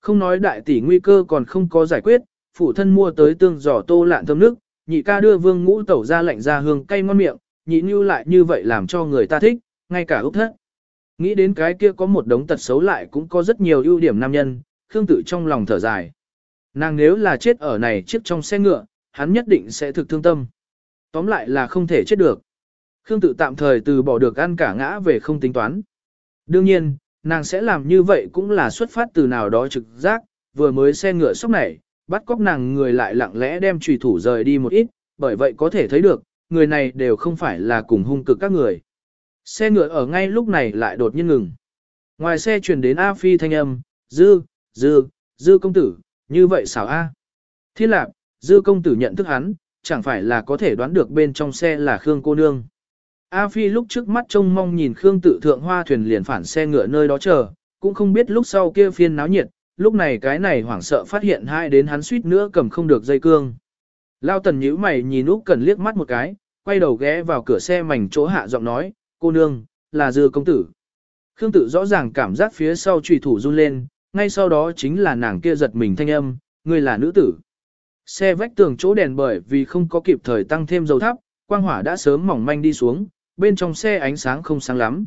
Không nói đại tỷ nguy cơ còn không có giải quyết, phụ thân mua tới tương giỏ tô lạn thơm nước, nhị ca đưa vương ngũ tẩu ra lạnh ra hương cay ngon miệng, nhị như lại như vậy làm cho người ta thích, ngay cả ốc thất. Nghĩ đến cái kia có một đống tật xấu lại cũng có rất nhiều ưu điểm nam nhân, Khương tự trong lòng thở dài. Nàng nếu là chết ở này chiếc trong xe ngựa, hắn nhất định sẽ thực thương tâm. Tóm lại là không thể chết được. Khương tự tạm thời từ bỏ được ăn cả ngã về không tính toán. Đương nhiên, nàng sẽ làm như vậy cũng là xuất phát từ nào đó trực giác, vừa mới xe ngựa sốc này, bắt cóc nàng người lại lặng lẽ đem trùy thủ rời đi một ít, bởi vậy có thể thấy được, người này đều không phải là cùng hung cực các người. Xe ngựa ở ngay lúc này lại đột nhiên ngừng. Ngoài xe truyền đến A Phi thanh âm, dư, dư, dư công tử, như vậy xảo A. Thiên lạc, dư công tử nhận thức hắn, chẳng phải là có thể đoán được bên trong xe là Khương cô nương. A Phi lúc trước mắt trông mong nhìn Khương tự thượng hoa thuyền liền phản xe ngựa nơi đó chờ, cũng không biết lúc sau kia phiên náo nhiệt, lúc này cái này hoảng sợ phát hiện hai đến hắn suýt nữa cầm không được dây cương. Lao tần nhíu mày nhìn Úc Cần liếc mắt một cái, quay đầu ghé vào cửa xe mảnh chỗ hạ giọng nói, cô nương, là dư công tử. Khương tự rõ ràng cảm giác phía sau trùy thủ run lên, ngay sau đó chính là nàng kia giật mình thanh âm, người là nữ tử. Xe vách tường chỗ đèn bởi vì không có kịp thời tăng thêm dầu thắp, quang hỏa đã sớm mỏng manh đi xuống, bên trong xe ánh sáng không sáng lắm.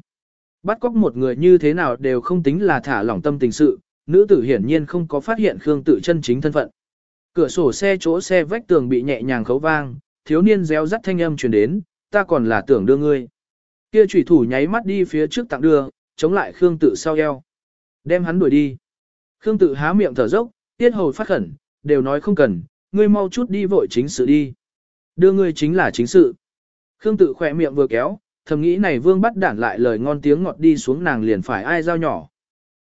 Bắt cóc một người như thế nào đều không tính là thả lỏng tâm tình sự, nữ tử hiển nhiên không có phát hiện Khương tự chân chính thân phận. Cửa sổ xe chỗ xe vách tường bị nhẹ nhàng khấu vang, thiếu niên réo rắt thanh âm truyền đến, ta còn là tưởng đưa ngươi. Kia chủy thủ nháy mắt đi phía trước tặng đưa, chống lại Khương tự sau eo. Đem hắn đuổi đi. Khương tự há miệng thở dốc, tiết hầu phát khẩn, đều nói không cần, ngươi mau chút đi vội chính sự đi. Đưa ngươi chính là chính sự. Khương tự khỏe miệng vừa kéo, thầm nghĩ này vương bắt đản lại lời ngon tiếng ngọt đi xuống nàng liền phải ai giao nhỏ.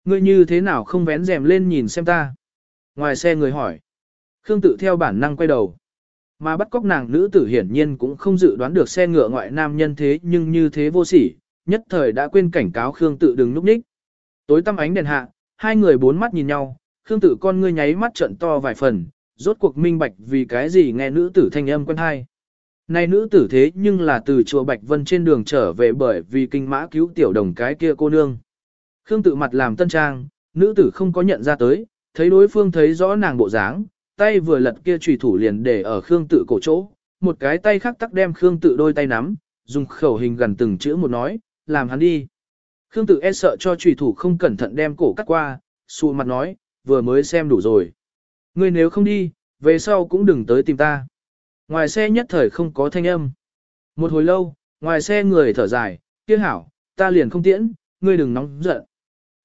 Ngươi như thế nào không vén rèm lên nhìn xem ta. Ngoài xe người hỏi. Khương tự theo bản năng quay đầu. Mà bắt cóc nàng nữ tử hiển nhiên cũng không dự đoán được xe ngựa ngoại nam nhân thế nhưng như thế vô sỉ, nhất thời đã quên cảnh cáo Khương tự đừng núp ních. Tối tăm ánh đèn hạ, hai người bốn mắt nhìn nhau, Khương tự con ngươi nháy mắt trận to vài phần, rốt cuộc minh bạch vì cái gì nghe nữ tử thanh âm quen hay. Này nữ tử thế nhưng là từ chùa Bạch Vân trên đường trở về bởi vì kinh mã cứu tiểu đồng cái kia cô nương. Khương tự mặt làm tân trang, nữ tử không có nhận ra tới, thấy đối phương thấy rõ nàng bộ dáng, tay vừa lật kia trùy thủ liền để ở Khương tự cổ chỗ, một cái tay khác tắc đem Khương tự đôi tay nắm, dùng khẩu hình gần từng chữ một nói, làm hắn đi. Khương tự e sợ cho trùy thủ không cẩn thận đem cổ cắt qua, xù mặt nói, vừa mới xem đủ rồi. Ngươi nếu không đi, về sau cũng đừng tới tìm ta. Ngoài xe nhất thời không có thanh âm. Một hồi lâu, ngoài xe người thở dài, kia hảo, ta liền không tiễn, ngươi đừng nóng giận.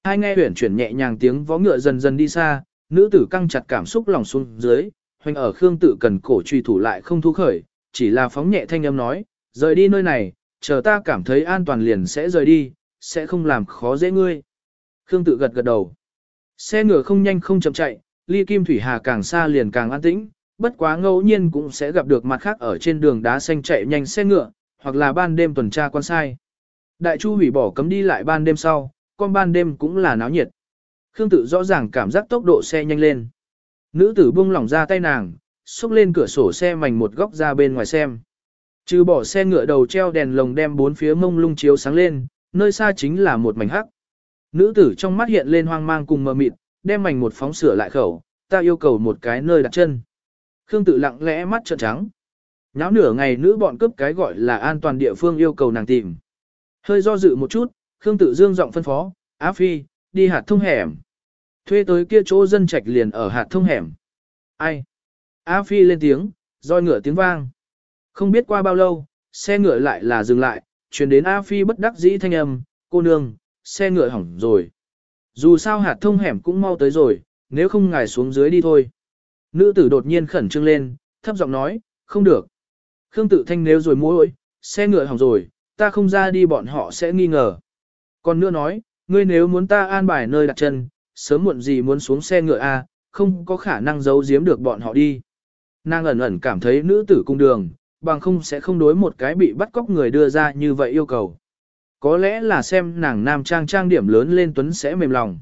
Hai nghe huyển chuyển nhẹ nhàng tiếng vó ngựa dần dần đi xa, nữ tử căng chặt cảm xúc lòng xuống dưới, hoành ở Khương tự cần cổ truy thủ lại không thu khởi, chỉ là phóng nhẹ thanh âm nói, rời đi nơi này, chờ ta cảm thấy an toàn liền sẽ rời đi, sẽ không làm khó dễ ngươi. Khương tự gật gật đầu. Xe ngựa không nhanh không chậm chạy, ly kim thủy hà càng xa liền càng an tĩnh, bất quá ngẫu nhiên cũng sẽ gặp được mặt khác ở trên đường đá xanh chạy nhanh xe ngựa, hoặc là ban đêm tuần tra quan sai. Đại chu hủy bỏ cấm đi lại ban đêm sau, con ban đêm cũng là náo nhiệt. Khương tự rõ ràng cảm giác tốc độ xe nhanh lên. Nữ tử buông lỏng ra tay nàng, xúc lên cửa sổ xe mảnh một góc ra bên ngoài xem. Trừ bỏ xe ngựa đầu treo đèn lồng đem bốn phía mông lung chiếu sáng lên, nơi xa chính là một mảnh hắc. Nữ tử trong mắt hiện lên hoang mang cùng mờ mịt, đem mảnh một phóng sửa lại khẩu, ta yêu cầu một cái nơi đặt chân. Khương tự lặng lẽ mắt trợn trắng. Nháo nửa ngày nữ bọn cướp cái gọi là an toàn địa phương yêu cầu nàng tìm. Hơi do dự một chút, Khương tự dương giọng phân phó, Á Phi, đi hạt thông hẻm. Thuê tới kia chỗ dân trạch liền ở hạt thông hẻm. Ai? Á Phi lên tiếng, roi ngựa tiếng vang. Không biết qua bao lâu, xe ngựa lại là dừng lại, chuyển đến A Phi bất đắc dĩ thanh âm, cô nương, xe ngựa hỏng rồi. Dù sao hạt thông hẻm cũng mau tới rồi, nếu không ngài xuống dưới đi thôi. Nữ tử đột nhiên khẩn trương lên, thấp giọng nói, không được. Khương tự thanh nếu rồi mối, xe ngựa hỏng rồi, ta không ra đi bọn họ sẽ nghi ngờ. Còn nữa nói, ngươi nếu muốn ta an bài nơi đặt chân, sớm muộn gì muốn xuống xe ngựa A, không có khả năng giấu giếm được bọn họ đi. Nàng ẩn ẩn cảm thấy nữ tử cung đường, bằng không sẽ không đối một cái bị bắt cóc người đưa ra như vậy yêu cầu. Có lẽ là xem nàng nam trang trang điểm lớn lên tuấn sẽ mềm lòng.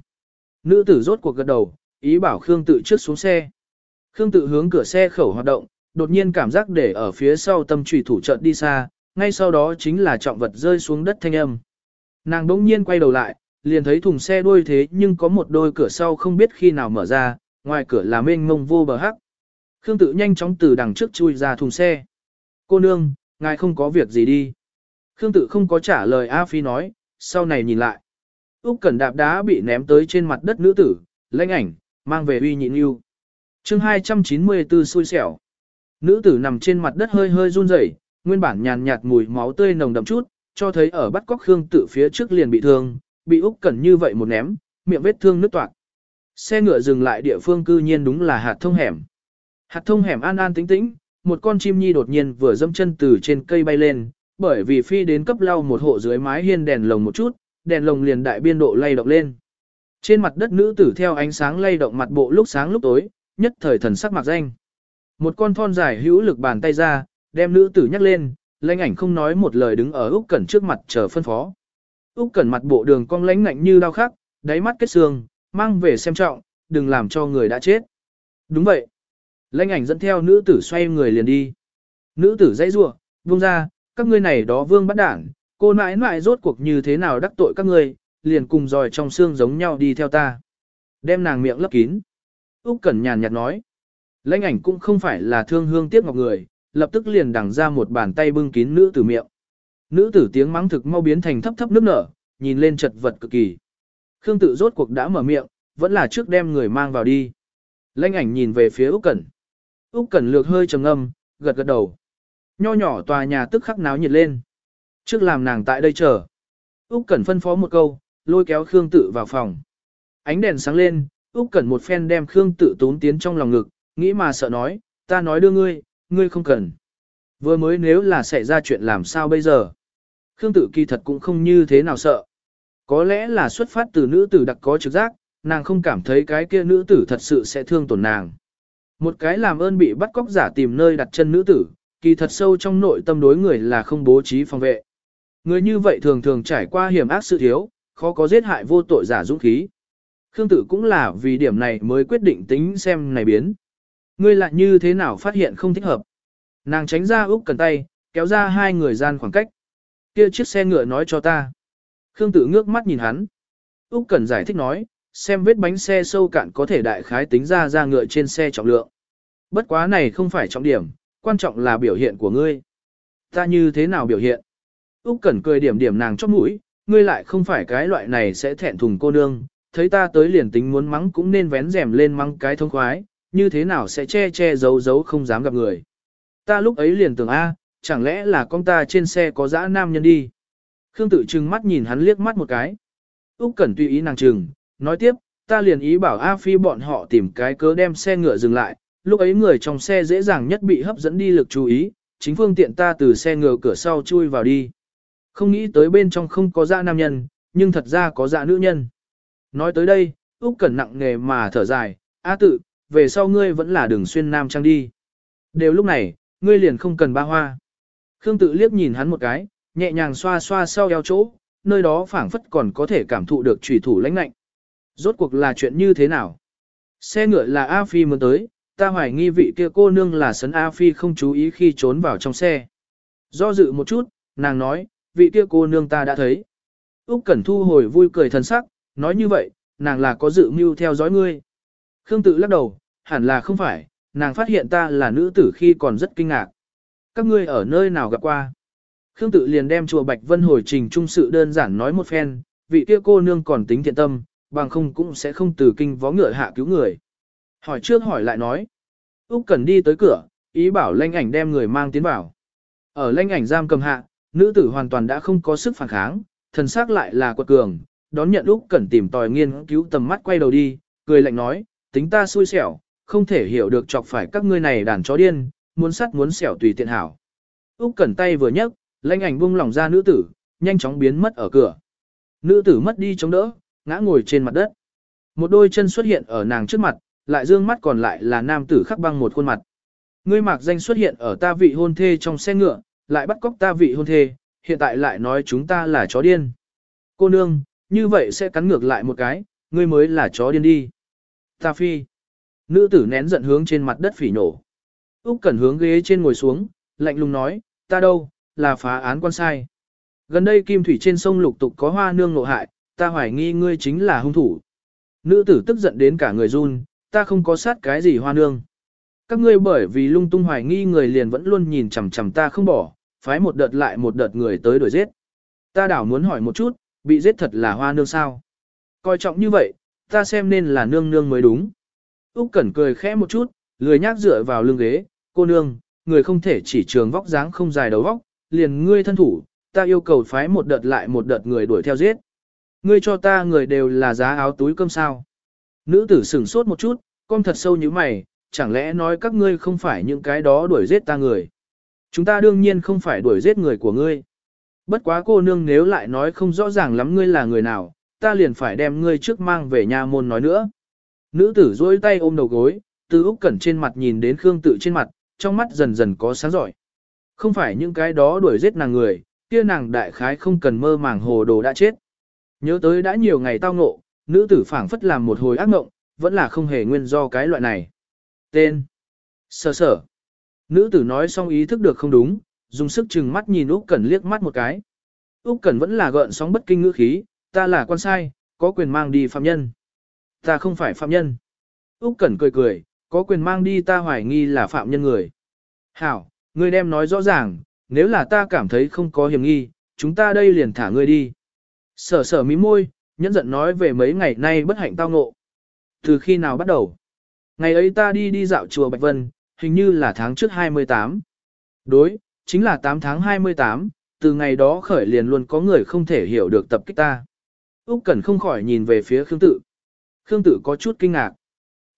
Nữ tử rốt cuộc gật đầu, ý bảo Khương tự trước xuống xe. Khương tự hướng cửa xe khẩu hoạt động, đột nhiên cảm giác để ở phía sau tâm trùy thủ trận đi xa, ngay sau đó chính là trọng vật rơi xuống đất thanh âm. Nàng đỗng nhiên quay đầu lại, liền thấy thùng xe đuôi thế nhưng có một đôi cửa sau không biết khi nào mở ra, ngoài cửa là mênh mông vô bờ hắc. Khương tự nhanh chóng từ đằng trước chui ra thùng xe. Cô nương, ngài không có việc gì đi. Khương tự không có trả lời A Phi nói, sau này nhìn lại. Úc Cẩn đạp đá bị ném tới trên mặt đất nữ tử, lãnh ảnh, mang về uy nhịn yêu. Chương 294 xui xẻo. Nữ tử nằm trên mặt đất hơi hơi run rẩy, nguyên bản nhàn nhạt mùi máu tươi nồng đậm chút, cho thấy ở bắt cóc Khương tự phía trước liền bị thương, bị Úc Cẩn như vậy một ném, miệng vết thương nứt toạc. Xe ngựa dừng lại địa phương cư nhiên đúng là hạt thông hẻm. Hạt thông hẻm an an tĩnh tĩnh, một con chim nhi đột nhiên vừa dẫm chân từ trên cây bay lên, bởi vì phi đến cấp lau một hộ dưới mái hiên đèn lồng một chút, đèn lồng liền đại biên độ lay động lên. Trên mặt đất nữ tử theo ánh sáng lay động mặt bộ lúc sáng lúc tối, nhất thời thần sắc mặc danh. Một con thon dài hữu lực bàn tay ra, đem nữ tử nhắc lên, lãnh ảnh không nói một lời đứng ở Úc Cẩn trước mặt chờ phân phó. Úc Cẩn mặt bộ đường cong lãnh ngạnh như dao khắc, đáy mắt kết xương, mang về xem trọng, đừng làm cho người đã chết. Đúng vậy. Lãnh ảnh dẫn theo nữ tử xoay người liền đi. Nữ tử dãy rủa, Vương gia, các ngươi này đó vương bắt đảng, cô nãi nãi rốt cuộc như thế nào đắc tội các ngươi, liền cùng dòi trong xương giống nhau đi theo ta. Đem nàng miệng lấp kín. Úc Cẩn nhàn nhạt nói. Lãnh ảnh cũng không phải là thương hương tiếc ngọc người, lập tức liền đằng ra một bàn tay bưng kín nữ tử miệng. Nữ tử tiếng mắng thực mau biến thành thấp thấp nước nở, nhìn lên chật vật cực kỳ. Khương tự rốt cuộc đã mở miệng, vẫn là trước đem người mang vào đi. Lãnh ảnh nhìn về phía Úc Cẩn. Úc Cẩn lược hơi trầm ngâm, gật gật đầu. Nho nhỏ tòa nhà tức khắc náo nhiệt lên. Trước làm nàng tại đây chờ. Úc Cẩn phân phó một câu, lôi kéo Khương Tự vào phòng. Ánh đèn sáng lên, Úc Cẩn một phen đem Khương Tự tốn tiến trong lòng ngực, nghĩ mà sợ nói, ta nói đưa ngươi, ngươi không cần. Vừa mới nếu là xảy ra chuyện làm sao bây giờ? Khương Tự kỳ thật cũng không như thế nào sợ. Có lẽ là xuất phát từ nữ tử đặc có trực giác, nàng không cảm thấy cái kia nữ tử thật sự sẽ thương tổn nàng. Một cái làm ơn bị bắt cóc giả tìm nơi đặt chân nữ tử, kỳ thật sâu trong nội tâm đối người là không bố trí phòng vệ. Người như vậy thường thường trải qua hiểm ác sự thiếu, khó có giết hại vô tội giả dũng khí. Khương tử cũng là vì điểm này mới quyết định tính xem này biến. Ngươi lại như thế nào phát hiện không thích hợp. Nàng tránh ra Úc cần tay, kéo ra hai người gian khoảng cách. Kia chiếc xe ngựa nói cho ta. Khương tử ngước mắt nhìn hắn. Úc cần giải thích nói, xem vết bánh xe sâu cạn có thể đại khái tính ra ra ngựa trên xe trọng lượng. Bất quá này không phải trọng điểm, quan trọng là biểu hiện của ngươi. Ta như thế nào biểu hiện? Úc Cẩn cười điểm điểm nàng chóp mũi, ngươi lại không phải cái loại này sẽ thẹn thùng cô nương, thấy ta tới liền tính muốn mắng cũng nên vén rèm lên mắng cái thông khoái, như thế nào sẽ che che giấu giấu không dám gặp người. Ta lúc ấy liền tưởng a, chẳng lẽ là con ta trên xe có dã nam nhân đi. Khương tự trừng mắt nhìn hắn liếc mắt một cái. Úc Cẩn tùy ý nàng trừng, nói tiếp, ta liền ý bảo A Phi bọn họ tìm cái cớ đem xe ngựa dừng lại, lúc ấy người trong xe dễ dàng nhất bị hấp dẫn đi lực chú ý, chính phương tiện ta từ xe ngựa cửa sau chui vào đi. Không nghĩ tới bên trong không có dã nam nhân, nhưng thật ra có dã nữ nhân. Nói tới đây, Úc Cẩn nặng nề mà thở dài, "A tự, về sau ngươi vẫn là đường xuyên nam trang đi." Đều lúc này, ngươi liền không cần ba hoa. Khương tự liếc nhìn hắn một cái, nhẹ nhàng xoa xoa sau eo chỗ, nơi đó phảng phất còn có thể cảm thụ được chủy thủ lãnh lạnh. Rốt cuộc là chuyện như thế nào? Xe ngựa là A Phi mới tới, ta hoài nghi vị kia cô nương là sấn A Phi không chú ý khi trốn vào trong xe. Do dự một chút, nàng nói, vị kia cô nương ta đã thấy. Úc Cẩn thu hồi vui cười thần sắc, nói như vậy, nàng là có dự mưu theo dõi ngươi. Khương tự lắc đầu, hẳn là không phải, nàng phát hiện ta là nữ tử khi còn rất kinh ngạc. Các ngươi ở nơi nào gặp qua? Khương tự liền đem chùa Bạch Vân hồi trình trung sự đơn giản nói một phen, vị kia cô nương còn tính thiện tâm, bằng không cũng sẽ không từ kinh vó ngựa hạ cứu người. Hỏi trước hỏi lại nói. Úc cần đi tới cửa, ý bảo lanh ảnh đem người mang tiến vào. Ở lanh ảnh giam cầm hạ, nữ tử hoàn toàn đã không có sức phản kháng, thần sắc lại là quật cường, đón nhận Úc Cẩn tìm tòi nghiên cứu tầm mắt quay đầu đi, cười lạnh nói, tính ta xui xẻo, không thể hiểu được chọc phải các ngươi này đàn chó điên, muốn sắt muốn xẻo tùy tiện hảo. Úc Cẩn tay vừa nhấc, lanh ảnh buông lòng ra nữ tử, nhanh chóng biến mất ở cửa. Nữ tử mất đi chống đỡ, ngã ngồi trên mặt đất. Một đôi chân xuất hiện ở nàng trước mặt, lại dương mắt còn lại là nam tử khắc băng một khuôn mặt. Ngươi mạc danh xuất hiện ở ta vị hôn thê trong xe ngựa, lại bắt cóc ta vị hôn thê, hiện tại lại nói chúng ta là chó điên. Cô nương, như vậy sẽ cắn ngược lại một cái, ngươi mới là chó điên đi. Ta phi. Nữ tử nén giận hướng trên mặt đất phỉ nổ. Úc Cẩn hướng ghế trên ngồi xuống, lạnh lùng nói, ta đâu, là phá án quan sai. Gần đây kim thủy trên sông lục tục có hoa nương nộ hại, ta hoài nghi ngươi chính là hung thủ. Nữ tử tức giận đến cả người run, ta không có sát cái gì hoa nương. Các ngươi bởi vì lung tung hoài nghi người liền vẫn luôn nhìn chằm chằm ta không bỏ, phái một đợt lại một đợt người tới đuổi giết. Ta đảo muốn hỏi một chút, bị giết thật là hoa nương sao? Coi trọng như vậy, ta xem nên là nương nương mới đúng. Úc Cẩn cười khẽ một chút, lười nhác dựa vào lưng ghế, cô nương, người không thể chỉ trường vóc dáng không dài đầu vóc, liền ngươi thân thủ, ta yêu cầu phái một đợt lại một đợt người đuổi theo giết. Ngươi cho ta người đều là giá áo túi cơm sao. Nữ tử sửng sốt một chút, con thật sâu như mày, chẳng lẽ nói các ngươi không phải những cái đó đuổi giết ta người. Chúng ta đương nhiên không phải đuổi giết người của ngươi. Bất quá cô nương nếu lại nói không rõ ràng lắm ngươi là người nào, ta liền phải đem ngươi trước mang về nhà môn nói nữa. Nữ tử duỗi tay ôm đầu gối, từ Úc Cẩn trên mặt nhìn đến Khương Tự trên mặt, trong mắt dần dần có sáng giỏi. Không phải những cái đó đuổi giết nàng người, kia nàng đại khái không cần mơ màng hồ đồ đã chết. Nhớ tới đã nhiều ngày tao ngộ, nữ tử phảng phất làm một hồi ác ngộng, vẫn là không hề nguyên do cái loại này. Tên. Sở sở. Nữ tử nói xong ý thức được không đúng, dùng sức chừng mắt nhìn Úc Cẩn liếc mắt một cái. Úc Cẩn vẫn là gợn sóng bất kinh ngữ khí, ta là quan sai, có quyền mang đi phạm nhân. Ta không phải phạm nhân. Úc Cẩn cười cười, có quyền mang đi ta hoài nghi là phạm nhân người. Hảo, ngươi đem nói rõ ràng, nếu là ta cảm thấy không có hiểm nghi, chúng ta đây liền thả ngươi đi. Sở sở mí môi, nhẫn giận nói về mấy ngày nay bất hạnh tao ngộ. Từ khi nào bắt đầu? Ngày ấy ta đi đi dạo chùa Bạch Vân, hình như là tháng trước 28. Đối, chính là 8 tháng 28, từ ngày đó khởi liền luôn có người không thể hiểu được tập kích ta. Úc Cẩn không khỏi nhìn về phía Khương Tự. Khương Tự có chút kinh ngạc.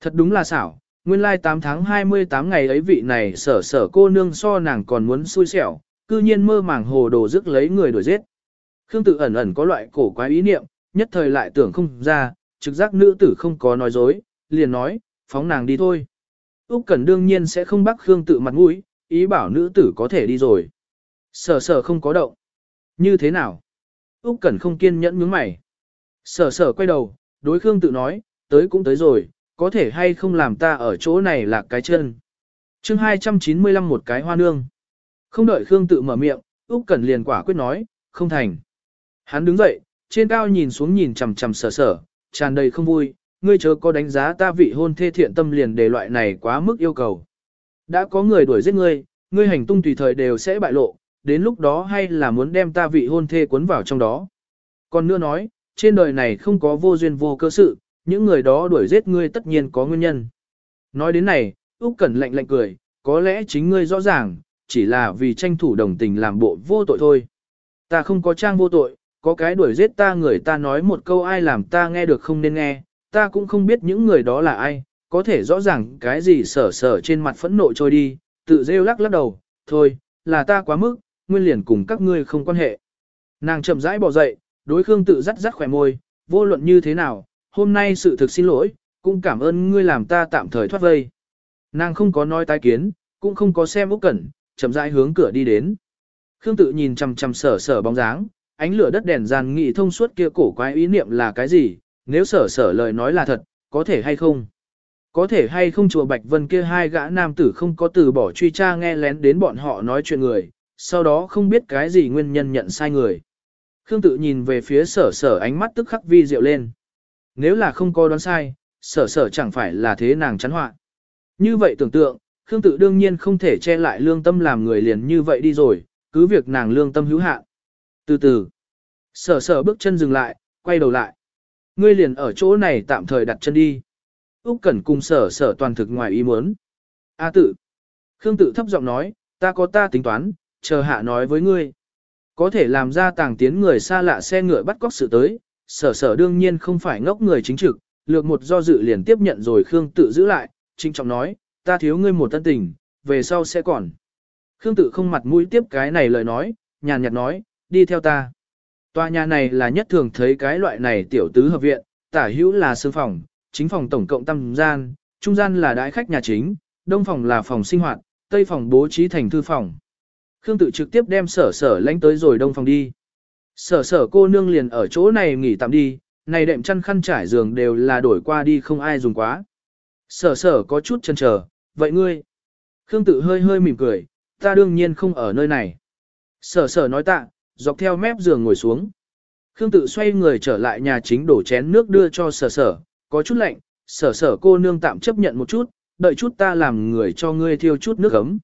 Thật đúng là xảo, nguyên lai 8 tháng 28 ngày ấy vị này sở sở cô nương so nàng còn muốn xui xẻo, cư nhiên mơ màng hồ đồ rước lấy người đuổi giết. Khương Tự ẩn ẩn có loại cổ quái ý niệm, nhất thời lại tưởng không ra, trực giác nữ tử không có nói dối, liền nói, phóng nàng đi thôi. Úc Cẩn đương nhiên sẽ không bắt Khương Tự mặt mũi, ý bảo nữ tử có thể đi rồi. Sở sở không có động. Như thế nào? Úc Cẩn không kiên nhẫn nhướng mày. Sở sở quay đầu, đối Khương Tự nói, tới cũng tới rồi, có thể hay không làm ta ở chỗ này lạc cái chân. Chương 295 một cái hoa nương. Không đợi Khương Tự mở miệng, Úc Cẩn liền quả quyết nói, không thành. Hắn đứng dậy, trên cao nhìn xuống nhìn chằm chằm sở sở, tràn đầy không vui, ngươi chớ có đánh giá ta vị hôn thê thiện tâm liền để loại này quá mức yêu cầu. Đã có người đuổi giết ngươi, ngươi hành tung tùy thời đều sẽ bại lộ, đến lúc đó hay là muốn đem ta vị hôn thê cuốn vào trong đó. Còn nữa nói, trên đời này không có vô duyên vô cơ sự, những người đó đuổi giết ngươi tất nhiên có nguyên nhân. Nói đến này, Úc Cẩn lạnh lạnh cười, có lẽ chính ngươi rõ ràng, chỉ là vì tranh thủ đồng tình làm bộ vô tội thôi. Ta không có trang vô tội, có cái đuổi giết ta người ta nói một câu ai làm ta nghe được không nên nghe, ta cũng không biết những người đó là ai, có thể rõ ràng cái gì sở sở trên mặt phẫn nộ trôi đi, tự rêu lắc lắc đầu, thôi, là ta quá mức, nguyên liền cùng các ngươi không quan hệ. Nàng chậm rãi bỏ dậy, đối Khương tự rắt rắt khỏe môi, vô luận như thế nào, hôm nay sự thực xin lỗi, cũng cảm ơn ngươi làm ta tạm thời thoát vây. Nàng không có nói tái kiến, cũng không có xem Úc Cẩn, chậm rãi hướng cửa đi đến. Khương tự nhìn chằm chằm sở sở bóng dáng, ánh lửa đất đèn giàn nghị thông suốt kia cổ quái ý niệm là cái gì, nếu sở sở lời nói là thật, có thể hay không? Có thể hay không chùa Bạch Vân kia hai gã nam tử không có từ bỏ truy tra nghe lén đến bọn họ nói chuyện người, sau đó không biết cái gì nguyên nhân nhận sai người. Khương tự nhìn về phía sở sở ánh mắt tức khắc vi diệu lên. Nếu là không có đoán sai, sở sở chẳng phải là thế nàng chắn họa. Như vậy tưởng tượng, Khương tự đương nhiên không thể che lại lương tâm làm người liền như vậy đi rồi, cứ việc nàng lương tâm hữu hạn. Từ từ, sở sở bước chân dừng lại, quay đầu lại. Ngươi liền ở chỗ này tạm thời đặt chân đi. Úc Cẩn cùng sở sở toàn thực ngoài ý muốn. A tự. Khương tự thấp giọng nói, ta có ta tính toán, chờ hạ nói với ngươi. Có thể làm ra tàng tiến người xa lạ xe ngựa bắt cóc sự tới, sở sở đương nhiên không phải ngốc người chính trực, lược một do dự liền tiếp nhận rồi Khương tự giữ lại, trinh trọng nói, ta thiếu ngươi một tân tình, về sau sẽ còn. Khương tự không mặt mũi tiếp cái này lời nói, nhàn nhạt nói, đi theo ta. Tòa nhà này là nhất thường thấy cái loại này tiểu tứ hợp viện, tả hữu là sương phòng, chính phòng tổng cộng tam gian, trung gian là đại khách nhà chính, đông phòng là phòng sinh hoạt, tây phòng bố trí thành thư phòng. Khương tự trực tiếp đem sở sở lánh tới rồi đông phòng đi. Sở sở cô nương liền ở chỗ này nghỉ tạm đi, này đệm chăn khăn trải giường đều là đổi qua đi không ai dùng quá. Sở sở có chút chần chờ, vậy ngươi? Khương tự hơi hơi mỉm cười, ta đương nhiên không ở nơi này. Sở sở nói tạ, dọc theo mép giường ngồi xuống. Khương tự xoay người trở lại nhà chính đổ chén nước đưa cho sở sở, có chút lạnh, sở sở cô nương tạm chấp nhận một chút, đợi chút ta làm người cho ngươi thiêu chút nước ấm.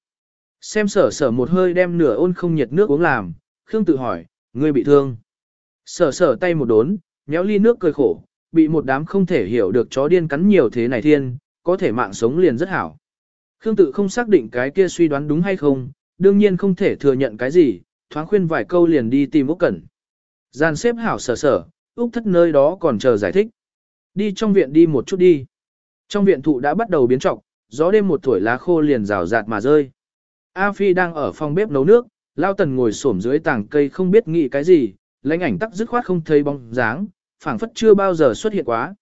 Xem sở sở một hơi đem nửa ôn không nhiệt nước uống làm, Khương tự hỏi, ngươi bị thương. Sở sở tay một đốn, méo ly nước cười khổ, bị một đám không thể hiểu được chó điên cắn nhiều thế này thiên, có thể mạng sống liền rất hảo. Khương tự không xác định cái kia suy đoán đúng hay không, đương nhiên không thể thừa nhận cái gì, thoáng khuyên vài câu liền đi tìm Úc Cẩn. Gian xếp hảo sở sở, Úc thất nơi đó còn chờ giải thích. Đi trong viện đi một chút đi. Trong viện thụ đã bắt đầu biến trọng, gió đêm một tuổi lá khô liền rào rạt mà rơi. A Phi đang ở phòng bếp nấu nước, Lao Tần ngồi xổm dưới tảng cây không biết nghĩ cái gì, lãnh ảnh tắc dứt khoát không thấy bóng dáng, phảng phất chưa bao giờ xuất hiện quá.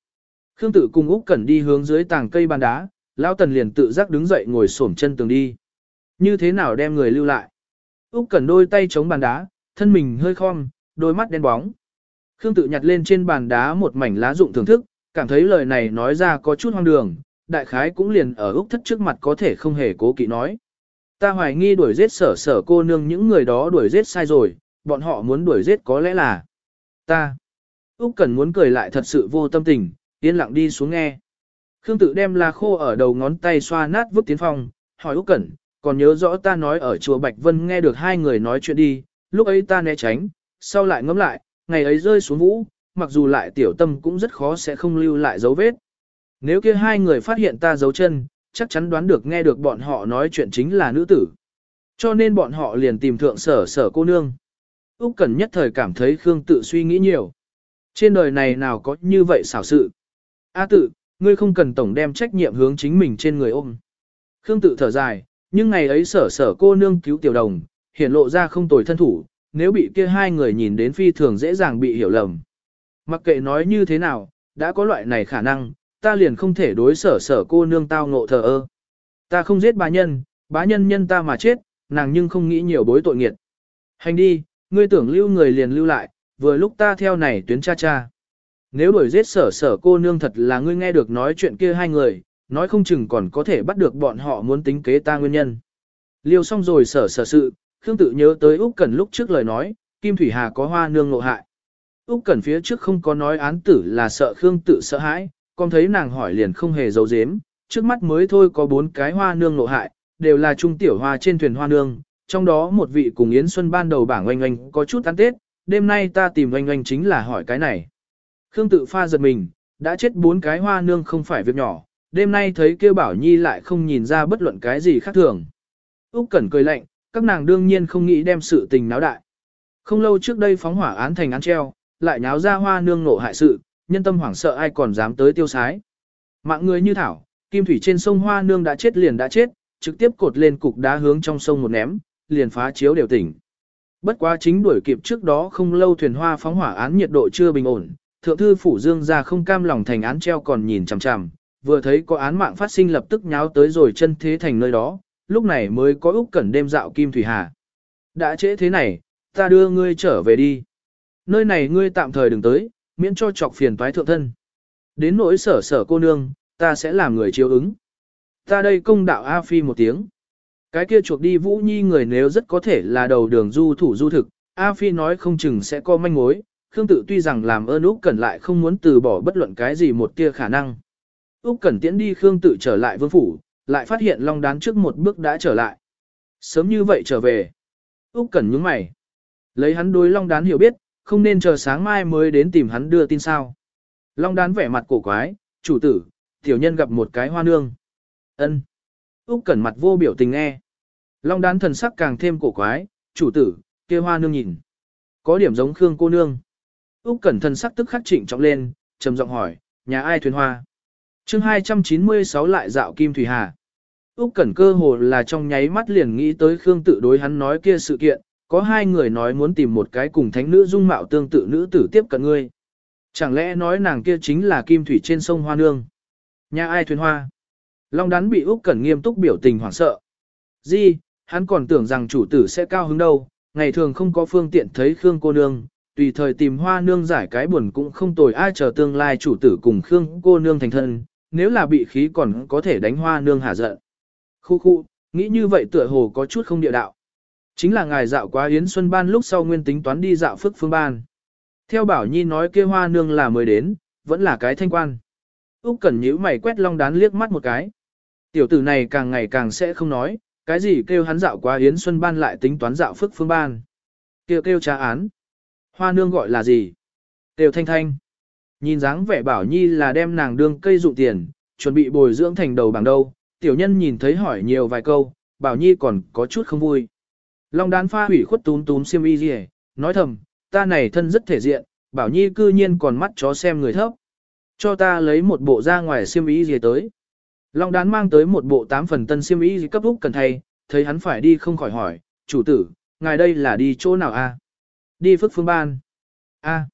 Khương Tử cùng Úc Cẩn đi hướng dưới tảng cây bàn đá, Lao Tần liền tự giác đứng dậy ngồi xổm chân tường đi. Như thế nào đem người lưu lại? Úc Cẩn đôi tay chống bàn đá, thân mình hơi khom, đôi mắt đen bóng. Khương Tự nhặt lên trên bàn đá một mảnh lá dụng thưởng thức, cảm thấy lời này nói ra có chút hoang đường, đại khái cũng liền ở Úc thất trước mặt có thể không hề cố kỵ nói. Ta hoài nghi đuổi giết sở sở cô nương những người đó đuổi giết sai rồi, bọn họ muốn đuổi giết có lẽ là ta. Úc cần muốn cười lại thật sự vô tâm tình, yên lặng đi xuống nghe. Khương tự đem lá khô ở đầu ngón tay xoa nát vứt tiến phòng, hỏi Úc Cẩn, còn nhớ rõ ta nói ở chùa Bạch Vân nghe được hai người nói chuyện đi, lúc ấy ta né tránh, sau lại ngẫm lại, ngày ấy rơi xuống vũ, mặc dù lại tiểu tâm cũng rất khó sẽ không lưu lại dấu vết. Nếu kia hai người phát hiện ta giấu chân, chắc chắn đoán được nghe được bọn họ nói chuyện chính là nữ tử. Cho nên bọn họ liền tìm thượng sở sở cô nương. Úc Cẩn nhất thời cảm thấy Khương tự suy nghĩ nhiều. Trên đời này nào có như vậy xảo sự. A tự, ngươi không cần tổng đem trách nhiệm hướng chính mình trên người ôm. Khương tự thở dài, nhưng ngày ấy sở sở cô nương cứu tiểu đồng, hiển lộ ra không tồi thân thủ, nếu bị kia hai người nhìn đến phi thường dễ dàng bị hiểu lầm. Mặc kệ nói như thế nào, đã có loại này khả năng, ta liền không thể đối sở sở cô nương tao ngộ thờ ơ. Ta không giết bá nhân, bá nhân nhân ta mà chết, nàng nhưng không nghĩ nhiều bối tội nghiệt. Hành đi, ngươi tưởng lưu người liền lưu lại, vừa lúc ta theo này tuyến cha cha. Nếu đuổi giết sở sở cô nương thật là ngươi nghe được nói chuyện kia hai người, nói không chừng còn có thể bắt được bọn họ muốn tính kế ta nguyên nhân. Liêu xong rồi sở sở sự, Khương tự nhớ tới Úc Cẩn lúc trước lời nói, Kim Thủy Hà có hoa nương ngộ hại. Úc Cẩn phía trước không có nói án tử là sợ Khương tự sợ hãi, con thấy nàng hỏi liền không hề giấu giếm, trước mắt mới thôi có bốn cái hoa nương nộ hại, đều là trung tiểu hoa trên thuyền hoa nương, trong đó một vị cùng Yến Xuân ban đầu bảng oanh oanh có chút ăn tết, đêm nay ta tìm oanh oanh chính là hỏi cái này. Khương tự pha giật mình, đã chết bốn cái hoa nương không phải việc nhỏ, đêm nay thấy kêu bảo nhi lại không nhìn ra bất luận cái gì khác thường. Úc Cẩn cười lạnh, các nàng đương nhiên không nghĩ đem sự tình náo đại. Không lâu trước đây phóng hỏa án thành án treo, lại nháo ra hoa nương nộ hại sự, nhân tâm hoảng sợ ai còn dám tới tiêu sái. Mạng người như thảo, kim thủy trên sông hoa nương đã chết liền đã chết, trực tiếp cột lên cục đá hướng trong sông một ném, liền phá chiếu đều tỉnh. Bất quá chính đuổi kịp trước đó không lâu thuyền hoa phóng hỏa án nhiệt độ chưa bình ổn, thượng thư phủ dương ra không cam lòng thành án treo còn nhìn chằm chằm, vừa thấy có án mạng phát sinh lập tức nháo tới rồi chân thế thành nơi đó, lúc này mới có Úc Cẩn đêm dạo Kim Thủy Hà. Đã trễ thế này, ta đưa ngươi trở về đi. Nơi này ngươi tạm thời đừng tới, miễn cho chọc phiền toái thượng thân. Đến nỗi sở sở cô nương, ta sẽ làm người chiếu ứng. Ta đây công đạo A Phi một tiếng. Cái kia chuộc đi Vũ Nhi người nếu rất có thể là đầu đường du thủ du thực, A Phi nói không chừng sẽ có manh mối, Khương tự tuy rằng làm ơn Úc Cẩn lại không muốn từ bỏ bất luận cái gì một tia khả năng. Úc Cẩn tiễn đi Khương tự trở lại vương phủ, lại phát hiện Long Đán trước một bước đã trở lại. Sớm như vậy trở về. Úc Cẩn nhướng mày. Lấy hắn đối Long Đán hiểu biết, không nên chờ sáng mai mới đến tìm hắn đưa tin sao. Long Đán vẻ mặt cổ quái, chủ tử, tiểu nhân gặp một cái hoa nương. Ân. Úc Cẩn mặt vô biểu tình nghe. Long Đán thần sắc càng thêm cổ quái, chủ tử, kia hoa nương nhìn. Có điểm giống Khương cô nương. Úc Cẩn thần sắc tức khắc trịnh trọng lên, trầm giọng hỏi, nhà ai thuyền hoa? Chương 296 lại dạo Kim Thủy Hà. Úc Cẩn cơ hồ là trong nháy mắt liền nghĩ tới Khương tự đối hắn nói kia sự kiện, có hai người nói muốn tìm một cái cùng thánh nữ dung mạo tương tự nữ tử tiếp cận ngươi. Chẳng lẽ nói nàng kia chính là Kim Thủy trên sông Hoa Nương? Nhà ai thuyền hoa? Long đắn bị Úc Cẩn nghiêm túc biểu tình hoảng sợ. Gì, hắn còn tưởng rằng chủ tử sẽ cao hứng đâu, ngày thường không có phương tiện thấy Khương cô nương, tùy thời tìm hoa nương giải cái buồn cũng không tồi ai chờ tương lai chủ tử cùng Khương cô nương thành thân, nếu là bị khí còn có thể đánh hoa nương hả giận. Khu khu, nghĩ như vậy tựa hồ có chút không địa đạo. Chính là ngài dạo quá Yến Xuân Ban lúc sau nguyên tính toán đi dạo phức phương ban. Theo Bảo Nhi nói kia hoa nương là mới đến, vẫn là cái thanh quan. Úc Cẩn nhíu mày quét Long Đán liếc mắt một cái. Tiểu tử này càng ngày càng sẽ không nói, cái gì kêu hắn dạo qua Yến Xuân Ban lại tính toán dạo phức phương ban. Kêu kêu trả án. Hoa nương gọi là gì? Kêu thanh thanh. Nhìn dáng vẻ Bảo Nhi là đem nàng đương cây dụng tiền, chuẩn bị bồi dưỡng thành đầu bảng đâu. Tiểu nhân nhìn thấy hỏi nhiều vài câu, Bảo Nhi còn có chút không vui. Long đán pha hủy khuất túm túm xiêm y gì nói thầm, ta này thân rất thể diện, Bảo Nhi cư nhiên còn mắt chó xem người thấp. Cho ta lấy một bộ ra ngoài xiêm y gì tới. Long đán mang tới một bộ tám phần tân xiêm y gì cấp úc cần thay, thấy hắn phải đi không khỏi hỏi, chủ tử, ngài đây là đi chỗ nào a? Đi phức phương ban. A.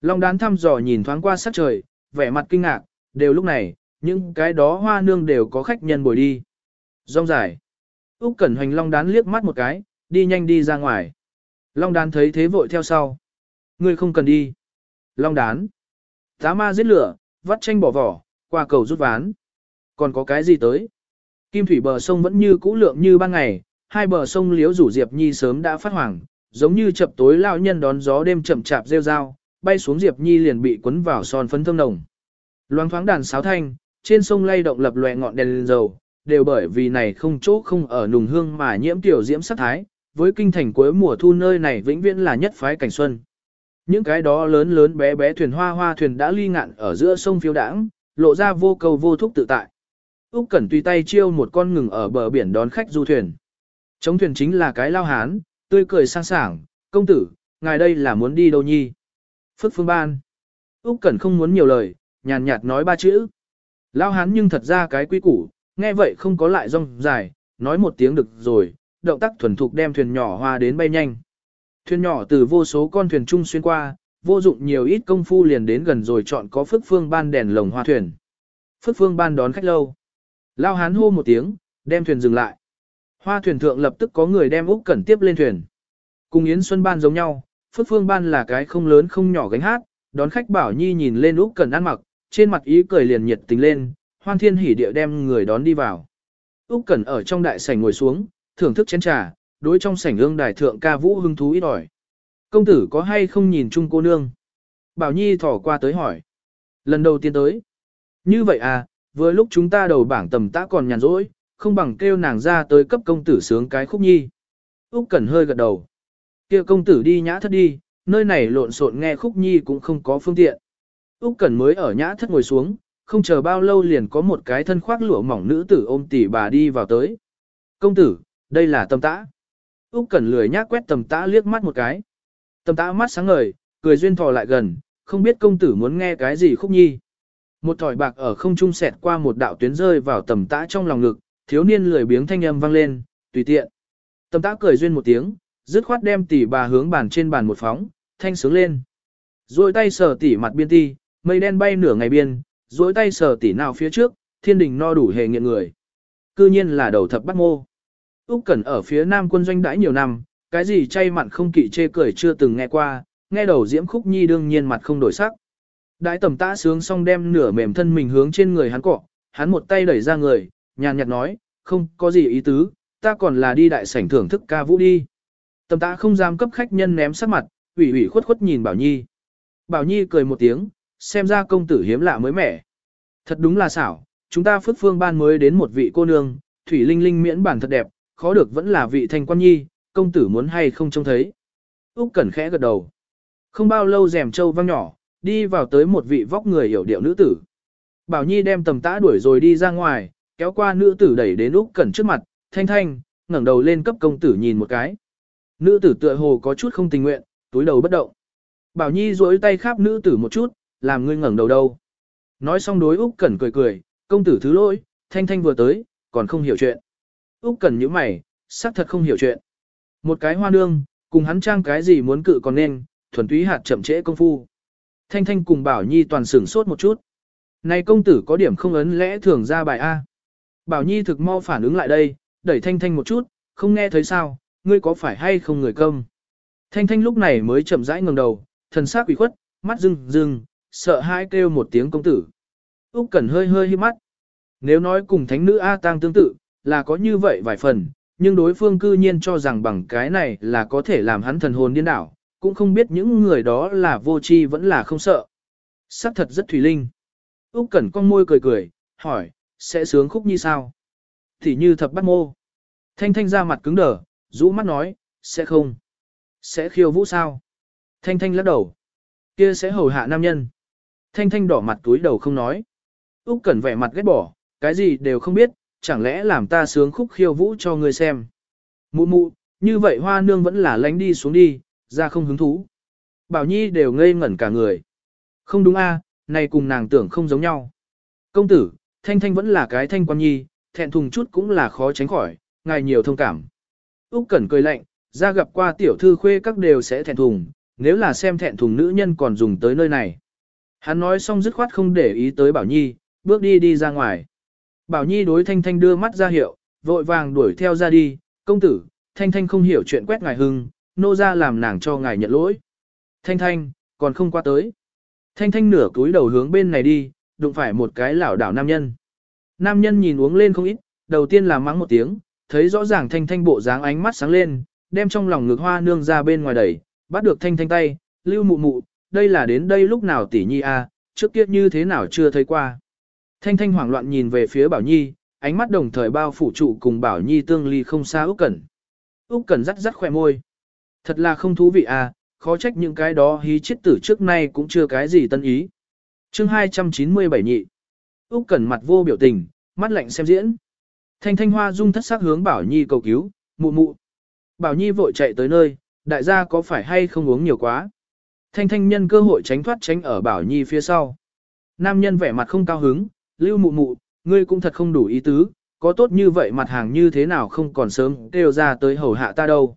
Long đán thăm dò nhìn thoáng qua sắc trời, vẻ mặt kinh ngạc, đều lúc này, những cái đó hoa nương đều có khách nhân bồi đi. Rong dài. Úc Cẩn Hoành Long đán liếc mắt một cái, đi nhanh đi ra ngoài. Long đán thấy thế vội theo sau. Ngươi không cần đi. Long đán. Tá ma giết lửa, vắt tranh bỏ vỏ, qua cầu rút ván. Còn có cái gì tới? Kim thủy bờ sông vẫn như cũ lượng như ban ngày, hai bờ sông liếu rủ Diệp Nhi sớm đã phát hoàng, giống như chập tối lao nhân đón gió đêm chậm chạp rêu rao, bay xuống Diệp Nhi liền bị cuốn vào son phấn thơm nồng. Loáng thoáng đàn sáo thanh, trên sông lay động lập lòe ngọn đèn lên dầu, đều bởi vì này không chỗ không ở nùng hương mà nhiễm tiểu diễm sắc thái, với kinh thành cuối mùa thu nơi này vĩnh viễn là nhất phái cảnh xuân. Những cái đó lớn lớn bé bé thuyền hoa hoa thuyền đã ly ngạn ở giữa sông phiêu đãng, lộ ra vô cầu vô thúc tự tại. Úc Cẩn tùy tay chiêu một con ngừng ở bờ biển đón khách du thuyền. Chống thuyền chính là cái lao hán, tươi cười sang sảng, công tử, ngài đây là muốn đi đâu nhi? Phất phương ban. Úc Cẩn không muốn nhiều lời, nhàn nhạt nói ba chữ. Lao hán nhưng thật ra cái quý củ, nghe vậy không có lại rong dài, nói một tiếng được rồi, động tác thuần thục đem thuyền nhỏ hoa đến bay nhanh. Thuyền nhỏ từ vô số con thuyền chung xuyên qua, vô dụng nhiều ít công phu liền đến gần rồi chọn có phước phương ban đèn lồng hoa thuyền. Phước phương ban đón khách lâu. Lao hán hô một tiếng, đem thuyền dừng lại. Hoa thuyền thượng lập tức có người đem Úc Cẩn tiếp lên thuyền. Cùng Yến Xuân ban giống nhau, Phước Phương ban là cái không lớn không nhỏ gánh hát, đón khách Bảo Nhi nhìn lên Úc Cẩn ăn mặc, trên mặt ý cười liền nhiệt tình lên, hoan thiên hỉ địa đem người đón đi vào. Úc Cẩn ở trong đại sảnh ngồi xuống, thưởng thức chén trà, đối trong sảnh ương đài thượng ca vũ hứng thú ít ỏi. Công tử có hay không nhìn chung cô nương? Bảo Nhi thỏ qua tới hỏi. Lần đầu tiên tới. Như vậy à, vừa lúc chúng ta đầu bảng tầm tã còn nhàn rỗi, không bằng kêu nàng ra tới cấp công tử sướng cái khúc nhi. Úc Cẩn hơi gật đầu. Kia công tử đi nhã thất đi, nơi này lộn xộn nghe khúc nhi cũng không có phương tiện. Úc Cẩn mới ở nhã thất ngồi xuống, không chờ bao lâu liền có một cái thân khoác lụa mỏng nữ tử ôm tỷ bà đi vào tới. Công tử, đây là tầm tã. Úc Cẩn lười nhác quét tầm tã liếc mắt một cái. Tầm tã mắt sáng ngời, cười duyên thò lại gần, không biết công tử muốn nghe cái gì khúc nhi. Một thỏi bạc ở không trung xẹt qua một đạo tuyến rơi vào tầm tã trong lòng ngực, thiếu niên lười biếng thanh âm vang lên, tùy tiện. Tầm tã cười duyên một tiếng, dứt khoát đem tỷ bà hướng bàn trên bàn một phóng, thanh sướng lên. Rồi tay sờ tỷ mặt biên ti, mây đen bay nửa ngày biên, rồi tay sờ tỷ nào phía trước, thiên đình no đủ hề nghiện người. Cư nhiên là đầu thập bắt mô. Úc Cẩn ở phía Nam quân doanh đãi nhiều năm, cái gì chay mặn không kỵ chê cười chưa từng nghe qua, nghe đầu diễm khúc nhi đương nhiên mặt không đổi sắc. Đại tầm tã sướng xong đem nửa mềm thân mình hướng trên người hắn cọ, hắn một tay đẩy ra người, nhàn nhạt nói, không có gì ý tứ, ta còn là đi đại sảnh thưởng thức ca vũ đi. Tầm tã không dám cấp khách nhân ném sắc mặt, ủy ủy khuất khuất nhìn Bảo Nhi. Bảo Nhi cười một tiếng, xem ra công tử hiếm lạ mới mẻ. Thật đúng là xảo, chúng ta phước phương ban mới đến một vị cô nương, Thủy Linh Linh miễn bản thật đẹp, khó được vẫn là vị thanh quan nhi, công tử muốn hay không trông thấy. Úc Cẩn khẽ gật đầu. Không bao lâu rèm châu vang nhỏ, đi vào tới một vị vóc người hiểu điệu nữ tử. Bảo Nhi đem tầm tã đuổi rồi đi ra ngoài, kéo qua nữ tử đẩy đến Úc Cẩn trước mặt, thanh thanh, ngẩng đầu lên cấp công tử nhìn một cái. Nữ tử tựa hồ có chút không tình nguyện, túi đầu bất động. Bảo Nhi duỗi tay khắp nữ tử một chút, làm ngươi ngẩng đầu đâu. Nói xong đối Úc Cẩn cười cười, công tử thứ lỗi, thanh thanh vừa tới, còn không hiểu chuyện. Úc cần nhíu mày, xác thật không hiểu chuyện. Một cái hoa nương, cùng hắn trang cái gì muốn cự còn nên, thuần túy hạt chậm trễ công phu. Thanh Thanh cùng Bảo Nhi toàn sửng sốt một chút. Này công tử có điểm không ấn lẽ thường ra bài A. Bảo Nhi thực mau phản ứng lại đây, đẩy Thanh Thanh một chút, không nghe thấy sao, ngươi có phải hay không người công. Thanh Thanh lúc này mới chậm rãi ngẩng đầu, thần sắc quỷ khuất, mắt rưng rưng, sợ hãi kêu một tiếng công tử. Úc Cẩn hơi hơi hí mắt. Nếu nói cùng thánh nữ A Tang tương tự, là có như vậy vài phần, nhưng đối phương cư nhiên cho rằng bằng cái này là có thể làm hắn thần hồn điên đảo, cũng không biết những người đó là vô tri vẫn là không sợ. Sắc thật rất thủy linh. Úc Cẩn con môi cười cười, hỏi, sẽ sướng khúc như sao? Thì như thập bắt mô. Thanh Thanh ra mặt cứng đờ, rũ mắt nói, sẽ không. Sẽ khiêu vũ sao? Thanh Thanh lắc đầu. Kia sẽ hầu hạ nam nhân. Thanh Thanh đỏ mặt túi đầu không nói. Úc Cẩn vẻ mặt ghét bỏ, cái gì đều không biết, chẳng lẽ làm ta sướng khúc khiêu vũ cho ngươi xem. Mụ mụ, như vậy hoa nương vẫn là lánh đi xuống đi, ra không hứng thú. Bảo Nhi đều ngây ngẩn cả người. Không đúng a, này cùng nàng tưởng không giống nhau. Công tử, Thanh Thanh vẫn là cái thanh quan nhi, thẹn thùng chút cũng là khó tránh khỏi, ngài nhiều thông cảm. Úc Cẩn cười lạnh, ra gặp qua tiểu thư khuê các đều sẽ thẹn thùng, nếu là xem thẹn thùng nữ nhân còn dùng tới nơi này. Hắn nói xong dứt khoát không để ý tới Bảo Nhi, bước đi đi ra ngoài. Bảo Nhi đối Thanh Thanh đưa mắt ra hiệu, vội vàng đuổi theo ra đi, công tử, Thanh Thanh không hiểu chuyện quét ngài hưng, nô ra làm nàng cho ngài nhận lỗi. Thanh Thanh, còn không qua tới. Thanh Thanh nửa cúi đầu hướng bên này đi, đụng phải một cái lảo đảo nam nhân. Nam nhân nhìn uống lên không ít, đầu tiên là mắng một tiếng, thấy rõ ràng Thanh Thanh bộ dáng ánh mắt sáng lên, đem trong lòng ngực hoa nương ra bên ngoài đẩy, bắt được Thanh Thanh tay, lưu mụ mụ, đây là đến đây lúc nào tỷ nhi a, à, trước kia như thế nào chưa thấy qua. Thanh Thanh hoảng loạn nhìn về phía Bảo Nhi, ánh mắt đồng thời bao phủ trụ cùng Bảo Nhi tương ly không xa Úc Cẩn. Úc Cẩn rắc rắc khóe môi. Thật là không thú vị à, khó trách những cái đó hí chết tử trước nay cũng chưa cái gì tân ý. Chương 297 nhị. Úc Cẩn mặt vô biểu tình, mắt lạnh xem diễn. Thanh Thanh Hoa dung thất sắc hướng Bảo Nhi cầu cứu, "Mụ mụ." Bảo Nhi vội chạy tới nơi, đại gia có phải hay không uống nhiều quá? Thanh Thanh nhân cơ hội tránh thoát tránh ở Bảo Nhi phía sau. Nam nhân vẻ mặt không cao hứng, lưu mụ mụ, ngươi cũng thật không đủ ý tứ, có tốt như vậy mặt hàng như thế nào không còn sớm kêu ra tới hầu hạ ta đâu.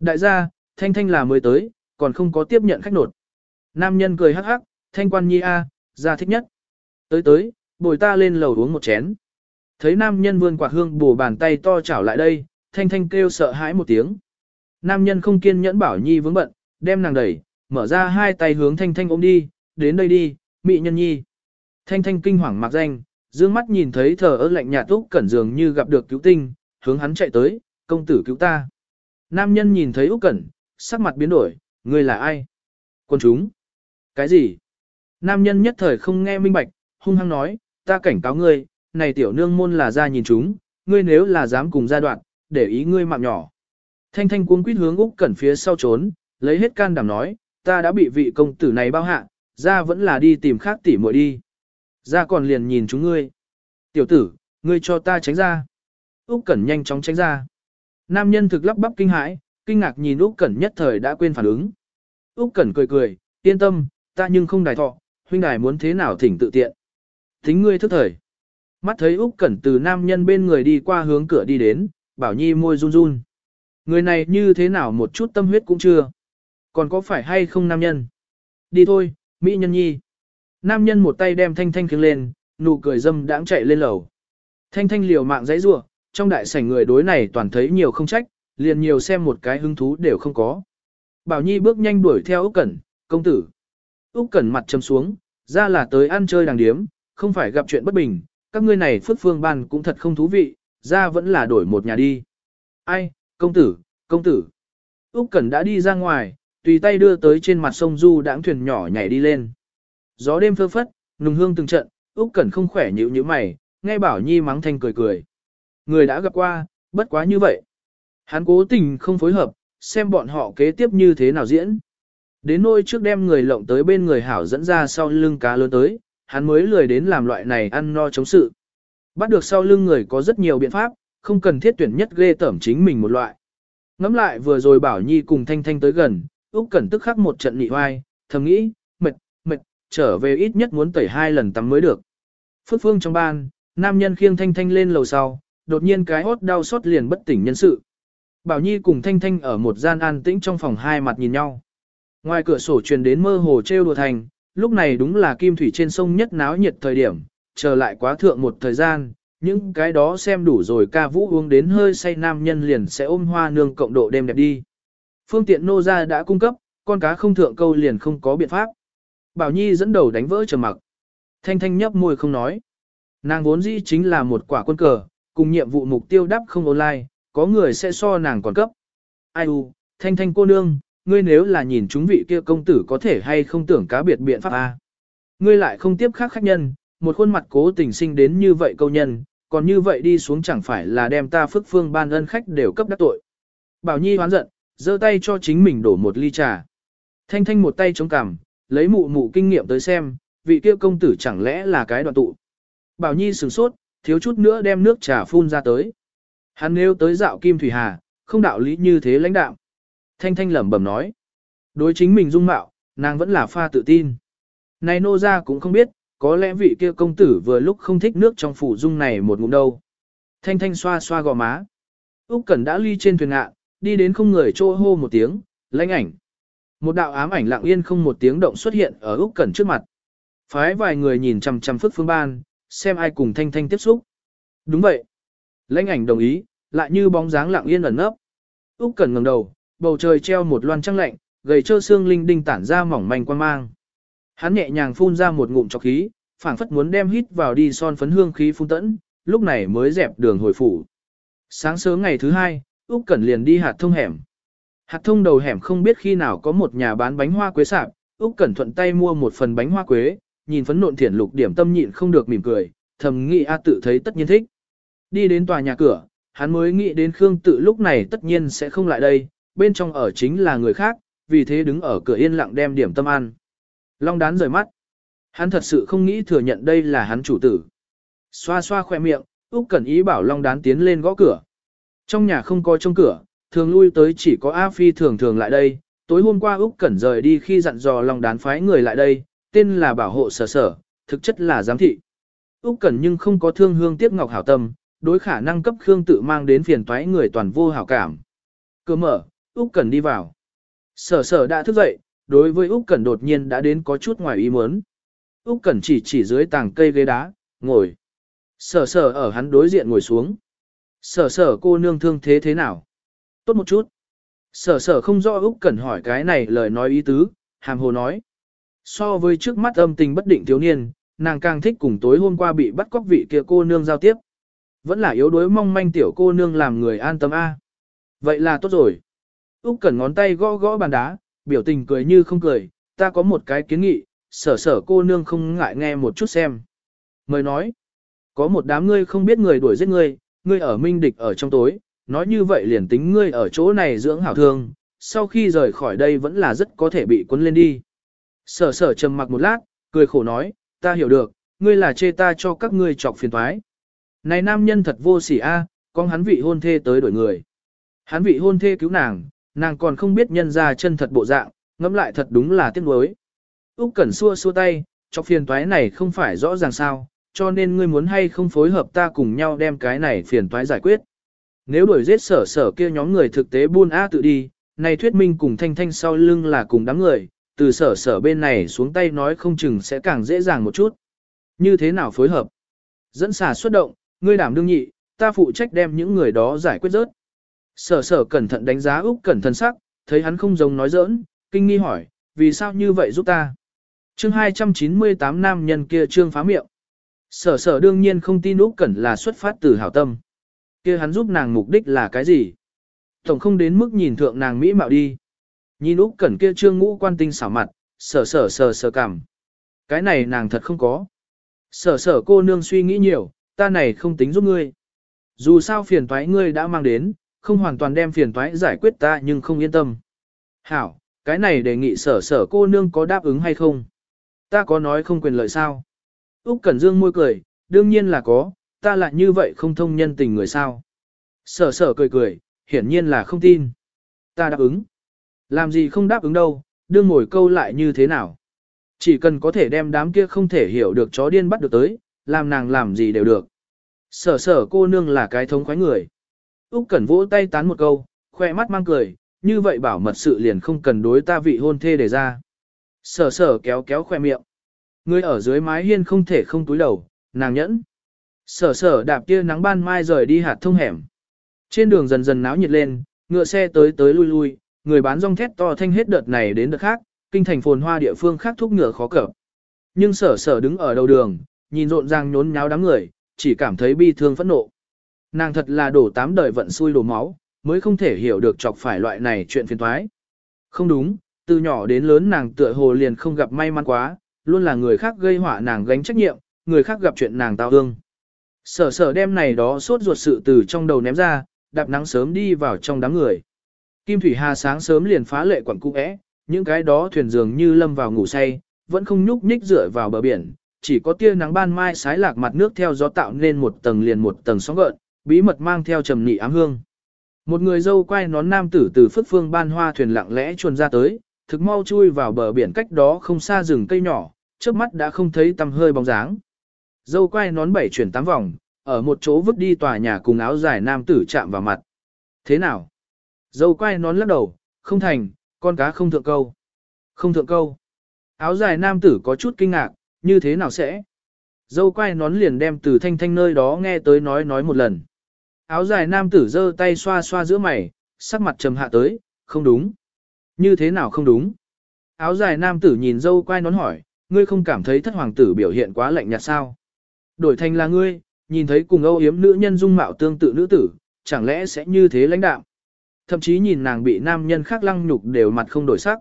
Đại gia, thanh thanh là mới tới, còn không có tiếp nhận khách nột. Nam nhân cười hắc hắc, thanh quan nhi a, gia thích nhất. Tới tới, bồi ta lên lầu uống một chén. Thấy nam nhân vươn quạt hương bổ bàn tay to chảo lại đây, thanh thanh kêu sợ hãi một tiếng. Nam nhân không kiên nhẫn bảo nhi vướng bận, đem nàng đẩy, mở ra hai tay hướng thanh thanh ôm đi, đến đây đi, mị nhân nhi. Thanh thanh kinh hoàng mặc danh, dương mắt nhìn thấy thờ ơ lạnh nhạt Úc Cẩn dường như gặp được cứu tinh, hướng hắn chạy tới, công tử cứu ta. Nam nhân nhìn thấy Úc Cẩn, sắc mặt biến đổi, ngươi là ai? Quân chúng. Cái gì? Nam nhân nhất thời không nghe minh bạch, hung hăng nói, ta cảnh cáo ngươi, này tiểu nương môn là ra nhìn chúng, ngươi nếu là dám cùng gia đoạn, để ý ngươi mạng nhỏ. Thanh thanh cuống quýt hướng Úc Cẩn phía sau trốn, lấy hết can đảm nói, ta đã bị vị công tử này bao hạ, ra vẫn là đi tìm khác tỷ muội đi. Ra còn liền nhìn chúng ngươi. Tiểu tử, ngươi cho ta tránh ra. Úc Cẩn nhanh chóng tránh ra. Nam nhân thực lắp bắp kinh hãi, kinh ngạc nhìn Úc Cẩn nhất thời đã quên phản ứng. Úc Cẩn cười cười, yên tâm, ta nhưng không đài thọ, huynh đài muốn thế nào thỉnh tự tiện. Tính ngươi thức thời. Mắt thấy Úc Cẩn từ nam nhân bên người đi qua hướng cửa đi đến, Bảo Nhi môi run run. Người này như thế nào một chút tâm huyết cũng chưa. Còn có phải hay không nam nhân? Đi thôi, Mỹ nhân nhi. Nam nhân một tay đem Thanh Thanh khiêng lên, nụ cười dâm đãng chạy lên lầu. Thanh Thanh liều mạng giãy giụa, trong đại sảnh người đối này toàn thấy nhiều không trách, liền nhiều xem một cái hứng thú đều không có. Bảo Nhi bước nhanh đuổi theo Úc Cẩn, "Công tử." Úc Cẩn mặt trầm xuống, ra là tới ăn chơi đàng điếm, không phải gặp chuyện bất bình, các ngươi này phước phương ban cũng thật không thú vị, ra vẫn là đổi một nhà đi. "Ai, công tử, công tử." Úc Cẩn đã đi ra ngoài, tùy tay đưa tới trên mặt sông Du đãng thuyền nhỏ nhảy đi lên. Gió đêm phơ phất, nùng hương từng trận, Úc Cẩn không khỏe nhíu nhíu mày, nghe Bảo Nhi mắng thanh cười cười. Người đã gặp qua, bất quá như vậy. Hắn cố tình không phối hợp, xem bọn họ kế tiếp như thế nào diễn. Đến nôi trước đem người lộng tới bên người hảo dẫn ra sau lưng cá lớn tới, hắn mới lười đến làm loại này ăn no chống sự. Bắt được sau lưng người có rất nhiều biện pháp, không cần thiết tuyển nhất ghê tởm chính mình một loại. Ngắm lại vừa rồi Bảo Nhi cùng Thanh Thanh tới gần, Úc Cẩn tức khắc một trận nị oai, thầm nghĩ, trở về ít nhất muốn tẩy hai lần tắm mới được. Phước phương trong ban, nam nhân khiêng Thanh Thanh lên lầu sau, đột nhiên cái hốt đau xót liền bất tỉnh nhân sự. Bảo Nhi cùng Thanh Thanh ở một gian an tĩnh trong phòng hai mặt nhìn nhau. Ngoài cửa sổ truyền đến mơ hồ trêu đùa thành, lúc này đúng là kim thủy trên sông nhất náo nhiệt thời điểm, Trở lại quá thượng một thời gian, những cái đó xem đủ rồi ca vũ uống đến hơi say nam nhân liền sẽ ôm hoa nương cộng độ đêm đẹp đi. Phương tiện nô gia đã cung cấp, con cá không thượng câu liền không có biện pháp. Bảo Nhi dẫn đầu đánh vỡ trầm mặc. Thanh Thanh nhấp môi không nói. Nàng vốn dĩ chính là một quả quân cờ, cùng nhiệm vụ mục tiêu đáp không online, có người sẽ so nàng còn cấp. Ai u, Thanh Thanh cô nương, ngươi nếu là nhìn chúng vị kia công tử có thể hay không tưởng cá biệt biện pháp A. Ngươi lại không tiếp khác khách nhân, một khuôn mặt cố tình sinh đến như vậy câu nhân, còn như vậy đi xuống chẳng phải là đem ta phức phương ban ân khách đều cấp đắc tội. Bảo Nhi hoán giận, giơ tay cho chính mình đổ một ly trà. Thanh thanh một tay chống cằm, lấy mụ mụ kinh nghiệm tới xem, vị kia công tử chẳng lẽ là cái đoạn tụ. Bảo Nhi sửng sốt, thiếu chút nữa đem nước trà phun ra tới. Hắn nêu tới dạo Kim Thủy Hà, không đạo lý như thế lãnh đạo. Thanh thanh lẩm bẩm nói. Đối chính mình dung mạo, nàng vẫn là pha tự tin. Này nô ra cũng không biết, có lẽ vị kia công tử vừa lúc không thích nước trong phủ dung này một ngụm đâu. Thanh thanh xoa xoa gò má. Úc Cẩn đã ly trên thuyền ngạ, đi đến không người trô hô một tiếng, lãnh ảnh. Một đạo ám ảnh lặng yên không một tiếng động xuất hiện ở Úc Cẩn trước mặt. Phái vài người nhìn chằm chằm phước phương ban, xem ai cùng thanh thanh tiếp xúc. Đúng vậy. Lãnh ảnh đồng ý, lại như bóng dáng lặng yên ẩn nấp. Úc Cẩn ngẩng đầu, bầu trời treo một loan trăng lạnh, gầy trơ xương linh đinh tản ra mỏng manh quang mang. Hắn nhẹ nhàng phun ra một ngụm trọc khí, phảng phất muốn đem hít vào đi son phấn hương khí phun tẫn, lúc này mới dẹp đường hồi phủ. Sáng sớm ngày thứ hai, Úc Cẩn liền đi hạt thông hẻm. Hạt thông đầu hẻm không biết khi nào có một nhà bán bánh hoa quế sạp, Úc Cẩn thuận tay mua một phần bánh hoa quế, nhìn phấn nộn thiển lục điểm tâm nhịn không được mỉm cười, thầm nghĩ a tự thấy tất nhiên thích. Đi đến tòa nhà cửa, hắn mới nghĩ đến Khương tự lúc này tất nhiên sẽ không lại đây, bên trong ở chính là người khác, vì thế đứng ở cửa yên lặng đem điểm tâm ăn. Long đán rời mắt. Hắn thật sự không nghĩ thừa nhận đây là hắn chủ tử. Xoa xoa khoe miệng, Úc Cẩn ý bảo Long đán tiến lên gõ cửa. Trong nhà không có trông cửa, thường lui tới chỉ có A Phi thường thường lại đây. Tối hôm qua Úc Cẩn rời đi khi dặn dò lòng đán phái người lại đây, tên là bảo hộ sở sở, thực chất là giám thị. Úc Cẩn nhưng không có thương hương tiếc ngọc hảo tâm, đối khả năng cấp Khương tự mang đến phiền toái người toàn vô hảo cảm. Cửa mở, Úc Cẩn đi vào. Sở sở đã thức dậy, đối với Úc Cẩn đột nhiên đã đến có chút ngoài ý muốn. Úc Cẩn chỉ chỉ dưới tảng cây ghế đá, ngồi. Sở sở ở hắn đối diện ngồi xuống. Sở sở cô nương thương thế thế nào? Tốt một chút. Sở sở không rõ Úc Cẩn hỏi cái này lời nói ý tứ, hàm hồ nói. So với trước mắt âm tình bất định thiếu niên, nàng càng thích cùng tối hôm qua bị bắt cóc vị kia cô nương giao tiếp. Vẫn là yếu đuối mong manh tiểu cô nương làm người an tâm a. Vậy là tốt rồi. Úc Cẩn ngón tay gõ gõ bàn đá, biểu tình cười như không cười, ta có một cái kiến nghị, sở sở cô nương không ngại nghe một chút xem. Mời nói, có một đám ngươi không biết người đuổi giết ngươi, ngươi ở minh địch ở trong tối, nói như vậy liền tính ngươi ở chỗ này dưỡng hảo thương, sau khi rời khỏi đây vẫn là rất có thể bị cuốn lên đi. Sở sở trầm mặc một lát, cười khổ nói, ta hiểu được, ngươi là chê ta cho các ngươi chọc phiền toái. Này nam nhân thật vô sỉ a, con hắn vị hôn thê tới đổi người. Hắn vị hôn thê cứu nàng, nàng còn không biết nhân ra chân thật bộ dạng, ngẫm lại thật đúng là tiếc nuối. Úc Cẩn xua xua tay, chọc phiền toái này không phải rõ ràng sao, cho nên ngươi muốn hay không phối hợp ta cùng nhau đem cái này phiền toái giải quyết. Nếu đuổi giết sở sở kia nhóm người thực tế buôn a tự đi, này thuyết minh cùng thanh thanh sau lưng là cùng đám người, từ sở sở bên này xuống tay nói không chừng sẽ càng dễ dàng một chút. Như thế nào phối hợp? Dẫn xà xuất động, ngươi đảm đương nhị, ta phụ trách đem những người đó giải quyết rớt. Sở sở cẩn thận đánh giá Úc cẩn thận sắc, thấy hắn không giống nói giỡn, kinh nghi hỏi, vì sao như vậy giúp ta? chương 298 nam nhân kia trương phá miệng. Sở sở đương nhiên không tin Úc cẩn là xuất phát từ hảo tâm kia hắn giúp nàng mục đích là cái gì? Tổng không đến mức nhìn thượng nàng mỹ mạo đi. Nhìn Úc Cẩn kia trương ngũ quan tinh xảo mặt, sở sở sở sở cảm. Cái này nàng thật không có. Sở sở cô nương suy nghĩ nhiều, ta này không tính giúp ngươi. Dù sao phiền toái ngươi đã mang đến, không hoàn toàn đem phiền toái giải quyết ta nhưng không yên tâm. Hảo, cái này đề nghị sở sở cô nương có đáp ứng hay không? Ta có nói không quyền lợi sao? Úc Cẩn Dương môi cười, đương nhiên là có, ta lại như vậy không thông nhân tình người sao? Sở sở cười cười, hiển nhiên là không tin. Ta đáp ứng. Làm gì không đáp ứng đâu, đương ngồi câu lại như thế nào. Chỉ cần có thể đem đám kia không thể hiểu được chó điên bắt được tới, làm nàng làm gì đều được. Sở sở cô nương là cái thống khoái người. Úc Cẩn vỗ tay tán một câu, khoe mắt mang cười, như vậy bảo mật sự liền không cần đối ta vị hôn thê để ra. Sở sở kéo kéo khoe miệng. Người ở dưới mái hiên không thể không túi đầu, nàng nhẫn. Sở sở đạp kia nắng ban mai rời đi hạt thông hẻm. Trên đường dần dần náo nhiệt lên, ngựa xe tới tới lui lui, người bán rong thét to thanh hết đợt này đến đợt khác, kinh thành phồn hoa địa phương khác thúc ngựa khó cập. Nhưng sở sở đứng ở đầu đường, nhìn rộn ràng nhốn nháo đám người, chỉ cảm thấy bi thương phẫn nộ. Nàng thật là đổ tám đời vận xui đổ máu, mới không thể hiểu được chọc phải loại này chuyện phiền toái. Không đúng, từ nhỏ đến lớn nàng tựa hồ liền không gặp may mắn quá, luôn là người khác gây họa nàng gánh trách nhiệm, người khác gặp chuyện nàng tao hương. Sở sở đem này đó suốt ruột sự từ trong đầu ném ra, đạp nắng sớm đi vào trong đám người. Kim Thủy Hà sáng sớm liền phá lệ quẩn cũ ẽ, những cái đó thuyền dường như lâm vào ngủ say, vẫn không nhúc nhích dựa vào bờ biển, chỉ có tia nắng ban mai sái lạc mặt nước theo gió tạo nên một tầng liền một tầng sóng gợn, bí mật mang theo trầm nị ám hương. Một người dâu quay nón nam tử từ phất phương ban hoa thuyền lặng lẽ chuồn ra tới, thực mau chui vào bờ biển cách đó không xa rừng cây nhỏ, trước mắt đã không thấy tăm hơi bóng dáng. Dâu quay nón bảy chuyển tám vòng, ở một chỗ vứt đi tòa nhà cùng áo dài nam tử chạm vào mặt. Thế nào? Dâu quay nón lắc đầu, không thành, con cá không thượng câu. Không thượng câu. Áo dài nam tử có chút kinh ngạc, như thế nào sẽ? Dâu quay nón liền đem từ thanh thanh nơi đó nghe tới nói nói một lần. Áo dài nam tử giơ tay xoa xoa giữa mày, sắc mặt trầm hạ tới, không đúng. Như thế nào không đúng? Áo dài nam tử nhìn dâu quay nón hỏi, ngươi không cảm thấy thất hoàng tử biểu hiện quá lạnh nhạt sao? Đổi thành là ngươi, nhìn thấy cùng âu yếm nữ nhân dung mạo tương tự nữ tử, chẳng lẽ sẽ như thế lãnh đạo? Thậm chí nhìn nàng bị nam nhân khác lăng nhục đều mặt không đổi sắc.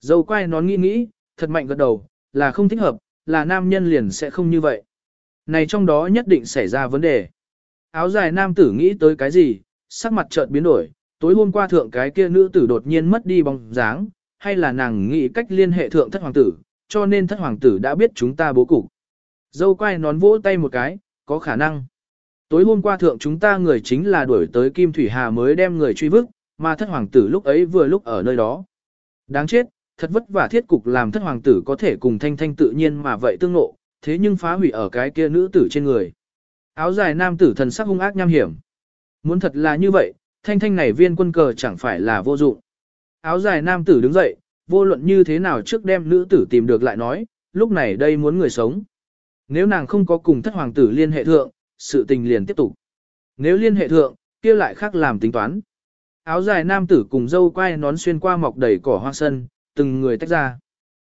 Dâu quay nón nghĩ nghĩ, thật mạnh gật đầu, là không thích hợp, là nam nhân liền sẽ không như vậy. Này trong đó nhất định xảy ra vấn đề. Áo dài nam tử nghĩ tới cái gì, sắc mặt chợt biến đổi, tối hôm qua thượng cái kia nữ tử đột nhiên mất đi bóng dáng, hay là nàng nghĩ cách liên hệ thượng thất hoàng tử, cho nên thất hoàng tử đã biết chúng ta bố cục. Dâu quay nón vỗ tay một cái, có khả năng. Tối hôm qua thượng chúng ta người chính là đuổi tới Kim Thủy Hà mới đem người truy vức, mà thất hoàng tử lúc ấy vừa lúc ở nơi đó. Đáng chết, thật vất vả thiết cục làm thất hoàng tử có thể cùng thanh thanh tự nhiên mà vậy tương nộ, thế nhưng phá hủy ở cái kia nữ tử trên người. Áo dài nam tử thần sắc hung ác nham hiểm. Muốn thật là như vậy, thanh thanh này viên quân cờ chẳng phải là vô dụng. Áo dài nam tử đứng dậy, vô luận như thế nào trước đem nữ tử tìm được lại nói, lúc này đây muốn người sống. Nếu nàng không có cùng thất hoàng tử liên hệ thượng, sự tình liền tiếp tục. Nếu liên hệ thượng, kia lại khác làm tính toán. Áo dài nam tử cùng dâu quay nón xuyên qua mọc đầy cỏ hoa sân, từng người tách ra.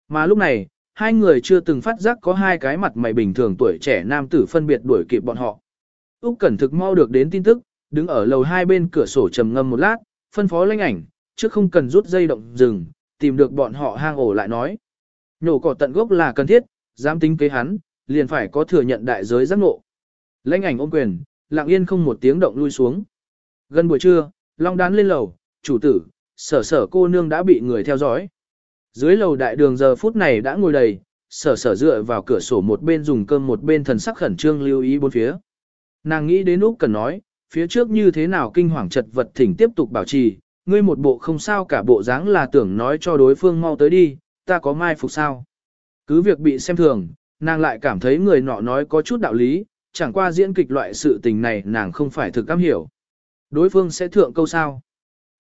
Mà lúc này, hai người chưa từng phát giác có hai cái mặt mày bình thường tuổi trẻ nam tử phân biệt đuổi kịp bọn họ. Úc Cẩn thực mau được đến tin tức, đứng ở lầu hai bên cửa sổ trầm ngâm một lát, phân phó lãnh ảnh, trước không cần rút dây động dừng, tìm được bọn họ hang ổ lại nói. Nhổ cỏ tận gốc là cần thiết, dám tính kế hắn, liền phải có thừa nhận đại giới giác ngộ. Lãnh ảnh ôm quyền, lặng yên không một tiếng động lui xuống. Gần buổi trưa, Long đán lên lầu, chủ tử, sở sở cô nương đã bị người theo dõi. Dưới lầu đại đường giờ phút này đã ngồi đầy, sở sở dựa vào cửa sổ một bên dùng cơm một bên thần sắc khẩn trương lưu ý bốn phía. Nàng nghĩ đến Úc cần nói, phía trước như thế nào kinh hoàng chật vật thỉnh tiếp tục bảo trì, ngươi một bộ không sao cả bộ dáng là tưởng nói cho đối phương mau tới đi, ta có mai phục sao. Cứ việc bị xem thường, nàng lại cảm thấy người nọ nói có chút đạo lý, chẳng qua diễn kịch loại sự tình này nàng không phải thực cam hiểu. Đối phương sẽ thượng câu sao.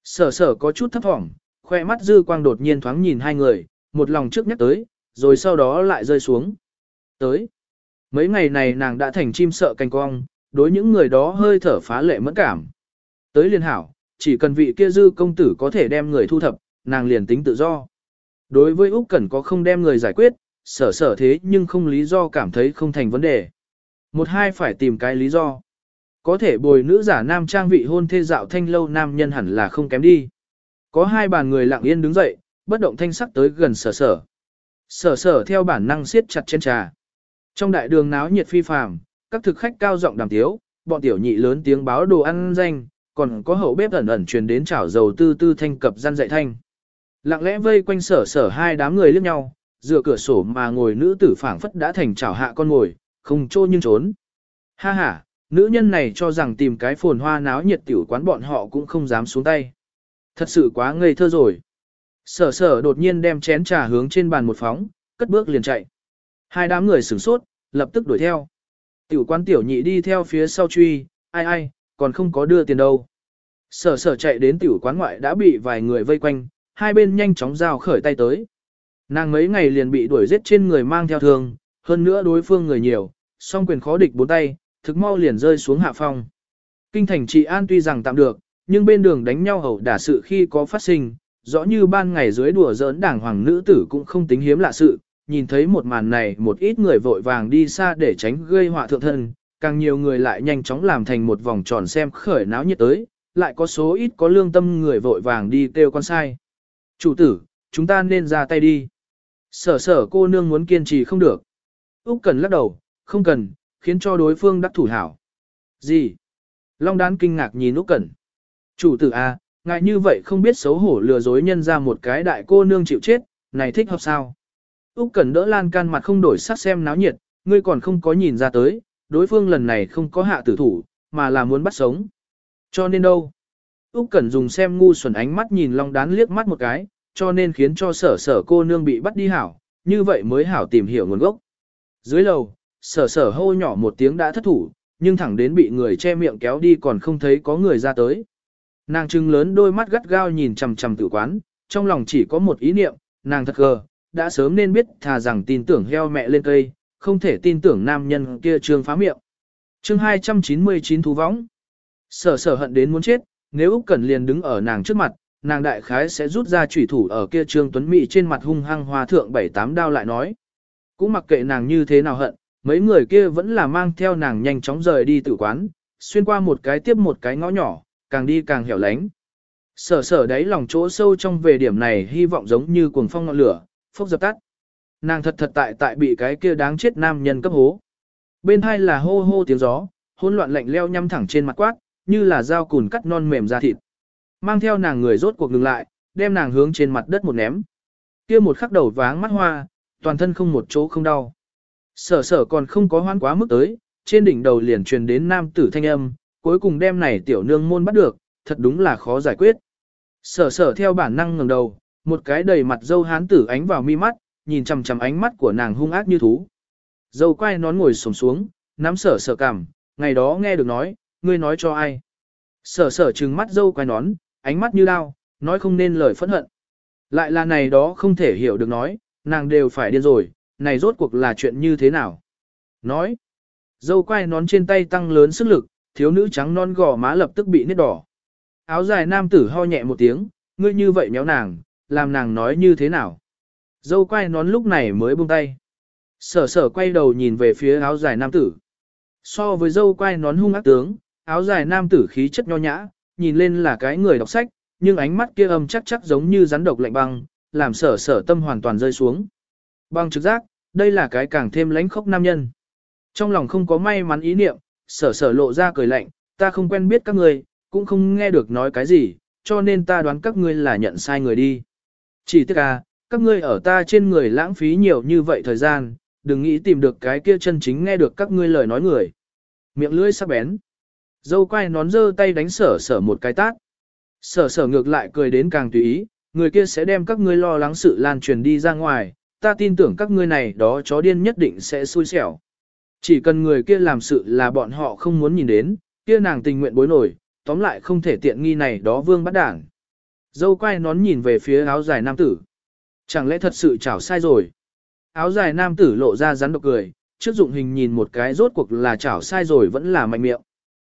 Sở sở có chút thấp thỏm, khoe mắt dư quang đột nhiên thoáng nhìn hai người, một lòng trước nhắc tới, rồi sau đó lại rơi xuống. Tới. Mấy ngày này nàng đã thành chim sợ canh cong, đối những người đó hơi thở phá lệ mẫn cảm. Tới liên hảo, chỉ cần vị kia dư công tử có thể đem người thu thập, nàng liền tính tự do. Đối với Úc Cẩn có không đem người giải quyết, sở sở thế nhưng không lý do cảm thấy không thành vấn đề. Một hai phải tìm cái lý do. Có thể bồi nữ giả nam trang vị hôn thê dạo thanh lâu nam nhân hẳn là không kém đi. Có hai bàn người lặng yên đứng dậy, bất động thanh sắc tới gần sở sở. Sở sở theo bản năng siết chặt trên trà. Trong đại đường náo nhiệt phi phàm, các thực khách cao giọng đàm tiếu, bọn tiểu nhị lớn tiếng báo đồ ăn danh, còn có hậu bếp ẩn ẩn truyền đến chảo dầu tư tư thanh cập gian dạy thanh. Lặng lẽ vây quanh sở sở hai đám người liếc nhau, dựa cửa sổ mà ngồi nữ tử phảng phất đã thành chảo hạ con ngồi, không trô nhưng trốn. Ha ha, nữ nhân này cho rằng tìm cái phồn hoa náo nhiệt tiểu quán bọn họ cũng không dám xuống tay. Thật sự quá ngây thơ rồi. Sở sở đột nhiên đem chén trà hướng trên bàn một phóng, cất bước liền chạy. Hai đám người sửng sốt, lập tức đuổi theo. Tiểu quán tiểu nhị đi theo phía sau truy, ai ai, còn không có đưa tiền đâu. Sở sở chạy đến tiểu quán ngoại đã bị vài người vây quanh, hai bên nhanh chóng giao khởi tay tới. Nàng mấy ngày liền bị đuổi giết trên người mang theo thương, hơn nữa đối phương người nhiều, song quyền khó địch bốn tay, thực mau liền rơi xuống hạ phong. Kinh thành trị an tuy rằng tạm được, nhưng bên đường đánh nhau hầu đả sự khi có phát sinh, rõ như ban ngày dưới đùa giỡn đảng hoàng nữ tử cũng không tính hiếm lạ sự, nhìn thấy một màn này một ít người vội vàng đi xa để tránh gây họa thượng thân, càng nhiều người lại nhanh chóng làm thành một vòng tròn xem khởi náo nhiệt tới, lại có số ít có lương tâm người vội vàng đi kêu con sai. Chủ tử, chúng ta nên ra tay đi. Sở sở cô nương muốn kiên trì không được. Úc Cần lắc đầu, không cần, khiến cho đối phương đắc thủ hảo. Gì? Long đán kinh ngạc nhìn Úc cần, Chủ tử à, ngài như vậy không biết xấu hổ lừa dối nhân ra một cái đại cô nương chịu chết, này thích hợp sao? Úc cần đỡ lan can mặt không đổi sắc xem náo nhiệt, ngươi còn không có nhìn ra tới, đối phương lần này không có hạ tử thủ, mà là muốn bắt sống. Cho nên đâu? Úc Cẩn dùng xem ngu xuẩn ánh mắt nhìn Long Đán liếc mắt một cái, cho nên khiến cho sở sở cô nương bị bắt đi hảo, như vậy mới hảo tìm hiểu nguồn gốc. Dưới lầu, sở sở hô nhỏ một tiếng đã thất thủ, nhưng thẳng đến bị người che miệng kéo đi còn không thấy có người ra tới. Nàng trừng lớn đôi mắt gắt gao nhìn chằm chằm tử quán, trong lòng chỉ có một ý niệm, nàng thật gờ, đã sớm nên biết thà rằng tin tưởng heo mẹ lên cây, không thể tin tưởng nam nhân kia trương phá miệng. chương 299 thú võng. Sở sở hận đến muốn chết, nếu Úc Cẩn liền đứng ở nàng trước mặt, nàng đại khái sẽ rút ra chủy thủ ở kia trương tuấn mỹ trên mặt hung hăng hoa thượng bảy tám đao lại nói. Cũng mặc kệ nàng như thế nào hận, mấy người kia vẫn là mang theo nàng nhanh chóng rời đi tử quán, xuyên qua một cái tiếp một cái ngõ nhỏ, càng đi càng hẻo lánh. Sở sở đáy lòng chỗ sâu trong về điểm này hy vọng giống như cuồng phong ngọn lửa, phốc dập tắt. Nàng thật thật tại tại bị cái kia đáng chết nam nhân cấp hố. Bên hai là hô hô tiếng gió, hỗn loạn lạnh leo nhăm thẳng trên mặt quát, như là dao cùn cắt non mềm ra thịt. Mang theo nàng người rốt cuộc ngừng lại, đem nàng hướng trên mặt đất một ném. Kia một khắc đầu váng mắt hoa, toàn thân không một chỗ không đau. Sở sở còn không có hoan quá mức tới, trên đỉnh đầu liền truyền đến nam tử thanh âm, cuối cùng đem này tiểu nương môn bắt được, thật đúng là khó giải quyết. Sở sở theo bản năng ngẩng đầu, một cái đầy mặt dâu hán tử ánh vào mi mắt, nhìn chằm chằm ánh mắt của nàng hung ác như thú. Dâu quay nón ngồi sổng xuống, nắm sở sở cảm, ngày đó nghe được nói, ngươi nói cho ai. Sở sở trừng mắt dâu quay nón, ánh mắt như đao, nói không nên lời phẫn hận. Lại là này đó không thể hiểu được nói, nàng đều phải điên rồi, này rốt cuộc là chuyện như thế nào. Nói, dâu quai nón trên tay tăng lớn sức lực, thiếu nữ trắng non gò má lập tức bị nít đỏ. Áo dài nam tử ho nhẹ một tiếng, ngươi như vậy méo nàng, làm nàng nói như thế nào. Dâu quai nón lúc này mới buông tay. Sở sở quay đầu nhìn về phía áo dài nam tử. So với dâu quai nón hung ác tướng, áo dài nam tử khí chất nho nhã, nhìn lên là cái người đọc sách, nhưng ánh mắt kia âm chắc chắc giống như rắn độc lạnh băng, làm sở sở tâm hoàn toàn rơi xuống. Băng trực giác, đây là cái càng thêm lãnh khốc nam nhân. Trong lòng không có may mắn ý niệm, sở sở lộ ra cười lạnh, ta không quen biết các người, cũng không nghe được nói cái gì, cho nên ta đoán các ngươi là nhận sai người đi. Chỉ tiếc à, các ngươi ở ta trên người lãng phí nhiều như vậy thời gian, đừng nghĩ tìm được cái kia chân chính nghe được các ngươi lời nói người. Miệng lưỡi sắc bén. Dâu quay nón dơ tay đánh sở sở một cái tát. Sở sở ngược lại cười đến càng tùy ý, người kia sẽ đem các ngươi lo lắng sự lan truyền đi ra ngoài, ta tin tưởng các ngươi này đó chó điên nhất định sẽ xui xẻo. Chỉ cần người kia làm sự là bọn họ không muốn nhìn đến, kia nàng tình nguyện bối nổi, tóm lại không thể tiện nghi này đó vương bắt đảng. Dâu quay nón nhìn về phía áo dài nam tử. Chẳng lẽ thật sự chảo sai rồi? Áo dài nam tử lộ ra rắn độc cười, trước dụng hình nhìn một cái rốt cuộc là chảo sai rồi vẫn là mạnh miệng.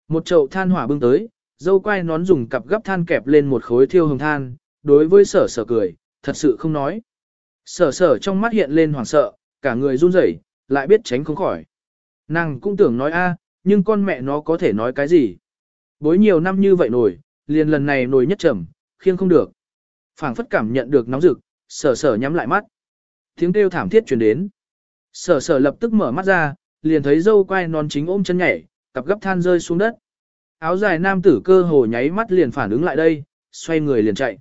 Một chậu than hỏa bưng tới, dâu quay nón dùng cặp gấp than kẹp lên một khối thiêu hồng than, đối với sở sở cười, thật sự không nói. Sở sở trong mắt hiện lên hoảng sợ, cả người run rẩy, lại biết tránh không khỏi. Nàng cũng tưởng nói a, nhưng con mẹ nó có thể nói cái gì. Bối nhiều năm như vậy nổi, liền lần này nổi nhất trầm, khiêng không được. phảng phất cảm nhận được nóng rực, sở sở nhắm lại mắt. Tiếng kêu thảm thiết truyền đến. Sở sở lập tức mở mắt ra, liền thấy dâu quay non chính ôm chân nhảy, cặp gấp than rơi xuống đất. Áo dài nam tử cơ hồ nháy mắt liền phản ứng lại đây, xoay người liền chạy.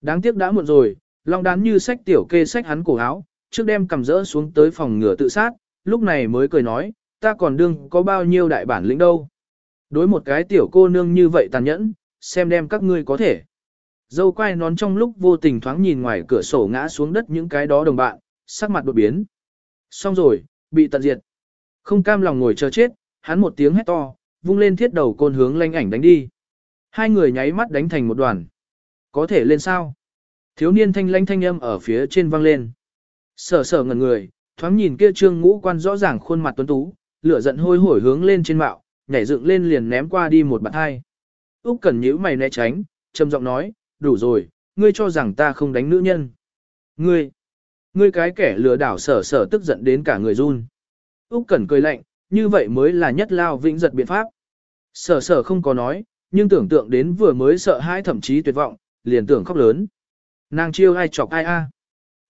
Đáng tiếc đã muộn rồi, long đán như sách tiểu kê sách hắn cổ áo, trước đem cầm rỡ xuống tới phòng ngửa tự sát, lúc này mới cười nói, ta còn đương có bao nhiêu đại bản lĩnh đâu. Đối một cái tiểu cô nương như vậy tàn nhẫn, xem đem các ngươi có thể. Dâu quay nón trong lúc vô tình thoáng nhìn ngoài cửa sổ ngã xuống đất những cái đó đồng bạn, sắc mặt đột biến. Xong rồi, bị tận diệt. Không cam lòng ngồi chờ chết, hắn một tiếng hét to, vung lên thiết đầu côn hướng lanh ảnh đánh đi. Hai người nháy mắt đánh thành một đoàn. Có thể lên sao? Thiếu niên thanh lanh thanh âm ở phía trên vang lên. Sở sở ngẩn người, thoáng nhìn kia trương ngũ quan rõ ràng khuôn mặt tuấn tú, lửa giận hôi hổi hướng lên trên mạo, nhảy dựng lên liền ném qua đi một bạt hai. Úc cần nhíu mày né tránh, trầm giọng nói, đủ rồi, ngươi cho rằng ta không đánh nữ nhân. Ngươi, ngươi cái kẻ lừa đảo sở sở tức giận đến cả người run. Úc Cẩn cười lạnh, như vậy mới là nhất lao vĩnh giật biện pháp. Sở sở không có nói, nhưng tưởng tượng đến vừa mới sợ hãi thậm chí tuyệt vọng, liền tưởng khóc lớn. Nàng chiêu ai chọc ai a. À.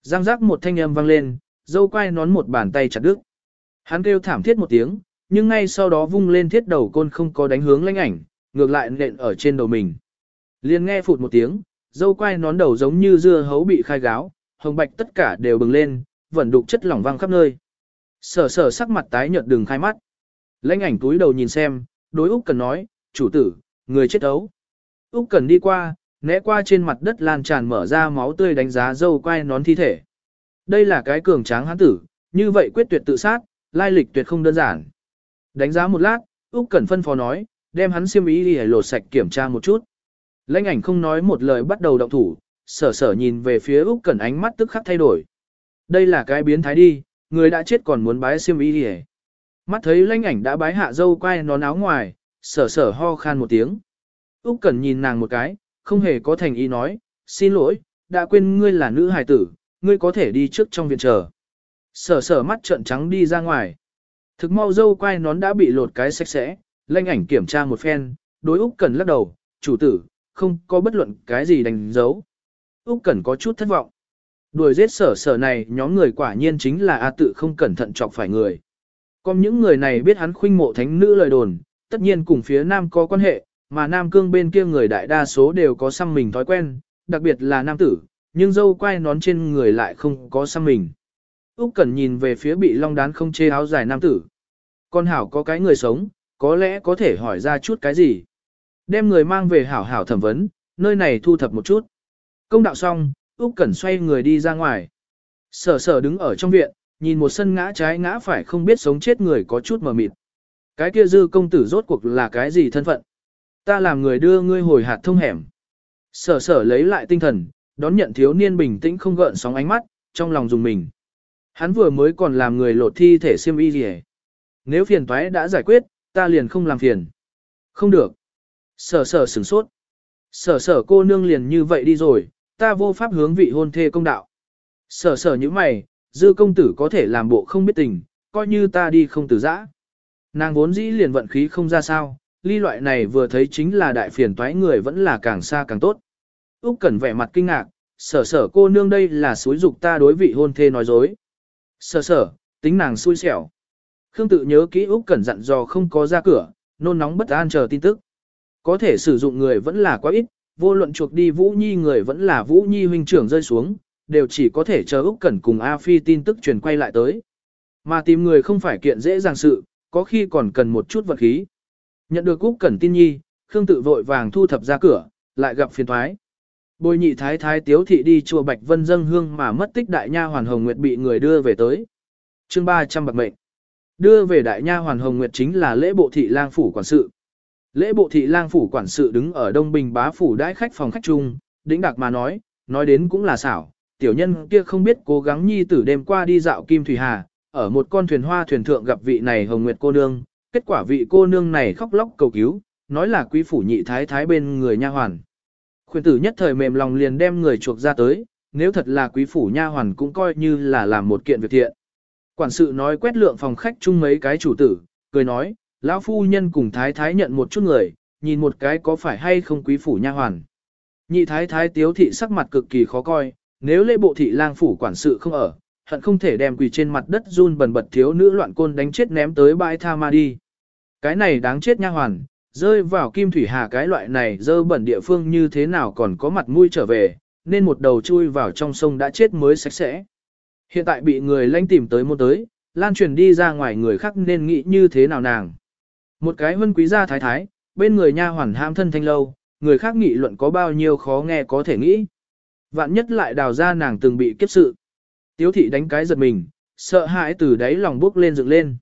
Giang giác một thanh âm vang lên, dâu quay nón một bàn tay chặt đứt. Hắn kêu thảm thiết một tiếng, nhưng ngay sau đó vung lên thiết đầu côn không có đánh hướng lãnh ảnh, ngược lại nện ở trên đầu mình. Liền nghe phụt một tiếng, dâu quay nón đầu giống như dưa hấu bị khai gáo, hồng bạch tất cả đều bừng lên, vẫn đục chất lỏng văng khắp nơi. Sở sở sắc mặt tái nhợt đừng khai mắt. Lãnh ảnh túi đầu nhìn xem, đối Úc Cần nói, chủ tử, người chết ấu. Úc Cần đi qua, né qua trên mặt đất lan tràn mở ra máu tươi đánh giá dâu quay nón thi thể. Đây là cái cường tráng hán tử, như vậy quyết tuyệt tự sát, lai lịch tuyệt không đơn giản. Đánh giá một lát, Úc Cẩn phân phó nói, đem hắn xiêm y đi lột sạch kiểm tra một chút. Lãnh ảnh không nói một lời bắt đầu động thủ, sở sở nhìn về phía Úc Cẩn ánh mắt tức khắc thay đổi. Đây là cái biến thái đi, người đã chết còn muốn bái xiêm y đi Mắt thấy lãnh ảnh đã bái hạ dâu quay nón áo ngoài, sở sở ho khan một tiếng. Úc Cẩn nhìn nàng một cái, không hề có thành ý nói, xin lỗi, đã quên ngươi là nữ hài tử, ngươi có thể đi trước trong viện chờ. Sở sở mắt trợn trắng đi ra ngoài. Thực mau dâu quay nón đã bị lột cái sạch sẽ, lanh ảnh kiểm tra một phen, đối Úc Cẩn lắc đầu, chủ tử, không có bất luận cái gì đánh dấu. Úc Cẩn có chút thất vọng. Đuổi giết sở sở này nhóm người quả nhiên chính là A tự không cẩn thận chọc phải người. Còn những người này biết hắn khuynh mộ thánh nữ lời đồn, tất nhiên cùng phía nam có quan hệ, mà nam cương bên kia người đại đa số đều có xăm mình thói quen, đặc biệt là nam tử, nhưng dâu quay nón trên người lại không có xăm mình. Úc Cẩn nhìn về phía bị long đán không chê áo dài nam tử. Con hảo có cái người sống, có lẽ có thể hỏi ra chút cái gì. Đem người mang về hảo hảo thẩm vấn, nơi này thu thập một chút. Công đạo xong, Úc Cẩn xoay người đi ra ngoài. Sở sở đứng ở trong viện, nhìn một sân ngã trái ngã phải không biết sống chết người có chút mờ mịt. Cái kia dư công tử rốt cuộc là cái gì thân phận? Ta làm người đưa ngươi hồi hạt thông hẻm. Sở sở lấy lại tinh thần, đón nhận thiếu niên bình tĩnh không gợn sóng ánh mắt, trong lòng dùng mình. Hắn vừa mới còn làm người lột thi thể xiêm y gì Nếu phiền toái đã giải quyết, ta liền không làm phiền. Không được. Sở sở sửng sốt. Sở sở cô nương liền như vậy đi rồi, ta vô pháp hướng vị hôn thê công đạo. Sở sở như mày, dư công tử có thể làm bộ không biết tình, coi như ta đi không tử giã. Nàng vốn dĩ liền vận khí không ra sao, ly loại này vừa thấy chính là đại phiền toái người vẫn là càng xa càng tốt. Úc Cẩn vẻ mặt kinh ngạc, sở sở cô nương đây là suối dục ta đối vị hôn thê nói dối. Sở sở, tính nàng xui xẻo. Khương tự nhớ kỹ Úc Cẩn dặn dò không có ra cửa, nôn nóng bất an chờ tin tức. Có thể sử dụng người vẫn là quá ít, vô luận chuộc đi Vũ Nhi người vẫn là Vũ Nhi huynh trưởng rơi xuống, đều chỉ có thể chờ Úc Cẩn cùng A Phi tin tức truyền quay lại tới. Mà tìm người không phải kiện dễ dàng sự, có khi còn cần một chút vật khí. Nhận được Úc Cẩn tin nhi, Khương tự vội vàng thu thập ra cửa, lại gặp phiền toái. Bôi nhị thái thái tiếu thị đi chùa Bạch Vân dâng hương mà mất tích đại nha hoàn Hồng Nguyệt bị người đưa về tới. Chương 300 bạc mệnh. Đưa về đại nha hoàn Hồng Nguyệt chính là lễ bộ thị lang phủ quản sự. Lễ bộ thị lang phủ quản sự đứng ở Đông Bình bá phủ đãi khách phòng khách chung, đĩnh đặc mà nói, nói đến cũng là xảo, tiểu nhân kia không biết cố gắng nhi tử đêm qua đi dạo Kim Thủy Hà, ở một con thuyền hoa thuyền thượng gặp vị này Hồng Nguyệt cô nương, kết quả vị cô nương này khóc lóc cầu cứu, nói là quý phủ nhị thái thái bên người nha hoàn. Khuyên tử nhất thời mềm lòng liền đem người chuộc ra tới, nếu thật là quý phủ nha hoàn cũng coi như là làm một kiện việc thiện. Quản sự nói quét lượng phòng khách chung mấy cái chủ tử, cười nói, lão phu nhân cùng thái thái nhận một chút người, nhìn một cái có phải hay không quý phủ nha hoàn. Nhị thái thái tiếu thị sắc mặt cực kỳ khó coi, nếu lễ bộ thị lang phủ quản sự không ở, hận không thể đem quỳ trên mặt đất run bần bật thiếu nữ loạn côn đánh chết ném tới bãi tha ma đi. Cái này đáng chết nha hoàn, rơi vào kim thủy hà cái loại này dơ bẩn địa phương như thế nào còn có mặt mũi trở về, nên một đầu chui vào trong sông đã chết mới sạch sẽ. Hiện tại bị người lanh tìm tới môn tới, lan truyền đi ra ngoài người khác nên nghĩ như thế nào nàng. Một cái huân quý gia thái thái, bên người nha hoàn ham thân thanh lâu, người khác nghị luận có bao nhiêu khó nghe có thể nghĩ. Vạn nhất lại đào ra nàng từng bị kiếp sự. Tiếu thị đánh cái giật mình, sợ hãi từ đáy lòng bước lên dựng lên.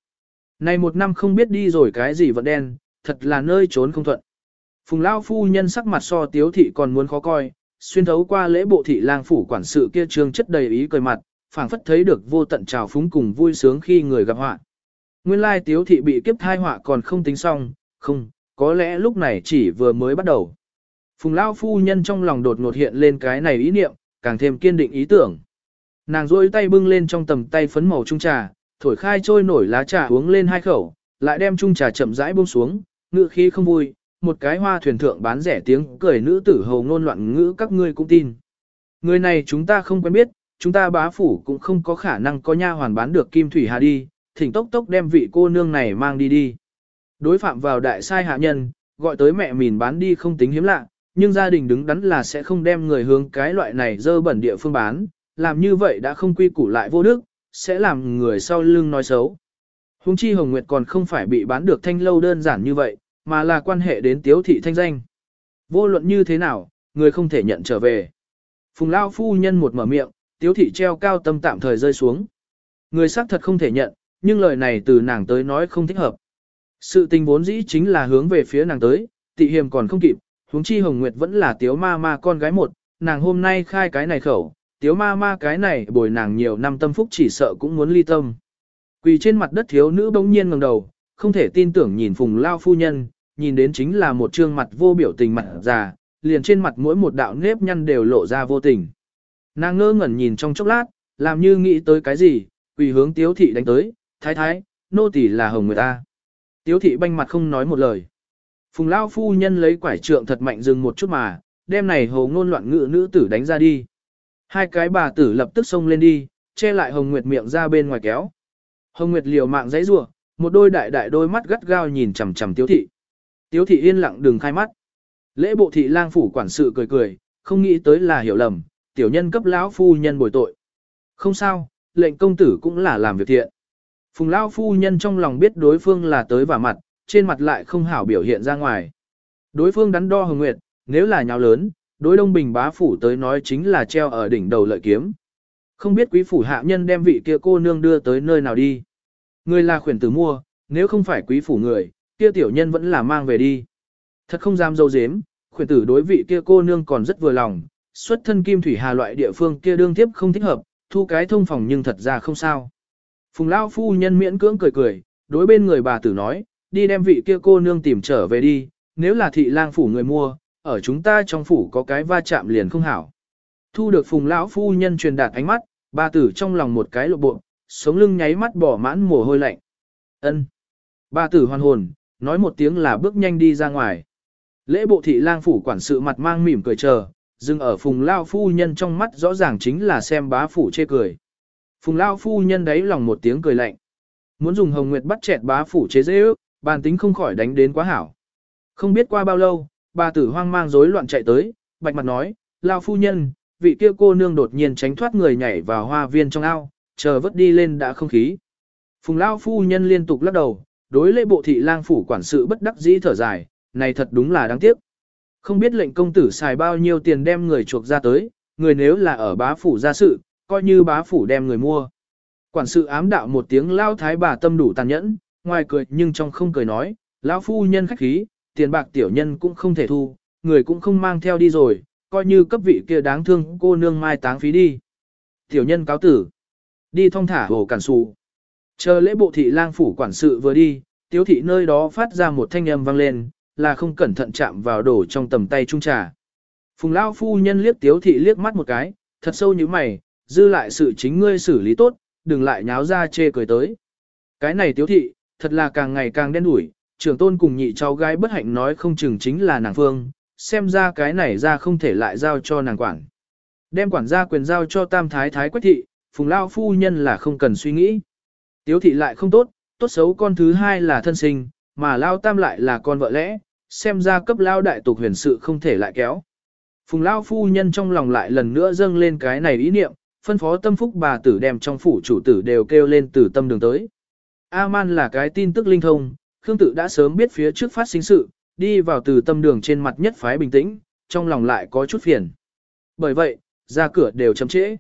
Này một năm không biết đi rồi cái gì vận đen, thật là nơi trốn không thuận. Phùng Lao phu nhân sắc mặt so tiếu thị còn muốn khó coi, xuyên thấu qua lễ bộ thị lang phủ quản sự kia trương chất đầy ý cười mặt, phảng phất thấy được vô tận trào phúng cùng vui sướng khi người gặp họa. Nguyên lai tiếu thị bị kiếp thai họa còn không tính xong, không, có lẽ lúc này chỉ vừa mới bắt đầu. Phùng Lao phu nhân trong lòng đột ngột hiện lên cái này ý niệm, càng thêm kiên định ý tưởng. Nàng rôi tay bưng lên trong tầm tay phấn màu trung trà, thổi khai trôi nổi lá trà uống lên hai khẩu, lại đem trung trà chậm rãi buông xuống, ngựa khí không vui, một cái hoa thuyền thượng bán rẻ tiếng cười nữ tử hầu ngôn loạn ngữ các ngươi cũng tin. Người này chúng ta không quen biết, chúng ta bá phủ cũng không có khả năng có nha hoàn bán được kim thủy hà đi, thỉnh tốc tốc đem vị cô nương này mang đi đi. Đối phạm vào đại sai hạ nhân, gọi tới mẹ mìn bán đi không tính hiếm lạ, nhưng gia đình đứng đắn là sẽ không đem người hướng cái loại này dơ bẩn địa phương bán, làm như vậy đã không quy củ lại vô đức, sẽ làm người sau lưng nói xấu. Hùng chi Hồng Nguyệt còn không phải bị bán được thanh lâu đơn giản như vậy, mà là quan hệ đến tiếu thị thanh danh. Vô luận như thế nào, người không thể nhận trở về. Phùng Lao phu nhân một mở miệng, tiếu thị treo cao tâm tạm thời rơi xuống. Người xác thật không thể nhận, nhưng lời này từ nàng tới nói không thích hợp. Sự tình vốn dĩ chính là hướng về phía nàng tới, tị hiểm còn không kịp, huống chi Hồng Nguyệt vẫn là tiếu ma ma con gái một, nàng hôm nay khai cái này khẩu, tiếu ma ma cái này bồi nàng nhiều năm tâm phúc chỉ sợ cũng muốn ly tâm. Quỳ trên mặt đất thiếu nữ bỗng nhiên ngẩng đầu, không thể tin tưởng nhìn phùng lao phu nhân, nhìn đến chính là một trương mặt vô biểu tình mặt già, liền trên mặt mỗi một đạo nếp nhăn đều lộ ra vô tình. Nàng ngơ ngẩn nhìn trong chốc lát, làm như nghĩ tới cái gì, quỳ hướng tiếu thị đánh tới, thái thái, nô tỳ là hồng người ta. Tiếu thị banh mặt không nói một lời. Phùng lao phu nhân lấy quải trượng thật mạnh dừng một chút mà, đem này hồ ngôn loạn ngữ nữ tử đánh ra đi. Hai cái bà tử lập tức xông lên đi, che lại Hồng Nguyệt miệng ra bên ngoài kéo. Hồng Nguyệt liều mạng giấy rủa, một đôi đại đại đôi mắt gắt gao nhìn chằm chằm Tiếu thị. Tiếu thị yên lặng đừng khai mắt. Lễ bộ thị lang phủ quản sự cười cười, không nghĩ tới là hiểu lầm, tiểu nhân cấp lão phu nhân bồi tội. Không sao, lệnh công tử cũng là làm việc thiện. Phùng lão phu nhân trong lòng biết đối phương là tới vả mặt, trên mặt lại không hảo biểu hiện ra ngoài. Đối phương đắn đo hồng nguyệt, nếu là nhào lớn, đối đông bình bá phủ tới nói chính là treo ở đỉnh đầu lợi kiếm. Không biết quý phủ hạ nhân đem vị kia cô nương đưa tới nơi nào đi. Người là khuyển tử mua, nếu không phải quý phủ người, kia tiểu nhân vẫn là mang về đi. Thật không dám dâu dếm, khuyển tử đối vị kia cô nương còn rất vừa lòng, xuất thân kim thủy hà loại địa phương kia đương tiếp không thích hợp, thu cái thông phòng nhưng thật ra không sao. Phùng Lao phu nhân miễn cưỡng cười cười, đối bên người bà tử nói, đi đem vị kia cô nương tìm trở về đi, nếu là thị lang phủ người mua, ở chúng ta trong phủ có cái va chạm liền không hảo. Thu được phùng lão phu nhân truyền đạt ánh mắt, bà tử trong lòng một cái lộ bộ, sống lưng nháy mắt bỏ mãn mồ hôi lạnh. ân Bà tử hoàn hồn, nói một tiếng là bước nhanh đi ra ngoài. Lễ bộ thị lang phủ quản sự mặt mang mỉm cười chờ, dừng ở phùng lao phu nhân trong mắt rõ ràng chính là xem bá phủ chê cười. Phùng lao phu nhân đấy lòng một tiếng cười lạnh. Muốn dùng hồng nguyệt bắt chẹt bá phủ chế dễ ước, bàn tính không khỏi đánh đến quá hảo. Không biết qua bao lâu, bà tử hoang mang rối loạn chạy tới, bạch mặt nói, lao phu nhân, vị kia cô nương đột nhiên tránh thoát người nhảy vào hoa viên trong ao, chờ vớt đi lên đã không khí. Phùng lao phu nhân liên tục lắc đầu, đối lễ bộ thị lang phủ quản sự bất đắc dĩ thở dài, này thật đúng là đáng tiếc. Không biết lệnh công tử xài bao nhiêu tiền đem người chuộc ra tới, người nếu là ở bá phủ ra sự, coi như bá phủ đem người mua. Quản sự ám đạo một tiếng lao thái bà tâm đủ tàn nhẫn, ngoài cười nhưng trong không cười nói, lão phu nhân khách khí, tiền bạc tiểu nhân cũng không thể thu, người cũng không mang theo đi rồi, coi như cấp vị kia đáng thương cô nương mai táng phí đi. Tiểu nhân cáo tử, đi thong thả hồ cản sụ. Chờ lễ bộ thị lang phủ quản sự vừa đi, tiếu thị nơi đó phát ra một thanh âm vang lên, là không cẩn thận chạm vào đổ trong tầm tay trung trà. Phùng lao phu nhân liếc tiếu thị liếc mắt một cái, thật sâu như mày, dư lại sự chính ngươi xử lý tốt, đừng lại nháo ra chê cười tới. Cái này tiếu thị, thật là càng ngày càng đen đủi, trưởng tôn cùng nhị cháu gái bất hạnh nói không chừng chính là nàng phương, xem ra cái này ra không thể lại giao cho nàng quản. Đem quản gia quyền giao cho tam thái thái quách thị, phùng lao phu nhân là không cần suy nghĩ. Tiếu thị lại không tốt, tốt xấu con thứ hai là thân sinh, mà lao tam lại là con vợ lẽ, xem ra cấp lao đại tục huyền sự không thể lại kéo. Phùng lao phu nhân trong lòng lại lần nữa dâng lên cái này ý niệm, phân phó tâm phúc bà tử đem trong phủ chủ tử đều kêu lên từ tâm đường tới. A-man là cái tin tức linh thông, Khương Tự đã sớm biết phía trước phát sinh sự, đi vào từ tâm đường trên mặt nhất phái bình tĩnh, trong lòng lại có chút phiền. Bởi vậy, ra cửa đều chậm trễ.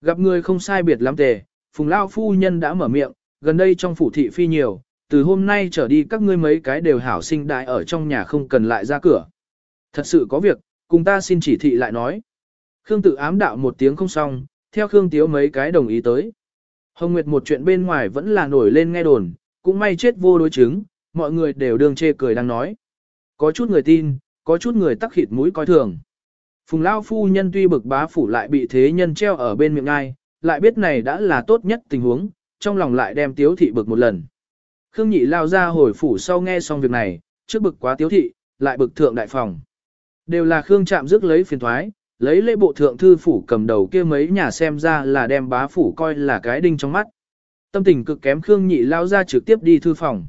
Gặp người không sai biệt lắm tề, Phùng Lao Phu Nhân đã mở miệng, gần đây trong phủ thị phi nhiều, từ hôm nay trở đi các ngươi mấy cái đều hảo sinh đại ở trong nhà không cần lại ra cửa. Thật sự có việc, cùng ta xin chỉ thị lại nói. Khương Tự ám đạo một tiếng không xong, theo Khương Tiếu mấy cái đồng ý tới. Hồng Nguyệt một chuyện bên ngoài vẫn là nổi lên nghe đồn, cũng may chết vô đối chứng, mọi người đều đương chê cười đang nói. Có chút người tin, có chút người tắc khịt mũi coi thường. Phùng Lao phu nhân tuy bực bá phủ lại bị thế nhân treo ở bên miệng ai, lại biết này đã là tốt nhất tình huống, trong lòng lại đem tiếu thị bực một lần. Khương nhị lao ra hồi phủ sau nghe xong việc này, trước bực quá tiếu thị, lại bực thượng đại phòng. Đều là Khương chạm rước lấy phiền thoái, lấy lễ bộ thượng thư phủ cầm đầu kia mấy nhà xem ra là đem bá phủ coi là cái đinh trong mắt. Tâm tình cực kém Khương Nhị lao ra trực tiếp đi thư phòng.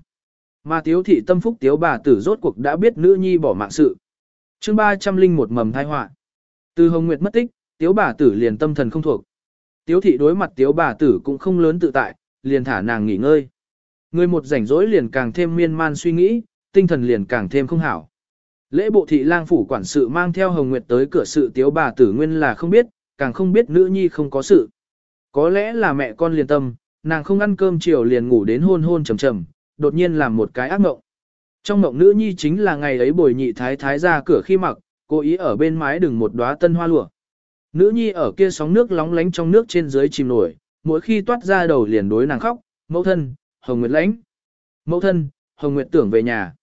Mà tiếu thị tâm phúc tiếu bà tử rốt cuộc đã biết nữ nhi bỏ mạng sự. chương 301 mầm thai họa Từ Hồng Nguyệt mất tích, tiếu bà tử liền tâm thần không thuộc. Tiếu thị đối mặt tiếu bà tử cũng không lớn tự tại, liền thả nàng nghỉ ngơi. Người một rảnh rỗi liền càng thêm miên man suy nghĩ, tinh thần liền càng thêm không hảo. Lễ bộ thị lang phủ quản sự mang theo Hồng Nguyệt tới cửa sự tiếu bà tử nguyên là không biết, càng không biết nữ nhi không có sự. Có lẽ là mẹ con liền tâm, nàng không ăn cơm chiều liền ngủ đến hôn hôn trầm trầm, đột nhiên làm một cái ác mộng. Trong mộng nữ nhi chính là ngày ấy bồi nhị thái thái ra cửa khi mặc, cố ý ở bên mái đừng một đóa tân hoa lụa. Nữ nhi ở kia sóng nước lóng lánh trong nước trên dưới chìm nổi, mỗi khi toát ra đầu liền đối nàng khóc, mẫu thân, hồng nguyệt lãnh. Mẫu thân, hồng nguyệt tưởng về nhà.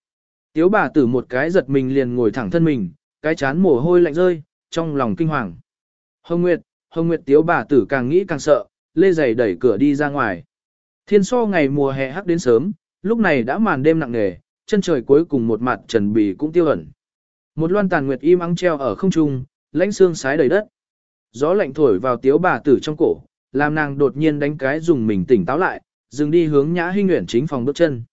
Tiếu bà tử một cái giật mình liền ngồi thẳng thân mình, cái chán mồ hôi lạnh rơi, trong lòng kinh hoàng. Hồng nguyệt, hồng nguyệt tiếu bà tử càng nghĩ càng sợ, lê giày đẩy cửa đi ra ngoài. Thiên so ngày mùa hè hắc đến sớm, lúc này đã màn đêm nặng nề, chân trời cuối cùng một mặt trần bì cũng tiêu ẩn. Một loan tàn nguyệt im ắng treo ở không trung, lãnh xương sái đầy đất. Gió lạnh thổi vào tiếu bà tử trong cổ, làm nàng đột nhiên đánh cái dùng mình tỉnh táo lại, dừng đi hướng nhã hinh nguyện chính phòng bước chân.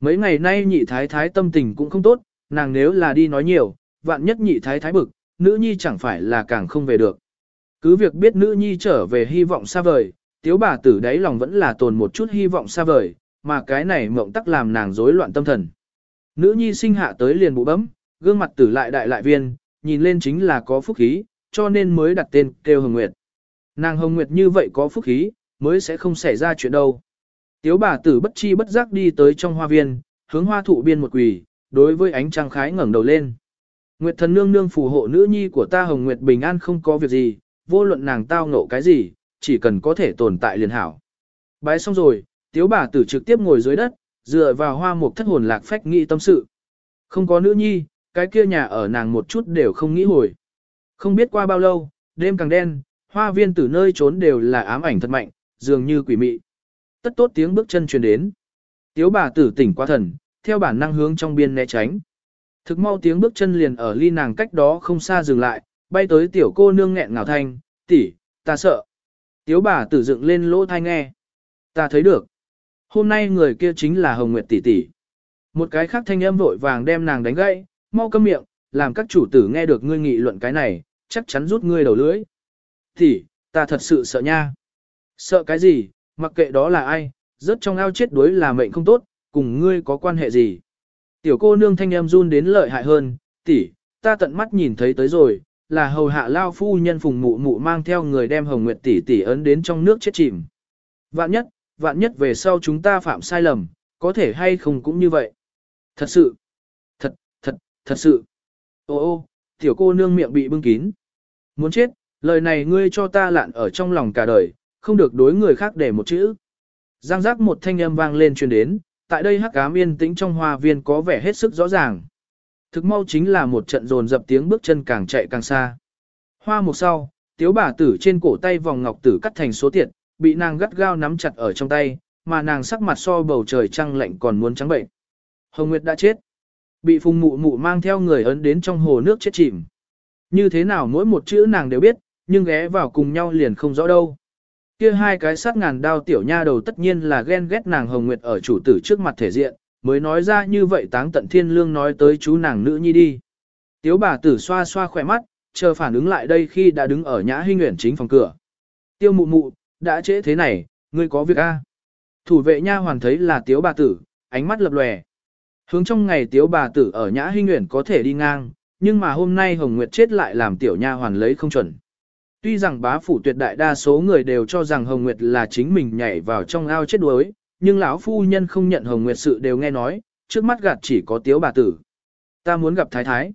Mấy ngày nay nhị thái thái tâm tình cũng không tốt, nàng nếu là đi nói nhiều, vạn nhất nhị thái thái bực, nữ nhi chẳng phải là càng không về được. Cứ việc biết nữ nhi trở về hy vọng xa vời, tiếu bà tử đáy lòng vẫn là tồn một chút hy vọng xa vời, mà cái này mộng tắc làm nàng rối loạn tâm thần. Nữ nhi sinh hạ tới liền bụ bấm, gương mặt tử lại đại lại viên, nhìn lên chính là có phúc khí, cho nên mới đặt tên kêu Hồng Nguyệt. Nàng Hồng Nguyệt như vậy có phúc khí, mới sẽ không xảy ra chuyện đâu. Tiếu bà tử bất chi bất giác đi tới trong hoa viên, hướng hoa thụ biên một quỳ, đối với ánh trăng khái ngẩng đầu lên. Nguyệt thần nương nương phù hộ nữ nhi của ta Hồng Nguyệt bình an không có việc gì, vô luận nàng tao ngộ cái gì, chỉ cần có thể tồn tại liền hảo. Bái xong rồi, tiếu bà tử trực tiếp ngồi dưới đất, dựa vào hoa mục thất hồn lạc phách nghĩ tâm sự. Không có nữ nhi, cái kia nhà ở nàng một chút đều không nghĩ hồi. Không biết qua bao lâu, đêm càng đen, hoa viên từ nơi trốn đều là ám ảnh thật mạnh, dường như quỷ mị. Tất tốt tiếng bước chân truyền đến. Tiếu bà tử tỉnh qua thần, theo bản năng hướng trong biên né tránh. Thực mau tiếng bước chân liền ở ly nàng cách đó không xa dừng lại, bay tới tiểu cô nương nghẹn ngào thanh, tỷ, ta sợ. Tiếu bà tử dựng lên lỗ thai nghe. Ta thấy được. Hôm nay người kia chính là Hồng Nguyệt tỷ tỷ. Một cái khác thanh âm vội vàng đem nàng đánh gãy, mau câm miệng, làm các chủ tử nghe được ngươi nghị luận cái này, chắc chắn rút ngươi đầu lưỡi. Tỷ, ta thật sự sợ nha. Sợ cái gì, mặc kệ đó là ai, rớt trong ao chết đuối là mệnh không tốt, cùng ngươi có quan hệ gì. Tiểu cô nương thanh em run đến lợi hại hơn, tỷ, ta tận mắt nhìn thấy tới rồi, là hầu hạ lao phu nhân phùng mụ mụ mang theo người đem hồng nguyệt tỷ tỷ ấn đến trong nước chết chìm. Vạn nhất, vạn nhất về sau chúng ta phạm sai lầm, có thể hay không cũng như vậy. Thật sự, thật, thật, thật sự. Ô ô, tiểu cô nương miệng bị bưng kín. Muốn chết, lời này ngươi cho ta lạn ở trong lòng cả đời, không được đối người khác để một chữ. Giang giác một thanh âm vang lên truyền đến, tại đây hắc ám yên tĩnh trong hoa viên có vẻ hết sức rõ ràng. Thực mau chính là một trận dồn dập tiếng bước chân càng chạy càng xa. Hoa một sau, tiếu bà tử trên cổ tay vòng ngọc tử cắt thành số tiệt, bị nàng gắt gao nắm chặt ở trong tay, mà nàng sắc mặt so bầu trời trăng lạnh còn muốn trắng bệnh. Hồng Nguyệt đã chết. Bị phùng mụ mụ mang theo người ấn đến trong hồ nước chết chìm. Như thế nào mỗi một chữ nàng đều biết, nhưng ghé vào cùng nhau liền không rõ đâu. Kia hai cái sát ngàn đao tiểu nha đầu tất nhiên là ghen ghét nàng Hồng Nguyệt ở chủ tử trước mặt thể diện, mới nói ra như vậy táng tận thiên lương nói tới chú nàng nữ nhi đi. Tiếu bà tử xoa xoa khỏe mắt, chờ phản ứng lại đây khi đã đứng ở nhã hinh nguyện chính phòng cửa. Tiêu mụ mụ, đã trễ thế này, ngươi có việc a? Thủ vệ nha hoàn thấy là tiếu bà tử, ánh mắt lập lòe. Hướng trong ngày tiếu bà tử ở nhã hinh nguyện có thể đi ngang, nhưng mà hôm nay Hồng Nguyệt chết lại làm tiểu nha hoàn lấy không chuẩn. Tuy rằng bá phủ tuyệt đại đa số người đều cho rằng Hồng Nguyệt là chính mình nhảy vào trong ao chết đuối, nhưng lão phu nhân không nhận Hồng Nguyệt sự đều nghe nói, trước mắt gạt chỉ có tiếu bà tử. Ta muốn gặp thái thái.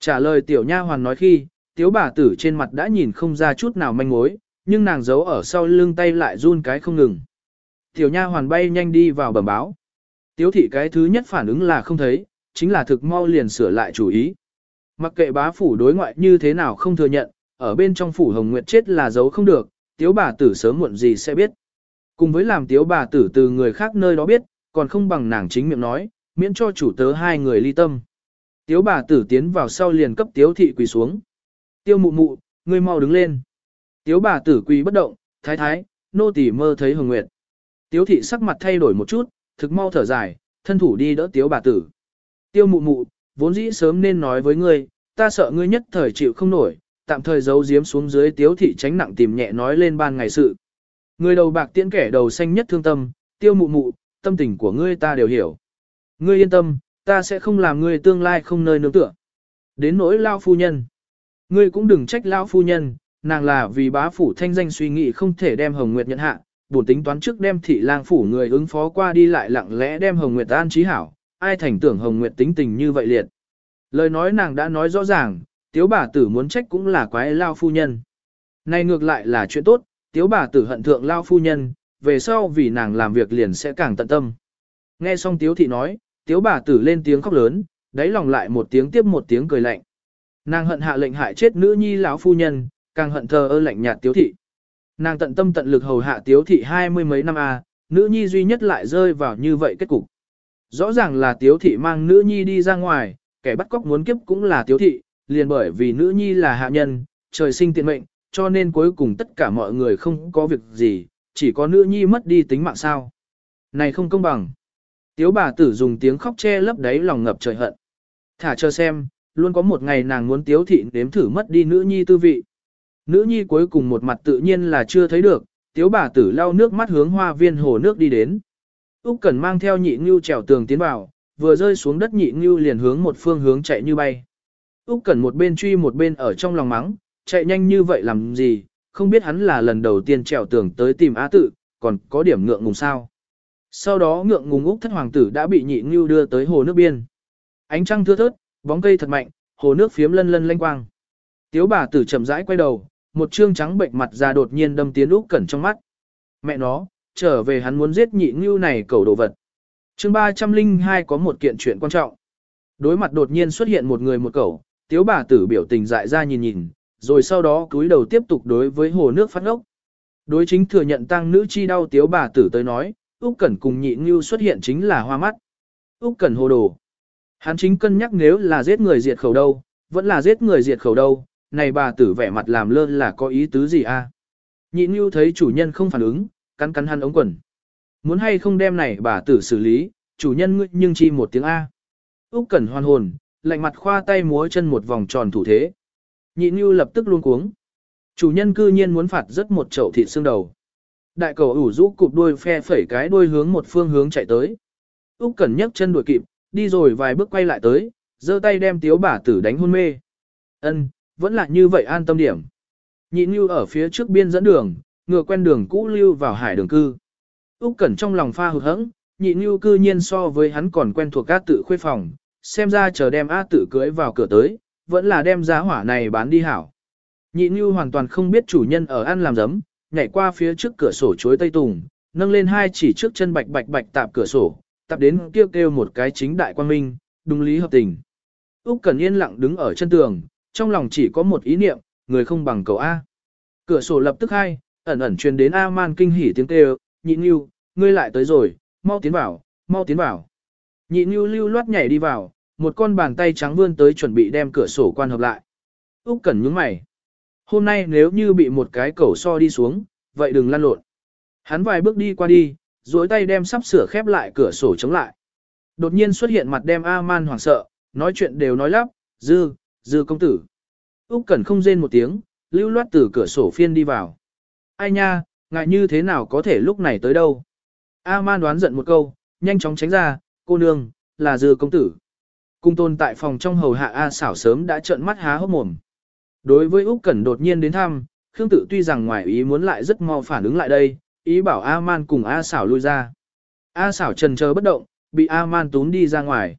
Trả lời tiểu nha hoàn nói khi, tiếu bà tử trên mặt đã nhìn không ra chút nào manh mối, nhưng nàng giấu ở sau lưng tay lại run cái không ngừng. Tiểu nha hoàn bay nhanh đi vào bẩm báo. Tiếu thị cái thứ nhất phản ứng là không thấy, chính là thực mau liền sửa lại chủ ý. Mặc kệ bá phủ đối ngoại như thế nào không thừa nhận, ở bên trong phủ hồng nguyệt chết là giấu không được, tiếu bà tử sớm muộn gì sẽ biết. Cùng với làm tiếu bà tử từ người khác nơi đó biết, còn không bằng nàng chính miệng nói, miễn cho chủ tớ hai người ly tâm. Tiếu bà tử tiến vào sau liền cấp tiếu thị quỳ xuống. Tiêu mụ mụ, ngươi mau đứng lên. Tiếu bà tử quỳ bất động, thái thái, nô tỳ mơ thấy hồng nguyệt. Tiếu thị sắc mặt thay đổi một chút, thực mau thở dài, thân thủ đi đỡ tiếu bà tử. Tiêu mụ mụ, vốn dĩ sớm nên nói với ngươi, ta sợ ngươi nhất thời chịu không nổi, tạm thời giấu giếm xuống dưới tiếu thị tránh nặng tìm nhẹ nói lên ban ngày sự. Người đầu bạc tiễn kẻ đầu xanh nhất thương tâm, tiêu mụ mụ, tâm tình của ngươi ta đều hiểu. Ngươi yên tâm, ta sẽ không làm ngươi tương lai không nơi nương tựa. Đến nỗi lao phu nhân. Ngươi cũng đừng trách lao phu nhân, nàng là vì bá phủ thanh danh suy nghĩ không thể đem Hồng Nguyệt nhận hạ, bổn tính toán trước đem thị lang phủ người ứng phó qua đi lại lặng lẽ đem Hồng Nguyệt an trí hảo, ai thành tưởng Hồng Nguyệt tính tình như vậy liệt. Lời nói nàng đã nói rõ ràng, tiếu bà tử muốn trách cũng là quái lao phu nhân. Này ngược lại là chuyện tốt, tiếu bà tử hận thượng lao phu nhân, về sau vì nàng làm việc liền sẽ càng tận tâm. Nghe xong tiếu thị nói, tiếu bà tử lên tiếng khóc lớn, đáy lòng lại một tiếng tiếp một tiếng cười lạnh. Nàng hận hạ lệnh hại chết nữ nhi lão phu nhân, càng hận thờ ơ lạnh nhạt tiếu thị. Nàng tận tâm tận lực hầu hạ tiếu thị hai mươi mấy năm a, nữ nhi duy nhất lại rơi vào như vậy kết cục. Rõ ràng là tiếu thị mang nữ nhi đi ra ngoài, kẻ bắt cóc muốn kiếp cũng là tiếu thị, liền bởi vì nữ nhi là hạ nhân, trời sinh tiện mệnh, cho nên cuối cùng tất cả mọi người không có việc gì, chỉ có nữ nhi mất đi tính mạng sao. Này không công bằng. Tiếu bà tử dùng tiếng khóc che lấp đáy lòng ngập trời hận. Thả cho xem, luôn có một ngày nàng muốn tiếu thị nếm thử mất đi nữ nhi tư vị. Nữ nhi cuối cùng một mặt tự nhiên là chưa thấy được, tiếu bà tử lau nước mắt hướng hoa viên hồ nước đi đến. Úc Cẩn mang theo nhị ngưu trèo tường tiến vào, vừa rơi xuống đất nhị ngưu liền hướng một phương hướng chạy như bay. Úc Cẩn một bên truy một bên ở trong lòng mắng, chạy nhanh như vậy làm gì, không biết hắn là lần đầu tiên trèo tường tới tìm Á tự, còn có điểm ngượng ngùng sao. Sau đó ngượng ngùng Úc thất hoàng tử đã bị nhị ngưu đưa tới hồ nước biên. Ánh trăng thưa thớt, bóng cây thật mạnh, hồ nước phiếm lân lân lanh quang. Tiếu bà tử chậm rãi quay đầu, một trương trắng bệnh mặt ra đột nhiên đâm tiến Úc Cẩn trong mắt. Mẹ nó, trở về hắn muốn giết nhị ngưu này cầu đồ vật. Chương 302 có một kiện chuyện quan trọng. Đối mặt đột nhiên xuất hiện một người một cẩu, tiếu bà tử biểu tình dại ra nhìn nhìn, rồi sau đó cúi đầu tiếp tục đối với hồ nước phát ngốc. Đối chính thừa nhận tăng nữ chi đau tiếu bà tử tới nói, Úc Cẩn cùng nhị ngưu xuất hiện chính là hoa mắt. Úc Cẩn hồ đồ. Hắn chính cân nhắc nếu là giết người diệt khẩu đâu, vẫn là giết người diệt khẩu đâu, này bà tử vẻ mặt làm lơ là có ý tứ gì a? À? Nhị ngưu thấy chủ nhân không phản ứng, cắn cắn hắn ống quần. Muốn hay không đem này bà tử xử lý, chủ nhân ngươi nhưng chi một tiếng A. Úc Cẩn hoan hồn, lạnh mặt khoa tay múa chân một vòng tròn thủ thế. Nhị Nhu lập tức luôn cuống. Chủ nhân cư nhiên muốn phạt rất một chậu thịt xương đầu. Đại cầu ủ rũ cụp đuôi phe phẩy cái đuôi hướng một phương hướng chạy tới. Úc Cẩn nhấc chân đuổi kịp, đi rồi vài bước quay lại tới, giơ tay đem tiếu bà tử đánh hôn mê. Ân, vẫn là như vậy an tâm điểm. Nhị Nhu ở phía trước biên dẫn đường, ngựa quen đường cũ lưu vào hải đường cư. Úc Cẩn trong lòng pha hụt hẫng, nhị Nhu cư nhiên so với hắn còn quen thuộc các tự khuê phòng, xem ra chờ đem A tử cưới vào cửa tới, vẫn là đem giá hỏa này bán đi hảo. Nhị Nhu hoàn toàn không biết chủ nhân ở ăn làm giấm, nhảy qua phía trước cửa sổ chuối tây tùng, nâng lên hai chỉ trước chân bạch bạch bạch tạp cửa sổ, tạp đến kêu kêu một cái chính đại quan minh, đúng lý hợp tình. Úc Cẩn yên lặng đứng ở chân tường, trong lòng chỉ có một ý niệm, người không bằng cầu A. Cửa sổ lập tức hai, ẩn ẩn truyền đến A-man kinh hỉ tiếng kêu, nhị Nhu, ngươi lại tới rồi, mau tiến vào, mau tiến vào. Nhị Nhu lưu loát nhảy đi vào, một con bàn tay trắng vươn tới chuẩn bị đem cửa sổ quan hợp lại. Úc Cẩn nhướng mày. Hôm nay nếu như bị một cái cẩu so đi xuống, vậy đừng lăn lộn. Hắn vài bước đi qua đi, duỗi tay đem sắp sửa khép lại cửa sổ chống lại. Đột nhiên xuất hiện mặt đem A-man hoảng sợ, nói chuyện đều nói lắp, dư, dư công tử. Úc Cẩn không rên một tiếng, lưu loát từ cửa sổ phiên đi vào. Ai nha, ngại như thế nào có thể lúc này tới đâu. A-man đoán giận một câu, nhanh chóng tránh ra, cô nương, là dư công tử. Cung tôn tại phòng trong hầu hạ A xảo sớm đã trợn mắt há hốc mồm. Đối với Úc Cẩn đột nhiên đến thăm, Khương Tự tuy rằng ngoài ý muốn lại rất mau phản ứng lại đây, ý bảo A-man cùng A xảo lui ra. A xảo trần chờ bất động, bị A-man túm đi ra ngoài.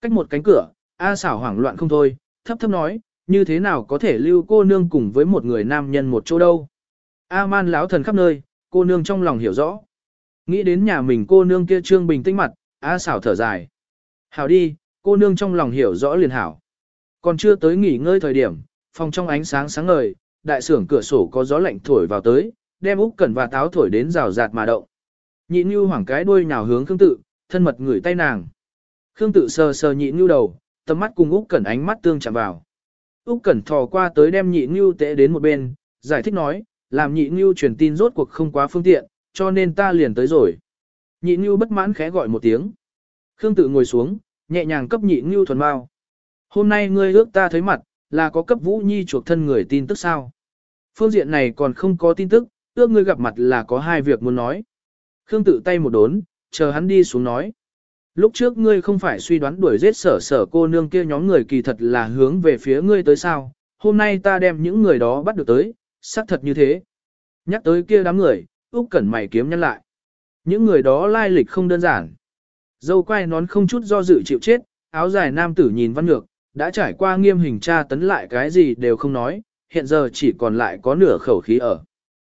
Cách một cánh cửa, A xảo hoảng loạn không thôi, thấp thấp nói, như thế nào có thể lưu cô nương cùng với một người nam nhân một chỗ đâu. A-man lão thần khắp nơi, cô nương trong lòng hiểu rõ. Nghĩ đến nhà mình cô nương kia trương bình tĩnh mặt, A xảo thở dài. Hảo đi, cô nương trong lòng hiểu rõ liền hảo. Còn chưa tới nghỉ ngơi thời điểm, phòng trong ánh sáng sáng ngời, đại sưởng cửa sổ có gió lạnh thổi vào tới, đem Úc Cẩn và táo thổi đến rào rạt mà động. Nhị Nưu hoảng cái đuôi nhào hướng Khương Tự, thân mật ngửi tay nàng. Khương Tự sờ sờ nhị Nưu đầu, tầm mắt cùng Úc Cẩn ánh mắt tương chạm vào. Úc Cẩn thò qua tới đem nhị Nhu tệ đến một bên, giải thích nói, làm nhị Nhu truyền tin rốt cuộc không quá phương tiện, cho nên ta liền tới rồi. Nhị Nhu bất mãn khẽ gọi một tiếng. Khương tự ngồi xuống, nhẹ nhàng cấp nhị ngưu thuần bao. Hôm nay ngươi ước ta thấy mặt, là có cấp Vũ Nhi chuộc thân người tin tức sao? Phương diện này còn không có tin tức, ước ngươi gặp mặt là có hai việc muốn nói. Khương tự tay một đốn, chờ hắn đi xuống nói. Lúc trước ngươi không phải suy đoán đuổi giết sở sở cô nương kia nhóm người kỳ thật là hướng về phía ngươi tới sao, hôm nay ta đem những người đó bắt được tới, xác thật như thế. Nhắc tới kia đám người, Úc Cẩn mày kiếm nhân lại. Những người đó lai lịch không đơn giản. Dâu quay nón không chút do dự chịu chết, áo dài nam tử nhìn văn ngược, đã trải qua nghiêm hình tra tấn lại cái gì đều không nói, hiện giờ chỉ còn lại có nửa khẩu khí ở.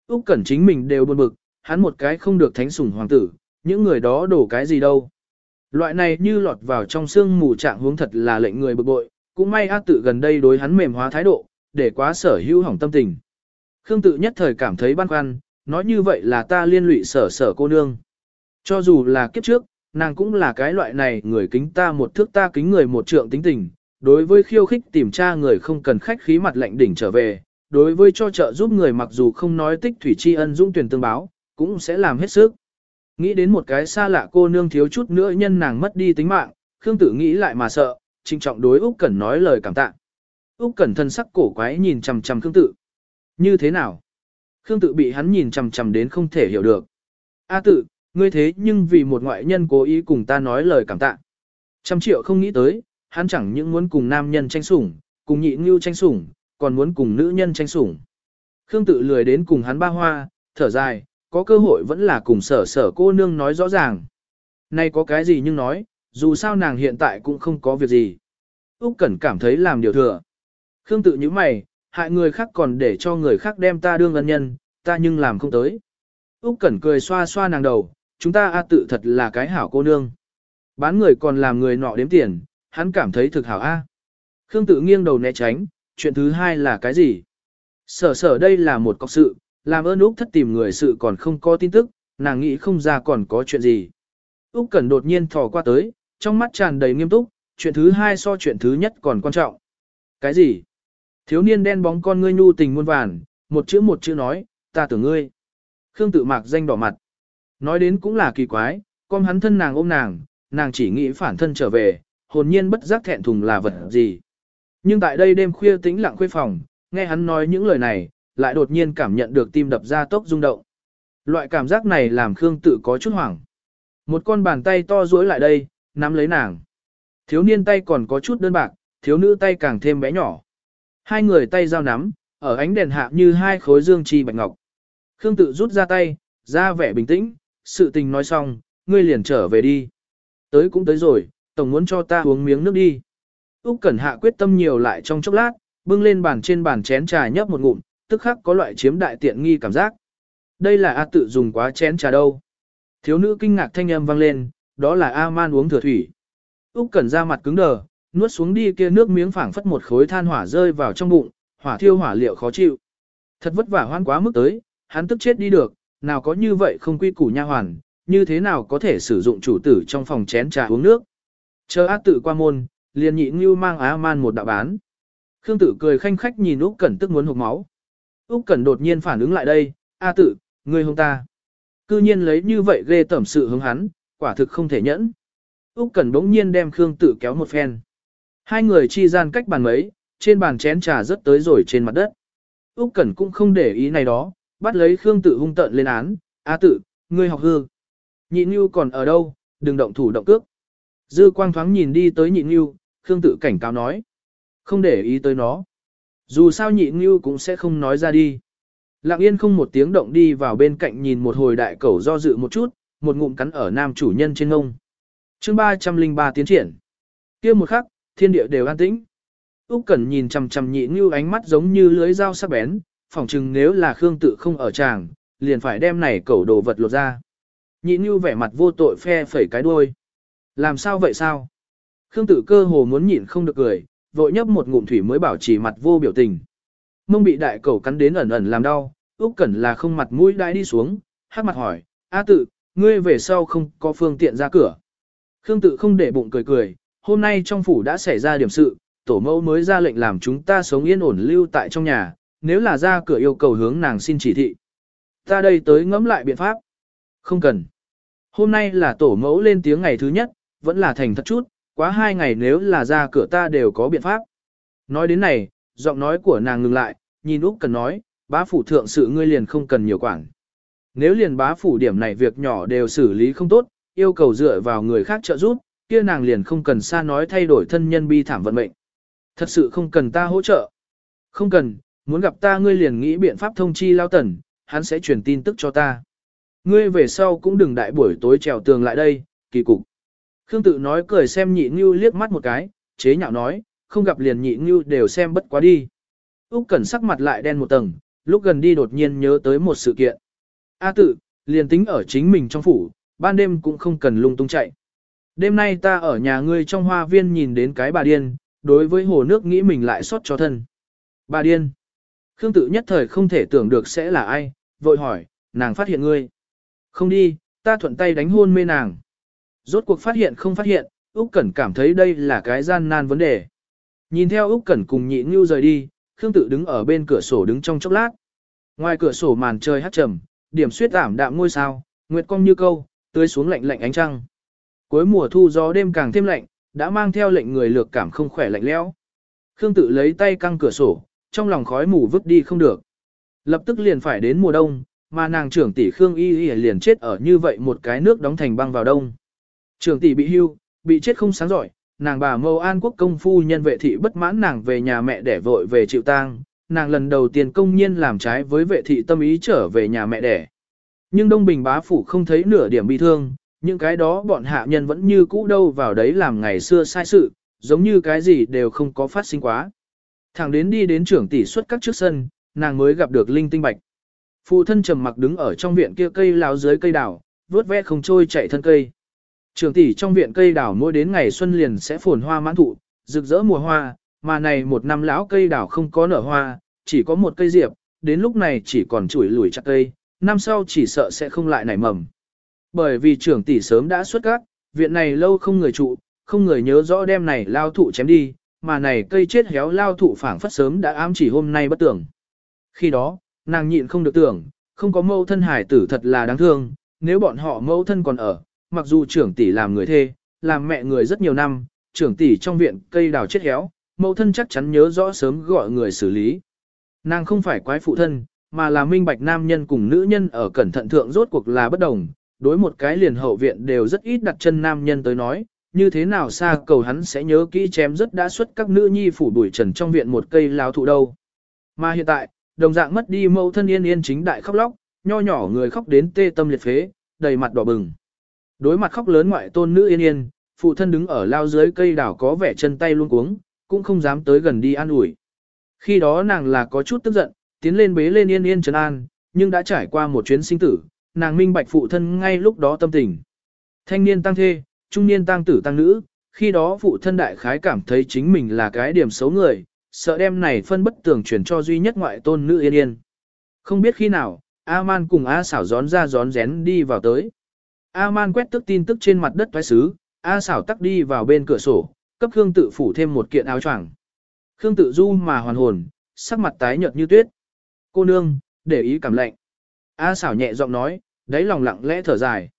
Úc Cẩn chính mình đều buồn bực, hắn một cái không được thánh sủng hoàng tử, những người đó đổ cái gì đâu. Loại này như lọt vào trong xương mù trạng huống thật là lệnh người bực bội, cũng may ác tự gần đây đối hắn mềm hóa thái độ, để quá sở hữu hỏng tâm tình. Khương tự nhất thời cảm thấy băn khoăn, nói như vậy là ta liên lụy sở sở cô nương. Cho dù là kiếp trước, nàng cũng là cái loại này người kính ta một thước ta kính người một trượng tính tình, đối với khiêu khích tìm tra người không cần khách khí mặt lạnh đỉnh trở về, đối với cho trợ giúp người mặc dù không nói tích thủy tri ân dũng tuyển tương báo, cũng sẽ làm hết sức. Nghĩ đến một cái xa lạ cô nương thiếu chút nữa nhân nàng mất đi tính mạng, Khương Tử nghĩ lại mà sợ, trinh trọng đối Úc Cẩn nói lời cảm tạ. Úc Cẩn thân sắc cổ quái nhìn chằm chằm Khương Tử. Như thế nào? Khương Tử bị hắn nhìn chằm chằm đến không thể hiểu được. A Tử, ngươi thế nhưng vì một ngoại nhân cố ý cùng ta nói lời cảm tạ. Trăm triệu không nghĩ tới, hắn chẳng những muốn cùng nam nhân tranh sủng, cùng nhị ngưu tranh sủng, còn muốn cùng nữ nhân tranh sủng. Khương Tự lười đến cùng hắn ba hoa, thở dài, có cơ hội vẫn là cùng sở sở cô nương nói rõ ràng. Nay có cái gì nhưng nói, dù sao nàng hiện tại cũng không có việc gì. Úc Cẩn cảm thấy làm điều thừa. Khương tự như mày, hại người khác còn để cho người khác đem ta đương ân nhân, ta nhưng làm không tới. Úc Cẩn cười xoa xoa nàng đầu, chúng ta a tự thật là cái hảo cô nương. Bán người còn làm người nọ đếm tiền, hắn cảm thấy thực hảo a. Khương tự nghiêng đầu né tránh, chuyện thứ hai là cái gì? Sở sở đây là một cọc sự, làm ơn Úc thất tìm người sự còn không có tin tức, nàng nghĩ không ra còn có chuyện gì. Úc Cẩn đột nhiên thò qua tới, trong mắt tràn đầy nghiêm túc, chuyện thứ hai so chuyện thứ nhất còn quan trọng. Cái gì? Thiếu niên đen bóng con ngươi nhu tình muôn vàn, một chữ một chữ nói, ta tưởng ngươi. Khương tự mạc danh đỏ mặt. Nói đến cũng là kỳ quái, con hắn thân nàng ôm nàng, nàng chỉ nghĩ phản thân trở về, hồn nhiên bất giác thẹn thùng là vật gì. Nhưng tại đây đêm khuya tĩnh lặng khuê phòng, nghe hắn nói những lời này, lại đột nhiên cảm nhận được tim đập ra tốc rung động. Loại cảm giác này làm Khương tự có chút hoảng. Một con bàn tay to duỗi lại đây, nắm lấy nàng. Thiếu niên tay còn có chút đơn bạc, thiếu nữ tay càng thêm bé nhỏ. Hai người tay giao nắm, ở ánh đèn hạ như hai khối dương chi bạch ngọc. Khương tự rút ra tay, ra vẻ bình tĩnh, sự tình nói xong, ngươi liền trở về đi. Tới cũng tới rồi, tổng muốn cho ta uống miếng nước đi. Úc Cẩn Hạ quyết tâm nhiều lại trong chốc lát, bưng lên bàn trên bàn chén trà nhấp một ngụm, tức khắc có loại chiếm đại tiện nghi cảm giác. Đây là A tự dùng quá chén trà đâu. Thiếu nữ kinh ngạc thanh âm vang lên, đó là A man uống thừa thủy. Úc Cẩn ra mặt cứng đờ, nuốt xuống đi kia nước miếng phảng phất một khối than hỏa rơi vào trong bụng, hỏa thiêu hỏa liệu khó chịu. Thật vất vả hoan quá mức tới, hắn tức chết đi được, nào có như vậy không quy củ nha hoàn, như thế nào có thể sử dụng chủ tử trong phòng chén trà uống nước. Chờ A tự qua môn, liền nhị ngưu mang á man một đạo bán. Khương tử cười khanh khách nhìn Úc Cẩn tức muốn hụt máu. Úc Cẩn đột nhiên phản ứng lại đây, A tử ngươi hông ta. Cư nhiên lấy như vậy ghê tẩm sự hướng hắn, quả thực không thể nhẫn. Úc Cẩn bỗng nhiên đem Khương tử kéo một phen. Hai người chi gian cách bàn mấy, trên bàn chén trà rớt tới rồi trên mặt đất. Úc Cẩn cũng không để ý này đó, bắt lấy Khương tự hung tợn lên án, "A tự, ngươi học hư. Nhị Nưu còn ở đâu, đừng động thủ động cước." Dư Quang thoáng nhìn đi tới Nhị Nưu, Khương tự cảnh cáo nói, "Không để ý tới nó." Dù sao Nhị Nưu cũng sẽ không nói ra đi. Lặng yên không một tiếng động đi vào bên cạnh nhìn một hồi đại cẩu do dự một chút, một ngụm cắn ở nam chủ nhân trên ngông. chương 303 tiến triển. kia một khắc, thiên địa đều an tĩnh. Úc Cẩn nhìn chằm chằm nhị Nưu ánh mắt giống như lưới dao sắc bén, phỏng chừng nếu là Khương tự không ở chàng liền phải đem này cẩu đồ vật lột ra. Nhị Nhu vẻ mặt vô tội phe phẩy cái đuôi. Làm sao vậy sao? Khương tự cơ hồ muốn nhịn không được cười, vội nhấp một ngụm thủy mới bảo trì mặt vô biểu tình. Mông bị đại cẩu cắn đến ẩn ẩn làm đau, Úc Cẩn là không mặt mũi đãi đi xuống, hắc mặt hỏi, "A tự, ngươi về sau không có phương tiện ra cửa?" Khương tự không để bụng cười cười, "Hôm nay trong phủ đã xảy ra điểm sự, tổ mẫu mới ra lệnh làm chúng ta sống yên ổn lưu tại trong nhà, nếu là ra cửa yêu cầu hướng nàng xin chỉ thị. Ta đây tới ngẫm lại biện pháp. Không cần. Hôm nay là tổ mẫu lên tiếng ngày thứ nhất, vẫn là thành thật chút, quá hai ngày nếu là ra cửa ta đều có biện pháp. Nói đến này, giọng nói của nàng ngừng lại, nhìn Úc Cần nói, bá phủ thượng sự ngươi liền không cần nhiều quản. Nếu liền bá phủ điểm này việc nhỏ đều xử lý không tốt, yêu cầu dựa vào người khác trợ giúp, kia nàng liền không cần xa nói thay đổi thân nhân bi thảm vận mệnh. Thật sự không cần ta hỗ trợ. Không cần, muốn gặp ta ngươi liền nghĩ biện pháp thông chi lao tần, hắn sẽ truyền tin tức cho ta. Ngươi về sau cũng đừng đại buổi tối trèo tường lại đây, kỳ cục. Khương tự nói cười xem nhị như liếc mắt một cái, chế nhạo nói, không gặp liền nhị như đều xem bất quá đi. Úc Cẩn sắc mặt lại đen một tầng, lúc gần đi đột nhiên nhớ tới một sự kiện. A tự, liền tính ở chính mình trong phủ, ban đêm cũng không cần lung tung chạy. Đêm nay ta ở nhà ngươi trong hoa viên nhìn đến cái bà điên, đối với hồ nước nghĩ mình lại sót cho thân. Bà điên. Khương tự nhất thời không thể tưởng được sẽ là ai, vội hỏi, nàng phát hiện ngươi. Không đi, ta thuận tay đánh hôn mê nàng. Rốt cuộc phát hiện không phát hiện, Úc Cẩn cảm thấy đây là cái gian nan vấn đề. Nhìn theo Úc Cẩn cùng nhị Nưu rời đi, Khương Tự đứng ở bên cửa sổ đứng trong chốc lát. Ngoài cửa sổ màn trời hắt trầm, điểm suyết ảm đạm ngôi sao, nguyệt cong như câu, tưới xuống lạnh lạnh ánh trăng. Cuối mùa thu gió đêm càng thêm lạnh, đã mang theo lệnh người lược cảm không khỏe lạnh lẽo. Khương Tự lấy tay căng cửa sổ, trong lòng khói mù vứt đi không được. Lập tức liền phải đến mùa đông, mà nàng trưởng tỷ Khương Y Y liền chết ở như vậy một cái nước đóng thành băng vào đông. Trưởng tỷ bị hưu, bị chết không sáng giỏi, nàng bà Mâu An Quốc công phu nhân vệ thị bất mãn nàng về nhà mẹ để vội về chịu tang, nàng lần đầu tiên công nhiên làm trái với vệ thị tâm ý trở về nhà mẹ đẻ. Nhưng Đông Bình bá phủ không thấy nửa điểm bi thương, những cái đó bọn hạ nhân vẫn như cũ đâu vào đấy làm ngày xưa sai sự, giống như cái gì đều không có phát sinh quá. Thẳng đến đi đến trưởng tỷ xuất các trước sân, nàng mới gặp được Linh Tinh Bạch. Phụ thân trầm mặc đứng ở trong viện kia cây láo dưới cây đào, vớt vẽ không trôi chạy thân cây. Trường tỷ trong viện cây đào mỗi đến ngày xuân liền sẽ phồn hoa mãn thụ, rực rỡ mùa hoa, mà này một năm lão cây đào không có nở hoa, chỉ có một cây diệp, đến lúc này chỉ còn chuỗi lùi chặt cây, năm sau chỉ sợ sẽ không lại nảy mầm. Bởi vì trưởng tỷ sớm đã xuất các, viện này lâu không người trụ, không người nhớ rõ đem này lao thụ chém đi, mà này cây chết héo lao thụ phảng phất sớm đã ám chỉ hôm nay bất tưởng. Khi đó, nàng nhịn không được tưởng, không có mâu thân hải tử thật là đáng thương, nếu bọn họ mâu thân còn ở, mặc dù trưởng tỷ làm người thê, làm mẹ người rất nhiều năm, trưởng tỷ trong viện cây đào chết héo, mâu thân chắc chắn nhớ rõ sớm gọi người xử lý. Nàng không phải quái phụ thân, mà là minh bạch nam nhân cùng nữ nhân ở cẩn thận thượng rốt cuộc là bất đồng, đối một cái liền hậu viện đều rất ít đặt chân nam nhân tới nói, như thế nào xa cầu hắn sẽ nhớ kỹ chém rất đã xuất các nữ nhi phủ đuổi trần trong viện một cây lao thụ đâu. Mà hiện tại, đồng dạng mất đi mẫu thân yên yên chính đại khóc lóc, nho nhỏ người khóc đến tê tâm liệt phế, đầy mặt đỏ bừng. Đối mặt khóc lớn ngoại tôn nữ yên yên, phụ thân đứng ở lao dưới cây đảo có vẻ chân tay luôn cuống, cũng không dám tới gần đi an ủi. Khi đó nàng là có chút tức giận, tiến lên bế lên yên yên trấn an, nhưng đã trải qua một chuyến sinh tử, nàng minh bạch phụ thân ngay lúc đó tâm tình. Thanh niên tăng thê, trung niên tăng tử tăng nữ, khi đó phụ thân đại khái cảm thấy chính mình là cái điểm xấu người, sợ đem này phân bất tường chuyển cho duy nhất ngoại tôn nữ yên yên. Không biết khi nào, A-man cùng A xảo gión ra gión rén đi vào tới. A-man quét tức tin tức trên mặt đất thoái xứ, A xảo tắc đi vào bên cửa sổ, cấp Khương tự phủ thêm một kiện áo choàng. Khương tự du mà hoàn hồn, sắc mặt tái nhợt như tuyết. Cô nương, để ý cảm lạnh. A xảo nhẹ giọng nói, đáy lòng lặng lẽ thở dài.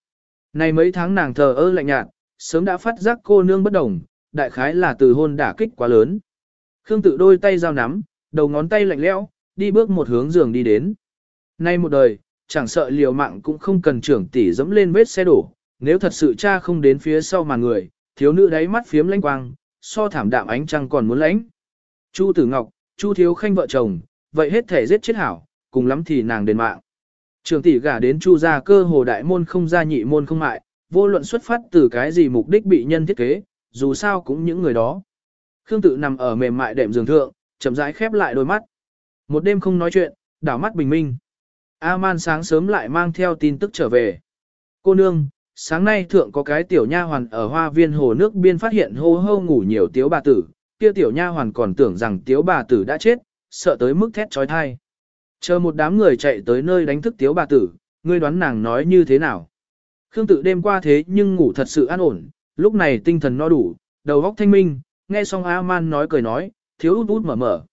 Này mấy tháng nàng thờ ơ lạnh nhạt, sớm đã phát giác cô nương bất đồng, đại khái là từ hôn đả kích quá lớn. Khương tự đôi tay giao nắm, đầu ngón tay lạnh lẽo, đi bước một hướng giường đi đến. Nay một đời, chẳng sợ liều mạng cũng không cần trưởng tỷ dẫm lên vết xe đổ, nếu thật sự cha không đến phía sau mà người, thiếu nữ đáy mắt phiếm lanh quang, so thảm đạm ánh trăng còn muốn lãnh. Chu Tử Ngọc, Chu Thiếu Khanh vợ chồng, vậy hết thể giết chết hảo, cùng lắm thì nàng đền mạng. Trưởng tỷ gả đến Chu gia cơ hồ đại môn không gia nhị môn không mại, vô luận xuất phát từ cái gì mục đích bị nhân thiết kế, dù sao cũng những người đó. Khương tự nằm ở mềm mại đệm giường thượng, chậm rãi khép lại đôi mắt. Một đêm không nói chuyện, đảo mắt bình minh. A-man sáng sớm lại mang theo tin tức trở về. Cô nương, sáng nay thượng có cái tiểu nha hoàn ở hoa viên hồ nước biên phát hiện hô hô ngủ nhiều tiếu bà tử, kia tiểu nha hoàn còn tưởng rằng tiếu bà tử đã chết, sợ tới mức thét trói thai. Chờ một đám người chạy tới nơi đánh thức tiếu bà tử, ngươi đoán nàng nói như thế nào. Khương tự đêm qua thế nhưng ngủ thật sự an ổn, lúc này tinh thần no đủ, đầu óc thanh minh, nghe xong A-man nói cười nói, thiếu út út mở mở.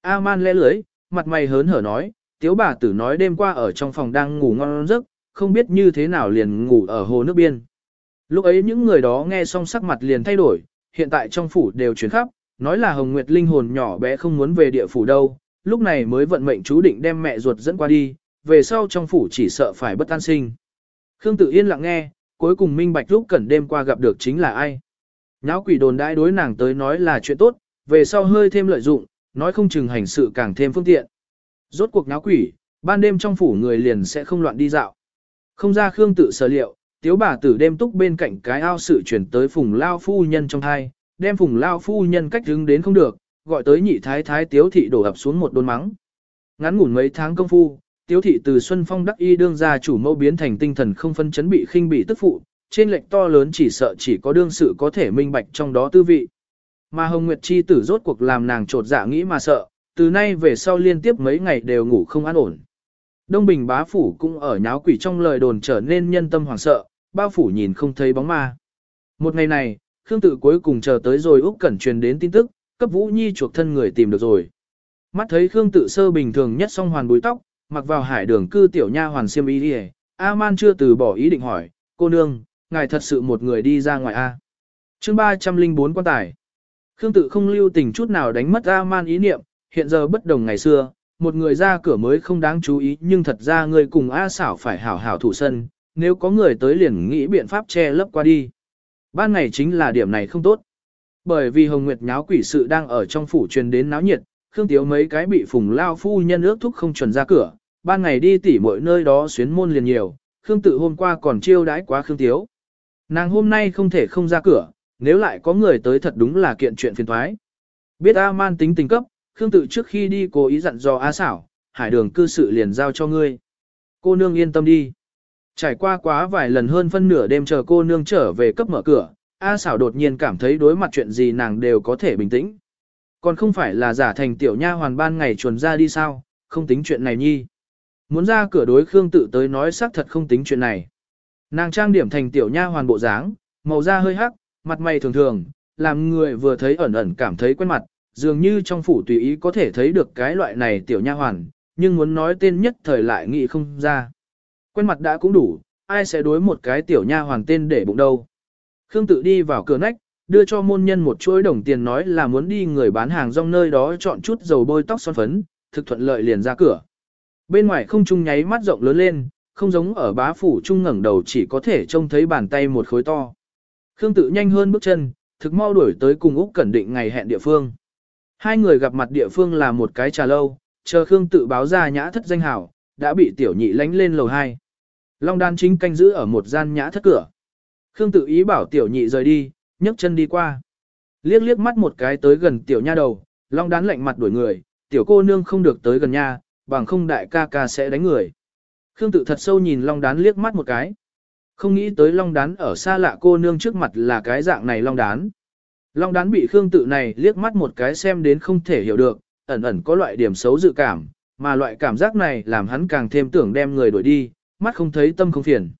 A-man lẽ lưới, mặt mày hớn hở nói, tiếu bà tử nói đêm qua ở trong phòng đang ngủ ngon giấc, không biết như thế nào liền ngủ ở hồ nước biên. Lúc ấy những người đó nghe xong sắc mặt liền thay đổi, hiện tại trong phủ đều chuyển khắp, nói là Hồng Nguyệt linh hồn nhỏ bé không muốn về địa phủ đâu, lúc này mới vận mệnh chú định đem mẹ ruột dẫn qua đi, về sau trong phủ chỉ sợ phải bất an sinh. Khương Tự Yên lặng nghe, cuối cùng minh bạch lúc cần đêm qua gặp được chính là ai. Nháo quỷ đồn đãi đối nàng tới nói là chuyện tốt, về sau hơi thêm lợi dụng, nói không chừng hành sự càng thêm phương tiện. Rốt cuộc nháo quỷ, ban đêm trong phủ người liền sẽ không loạn đi dạo. Không ra Khương Tự sở liệu, tiếu bà tử đêm túc bên cạnh cái ao sự chuyển tới phùng lao phu nhân trong thai, đem phùng lao phu nhân cách đứng đến không được, gọi tới nhị thái thái tiếu thị đổ ập xuống một đôn mắng. Ngắn ngủn mấy tháng công phu, tiếu thị từ Xuân Phong đắc y đương ra chủ mẫu biến thành tinh thần không phân chấn bị khinh bị tức phụ, trên lệnh to lớn chỉ sợ chỉ có đương sự có thể minh bạch trong đó tư vị. Mà Hồng Nguyệt Chi tử rốt cuộc làm nàng trột dạ nghĩ mà sợ, từ nay về sau liên tiếp mấy ngày đều ngủ không an ổn. Đông Bình bá phủ cũng ở nháo quỷ trong lời đồn trở nên nhân tâm hoảng sợ, bao phủ nhìn không thấy bóng ma. Một ngày này, Khương Tự cuối cùng chờ tới rồi Úc Cẩn truyền đến tin tức, cấp Vũ Nhi chuộc thân người tìm được rồi. Mắt thấy Khương Tự sơ bình thường nhất song hoàn búi tóc, mặc vào hải đường cư tiểu nha hoàn xiêm y đi A-man chưa từ bỏ ý định hỏi, cô nương, ngài thật sự một người đi ra ngoài A. chương 304 quan tài. Khương Tự không lưu tình chút nào đánh mất A-man ý niệm, hiện giờ bất đồng ngày xưa, một người ra cửa mới không đáng chú ý nhưng thật ra người cùng A xảo phải hảo hảo thủ sân, nếu có người tới liền nghĩ biện pháp che lấp qua đi. Ban ngày chính là điểm này không tốt. Bởi vì Hồng Nguyệt nháo quỷ sự đang ở trong phủ truyền đến náo nhiệt, Khương Tiếu mấy cái bị phùng lao phu nhân ước thúc không chuẩn ra cửa, ban ngày đi tỉ mọi nơi đó xuyến môn liền nhiều, Khương tự hôm qua còn chiêu đãi quá Khương Tiếu. Nàng hôm nay không thể không ra cửa, nếu lại có người tới thật đúng là kiện chuyện phiền thoái. Biết A man tính tình cấp, Khương tự trước khi đi cố ý dặn dò A xảo, hải đường cư sự liền giao cho ngươi. Cô nương yên tâm đi. Trải qua quá vài lần hơn phân nửa đêm chờ cô nương trở về cấp mở cửa, A xảo đột nhiên cảm thấy đối mặt chuyện gì nàng đều có thể bình tĩnh. Còn không phải là giả thành tiểu nha hoàn ban ngày chuồn ra đi sao, không tính chuyện này nhi. Muốn ra cửa đối Khương tự tới nói xác thật không tính chuyện này. Nàng trang điểm thành tiểu nha hoàn bộ dáng, màu da hơi hắc, mặt mày thường thường, làm người vừa thấy ẩn ẩn cảm thấy quen mặt, dường như trong phủ tùy ý có thể thấy được cái loại này tiểu nha hoàn, nhưng muốn nói tên nhất thời lại nghĩ không ra. Quen mặt đã cũng đủ, ai sẽ đối một cái tiểu nha hoàn tên để bụng đâu. Khương tự đi vào cửa nách, đưa cho môn nhân một chuỗi đồng tiền nói là muốn đi người bán hàng rong nơi đó chọn chút dầu bôi tóc son phấn, thực thuận lợi liền ra cửa. Bên ngoài không trung nháy mắt rộng lớn lên, không giống ở bá phủ trung ngẩng đầu chỉ có thể trông thấy bàn tay một khối to. Khương tự nhanh hơn bước chân, thực mau đuổi tới cùng Úc Cẩn Định ngày hẹn địa phương. Hai người gặp mặt địa phương là một cái trà lâu, chờ Khương tự báo ra nhã thất danh hảo, đã bị tiểu nhị lánh lên lầu 2. Long đan chính canh giữ ở một gian nhã thất cửa. Khương tự ý bảo tiểu nhị rời đi, nhấc chân đi qua. Liếc liếc mắt một cái tới gần tiểu nha đầu, long đán lạnh mặt đuổi người, tiểu cô nương không được tới gần nha, bằng không đại ca ca sẽ đánh người. Khương tự thật sâu nhìn long đán liếc mắt một cái. Không nghĩ tới long đán ở xa lạ cô nương trước mặt là cái dạng này long đán. Long đán bị Khương tự này liếc mắt một cái xem đến không thể hiểu được, ẩn ẩn có loại điểm xấu dự cảm, mà loại cảm giác này làm hắn càng thêm tưởng đem người đuổi đi, mắt không thấy tâm không phiền.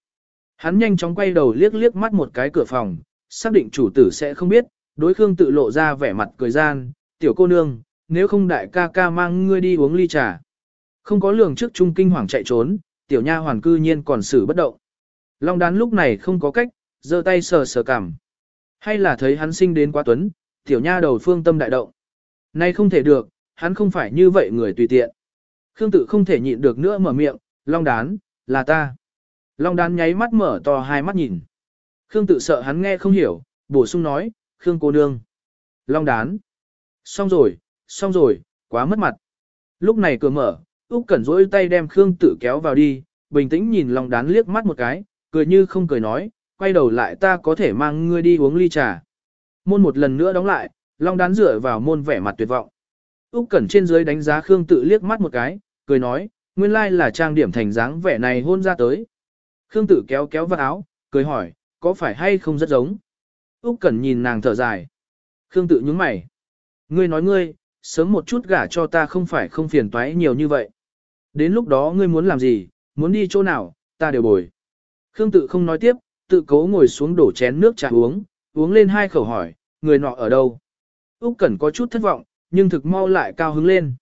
Hắn nhanh chóng quay đầu liếc liếc mắt một cái cửa phòng, xác định chủ tử sẽ không biết, đối Khương tự lộ ra vẻ mặt cười gian, tiểu cô nương, nếu không đại ca ca mang ngươi đi uống ly trà. Không có lường trước trung kinh hoàng chạy trốn, tiểu nha hoàn cư nhiên còn xử bất động. Long đán lúc này không có cách, giơ tay sờ sờ cảm. Hay là thấy hắn sinh đến quá tuấn, tiểu nha đầu phương tâm đại động. Nay không thể được, hắn không phải như vậy người tùy tiện. Khương tự không thể nhịn được nữa mở miệng, long đán, là ta. Long đán nháy mắt mở to hai mắt nhìn. Khương tự sợ hắn nghe không hiểu, bổ sung nói, Khương cô nương. Long đán. Xong rồi, xong rồi, quá mất mặt. Lúc này cửa mở, Úc Cẩn rỗi tay đem Khương tự kéo vào đi, bình tĩnh nhìn Long đán liếc mắt một cái, cười như không cười nói, quay đầu lại ta có thể mang ngươi đi uống ly trà. Môn một lần nữa đóng lại, Long đán dựa vào môn vẻ mặt tuyệt vọng. Úc Cẩn trên dưới đánh giá Khương tự liếc mắt một cái, cười nói, nguyên lai là trang điểm thành dáng vẻ này hôn ra tới. Khương tự kéo kéo vào áo, cười hỏi, có phải hay không rất giống? Úc Cẩn nhìn nàng thở dài. Khương tự nhướng mày. Ngươi nói ngươi, sớm một chút gả cho ta không phải không phiền toái nhiều như vậy. Đến lúc đó ngươi muốn làm gì, muốn đi chỗ nào, ta đều bồi. Khương tự không nói tiếp, tự cố ngồi xuống đổ chén nước trà uống, uống lên hai khẩu hỏi, người nọ ở đâu? Úc Cẩn có chút thất vọng, nhưng thực mau lại cao hứng lên.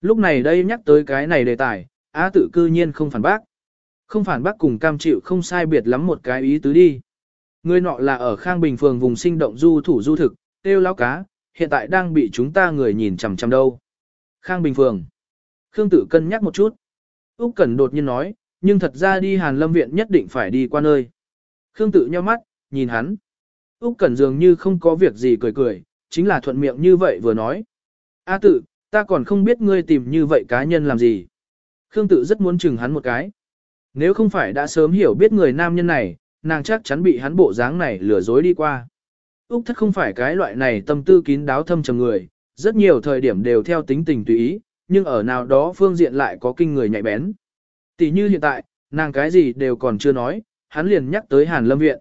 Lúc này đây nhắc tới cái này đề tài, Á tự cư nhiên không phản bác. Không phản bác cùng cam chịu không sai biệt lắm một cái ý tứ đi. Người nọ là ở Khang Bình phường vùng sinh động du thủ du thực, tiêu lão cá, hiện tại đang bị chúng ta người nhìn chằm chằm đâu. Khang Bình phường. Khương Tử cân nhắc một chút. Úc Cẩn đột nhiên nói, nhưng thật ra đi Hàn Lâm viện nhất định phải đi qua nơi. Khương Tử nheo mắt, nhìn hắn. Úc Cẩn dường như không có việc gì cười cười, chính là thuận miệng như vậy vừa nói. A Tử, ta còn không biết ngươi tìm như vậy cá nhân làm gì. Khương Tự rất muốn chừng hắn một cái. Nếu không phải đã sớm hiểu biết người nam nhân này, nàng chắc chắn bị hắn bộ dáng này lừa dối đi qua. Úc thất không phải cái loại này tâm tư kín đáo thâm trầm người, rất nhiều thời điểm đều theo tính tình tùy ý, nhưng ở nào đó phương diện lại có kinh người nhạy bén. Tỷ như hiện tại, nàng cái gì đều còn chưa nói, hắn liền nhắc tới Hàn Lâm Viện.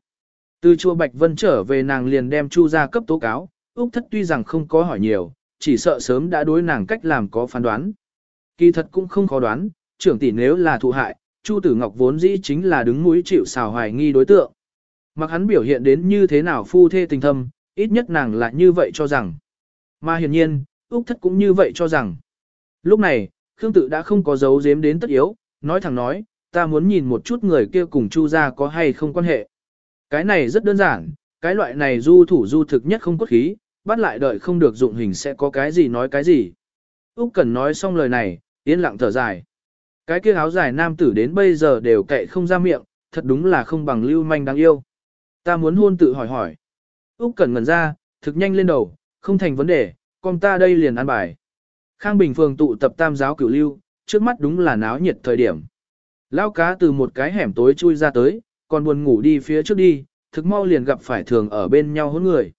Từ chùa Bạch Vân trở về nàng liền đem Chu ra cấp tố cáo, Úc thất tuy rằng không có hỏi nhiều, chỉ sợ sớm đã đối nàng cách làm có phán đoán. Kỳ thật cũng không khó đoán, trưởng tỷ nếu là thụ hại, Chu Tử Ngọc vốn dĩ chính là đứng mũi chịu xào hoài nghi đối tượng. Mặc hắn biểu hiện đến như thế nào phu thê tình thâm, ít nhất nàng là như vậy cho rằng. Mà hiển nhiên, Úc Thất cũng như vậy cho rằng. Lúc này, Khương Tự đã không có dấu giếm đến tất yếu, nói thẳng nói, ta muốn nhìn một chút người kia cùng Chu gia có hay không quan hệ. Cái này rất đơn giản, cái loại này du thủ du thực nhất không cốt khí, bắt lại đợi không được dụng hình sẽ có cái gì nói cái gì. Úc Cẩn nói xong lời này, yên lặng thở dài. Cái kia áo dài nam tử đến bây giờ đều kệ không ra miệng, thật đúng là không bằng lưu manh đáng yêu. Ta muốn hôn tự hỏi hỏi. Úc Cẩn ngẩn ra, thực nhanh lên đầu, không thành vấn đề, con ta đây liền ăn bài. Khang Bình phường tụ tập tam giáo cửu lưu, trước mắt đúng là náo nhiệt thời điểm. Lao cá từ một cái hẻm tối chui ra tới, còn buồn ngủ đi phía trước đi, thực mau liền gặp phải thường ở bên nhau hôn người.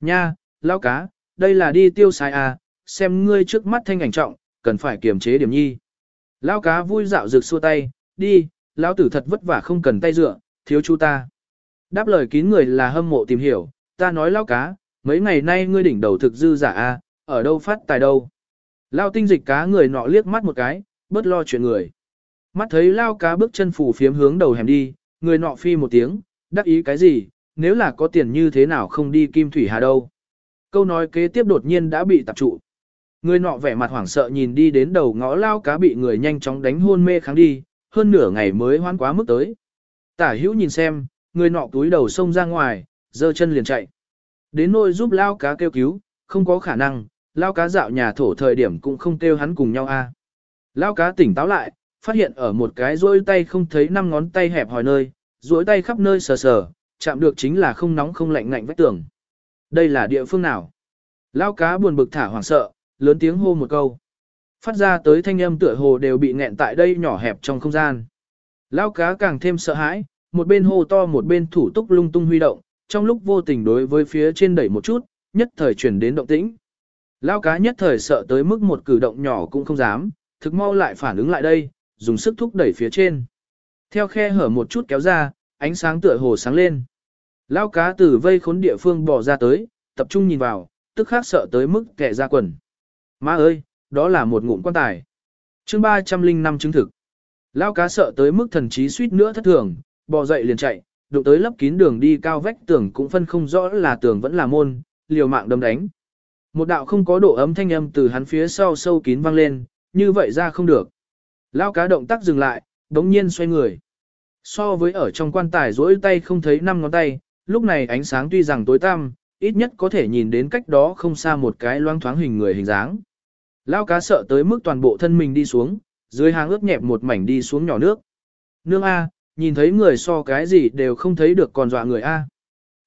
Nha, Lao cá, đây là đi tiêu sai à, xem ngươi trước mắt thanh ảnh trọng, cần phải kiềm chế điểm nhi. Lao cá vui dạo rực xua tay, đi, lão tử thật vất vả không cần tay dựa, thiếu chú ta. Đáp lời kín người là hâm mộ tìm hiểu, ta nói lao cá, mấy ngày nay ngươi đỉnh đầu thực dư giả a, ở đâu phát tài đâu. Lao tinh dịch cá người nọ liếc mắt một cái, bớt lo chuyện người. Mắt thấy lao cá bước chân phủ phiếm hướng đầu hẻm đi, người nọ phi một tiếng, đắc ý cái gì, nếu là có tiền như thế nào không đi kim thủy hà đâu. Câu nói kế tiếp đột nhiên đã bị tập trụ. Người nọ vẻ mặt hoảng sợ nhìn đi đến đầu ngõ lao cá bị người nhanh chóng đánh hôn mê kháng đi, hơn nửa ngày mới hoan quá mức tới. Tả hữu nhìn xem, người nọ túi đầu xông ra ngoài, giơ chân liền chạy. Đến nôi giúp lao cá kêu cứu, không có khả năng, lao cá dạo nhà thổ thời điểm cũng không kêu hắn cùng nhau a. À. Lao cá tỉnh táo lại, phát hiện ở một cái rỗi tay không thấy năm ngón tay hẹp hòi nơi, rỗi tay khắp nơi sờ sờ, chạm được chính là không nóng không lạnh ngạnh vách tường. Đây là địa phương nào? Lao cá buồn bực thả hoảng sợ, lớn tiếng hô một câu. Phát ra tới thanh âm tựa hồ đều bị nghẹn tại đây nhỏ hẹp trong không gian. Lao cá càng thêm sợ hãi, một bên hô to một bên thủ túc lung tung huy động, trong lúc vô tình đối với phía trên đẩy một chút, nhất thời chuyển đến động tĩnh. Lao cá nhất thời sợ tới mức một cử động nhỏ cũng không dám, thực mau lại phản ứng lại đây, dùng sức thúc đẩy phía trên. Theo khe hở một chút kéo ra, ánh sáng tựa hồ sáng lên. Lao cá từ vây khốn địa phương bỏ ra tới, tập trung nhìn vào, tức khác sợ tới mức kẻ ra quần. Má ơi, đó là một ngụm quan tài. chương 305 chứng thực. Lao cá sợ tới mức thần trí suýt nữa thất thường, bò dậy liền chạy, đụng tới lấp kín đường đi cao vách tường cũng phân không rõ là tường vẫn là môn, liều mạng đâm đánh. Một đạo không có độ ấm thanh âm từ hắn phía sau sâu kín vang lên, như vậy ra không được. Lao cá động tác dừng lại, đống nhiên xoay người. So với ở trong quan tài rỗi tay không thấy năm ngón tay, lúc này ánh sáng tuy rằng tối tăm, ít nhất có thể nhìn đến cách đó không xa một cái loang thoáng hình người hình dáng. Lao cá sợ tới mức toàn bộ thân mình đi xuống, dưới hàng ướt nhẹp một mảnh đi xuống nhỏ nước. Nương A, nhìn thấy người so cái gì đều không thấy được còn dọa người A.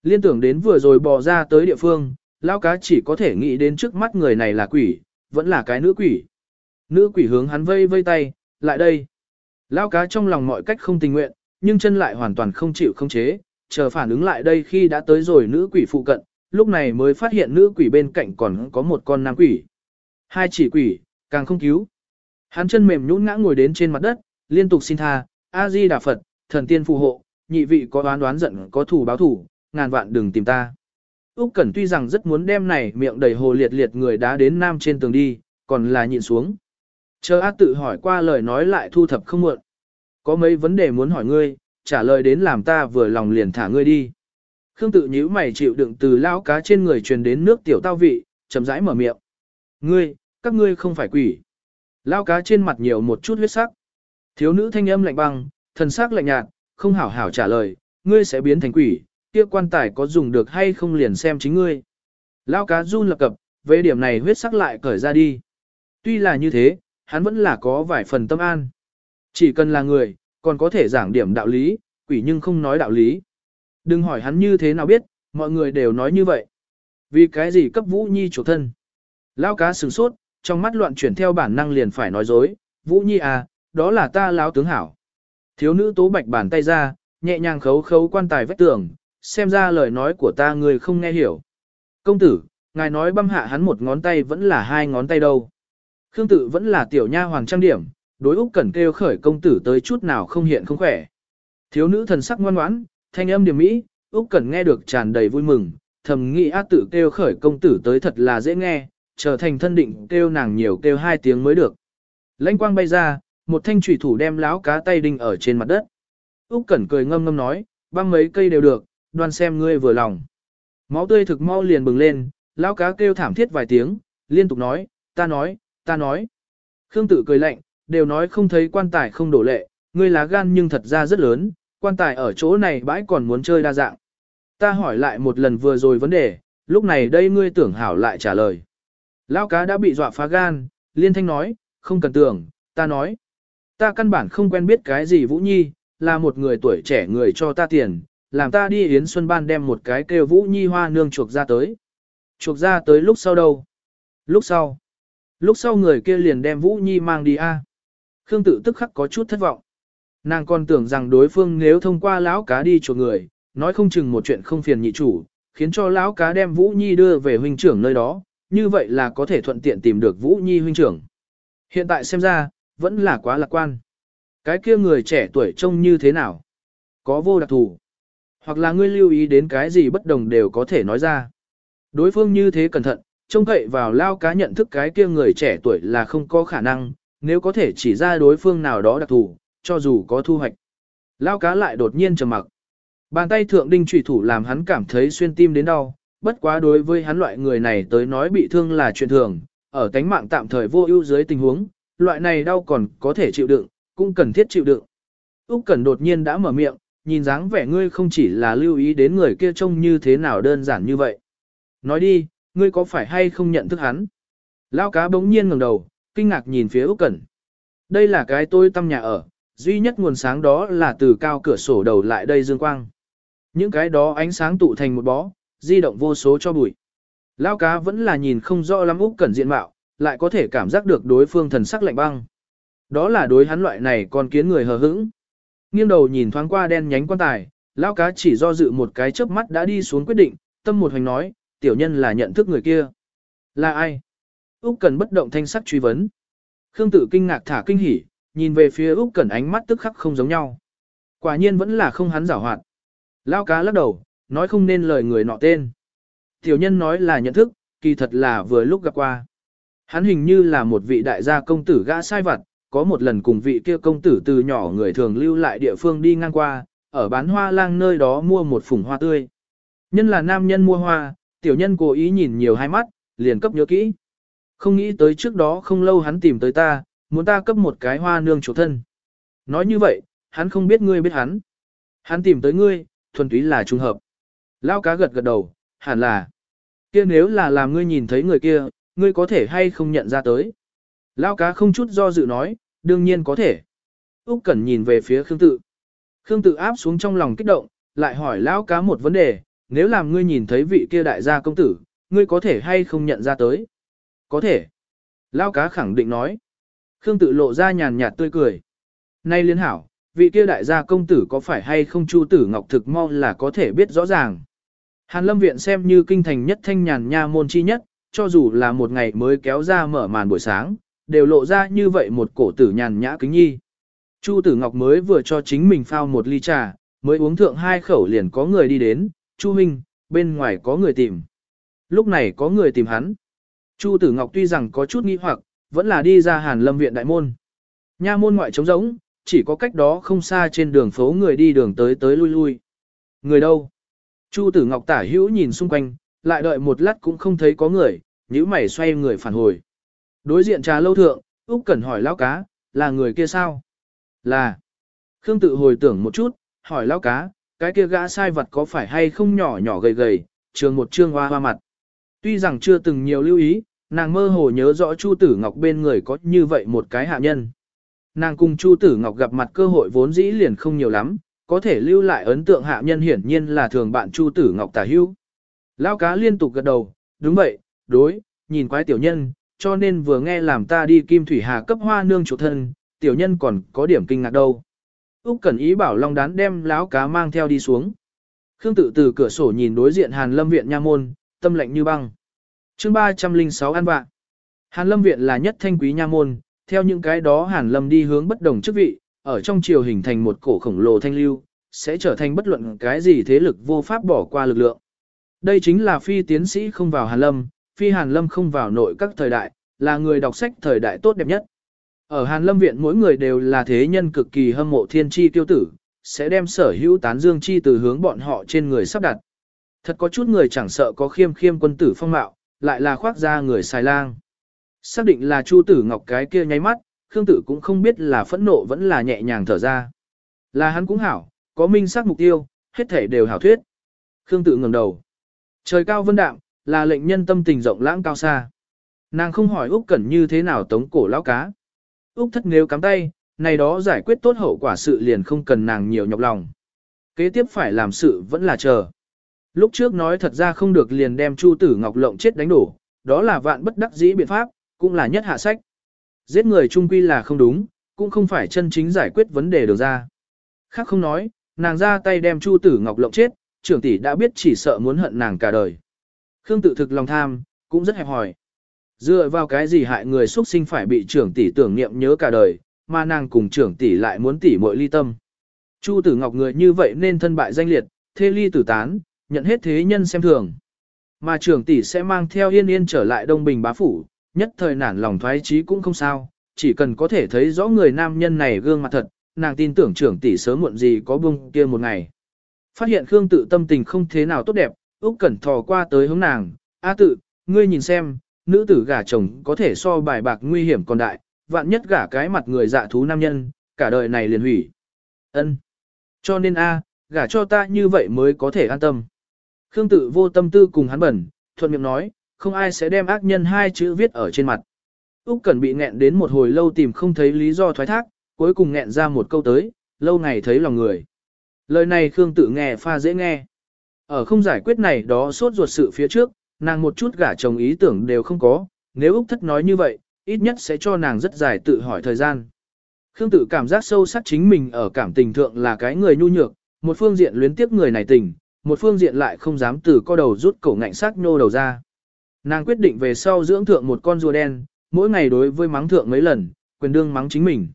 Liên tưởng đến vừa rồi bò ra tới địa phương, Lao cá chỉ có thể nghĩ đến trước mắt người này là quỷ, vẫn là cái nữ quỷ. Nữ quỷ hướng hắn vây vây tay, lại đây. Lao cá trong lòng mọi cách không tình nguyện, nhưng chân lại hoàn toàn không chịu không chế, chờ phản ứng lại đây khi đã tới rồi nữ quỷ phụ cận, lúc này mới phát hiện nữ quỷ bên cạnh còn có một con nam quỷ. Hai chỉ quỷ, càng không cứu. Hắn chân mềm nhũn ngã ngồi đến trên mặt đất, liên tục xin tha, A-di Đà Phật, thần tiên phù hộ, nhị vị có đoán đoán giận có thủ báo thủ, ngàn vạn đừng tìm ta. Úc Cẩn tuy rằng rất muốn đem này miệng đầy hồ liệt liệt người đá đến nam trên tường đi, còn là nhịn xuống. Chờ A tự hỏi qua lời nói lại thu thập không muộn. Có mấy vấn đề muốn hỏi ngươi, trả lời đến làm ta vừa lòng liền thả ngươi đi. Khương tự nhíu mày chịu đựng từ lão cá trên người truyền đến nước tiểu tao vị, chậm rãi mở miệng. Ngươi, các ngươi không phải quỷ. Lão cá trên mặt nhiều một chút huyết sắc. Thiếu nữ thanh âm lạnh băng, thần sắc lạnh nhạt, không hảo hảo trả lời, ngươi sẽ biến thành quỷ, kia quan tài có dùng được hay không liền xem chính ngươi. Lao cá run lập cập, về điểm này huyết sắc lại cởi ra đi. Tuy là như thế, hắn vẫn là có vài phần tâm an. Chỉ cần là người, còn có thể giảng điểm đạo lý, quỷ nhưng không nói đạo lý. Đừng hỏi hắn như thế nào biết, mọi người đều nói như vậy. Vì cái gì cấp Vũ Nhi chủ thân? Lao cá sửng sốt, trong mắt loạn chuyển theo bản năng liền phải nói dối, Vũ Nhi à, đó là ta lão tướng hảo. Thiếu nữ tố bạch bàn tay ra, nhẹ nhàng khấu khấu quan tài vách tường, xem ra lời nói của ta người không nghe hiểu. Công tử, ngài nói băm hạ hắn một ngón tay vẫn là hai ngón tay đâu. Khương tự vẫn là tiểu nha hoàng trang điểm, đối Úc Cẩn kêu khởi công tử tới chút nào không hiện không khỏe. Thiếu nữ thần sắc ngoan ngoãn, thanh âm điềm mỹ, Úc Cẩn nghe được tràn đầy vui mừng, thầm nghĩ ác tự kêu khởi công tử tới thật là dễ nghe, trở thành thân định kêu nàng nhiều kêu hai tiếng mới được. Lãnh quang bay ra, một thanh chủy thủ đem láo cá tay đinh ở trên mặt đất. Úc Cẩn cười ngâm ngâm nói, băm mấy cây đều được, đoan xem ngươi vừa lòng. Máu tươi thực mau liền bừng lên, lão cá kêu thảm thiết vài tiếng, liên tục nói, ta nói, ta nói. Khương tự cười lạnh, đều nói không thấy quan tài không đổ lệ, ngươi lá gan nhưng thật ra rất lớn, quan tài ở chỗ này bãi còn muốn chơi đa dạng. Ta hỏi lại một lần vừa rồi vấn đề, lúc này đây ngươi tưởng hảo lại trả lời. Lão cá đã bị dọa phá gan, liên thanh nói, không cần tưởng, ta nói. Ta căn bản không quen biết cái gì Vũ Nhi, là một người tuổi trẻ người cho ta tiền, làm ta đi Yến Xuân Ban đem một cái kêu Vũ Nhi hoa nương chuộc ra tới. Chuộc ra tới lúc sau đâu? Lúc sau. Lúc sau người kia liền đem Vũ Nhi mang đi a. Khương tự tức khắc có chút thất vọng. Nàng còn tưởng rằng đối phương nếu thông qua lão cá đi chuộc người, nói không chừng một chuyện không phiền nhị chủ, khiến cho lão cá đem Vũ Nhi đưa về huynh trưởng nơi đó, như vậy là có thể thuận tiện tìm được Vũ Nhi huynh trưởng. Hiện tại xem ra, vẫn là quá lạc quan. Cái kia người trẻ tuổi trông như thế nào? Có vô đặc thù. Hoặc là ngươi lưu ý đến cái gì bất đồng đều có thể nói ra. Đối phương như thế cẩn thận, trông cậy vào lao cá nhận thức cái kia người trẻ tuổi là không có khả năng, nếu có thể chỉ ra đối phương nào đó đặc thù, cho dù có thu hoạch. Lao cá lại đột nhiên trầm mặc. Bàn tay thượng đinh trùy thủ làm hắn cảm thấy xuyên tim đến đau, bất quá đối với hắn loại người này tới nói bị thương là chuyện thường, ở cánh mạng tạm thời vô ưu dưới tình huống, loại này đau còn có thể chịu đựng, cũng cần thiết chịu đựng. Úc Cẩn đột nhiên đã mở miệng, nhìn dáng vẻ ngươi không chỉ là lưu ý đến người kia trông như thế nào đơn giản như vậy. Nói đi, ngươi có phải hay không nhận thức hắn? Lao cá bỗng nhiên ngẩng đầu, kinh ngạc nhìn phía Úc Cẩn. Đây là cái tôi tâm nhà ở, duy nhất nguồn sáng đó là từ cao cửa sổ đầu lại đây dương quang. Những cái đó ánh sáng tụ thành một bó, di động vô số cho bụi. Lao cá vẫn là nhìn không rõ lắm Úc Cẩn diện mạo, lại có thể cảm giác được đối phương thần sắc lạnh băng. Đó là đối hắn loại này còn kiến người hờ hững. Nghiêng đầu nhìn thoáng qua đen nhánh quan tài, lão cá chỉ do dự một cái chớp mắt đã đi xuống quyết định, tâm một hành nói, tiểu nhân là nhận thức người kia. Là ai? Úc Cần bất động thanh sắc truy vấn. Khương Tử kinh ngạc thả kinh hỉ, nhìn về phía Úc Cần ánh mắt tức khắc không giống nhau. Quả nhiên vẫn là không hắn giảo hoạt. lão cá lắc đầu, nói không nên lời người nọ tên. Tiểu nhân nói là nhận thức, kỳ thật là vừa lúc gặp qua. Hắn hình như là một vị đại gia công tử gã sai vặt, có một lần cùng vị kia công tử từ nhỏ người thường lưu lại địa phương đi ngang qua, ở bán hoa lang nơi đó mua một phùng hoa tươi. Nhân là nam nhân mua hoa, tiểu nhân cố ý nhìn nhiều hai mắt, liền cấp nhớ kỹ. Không nghĩ tới trước đó không lâu hắn tìm tới ta, muốn ta cấp một cái hoa nương chủ thân. Nói như vậy, hắn không biết ngươi biết hắn. Hắn tìm tới ngươi, thuần túy là trùng hợp. Lao cá gật gật đầu, hẳn là. kia nếu là làm ngươi nhìn thấy người kia, ngươi có thể hay không nhận ra tới. Lao cá không chút do dự nói, đương nhiên có thể. Úc Cẩn nhìn về phía Khương Tự. Khương Tự áp xuống trong lòng kích động, lại hỏi Lão cá một vấn đề, nếu làm ngươi nhìn thấy vị kia đại gia công tử, ngươi có thể hay không nhận ra tới? Có thể. Lão cá khẳng định nói. Khương Tự lộ ra nhàn nhạt tươi cười. Nay liên hảo, vị kia đại gia công tử có phải hay không Chu Tử Ngọc thực mau là có thể biết rõ ràng. Hàn Lâm Viện xem như kinh thành nhất thanh nhàn nha môn chi nhất, cho dù là một ngày mới kéo ra mở màn buổi sáng, đều lộ ra như vậy một cổ tử nhàn nhã kính nhi. Chu Tử Ngọc mới vừa cho chính mình phao một ly trà, mới uống thượng hai khẩu liền có người đi đến, Chu Minh, bên ngoài có người tìm. Lúc này có người tìm hắn. Chu Tử Ngọc tuy rằng có chút nghi hoặc, vẫn là đi ra Hàn Lâm Viện Đại Môn. Nha môn ngoại trống rỗng, chỉ có cách đó không xa trên đường phố người đi đường tới tới lui lui. Người đâu? Chu Tử Ngọc tả hữu nhìn xung quanh, lại đợi một lát cũng không thấy có người, nhíu mày xoay người phản hồi. Đối diện trà lâu thượng, Úc Cẩn hỏi lão cá, là người kia sao? Là. Khương tự hồi tưởng một chút, hỏi lão cá, cái kia gã sai vật có phải hay không nhỏ nhỏ gầy gầy, trường một trương hoa hoa mặt. Tuy rằng chưa từng nhiều lưu ý, nàng mơ hồ nhớ rõ Chu Tử Ngọc bên người có như vậy một cái hạ nhân. Nàng cùng Chu Tử Ngọc gặp mặt cơ hội vốn dĩ liền không nhiều lắm, có thể lưu lại ấn tượng hạ nhân hiển nhiên là thường bạn Chu Tử Ngọc tả hữu. Lão cá liên tục gật đầu, đúng vậy, đối, nhìn quái tiểu nhân, cho nên vừa nghe làm ta đi Kim Thủy Hà cấp hoa nương chủ thân, tiểu nhân còn có điểm kinh ngạc đâu. Úc Cẩn ý bảo Long Đán đem lão cá mang theo đi xuống. Khương tự từ cửa sổ nhìn đối diện Hàn Lâm viện nha môn, tâm lạnh như băng. Chương 306 An vạn. Hàn Lâm viện là nhất thanh quý nha môn, theo những cái đó Hàn Lâm đi hướng bất đồng chức vị, ở trong triều hình thành một cổ khổng lồ thanh lưu, sẽ trở thành bất luận cái gì thế lực vô pháp bỏ qua lực lượng. Đây chính là phi tiến sĩ không vào Hàn Lâm, phi Hàn Lâm không vào nội các thời đại, là người đọc sách thời đại tốt đẹp nhất. Ở Hàn Lâm viện mỗi người đều là thế nhân cực kỳ hâm mộ thiên chi tiêu tử, sẽ đem sở hữu tán dương chi từ hướng bọn họ trên người sắp đặt. Thật có chút người chẳng sợ có khiêm khiêm quân tử phong mạo, lại là khoác ra người xài lang. Xác định là Chu Tử Ngọc cái kia nháy mắt, Khương Tử cũng không biết là phẫn nộ vẫn là nhẹ nhàng thở ra. Là hắn cũng hảo, có minh xác mục tiêu, hết thể đều hảo thuyết. Khương Tử ngẩng đầu. Trời cao vân đạm, là lệnh nhân tâm tình rộng lãng cao xa. Nàng không hỏi Úc Cẩn như thế nào tống cổ lão cá. Úc thất nếu cắm tay, này đó giải quyết tốt hậu quả sự liền không cần nàng nhiều nhọc lòng. Kế tiếp phải làm sự vẫn là chờ. Lúc trước nói thật ra không được liền đem Chu Tử Ngọc lộng chết đánh đổ, đó là vạn bất đắc dĩ biện pháp, cũng là nhất hạ sách. Giết người trung quy là không đúng, cũng không phải chân chính giải quyết vấn đề được ra. Khác không nói, nàng ra tay đem Chu Tử Ngọc lộng chết, trưởng tỷ đã biết chỉ sợ muốn hận nàng cả đời. Khương tự thực lòng tham, cũng rất hẹp hòi. Dựa vào cái gì hại người xuất sinh phải bị trưởng tỷ tưởng niệm nhớ cả đời, mà nàng cùng trưởng tỷ lại muốn tỷ muội ly tâm. Chu Tử Ngọc người như vậy nên thân bại danh liệt, thê ly tử tán, nhận hết thế nhân xem thường. Mà trưởng tỷ sẽ mang theo yên yên trở lại Đông Bình bá phủ, nhất thời nản lòng thoái chí cũng không sao, chỉ cần có thể thấy rõ người nam nhân này gương mặt thật, nàng tin tưởng trưởng tỷ sớm muộn gì có bung kia một ngày. Phát hiện Khương tự tâm tình không thế nào tốt đẹp, Úc Cẩn thò qua tới hướng nàng, "A tự, ngươi nhìn xem, nữ tử gả chồng có thể so bài bạc nguy hiểm còn đại, vạn nhất gả cái mặt người dạ thú nam nhân, cả đời này liền hủy." Ân. Cho nên a, gả cho ta như vậy mới có thể an tâm. Khương tự vô tâm tư cùng hắn bẩn, thuận miệng nói, không ai sẽ đem ác nhân hai chữ viết ở trên mặt. Úc Cẩn bị nghẹn đến một hồi lâu tìm không thấy lý do thoái thác, cuối cùng nghẹn ra một câu tới, lâu ngày thấy lòng người. Lời này Khương tự nghe pha dễ nghe. Ở không giải quyết này đó suốt ruột sự phía trước, nàng một chút gả chồng ý tưởng đều không có, nếu Úc Thất nói như vậy, ít nhất sẽ cho nàng rất dài tự hỏi thời gian. Khương tự cảm giác sâu sắc chính mình ở cảm tình thượng là cái người nhu nhược, một phương diện luyến tiếc người này tình, một phương diện lại không dám từ co đầu rút cổ ngạnh sắc nô đầu ra. Nàng quyết định về sau dưỡng thượng một con rùa đen, mỗi ngày đối với mắng thượng mấy lần, quyền đương mắng chính mình.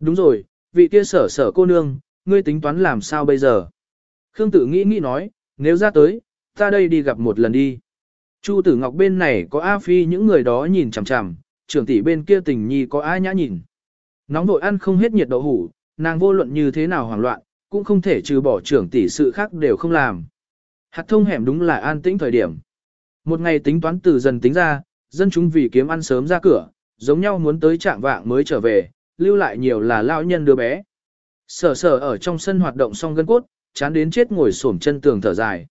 Đúng rồi, vị kia sở sở cô nương, ngươi tính toán làm sao bây giờ? Khương tự nghĩ nghĩ nói, nếu ra tới, ta đây đi gặp một lần đi. Chu tử ngọc bên này có A Phi những người đó nhìn chằm chằm, trưởng tỷ bên kia tình nhi có A nhã nhìn. Nóng vội ăn không hết nhiệt đậu hủ, nàng vô luận như thế nào hoảng loạn, cũng không thể trừ bỏ trưởng tỷ sự khác đều không làm. Hạt thông hẻm đúng là an tĩnh thời điểm. Một ngày tính toán từ dần tính ra, dân chúng vì kiếm ăn sớm ra cửa, giống nhau muốn tới trạng vạng mới trở về, lưu lại nhiều là lao nhân đứa bé. Sở sở ở trong sân hoạt động xong gân cốt, chán đến chết ngồi xổm chân tường thở dài.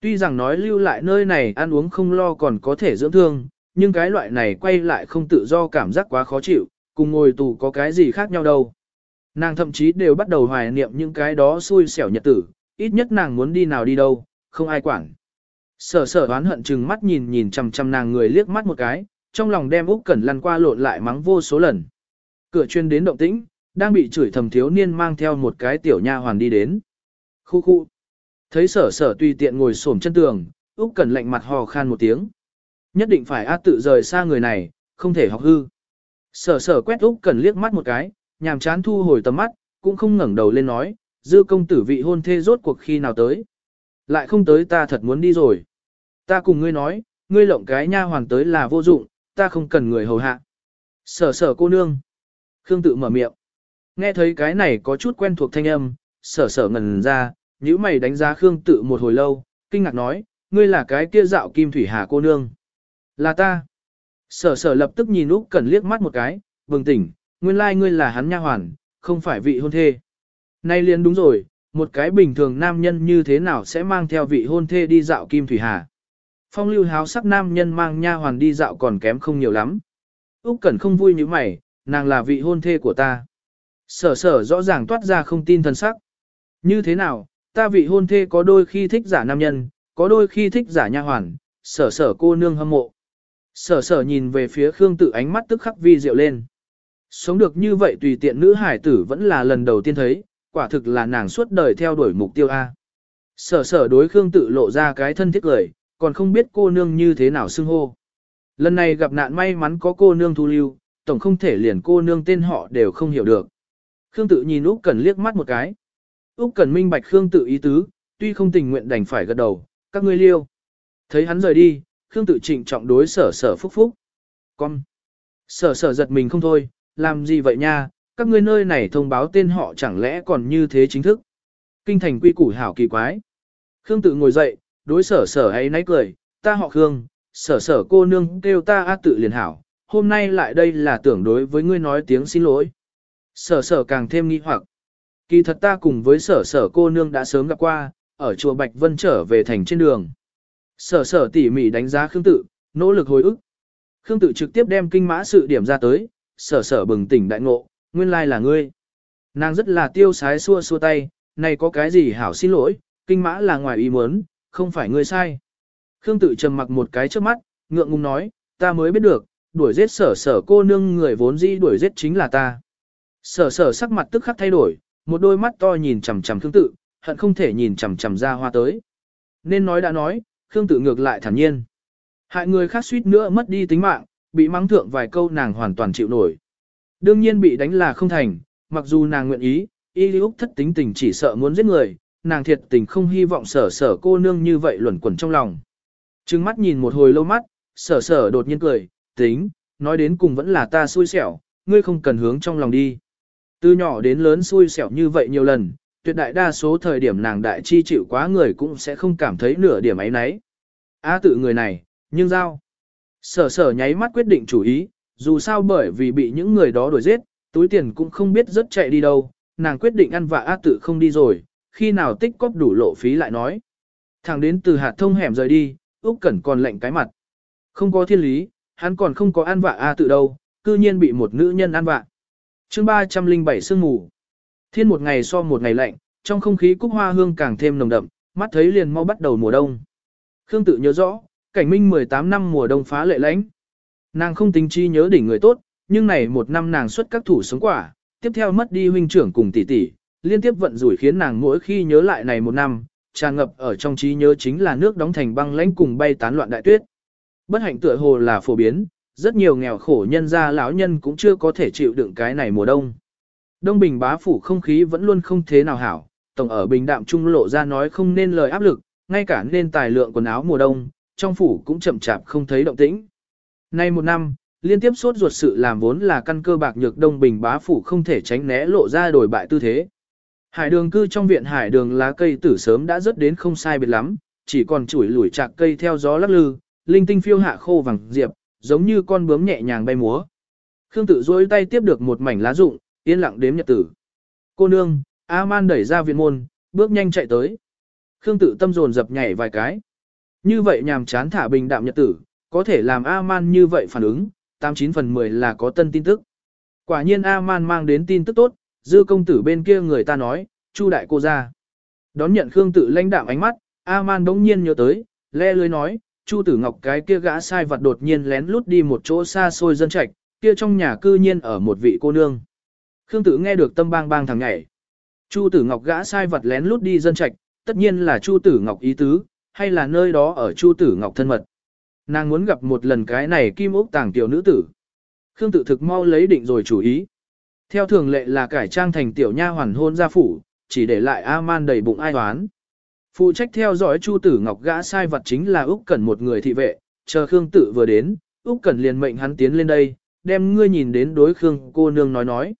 Tuy rằng nói lưu lại nơi này ăn uống không lo còn có thể dưỡng thương, nhưng cái loại này quay lại không tự do cảm giác quá khó chịu, cùng ngồi tù có cái gì khác nhau đâu. Nàng thậm chí đều bắt đầu hoài niệm những cái đó xui xẻo nhật tử, ít nhất nàng muốn đi nào đi đâu, không ai quản. Sở sở oán hận chừng mắt nhìn nhìn chằm chằm nàng người liếc mắt một cái, trong lòng đem Úc Cẩn lăn qua lộn lại mắng vô số lần. Cửa chuyên đến động tĩnh, đang bị chửi thầm thiếu niên mang theo một cái tiểu nha hoàn đi đến. Khu khu. Thấy sở sở tùy tiện ngồi xổm chân tường, Úc Cẩn lạnh mặt hò khan một tiếng. Nhất định phải át tự rời xa người này, không thể học hư. Sở sở quét Úc Cẩn liếc mắt một cái, nhàm chán thu hồi tầm mắt, cũng không ngẩng đầu lên nói, dư công tử vị hôn thê rốt cuộc khi nào tới. Lại không tới ta thật muốn đi rồi. Ta cùng ngươi nói, ngươi lộng cái nha hoàn tới là vô dụng, ta không cần người hầu hạ. Sở sở cô nương. Khương tự mở miệng. Nghe thấy cái này có chút quen thuộc thanh âm, sở sở ngần ra, nhíu mày đánh giá Khương tự một hồi lâu, kinh ngạc nói, ngươi là cái kia dạo kim thủy hà cô nương. Là ta. Sở sở lập tức nhìn Úc Cẩn liếc mắt một cái, bừng tỉnh, nguyên lai ngươi là hắn nha hoàn, không phải vị hôn thê. Nay liền đúng rồi, một cái bình thường nam nhân như thế nào sẽ mang theo vị hôn thê đi dạo Kim Thủy Hà. Phong lưu háo sắc nam nhân mang nha hoàn đi dạo còn kém không nhiều lắm. Úc Cẩn không vui như mày, nàng là vị hôn thê của ta. Sở sở rõ ràng toát ra không tin thần sắc. Như thế nào, ta vị hôn thê có đôi khi thích giả nam nhân, có đôi khi thích giả nha hoàn, sở sở cô nương hâm mộ. Sở sở nhìn về phía Khương tự ánh mắt tức khắc vi diệu lên. Sống được như vậy tùy tiện nữ hải tử vẫn là lần đầu tiên thấy, quả thực là nàng suốt đời theo đuổi mục tiêu A. Sở sở đối Khương tự lộ ra cái thân thiết lời, còn không biết cô nương như thế nào xưng hô. Lần này gặp nạn may mắn có cô nương thu lưu, tổng không thể liền cô nương tên họ đều không hiểu được. Khương tự nhìn Úc Cẩn liếc mắt một cái. Úc Cẩn minh bạch Khương tự ý tứ, tuy không tình nguyện đành phải gật đầu, các ngươi liêu. Thấy hắn rời đi, Khương tự trịnh trọng đối sở sở phúc phúc. Con. Sở sở giật mình không thôi, làm gì vậy nha, các ngươi nơi này thông báo tên họ chẳng lẽ còn như thế chính thức. Kinh thành quy củ hảo kỳ quái. Khương tự ngồi dậy, đối sở sở ấy nãy cười, ta họ Khương, sở sở cô nương kêu ta a tự liền hảo, hôm nay lại đây là tưởng đối với ngươi nói tiếng xin lỗi. Sở sở càng thêm nghi hoặc. Kỳ thật ta cùng với sở sở cô nương đã sớm gặp qua, ở chùa Bạch Vân trở về thành trên đường. Sở sở tỉ mỉ đánh giá Khương tự, nỗ lực hồi ức. Khương tự trực tiếp đem kinh mã sự điểm ra tới, sở sở bừng tỉnh đại ngộ, nguyên lai là ngươi. Nàng rất là tiêu sái xua xua tay, này có cái gì hảo xin lỗi, kinh mã là ngoài ý muốn, không phải ngươi sai. Khương tự trầm mặc một cái trước mắt, ngượng ngùng nói, ta mới biết được, đuổi giết sở sở cô nương người vốn dĩ đuổi giết chính là ta. Sở sở sắc mặt tức khắc thay đổi, một đôi mắt to nhìn chằm chằm Khương tự, hận không thể nhìn chằm chằm ra hoa tới. Nên nói đã nói, Khương tự ngược lại thản nhiên. Hại người khác suýt nữa mất đi tính mạng, bị mắng thượng vài câu nàng hoàn toàn chịu nổi. Đương nhiên bị đánh là không thành, mặc dù nàng nguyện ý, y lý thất tính tình chỉ sợ muốn giết người, nàng thiệt tình không hy vọng sở sở cô nương như vậy luẩn quẩn trong lòng. Trừng mắt nhìn một hồi lâu mắt, sở sở đột nhiên cười, tính, nói đến cùng vẫn là ta xui xẻo, ngươi không cần hướng trong lòng đi. Từ nhỏ đến lớn xui xẻo như vậy nhiều lần, tuyệt đại đa số thời điểm nàng đại chi chịu quá người cũng sẽ không cảm thấy nửa điểm ấy nấy. Á tự người này, nhưng giao. Sở sở nháy mắt quyết định chủ ý, dù sao bởi vì bị những người đó đuổi giết, túi tiền cũng không biết rất chạy đi đâu, nàng quyết định ăn vạ á tự không đi rồi, khi nào tích cóp đủ lộ phí lại nói. thằng đến từ hạt thông hẻm rời đi, Úc Cẩn còn lệnh cái mặt. Không có thiên lý, hắn còn không có ăn vạ A tự đâu, cư nhiên bị một nữ nhân ăn vạ. Chương 307 sương mù. Thiên một ngày so một ngày lạnh, trong không khí cúc hoa hương càng thêm nồng đậm, mắt thấy liền mau bắt đầu mùa đông. Khương tự nhớ rõ, cảnh minh 18 năm mùa đông phá lệ lãnh. Nàng không tính chi nhớ đỉnh người tốt, nhưng này một năm nàng xuất các thủ sống quả, tiếp theo mất đi huynh trưởng cùng tỷ tỷ, liên tiếp vận rủi khiến nàng mỗi khi nhớ lại này một năm, tràn ngập ở trong trí nhớ chính là nước đóng thành băng lãnh cùng bay tán loạn đại tuyết. Bất hạnh tựa hồ là phổ biến, rất nhiều nghèo khổ nhân gia lão nhân cũng chưa có thể chịu đựng cái này mùa đông. Đông Bình bá phủ không khí vẫn luôn không thế nào hảo, tổng ở bình đạm trung lộ ra nói không nên lời áp lực, ngay cả nên tài lượng quần áo mùa đông, trong phủ cũng chậm chạp không thấy động tĩnh. Nay một năm, liên tiếp sốt ruột sự làm vốn là căn cơ bạc nhược Đông Bình bá phủ không thể tránh né lộ ra đổi bại tư thế. Hải đường cư trong viện hải đường lá cây tử sớm đã rớt đến không sai biệt lắm, chỉ còn chủi lủi chạc cây theo gió lắc lư, linh tinh phiêu hạ khô vàng diệp, giống như con bướm nhẹ nhàng bay múa. Khương tự duỗi tay tiếp được một mảnh lá rụng, yên lặng đếm nhật tử. Cô nương, A-man đẩy ra viện môn, bước nhanh chạy tới. Khương tự tâm dồn dập nhảy vài cái. Như vậy nhàm chán thả bình đạm nhật tử, có thể làm A-man như vậy phản ứng, 89 phần 10 là có tân tin tức. Quả nhiên A-man mang đến tin tức tốt, dư công tử bên kia người ta nói, chu đại cô ra. Đón nhận Khương tự lãnh đạm ánh mắt, A-man đống nhiên nhớ tới, le lưới nói, chu tử ngọc cái kia gã sai vật đột nhiên lén lút đi một chỗ xa xôi dân trạch, kia trong nhà cư nhiên ở một vị cô nương. Khương Tử nghe được tâm bang bang thằng nhảy. Chu tử ngọc gã sai vật lén lút đi dân trạch, tất nhiên là chu tử ngọc ý tứ, hay là nơi đó ở chu tử ngọc thân mật. Nàng muốn gặp một lần cái này kim ốc tàng tiểu nữ tử. Khương Tử thực mau lấy định rồi chủ ý. Theo thường lệ là cải trang thành tiểu nha hoàn hôn gia phủ, chỉ để lại A-man đầy bụng ai toán. Phụ trách theo dõi Chu Tử Ngọc gã sai vật chính là Úc Cẩn một người thị vệ, chờ Khương Tử vừa đến, Úc Cẩn liền mệnh hắn tiến lên đây, đem ngươi nhìn đến đối Khương cô nương nói nói.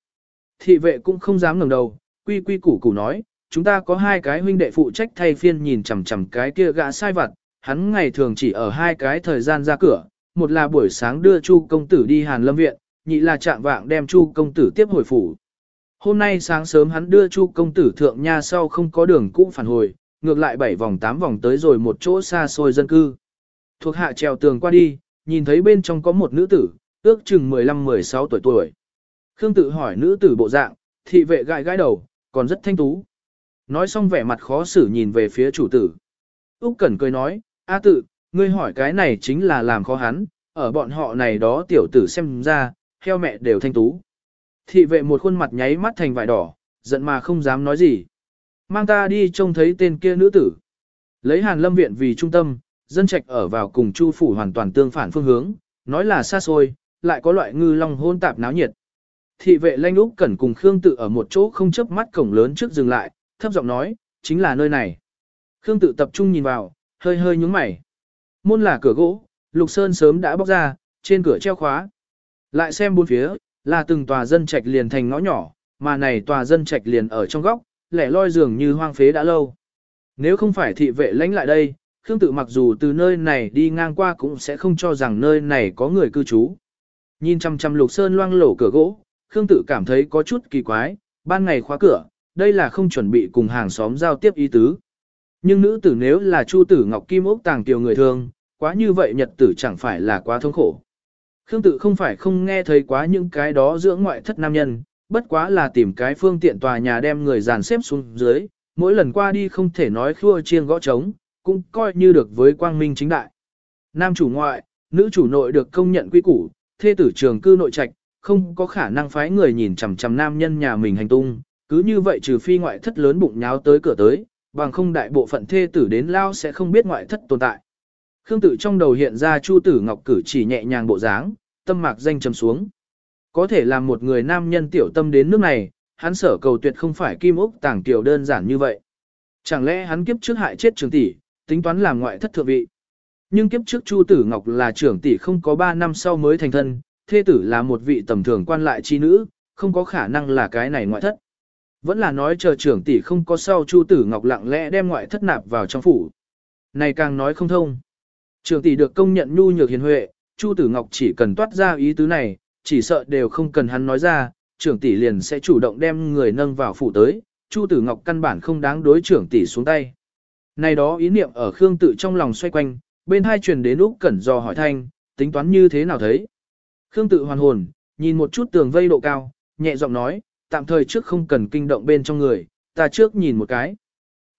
Thị vệ cũng không dám ngẩng đầu, quy quy củ củ nói, chúng ta có hai cái huynh đệ phụ trách thay phiên nhìn chằm chằm cái kia gã sai vật, hắn ngày thường chỉ ở hai cái thời gian ra cửa, một là buổi sáng đưa Chu công tử đi Hàn Lâm viện, nhị là trạng vạng đem Chu công tử tiếp hồi phủ. Hôm nay sáng sớm hắn đưa Chu công tử thượng nha sau không có đường cũ phản hồi, ngược lại bảy vòng tám vòng tới rồi một chỗ xa xôi dân cư. Thuộc hạ trèo tường qua đi, nhìn thấy bên trong có một nữ tử, ước chừng 15-16 tuổi tuổi. Khương tự hỏi nữ tử bộ dạng, thị vệ gãi gãi đầu, còn rất thanh tú. Nói xong vẻ mặt khó xử nhìn về phía chủ tử. Úc Cẩn cười nói, A tự, ngươi hỏi cái này chính là làm khó hắn, ở bọn họ này đó tiểu tử xem ra, theo mẹ đều thanh tú. Thị vệ một khuôn mặt nháy mắt thành vải đỏ, giận mà không dám nói gì. Mang ta đi trông thấy tên kia nữ tử. Lấy Hàn Lâm viện vì trung tâm, dân trạch ở vào cùng Chu phủ hoàn toàn tương phản phương hướng, nói là xa xôi, lại có loại ngư long hôn tạp náo nhiệt. Thị vệ lanh úc cẩn cùng Khương tự ở một chỗ không chớp mắt cổng lớn trước dừng lại, thấp giọng nói, chính là nơi này. Khương tự tập trung nhìn vào, hơi hơi nhướng mày. Môn là cửa gỗ, Lục Sơn sớm đã bóc ra, trên cửa treo khóa. Lại xem bốn phía, là từng tòa dân trạch liền thành ngõ nhỏ, mà này tòa dân trạch liền ở trong góc, lẻ loi dường như hoang phế đã lâu. Nếu không phải thị vệ lãnh lại đây, Khương tự mặc dù từ nơi này đi ngang qua cũng sẽ không cho rằng nơi này có người cư trú. Nhìn chăm chăm Lục Sơn loang lổ cửa gỗ, Khương tự cảm thấy có chút kỳ quái, ban ngày khóa cửa, đây là không chuẩn bị cùng hàng xóm giao tiếp ý tứ. Nhưng nữ tử nếu là Chu tử Ngọc Kim ốc tàng tiểu người thường quá như vậy nhật tử chẳng phải là quá thống khổ. Khương tự không phải không nghe thấy quá những cái đó dưỡng ngoại thất nam nhân, bất quá là tìm cái phương tiện tòa nhà đem người dàn xếp xuống dưới, mỗi lần qua đi không thể nói khua chiên gõ trống, cũng coi như được với quang minh chính đại. Nam chủ ngoại, nữ chủ nội được công nhận quy củ, thê tử trường cư nội trạch, không có khả năng phái người nhìn chằm chằm nam nhân nhà mình hành tung, cứ như vậy trừ phi ngoại thất lớn bụng nháo tới cửa tới, bằng không đại bộ phận thê tử đến lao sẽ không biết ngoại thất tồn tại. Khương tử trong đầu hiện ra Chu Tử Ngọc cử chỉ nhẹ nhàng bộ dáng, tâm mạc danh trầm xuống. Có thể làm một người nam nhân tiểu tâm đến nước này, hắn sở cầu tuyệt không phải kim ốc tàng tiểu đơn giản như vậy. Chẳng lẽ hắn kiếp trước hại chết trường tỷ, tính toán làm ngoại thất thượng vị. Nhưng kiếp trước Chu Tử Ngọc là trưởng tỷ không có 3 năm sau mới thành thân, thê tử là một vị tầm thường quan lại chi nữ, không có khả năng là cái này ngoại thất. Vẫn là nói chờ trưởng tỷ không có sau Chu Tử Ngọc lặng lẽ đem ngoại thất nạp vào trong phủ. Này càng nói không thông. Trưởng tỷ được công nhận nhu nhược hiền huệ, Chu Tử Ngọc chỉ cần toát ra ý tứ này, chỉ sợ đều không cần hắn nói ra, trưởng tỷ liền sẽ chủ động đem người nâng vào phủ tới, Chu Tử Ngọc căn bản không đáng đối trưởng tỷ xuống tay. Này đó ý niệm ở Khương Tự trong lòng xoay quanh, bên hai truyền đến Úc Cẩn do hỏi thanh, tính toán như thế nào thấy. Khương Tự hoàn hồn, nhìn một chút tường vây độ cao, nhẹ giọng nói, tạm thời trước không cần kinh động bên trong người, ta trước nhìn một cái.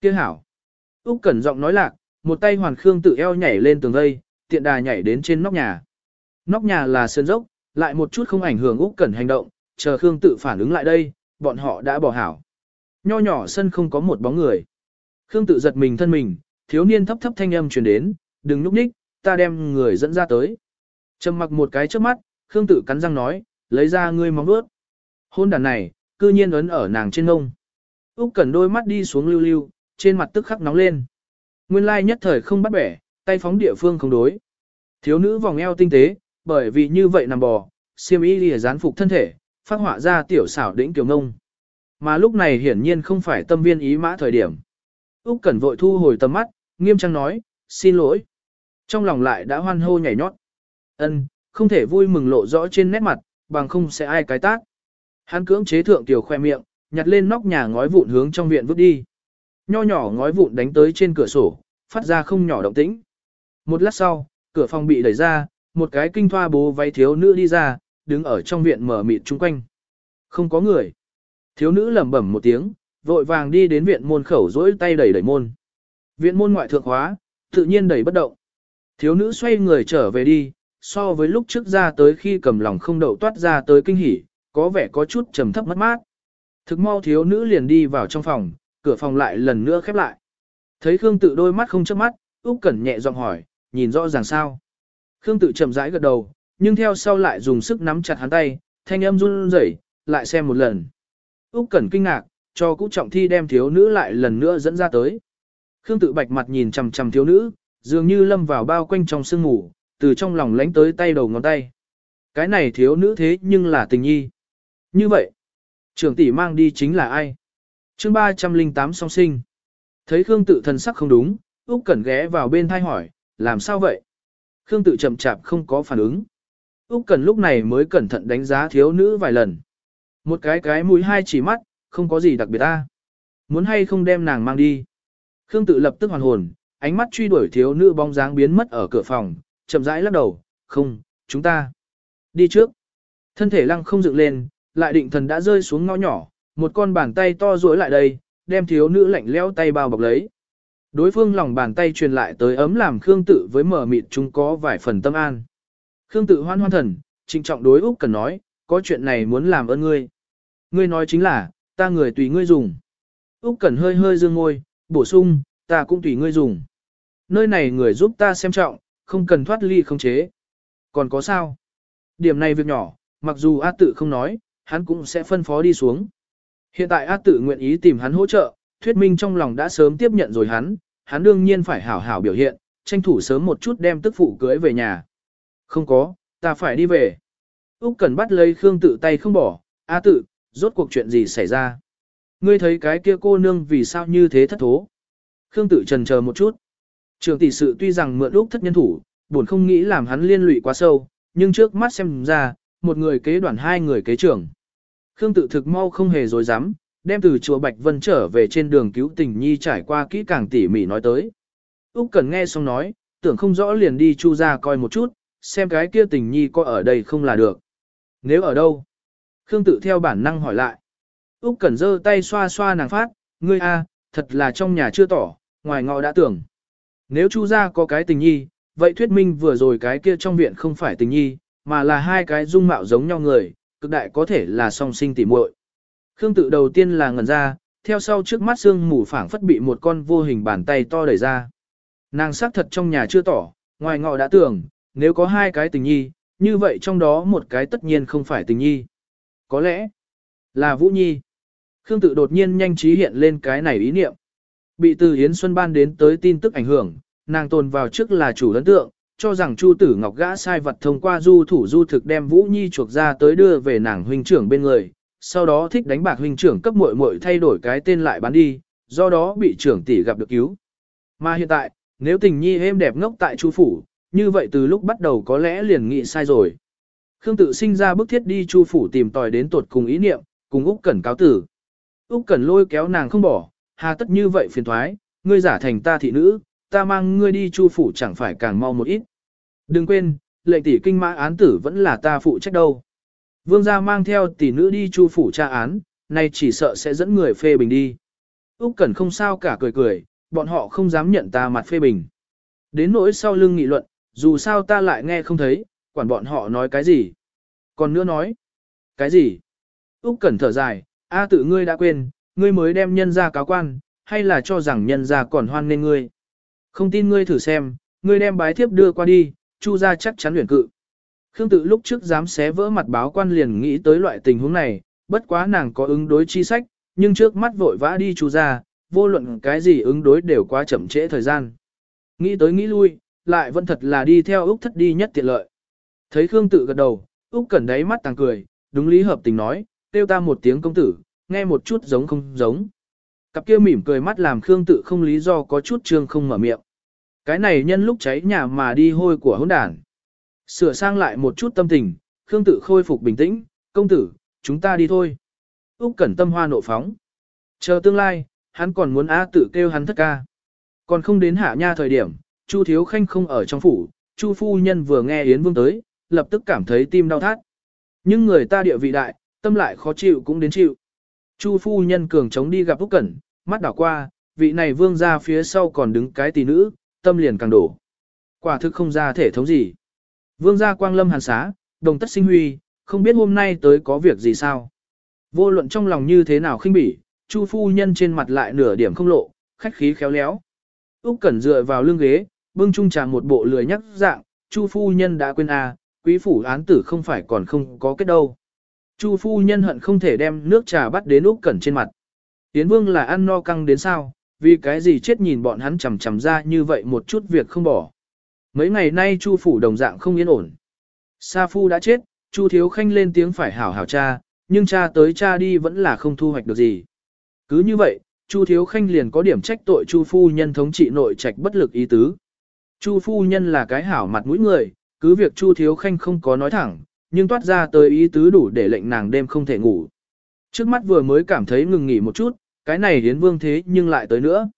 Kia hảo. Úc Cẩn giọng nói lạc, một tay hoàn Khương Tự eo nhảy lên tường vây, tiện đà nhảy đến trên nóc nhà. Nóc nhà là sơn dốc, lại một chút không ảnh hưởng Úc Cẩn hành động, chờ Khương Tự phản ứng lại đây, bọn họ đã bỏ hảo. Nho nhỏ sân không có một bóng người. Khương tự giật mình thân mình, thiếu niên thấp thấp thanh âm truyền đến, đừng núp ních, ta đem người dẫn ra tới. Trầm mặc một cái trước mắt, Khương tự cắn răng nói, lấy ra ngươi móng vuốt. Hôn đàn này, cư nhiên ấn ở nàng trên ngông. Úc Cẩn đôi mắt đi xuống lưu lưu, trên mặt tức khắc nóng lên. Nguyên lai nhất thời không bắt bẻ, tay phóng địa phương không đối. Thiếu nữ vòng eo tinh tế, bởi vì như vậy nằm bò, siêm y lìa gián phục thân thể, phát họa ra tiểu xảo đỉnh tiểu ngông. Mà lúc này hiển nhiên không phải tâm viên ý mã thời điểm. Úc Cẩn vội thu hồi tầm mắt, nghiêm trang nói, xin lỗi. Trong lòng lại đã hoan hô nhảy nhót. Ân, không thể vui mừng lộ rõ trên nét mặt, bằng không sẽ ai cái tác. Hắn cưỡng chế thượng tiểu khoe miệng, nhặt lên nóc nhà ngói vụn hướng trong viện vứt đi. Nho nhỏ ngói vụn đánh tới trên cửa sổ, phát ra không nhỏ động tĩnh. Một lát sau, cửa phòng bị đẩy ra, một cái kinh thoa bố váy thiếu nữ đi ra, đứng ở trong viện mở mịt chung quanh. Không có người. Thiếu nữ lẩm bẩm một tiếng, vội vàng đi đến viện môn khẩu dỗi tay đẩy đẩy môn. Viện môn ngoại thượng hóa, tự nhiên đẩy bất động. Thiếu nữ xoay người trở về đi, so với lúc trước ra tới khi cầm lòng không đậu toát ra tới kinh hỉ, có vẻ có chút trầm thấp mất mát. Thực mau thiếu nữ liền đi vào trong phòng, cửa phòng lại lần nữa khép lại. Thấy Khương tự đôi mắt không chớp mắt, Úc Cẩn nhẹ giọng hỏi, nhìn rõ ràng sao? Khương tự chậm rãi gật đầu, nhưng theo sau lại dùng sức nắm chặt hắn tay, thanh âm run rẩy, lại xem một lần. Úc Cẩn kinh ngạc, cho cũ trọng thi đem thiếu nữ lại lần nữa dẫn ra tới. Khương tự bạch mặt nhìn chằm chằm thiếu nữ, dường như lâm vào bao quanh trong sương ngủ, từ trong lòng lánh tới tay đầu ngón tay. Cái này thiếu nữ thế nhưng là tình nhi. Như vậy, trưởng tỷ mang đi chính là ai? chương 308 song sinh. Thấy Khương tự thần sắc không đúng, Úc Cẩn ghé vào bên thai hỏi, làm sao vậy? Khương tự chậm chạp không có phản ứng. Úc Cẩn lúc này mới cẩn thận đánh giá thiếu nữ vài lần. Một cái cái mũi hai chỉ mắt, không có gì đặc biệt ta. Muốn hay không đem nàng mang đi. Khương tự lập tức hoàn hồn, ánh mắt truy đuổi thiếu nữ bóng dáng biến mất ở cửa phòng, chậm rãi lắc đầu, không, chúng ta đi trước. Thân thể lăng không dựng lên, lại định thần đã rơi xuống ngõ nhỏ, một con bàn tay to duỗi lại đây, đem thiếu nữ lạnh lẽo tay bao bọc lấy. Đối phương lòng bàn tay truyền lại tới ấm làm Khương tự với mở mịt chúng có vài phần tâm an. Khương tự hoan hoan thần, trịnh trọng đối Úc Cần nói, có chuyện này muốn làm ơn ngươi. Ngươi nói chính là, ta người tùy ngươi dùng. Úc Cẩn hơi hơi dương môi, bổ sung, ta cũng tùy ngươi dùng. Nơi này người giúp ta xem trọng, không cần thoát ly không chế. Còn có sao? Điểm này việc nhỏ, mặc dù A tự không nói, hắn cũng sẽ phân phó đi xuống. Hiện tại A tự nguyện ý tìm hắn hỗ trợ, thuyết minh trong lòng đã sớm tiếp nhận rồi hắn, hắn đương nhiên phải hảo hảo biểu hiện, tranh thủ sớm một chút đem tức phụ cưới về nhà. Không có, ta phải đi về. Úc Cẩn bắt lấy Khương tự tay không bỏ, A tự, rốt cuộc chuyện gì xảy ra? Ngươi thấy cái kia cô nương vì sao như thế thất thố? Khương tự trần chờ một chút. Trường tỷ sự tuy rằng mượn Úc thất nhân thủ, buồn không nghĩ làm hắn liên lụy quá sâu, nhưng trước mắt xem ra, một người kế đoàn hai người kế trưởng. Khương tự thực mau không hề dối dám, đem từ chùa Bạch Vân trở về trên đường cứu tình nhi trải qua kỹ càng tỉ mỉ nói tới. Úc Cần nghe xong nói, tưởng không rõ liền đi chu ra coi một chút, xem cái kia tình nhi có ở đây không là được. Nếu ở đâu? Khương tự theo bản năng hỏi lại. Úc Cẩn giơ tay xoa xoa nàng phát, ngươi a, thật là trong nhà chưa tỏ, ngoài ngọ đã tưởng. Nếu chu gia có cái tình nhi, vậy thuyết minh vừa rồi cái kia trong viện không phải tình nhi, mà là hai cái dung mạo giống nhau người, cực đại có thể là song sinh tỉ muội. Khương tự đầu tiên là ngẩn ra, theo sau trước mắt xương mù phảng phất bị một con vô hình bàn tay to đẩy ra. Nàng xác thật trong nhà chưa tỏ, ngoài ngọ đã tưởng, nếu có hai cái tình nhi, như vậy trong đó một cái tất nhiên không phải tình nhi. Có lẽ là Vũ Nhi. Khương tự đột nhiên nhanh trí hiện lên cái này ý niệm. Bị từ Yến Xuân Ban đến tới tin tức ảnh hưởng, nàng tồn vào trước là chủ lớn tượng, cho rằng Chu Tử Ngọc gã sai vật thông qua du thủ du thực đem Vũ Nhi chuộc ra tới đưa về nàng huynh trưởng bên người, sau đó thích đánh bạc huynh trưởng cấp muội muội thay đổi cái tên lại bán đi, do đó bị trưởng tỷ gặp được cứu. Mà hiện tại, nếu tình nhi êm đẹp ngốc tại Chu phủ, như vậy từ lúc bắt đầu có lẽ liền nghĩ sai rồi. Khương tự sinh ra bức thiết đi Chu phủ tìm tòi đến tột cùng ý niệm, cùng Úc Cẩn cáo tử. Úc Cẩn lôi kéo nàng không bỏ, hà tất như vậy phiền toái, ngươi giả thành ta thị nữ, ta mang ngươi đi Chu phủ chẳng phải càng mau một ít. Đừng quên, lệnh tỷ kinh mã án tử vẫn là ta phụ trách đâu. Vương gia mang theo tỷ nữ đi Chu phủ tra án, nay chỉ sợ sẽ dẫn người phê bình đi. Úc Cẩn không sao cả cười cười, bọn họ không dám nhận ta mặt phê bình. Đến nỗi sau lưng nghị luận, dù sao ta lại nghe không thấy, quản bọn họ nói cái gì. Còn nữa nói, cái gì? Úc Cẩn thở dài, a tự ngươi đã quên, ngươi mới đem nhân gia cáo quan, hay là cho rằng nhân gia còn hoan nên ngươi. Không tin ngươi thử xem, ngươi đem bái thiếp đưa qua đi, chu gia chắc chắn luyện cự. Khương tự lúc trước dám xé vỡ mặt báo quan liền nghĩ tới loại tình huống này, bất quá nàng có ứng đối chi sách, nhưng trước mắt vội vã đi chu ra, vô luận cái gì ứng đối đều quá chậm trễ thời gian. Nghĩ tới nghĩ lui, lại vẫn thật là đi theo Úc thất đi nhất tiện lợi. Thấy Khương tự gật đầu, Úc cẩn đáy mắt tàng cười, đúng lý hợp tình nói, tiêu ta một tiếng công tử, nghe một chút giống không giống. Cặp kia mỉm cười mắt làm Khương tự không lý do có chút trương không mở miệng. Cái này nhân lúc cháy nhà mà đi hôi của hỗn đản. Sửa sang lại một chút tâm tình, Khương tự khôi phục bình tĩnh, công tử, chúng ta đi thôi. Úc cẩn tâm hoa nộ phóng. Chờ tương lai, hắn còn muốn A tự kêu hắn thất ca. Còn không đến hạ nha thời điểm, Chu Thiếu Khanh không ở trong phủ, Chu phu nhân vừa nghe Yến Vương tới, lập tức cảm thấy tim đau thắt. Nhưng người ta địa vị đại, tâm lại khó chịu cũng đến chịu. Chu phu nhân cường chống đi gặp Úc Cẩn, mắt đảo qua, vị này vương gia phía sau còn đứng cái tỷ nữ, tâm liền càng đổ. Quả thực không ra thể thống gì. Vương gia quang lâm hàn xá, đồng tất sinh huy, không biết hôm nay tới có việc gì sao. Vô luận trong lòng như thế nào khinh bỉ, Chu phu nhân trên mặt lại nửa điểm không lộ, khách khí khéo léo. Úc Cẩn dựa vào lưng ghế, bưng chung trà một bộ lười nhắc dạng, Chu phu nhân đã quên à, quý phủ án tử không phải còn không có kết đâu. Chu phu nhân hận không thể đem nước trà bắt đến Úc Cẩn trên mặt. Tiến Vương là ăn no căng đến sao, vì cái gì chết nhìn bọn hắn chằm chằm ra như vậy một chút việc không bỏ. Mấy ngày nay Chu phủ đồng dạng không yên ổn. Sa phu đã chết, Chu thiếu khanh lên tiếng phải hảo hảo cha, nhưng cha tới cha đi vẫn là không thu hoạch được gì. Cứ như vậy, Chu thiếu khanh liền có điểm trách tội Chu phu nhân thống trị nội trạch bất lực ý tứ. Chu phu nhân là cái hảo mặt mũi người, cứ việc Chu Thiếu Khanh không có nói thẳng, nhưng toát ra tới ý tứ đủ để lệnh nàng đêm không thể ngủ. Trước mắt vừa mới cảm thấy ngừng nghỉ một chút, cái này đến vương thế nhưng lại tới nữa.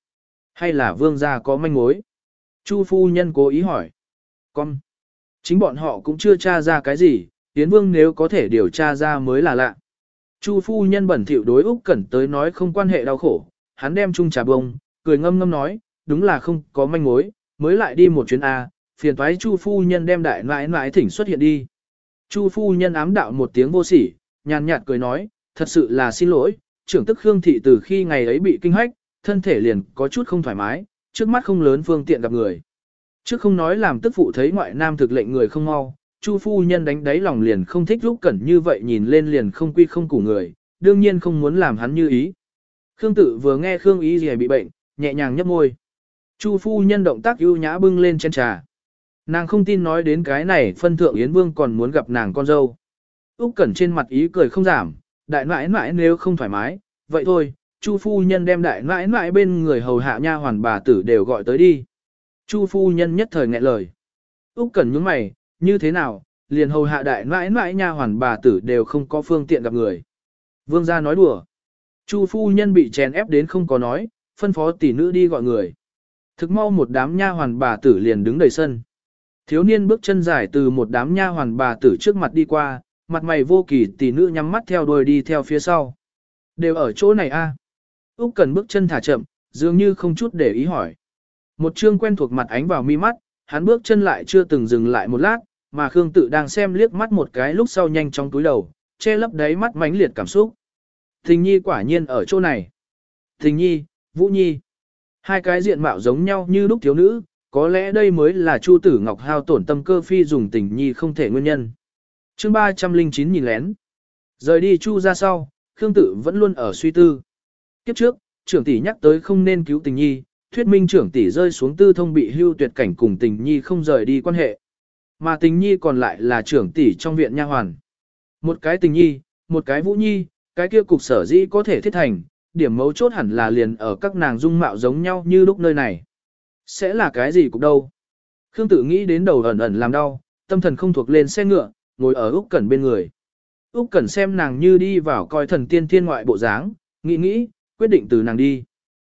Hay là vương gia có manh mối? Chu phu nhân cố ý hỏi. Con. Chính bọn họ cũng chưa tra ra cái gì, Yến Vương nếu có thể điều tra ra mới là lạ. Chu phu nhân bẩn thỉu đối Úc Cẩn tới nói không quan hệ đau khổ, hắn đem chung trà bông, cười ngâm ngâm nói, đúng là không có manh mối, mới lại đi một chuyến A, phiền toái Chu phu nhân đem đại nãi nãi thỉnh xuất hiện đi. Chu phu nhân ám đạo một tiếng vô sỉ, nhàn nhạt cười nói, thật sự là xin lỗi, trưởng tức Khương Thị từ khi ngày ấy bị kinh hách, thân thể liền có chút không thoải mái, trước mắt không lớn phương tiện gặp người. Trước không nói làm tức phụ thấy ngoại nam thực lệnh người không mau, Chu phu nhân đánh đáy lòng liền không thích lúc cẩn như vậy nhìn lên liền không quy không củ người, đương nhiên không muốn làm hắn như ý. Khương tự vừa nghe Khương ý gì bị bệnh, nhẹ nhàng nhấp môi. Chu phu nhân động tác ưu nhã bưng lên chén trà. Nàng không tin nói đến cái này phân thượng Yến Vương còn muốn gặp nàng con dâu. Úc Cẩn trên mặt ý cười không giảm, đại nãi nãi nếu không thoải mái, vậy thôi, Chu phu nhân đem đại nãi nãi bên người hầu hạ nha hoàn bà tử đều gọi tới đi. Chu phu nhân nhất thời nghẹn lời. Úc Cẩn nhướng mày, như thế nào, liền hầu hạ đại nãi nãi nha hoàn bà tử đều không có phương tiện gặp người. Vương gia nói đùa. Chu phu nhân bị chèn ép đến không có nói, phân phó tỷ nữ đi gọi người. Thực mau một đám nha hoàn bà tử liền đứng đầy sân. Thiếu niên bước chân dài từ một đám nha hoàn bà tử trước mặt đi qua, mặt mày vô kỳ tỷ nữ nhắm mắt theo đuôi đi theo phía sau. Đều ở chỗ này a. À? Úc cần bước chân thả chậm, dường như không chút để ý hỏi. Một chương quen thuộc mặt ánh vào mi mắt, hắn bước chân lại chưa từng dừng lại một lát, mà Khương Tự đang xem liếc mắt một cái lúc sau nhanh trong túi đầu, che lấp đáy mắt mãnh liệt cảm xúc. Thình Nhi quả nhiên ở chỗ này. Thình Nhi, Vũ Nhi. Hai cái diện mạo giống nhau như lúc thiếu nữ, có lẽ đây mới là Chu Tử Ngọc hao tổn tâm cơ phi dùng tình nhi không thể nguyên nhân. Chương 309 nhìn lén. Rời đi Chu ra sau, Khương Tự vẫn luôn ở suy tư. Kiếp trước, trưởng tỷ nhắc tới không nên cứu tình nhi, thuyết minh trưởng tỷ rơi xuống tư thông bị hưu tuyệt cảnh cùng tình nhi không rời đi quan hệ. Mà tình nhi còn lại là trưởng tỷ trong viện nha hoàn. Một cái tình nhi, một cái vũ nhi, cái kia cục sở dĩ có thể thiết thành, điểm mấu chốt hẳn là liền ở các nàng dung mạo giống nhau như lúc nơi này. Sẽ là cái gì cũng đâu. Khương tự nghĩ đến đầu ẩn ẩn làm đau, tâm thần không thuộc lên xe ngựa, ngồi ở Úc Cẩn bên người. Úc Cẩn xem nàng như đi vào coi thần tiên thiên ngoại bộ dáng, nghĩ nghĩ, quyết định từ nàng đi.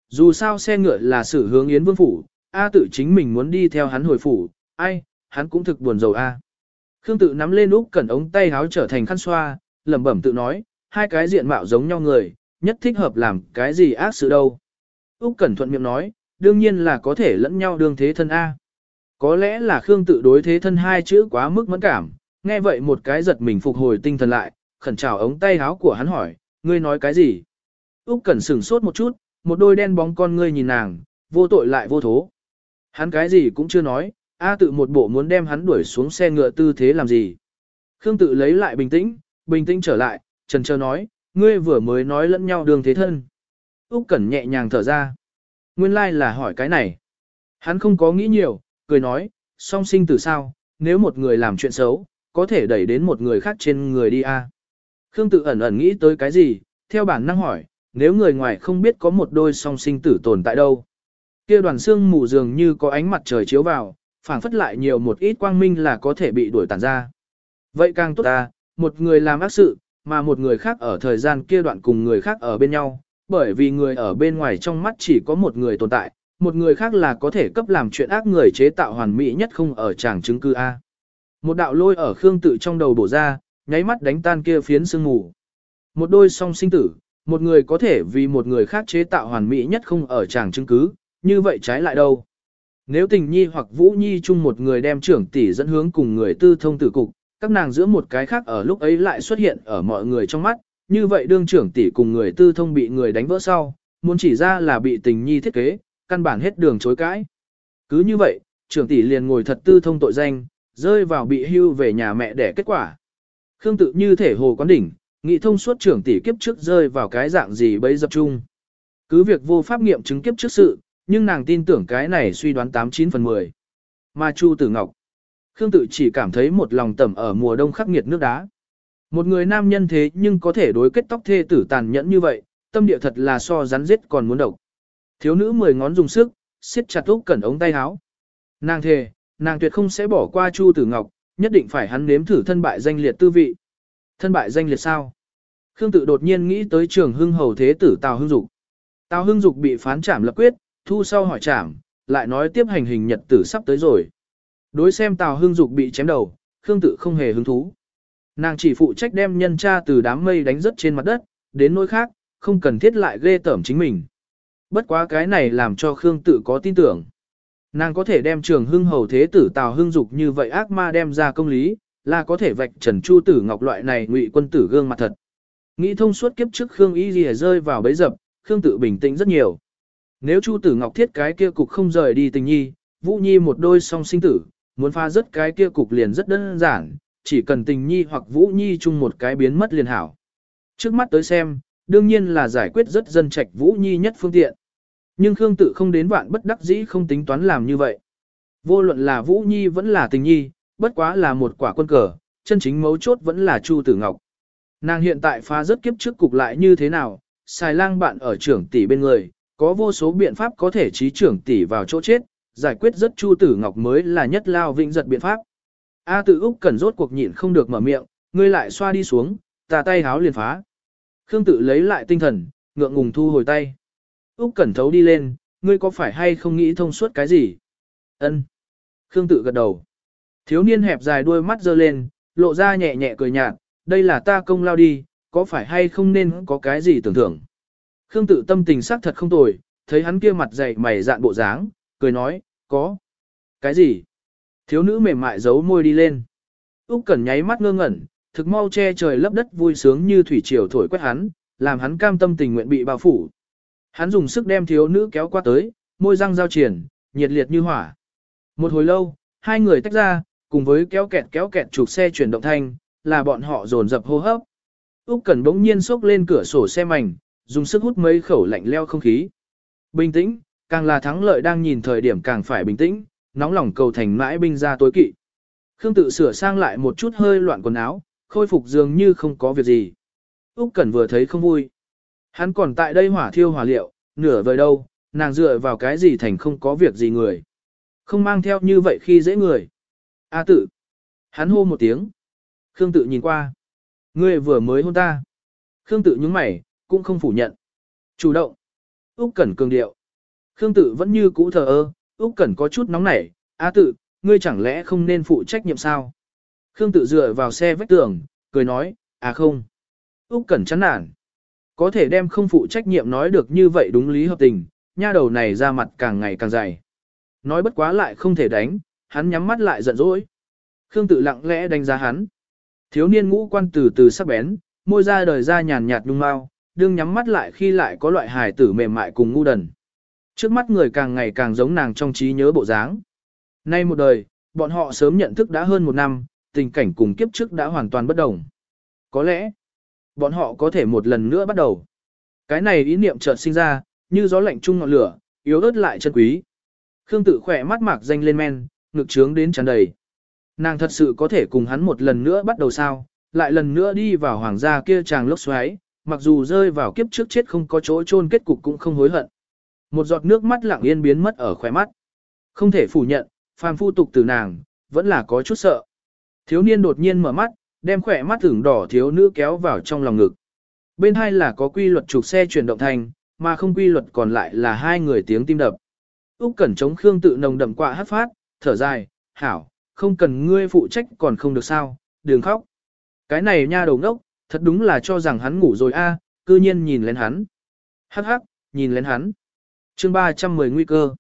Dù sao xe ngựa là sự hướng Yến Vương phủ, A tự chính mình muốn đi theo hắn hồi phủ, ai, hắn cũng thực buồn rầu A. Khương tự nắm lên Úc Cẩn ống tay áo trở thành khăn xoa, lẩm bẩm tự nói, hai cái diện mạo giống nhau người, nhất thích hợp làm cái gì ác sự đâu. Úc Cẩn thuận miệng nói, đương nhiên là có thể lẫn nhau đương thế thân A. Có lẽ là Khương tự đối thế thân hai chữ quá mức mẫn cảm, nghe vậy một cái giật mình phục hồi tinh thần lại, khẩn trào ống tay áo của hắn hỏi, ngươi nói cái gì? Úc Cẩn sửng sốt một chút, một đôi đen bóng con ngươi nhìn nàng, vô tội lại vô thố. Hắn cái gì cũng chưa nói, A tự một bộ muốn đem hắn đuổi xuống xe ngựa tư thế làm gì. Khương tự lấy lại bình tĩnh, bình tĩnh trở lại, trần chờ nói, ngươi vừa mới nói lẫn nhau đường thế thân. Úc Cẩn nhẹ nhàng thở ra. Nguyên lai like là hỏi cái này. Hắn không có nghĩ nhiều, cười nói, song sinh từ sao, nếu một người làm chuyện xấu, có thể đẩy đến một người khác trên người đi a. À. Khương tự ẩn ẩn nghĩ tới cái gì, theo bản năng hỏi, nếu người ngoài không biết có một đôi song sinh tử tồn tại đâu. Kia đoàn xương mù dường như có ánh mặt trời chiếu vào, phảng phất lại nhiều một ít quang minh là có thể bị đuổi tàn ra. Vậy càng tốt ta, một người làm ác sự, mà một người khác ở thời gian kia đoạn cùng người khác ở bên nhau, bởi vì người ở bên ngoài trong mắt chỉ có một người tồn tại, một người khác là có thể cấp làm chuyện ác người chế tạo hoàn mỹ nhất không ở tràng chứng cư A. Một đạo lôi ở Khương tự trong đầu bổ ra, nháy mắt đánh tan kia phiến sương mù. Một đôi song sinh tử, một người có thể vì một người khác chế tạo hoàn mỹ nhất không ở chàng chứng cứ, như vậy trái lại đâu. Nếu tình nhi hoặc vũ nhi chung một người đem trưởng tỷ dẫn hướng cùng người tư thông tử cục, các nàng giữa một cái khác ở lúc ấy lại xuất hiện ở mọi người trong mắt, như vậy đương trưởng tỷ cùng người tư thông bị người đánh vỡ sau, muốn chỉ ra là bị tình nhi thiết kế, căn bản hết đường chối cãi. Cứ như vậy, trưởng tỷ liền ngồi thật tư thông tội danh, rơi vào bị hưu về nhà mẹ để kết quả. Khương tự như thể hồ quán đỉnh, nghị thông suốt trưởng tỷ kiếp trước rơi vào cái dạng gì bấy dập chung. Cứ việc vô pháp nghiệm chứng kiếp trước sự, nhưng nàng tin tưởng cái này suy đoán 89 phần 10. Mà Chu Tử Ngọc, Khương tự chỉ cảm thấy một lòng tẩm ở mùa đông khắc nghiệt nước đá. Một người nam nhân thế nhưng có thể đối kết tóc thê tử tàn nhẫn như vậy, tâm địa thật là so rắn giết còn muốn độc. Thiếu nữ mười ngón dùng sức, siết chặt Úc Cẩn ống tay áo. Nàng thề, nàng tuyệt không sẽ bỏ qua Chu Tử Ngọc, nhất định phải hắn nếm thử thân bại danh liệt tư vị. Thân bại danh liệt sao? Khương tự đột nhiên nghĩ tới trường hưng hầu thế tử Tào Hưng Dục. Tào Hưng Dục bị phán trảm lập quyết, thu sau hỏi trảm, lại nói tiếp hành hình nhật tử sắp tới rồi. Đối xem Tào Hưng Dục bị chém đầu, Khương tự không hề hứng thú. Nàng chỉ phụ trách đem nhân tra từ đám mây đánh rất trên mặt đất, đến nơi khác, không cần thiết lại ghê tởm chính mình. Bất quá cái này làm cho Khương tự có tin tưởng. Nàng có thể đem trường hưng hầu thế tử Tào Hưng Dục như vậy ác ma đem ra công lý, là có thể vạch trần chu tử ngọc loại này ngụy quân tử gương mặt thật. Nghĩ thông suốt kiếp trước Khương Y rìa rơi vào bấy dập, Khương tự bình tĩnh rất nhiều. Nếu Chu Tử Ngọc thiết cái kia cục không rời đi tình nhi, Vũ Nhi một đôi song sinh tử, muốn pha rất cái kia cục liền rất đơn giản, chỉ cần tình nhi hoặc Vũ Nhi chung một cái biến mất liền hảo. Trước mắt tới xem, đương nhiên là giải quyết rất dân trạch Vũ Nhi nhất phương tiện. Nhưng Khương tự không đến vạn bất đắc dĩ không tính toán làm như vậy. Vô luận là Vũ Nhi vẫn là tình nhi, bất quá là một quả quân cờ, chân chính mấu chốt vẫn là Chu Tử Ngọc. Nàng hiện tại phá rất kiếp trước cục lại như thế nào, xài lang bạn ở trưởng tỷ bên người, có vô số biện pháp có thể trí trưởng tỷ vào chỗ chết, giải quyết rất Chu Tử Ngọc mới là nhất lao vĩnh giật biện pháp. A tự Úc cần rốt cuộc nhịn không được mở miệng, ngươi lại xoa đi xuống, tà tay háo liền phá. Khương tự lấy lại tinh thần, ngượng ngùng thu hồi tay. Úc Cẩn thấu đi lên, ngươi có phải hay không nghĩ thông suốt cái gì? Ân. Khương tự gật đầu. Thiếu niên hẹp dài đuôi mắt dơ lên, lộ ra nhẹ nhẹ cười nhạt, đây là ta công lao đi, có phải hay không nên có cái gì tưởng thưởng. Khương tự tâm tình sắc thật không tồi, thấy hắn kia mặt dày mày dạn bộ dáng, cười nói, có. Cái gì? Thiếu nữ mềm mại giấu môi đi lên. Úc Cẩn nháy mắt ngơ ngẩn, thực mau che trời lấp đất vui sướng như thủy triều thổi quét hắn, làm hắn cam tâm tình nguyện bị bao phủ. Hắn dùng sức đem thiếu nữ kéo qua tới, môi răng giao triển, nhiệt liệt như hỏa. Một hồi lâu, hai người tách ra, cùng với kéo kẹt kéo kẹt trục xe chuyển động thanh, là bọn họ dồn dập hô hấp. Úc Cẩn bỗng nhiên xốc lên cửa sổ xe mảnh, dùng sức hút mấy khẩu lạnh leo không khí. Bình tĩnh, càng là thắng lợi đang nhìn thời điểm càng phải bình tĩnh, nóng lòng cầu thành mãi binh ra tối kỵ. Khương tự sửa sang lại một chút hơi loạn quần áo, khôi phục dường như không có việc gì. Úc Cẩn vừa thấy không vui. Hắn còn tại đây hỏa thiêu hỏa liệu, nửa vời đâu, nàng dựa vào cái gì thành không có việc gì người. Không mang theo như vậy khi dễ người. A tự. Hắn hô một tiếng. Khương tự nhìn qua. Ngươi vừa mới hôn ta. Khương tự nhúng mày, cũng không phủ nhận. Chủ động. Úc Cẩn cường điệu. Khương tự vẫn như cũ thờ ơ, Úc Cẩn có chút nóng nảy. A tự, ngươi chẳng lẽ không nên phụ trách nhiệm sao? Khương tự dựa vào xe vách tường, cười nói, à không. Úc Cẩn chán nản. Có thể đem không phụ trách nhiệm nói được như vậy đúng lý hợp tình, nha đầu này ra mặt càng ngày càng dày. Nói bất quá lại không thể đánh, hắn nhắm mắt lại giận dỗi. Khương tự lặng lẽ đánh giá hắn. Thiếu niên ngũ quan từ từ sắc bén, môi ra đời ra nhàn nhạt nhung mau, đương nhắm mắt lại khi lại có loại hài tử mềm mại cùng ngu đần. Trước mắt người càng ngày càng giống nàng trong trí nhớ bộ dáng. Nay một đời, bọn họ sớm nhận thức đã hơn một năm, tình cảnh cùng kiếp trước đã hoàn toàn bất đồng. Có lẽ, bọn họ có thể một lần nữa bắt đầu. Cái này ý niệm chợt sinh ra, như gió lạnh chung ngọn lửa, yếu ớt lại chân quý. Khương tự khỏe mắt mạc danh lên men, ngực trướng đến tràn đầy. Nàng thật sự có thể cùng hắn một lần nữa bắt đầu sao, lại lần nữa đi vào hoàng gia kia chàng lốc xoáy, mặc dù rơi vào kiếp trước chết không có chỗ chôn kết cục cũng không hối hận. Một giọt nước mắt lặng yên biến mất ở khóe mắt. Không thể phủ nhận, phàm phu tục từ nàng, vẫn là có chút sợ. Thiếu niên đột nhiên mở mắt, đem khỏe mắt thửng đỏ thiếu nữ kéo vào trong lòng ngực. Bên hai là có quy luật trục xe chuyển động thành, mà không quy luật còn lại là hai người tiếng tim đập. Úc Cẩn chống Khương tự nồng đậm quạ hát phát, thở dài, hảo, không cần ngươi phụ trách còn không được sao, đừng khóc. Cái này nha đầu ngốc, thật đúng là cho rằng hắn ngủ rồi a, cư nhiên nhìn lên hắn. Hắc hắc, nhìn lên hắn. Chương 310 nguy cơ.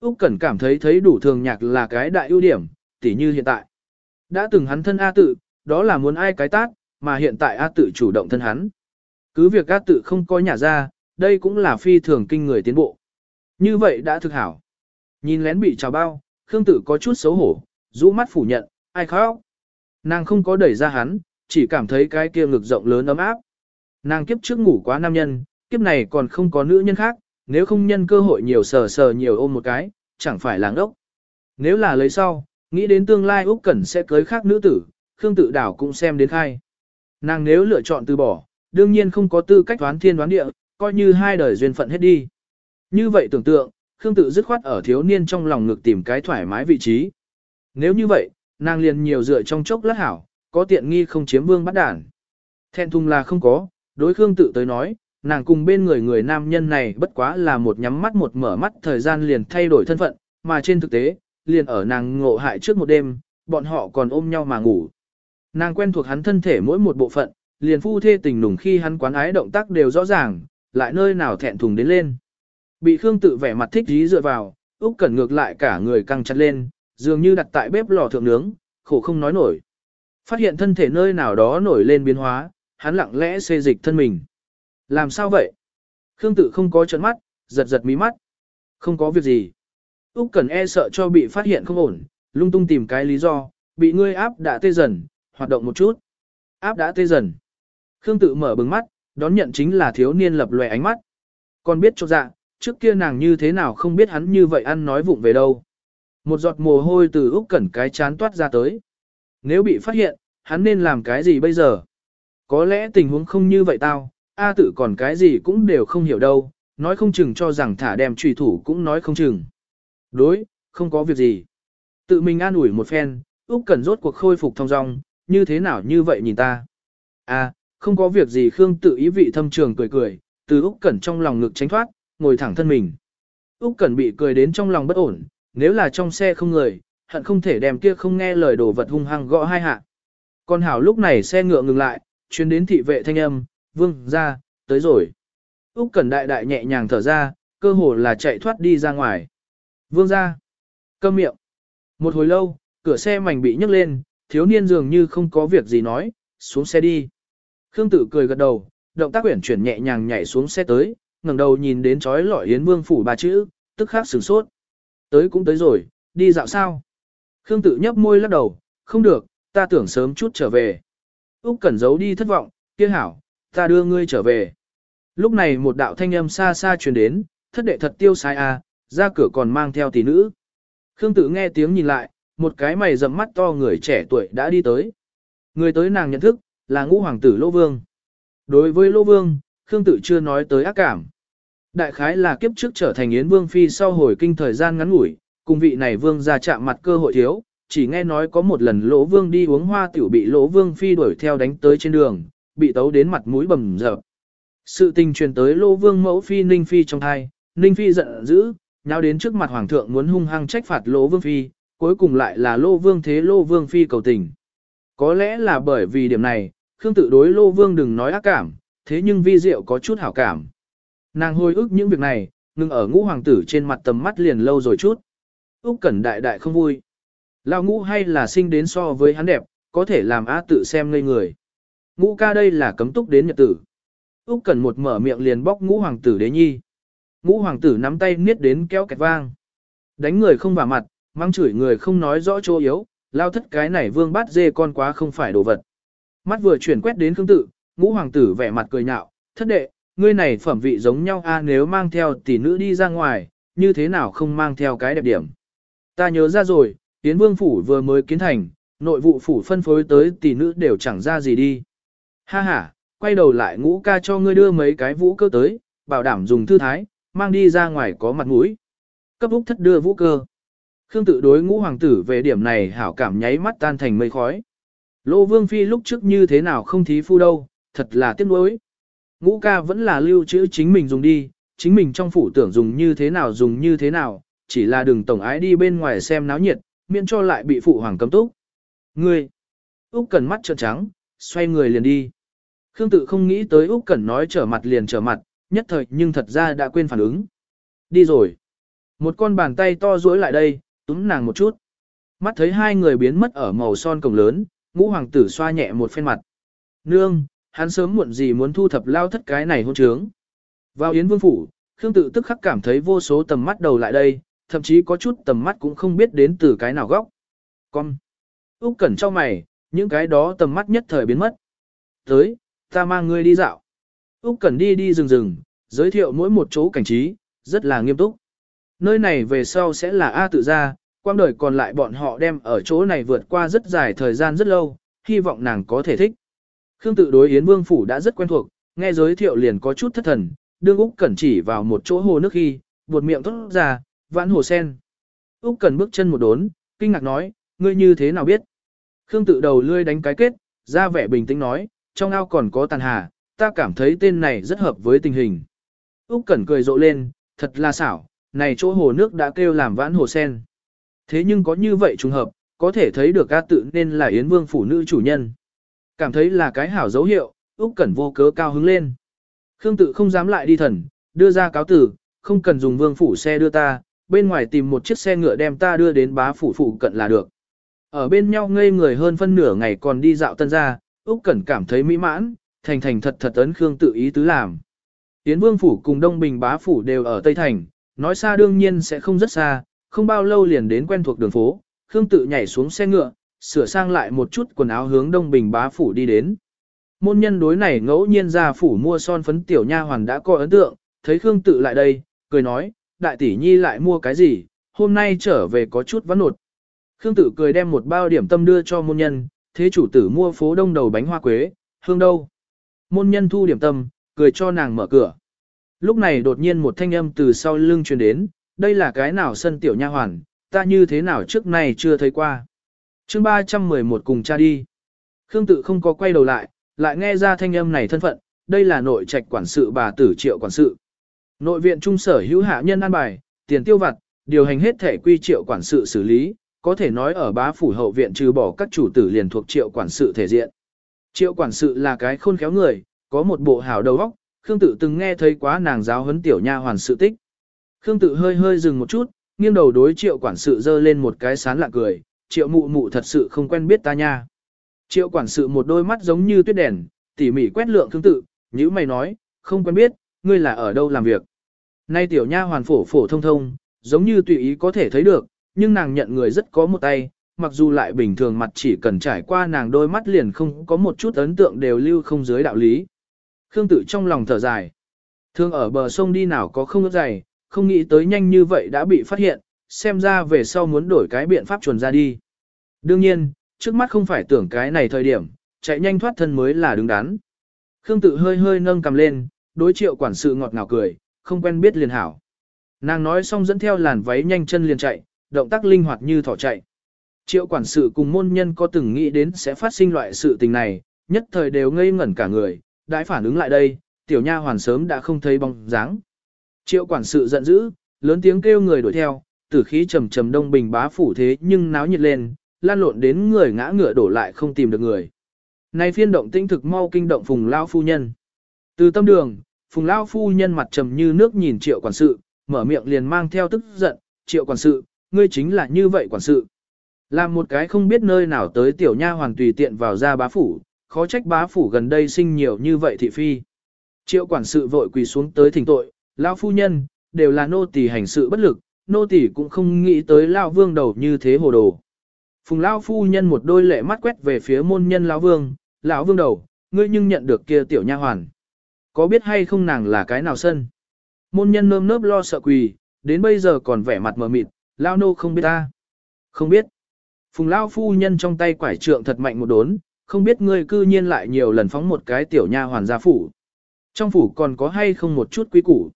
Úc Cẩn cảm thấy thấy đủ thường nhạc là cái đại ưu điểm, tỉ như hiện tại. Đã từng hắn thân A tự, đó là muốn ai cái tát, mà hiện tại A tự chủ động thân hắn. Cứ việc A tự không có nhà ra, đây cũng là phi thường kinh người tiến bộ. Như vậy đã thực hảo. Nhìn lén bị trào bao, Khương Tử có chút xấu hổ, rũ mắt phủ nhận, ai khóc. Nàng không có đẩy ra hắn, chỉ cảm thấy cái kia ngực rộng lớn ấm áp. Nàng kiếp trước ngủ quá nam nhân, kiếp này còn không có nữ nhân khác, nếu không nhân cơ hội nhiều sờ sờ nhiều ôm một cái, chẳng phải là ngốc. Nếu là lấy sau, nghĩ đến tương lai Úc Cẩn sẽ cưới khác nữ tử, Khương Tự Đảo cũng xem đến khai. Nàng nếu lựa chọn từ bỏ, đương nhiên không có tư cách đoán thiên đoán địa, coi như hai đời duyên phận hết đi. Như vậy tưởng tượng, Khương tự dứt khoát ở thiếu niên trong lòng ngực tìm cái thoải mái vị trí. Nếu như vậy, nàng liền nhiều dựa trong chốc lát hảo, có tiện nghi không chiếm vương bắt đản. Thẹn thùng là không có, đối Khương tự tới nói, nàng cùng bên người người nam nhân này bất quá là một nhắm mắt một mở mắt thời gian liền thay đổi thân phận, mà trên thực tế, liền ở nàng ngộ hại trước một đêm, bọn họ còn ôm nhau mà ngủ. Nàng quen thuộc hắn thân thể mỗi một bộ phận, liền phu thê tình nùng khi hắn quán ái động tác đều rõ ràng, lại nơi nào thẹn thùng đến lên. Bị Khương tự vẻ mặt thích dí dựa vào, Úc Cẩn ngược lại cả người căng chặt lên, dường như đặt tại bếp lò thượng nướng, khổ không nói nổi. Phát hiện thân thể nơi nào đó nổi lên biến hóa, hắn lặng lẽ xê dịch thân mình. Làm sao vậy? Khương tự không có trợn mắt, giật giật mí mắt. Không có việc gì. Úc Cẩn e sợ cho bị phát hiện không ổn, lung tung tìm cái lý do, bị ngươi áp đã tê dần, hoạt động một chút. Áp đã tê dần. Khương tự mở bừng mắt, đón nhận chính là thiếu niên lập lòe ánh mắt. Còn biết cho dạ, trước kia nàng như thế nào không biết hắn như vậy ăn nói vụng về đâu. Một giọt mồ hôi từ Úc Cẩn cái chán toát ra tới. Nếu bị phát hiện, hắn nên làm cái gì bây giờ? Có lẽ tình huống không như vậy tao, A tự còn cái gì cũng đều không hiểu đâu, nói không chừng cho rằng thả đem trùy thủ cũng nói không chừng. Đối, không có việc gì. Tự mình an ủi một phen, Úc Cẩn rốt cuộc khôi phục thông dong, như thế nào như vậy nhìn ta. À, không có việc gì Khương tự ý vị thâm trường cười cười, từ Úc Cẩn trong lòng ngực tránh thoát, ngồi thẳng thân mình. Úc Cẩn bị cười đến trong lòng bất ổn, nếu là trong xe không người, hận không thể đem kia không nghe lời đồ vật hung hăng gõ hai hạ. Con hảo lúc này xe ngựa ngừng lại, chuyến đến thị vệ thanh âm, vương, ra, tới rồi. Úc Cẩn đại đại nhẹ nhàng thở ra, cơ hồ là chạy thoát đi ra ngoài. Vương ra, câm miệng. Một hồi lâu, cửa xe mảnh bị nhấc lên, thiếu niên dường như không có việc gì nói, xuống xe đi. Khương Tử cười gật đầu, động tác quyển chuyển nhẹ nhàng nhảy xuống xe tới, ngẩng đầu nhìn đến chói lọi Yến Vương phủ ba chữ, tức khắc sửng sốt. Tới cũng tới rồi, đi dạo sao? Khương Tử nhấp môi lắc đầu, không được, ta tưởng sớm chút trở về. Úc Cẩn giấu đi thất vọng, kia hảo, ta đưa ngươi trở về. Lúc này một đạo thanh âm xa xa truyền đến, thất đệ thật tiêu sai à, ra cửa còn mang theo tỷ nữ. Khương Tử nghe tiếng nhìn lại, một cái mày rậm mắt to người trẻ tuổi đã đi tới. Người tới nàng nhận thức, là ngũ hoàng tử Lô Vương. Đối với Lô Vương, Khương Tử chưa nói tới ác cảm. Đại khái là kiếp trước trở thành Yến Vương Phi sau hồi kinh thời gian ngắn ngủi, cùng vị này Vương ra chạm mặt cơ hội thiếu, chỉ nghe nói có một lần Lỗ Vương đi uống hoa tiểu bị Lỗ Vương Phi đuổi theo đánh tới trên đường, bị tấu đến mặt mũi bầm dập. Sự tình truyền tới Lỗ Vương mẫu Phi Ninh Phi trong thai, Ninh Phi giận dữ, nháo đến trước mặt Hoàng thượng muốn hung hăng trách phạt Lỗ Vương Phi, cuối cùng lại là Lỗ Vương thế Lỗ Vương Phi cầu tình. Có lẽ là bởi vì điểm này, Khương tự đối Lỗ Vương đừng nói ác cảm, thế nhưng vi diệu có chút hảo cảm. Nàng hồi ức những việc này, ngừng ở ngũ hoàng tử trên mặt tầm mắt liền lâu rồi chút. Úc Cẩn đại đại không vui. Lão ngũ hay là sinh đến so với hắn đẹp, có thể làm á tự xem ngây người. Ngũ ca đây là cấm túc đến nhật tử. Úc Cẩn một mở miệng liền bóc ngũ hoàng tử đế nhi. Ngũ hoàng tử nắm tay niết đến kéo kẹt vang. Đánh người không vào mặt, mang chửi người không nói rõ chỗ yếu, lao thất cái này vương bát dê con quá không phải đồ vật. Mắt vừa chuyển quét đến khương tự, ngũ hoàng tử vẻ mặt cười nhạo, thất đệ, ngươi này phẩm vị giống nhau a nếu mang theo tỷ nữ đi ra ngoài, như thế nào không mang theo cái đẹp điểm. Ta nhớ ra rồi, Yến Vương Phủ vừa mới kiến thành, nội vụ phủ phân phối tới tỷ nữ đều chẳng ra gì đi. Ha ha, quay đầu lại ngũ ca cho ngươi đưa mấy cái vũ cơ tới, bảo đảm dùng thư thái, mang đi ra ngoài có mặt mũi. Cấp úc thất đưa vũ cơ. Khương tự đối ngũ hoàng tử về điểm này hảo cảm nháy mắt tan thành mây khói. Lô Vương Phi lúc trước như thế nào không thí phu đâu, thật là tiếc nuối. Ngũ ca vẫn là lưu trữ chính mình dùng đi, chính mình trong phủ tưởng dùng như thế nào dùng như thế nào, chỉ là đừng tổng ái đi bên ngoài xem náo nhiệt, miễn cho lại bị phụ hoàng cấm túc. Ngươi! Úc Cẩn mắt trợn trắng, xoay người liền đi. Khương tự không nghĩ tới Úc Cẩn nói trở mặt liền trở mặt, nhất thời nhưng thật ra đã quên phản ứng. Đi rồi. Một con bàn tay to duỗi lại đây, túm nàng một chút. Mắt thấy hai người biến mất ở màu son cổng lớn, ngũ hoàng tử xoa nhẹ một phen mặt. Nương, hắn sớm muộn gì muốn thu thập lao thất cái này hôn trướng. Vào Yến Vương Phủ, Khương tự tức khắc cảm thấy vô số tầm mắt đầu lại đây, thậm chí có chút tầm mắt cũng không biết đến từ cái nào góc. Con. Úc Cẩn cho mày, những cái đó tầm mắt nhất thời biến mất. Tới, ta mang ngươi đi dạo. Úc Cẩn đi đi rừng rừng, giới thiệu mỗi một chỗ cảnh trí, rất là nghiêm túc. Nơi này về sau sẽ là A tự gia, quang đời còn lại bọn họ đem ở chỗ này vượt qua rất dài thời gian rất lâu, hy vọng nàng có thể thích. Khương tự đối Yến Vương Phủ đã rất quen thuộc, nghe giới thiệu liền có chút thất thần, đương Úc Cẩn chỉ vào một chỗ hồ nước khi, buột miệng thốt ra, Vãn hồ sen. Úc Cần bước chân một đốn, kinh ngạc nói, ngươi như thế nào biết? Khương tự đầu lươi đánh cái kết, ra vẻ bình tĩnh nói, trong ao còn có tàn hà, ta cảm thấy tên này rất hợp với tình hình. Úc Cẩn cười rộ lên, thật là xảo, này chỗ hồ nước đã kêu làm vãn hồ sen. Thế nhưng có như vậy trùng hợp, có thể thấy được ca tự nên là Yến Vương phủ nữ chủ nhân. Cảm thấy là cái hảo dấu hiệu, Úc Cẩn vô cớ cao hứng lên. Khương tự không dám lại đi thần, đưa ra cáo tử, không cần dùng vương phủ xe đưa ta, bên ngoài tìm một chiếc xe ngựa đem ta đưa đến bá phủ phụ cận là được. Ở bên nhau ngây người hơn phân nửa ngày còn đi dạo tân gia, Úc Cẩn cảm thấy mỹ mãn, thành thành thật thật ấn Khương tự ý tứ làm. Tiến Vương phủ cùng Đông Bình bá phủ đều ở Tây Thành, nói xa đương nhiên sẽ không rất xa, không bao lâu liền đến quen thuộc đường phố, Khương tự nhảy xuống xe ngựa, sửa sang lại một chút quần áo hướng Đông Bình bá phủ đi đến. Môn nhân đối này ngẫu nhiên ra phủ mua son phấn tiểu nha hoàn đã có ấn tượng, thấy Khương tự lại đây, cười nói, đại tỷ nhi lại mua cái gì, hôm nay trở về có chút vắn nột. Khương tự cười đem một bao điểm tâm đưa cho môn nhân, thế chủ tử mua phố đông đầu bánh hoa quế, hương đâu. Môn nhân thu điểm tâm, cười cho nàng mở cửa. Lúc này đột nhiên một thanh âm từ sau lưng truyền đến, đây là cái nào sân tiểu nha hoàn, ta như thế nào trước này chưa thấy qua chương 311 cùng cha đi. Khương tự không có quay đầu lại, lại nghe ra thanh âm này thân phận, đây là nội trạch quản sự bà tử triệu quản sự. Nội viện trung sở hữu hạ nhân an bài, tiền tiêu vặt, điều hành hết thể quy triệu quản sự xử lý, có thể nói ở bá phủ hậu viện trừ bỏ các chủ tử liền thuộc triệu quản sự thể diện. Triệu quản sự là cái khôn khéo người, có một bộ hảo đầu óc, Khương tự từng nghe thấy quá nàng giáo huấn tiểu nha hoàn sự tích. Khương tự hơi hơi dừng một chút, nghiêng đầu đối triệu quản sự dơ lên một cái sán lạ cười, triệu mụ mụ thật sự không quen biết ta nha. Triệu quản sự một đôi mắt giống như tuyết đèn, tỉ mỉ quét lượng thương tự, như mày nói, không quen biết, ngươi là ở đâu làm việc. Nay tiểu nha hoàn phổ phổ thông thông, giống như tùy ý có thể thấy được, nhưng nàng nhận người rất có một tay, mặc dù lại bình thường mặt chỉ cần trải qua nàng đôi mắt liền không có một chút ấn tượng đều lưu không dưới đạo lý. Khương tự trong lòng thở dài. Thương ở bờ sông đi nào có không ước dày, không nghĩ tới nhanh như vậy đã bị phát hiện, xem ra về sau muốn đổi cái biện pháp chuẩn ra đi. Đương nhiên, trước mắt không phải tưởng cái này thời điểm, chạy nhanh thoát thân mới là đứng đắn. Khương tự hơi hơi nâng cầm lên, đối triệu quản sự ngọt ngào cười, không quen biết liền hảo. Nàng nói xong dẫn theo làn váy nhanh chân liền chạy, động tác linh hoạt như thỏ chạy. Triệu quản sự cùng môn nhân có từng nghĩ đến sẽ phát sinh loại sự tình này, nhất thời đều ngây ngẩn cả người, đãi phản ứng lại đây, tiểu nha hoàn sớm đã không thấy bóng dáng. Triệu quản sự giận dữ, lớn tiếng kêu người đuổi theo, tử khí trầm trầm đông bình bá phủ thế nhưng náo nhiệt lên, lan lộn đến người ngã ngựa đổ lại không tìm được người. Này phiên động tĩnh thực mau kinh động phùng lao phu nhân. Từ tâm đường, phùng lao phu nhân mặt trầm như nước nhìn triệu quản sự, mở miệng liền mang theo tức giận, triệu quản sự, ngươi chính là như vậy quản sự. Làm một cái không biết nơi nào tới tiểu nha hoàn tùy tiện vào ra bá phủ, khó trách bá phủ gần đây sinh nhiều như vậy thị phi. Triệu quản sự vội quỳ xuống tới thỉnh tội, lão phu nhân, đều là nô tỳ hành sự bất lực, nô tỳ cũng không nghĩ tới lão vương đầu như thế hồ đồ. Phùng lão phu nhân một đôi lệ mắt quét về phía môn nhân lão vương, lão vương đầu, ngươi nhưng nhận được kia tiểu nha hoàn. Có biết hay không nàng là cái nào sân? Môn nhân nơm nớp lo sợ quỳ, đến bây giờ còn vẻ mặt mờ mịt, lão nô không biết ta. Không biết. Phùng lão phu nhân trong tay quải trượng thật mạnh một đốn, không biết ngươi cư nhiên lại nhiều lần phóng một cái tiểu nha hoàn gia phủ. Trong phủ còn có hay không một chút quý củ.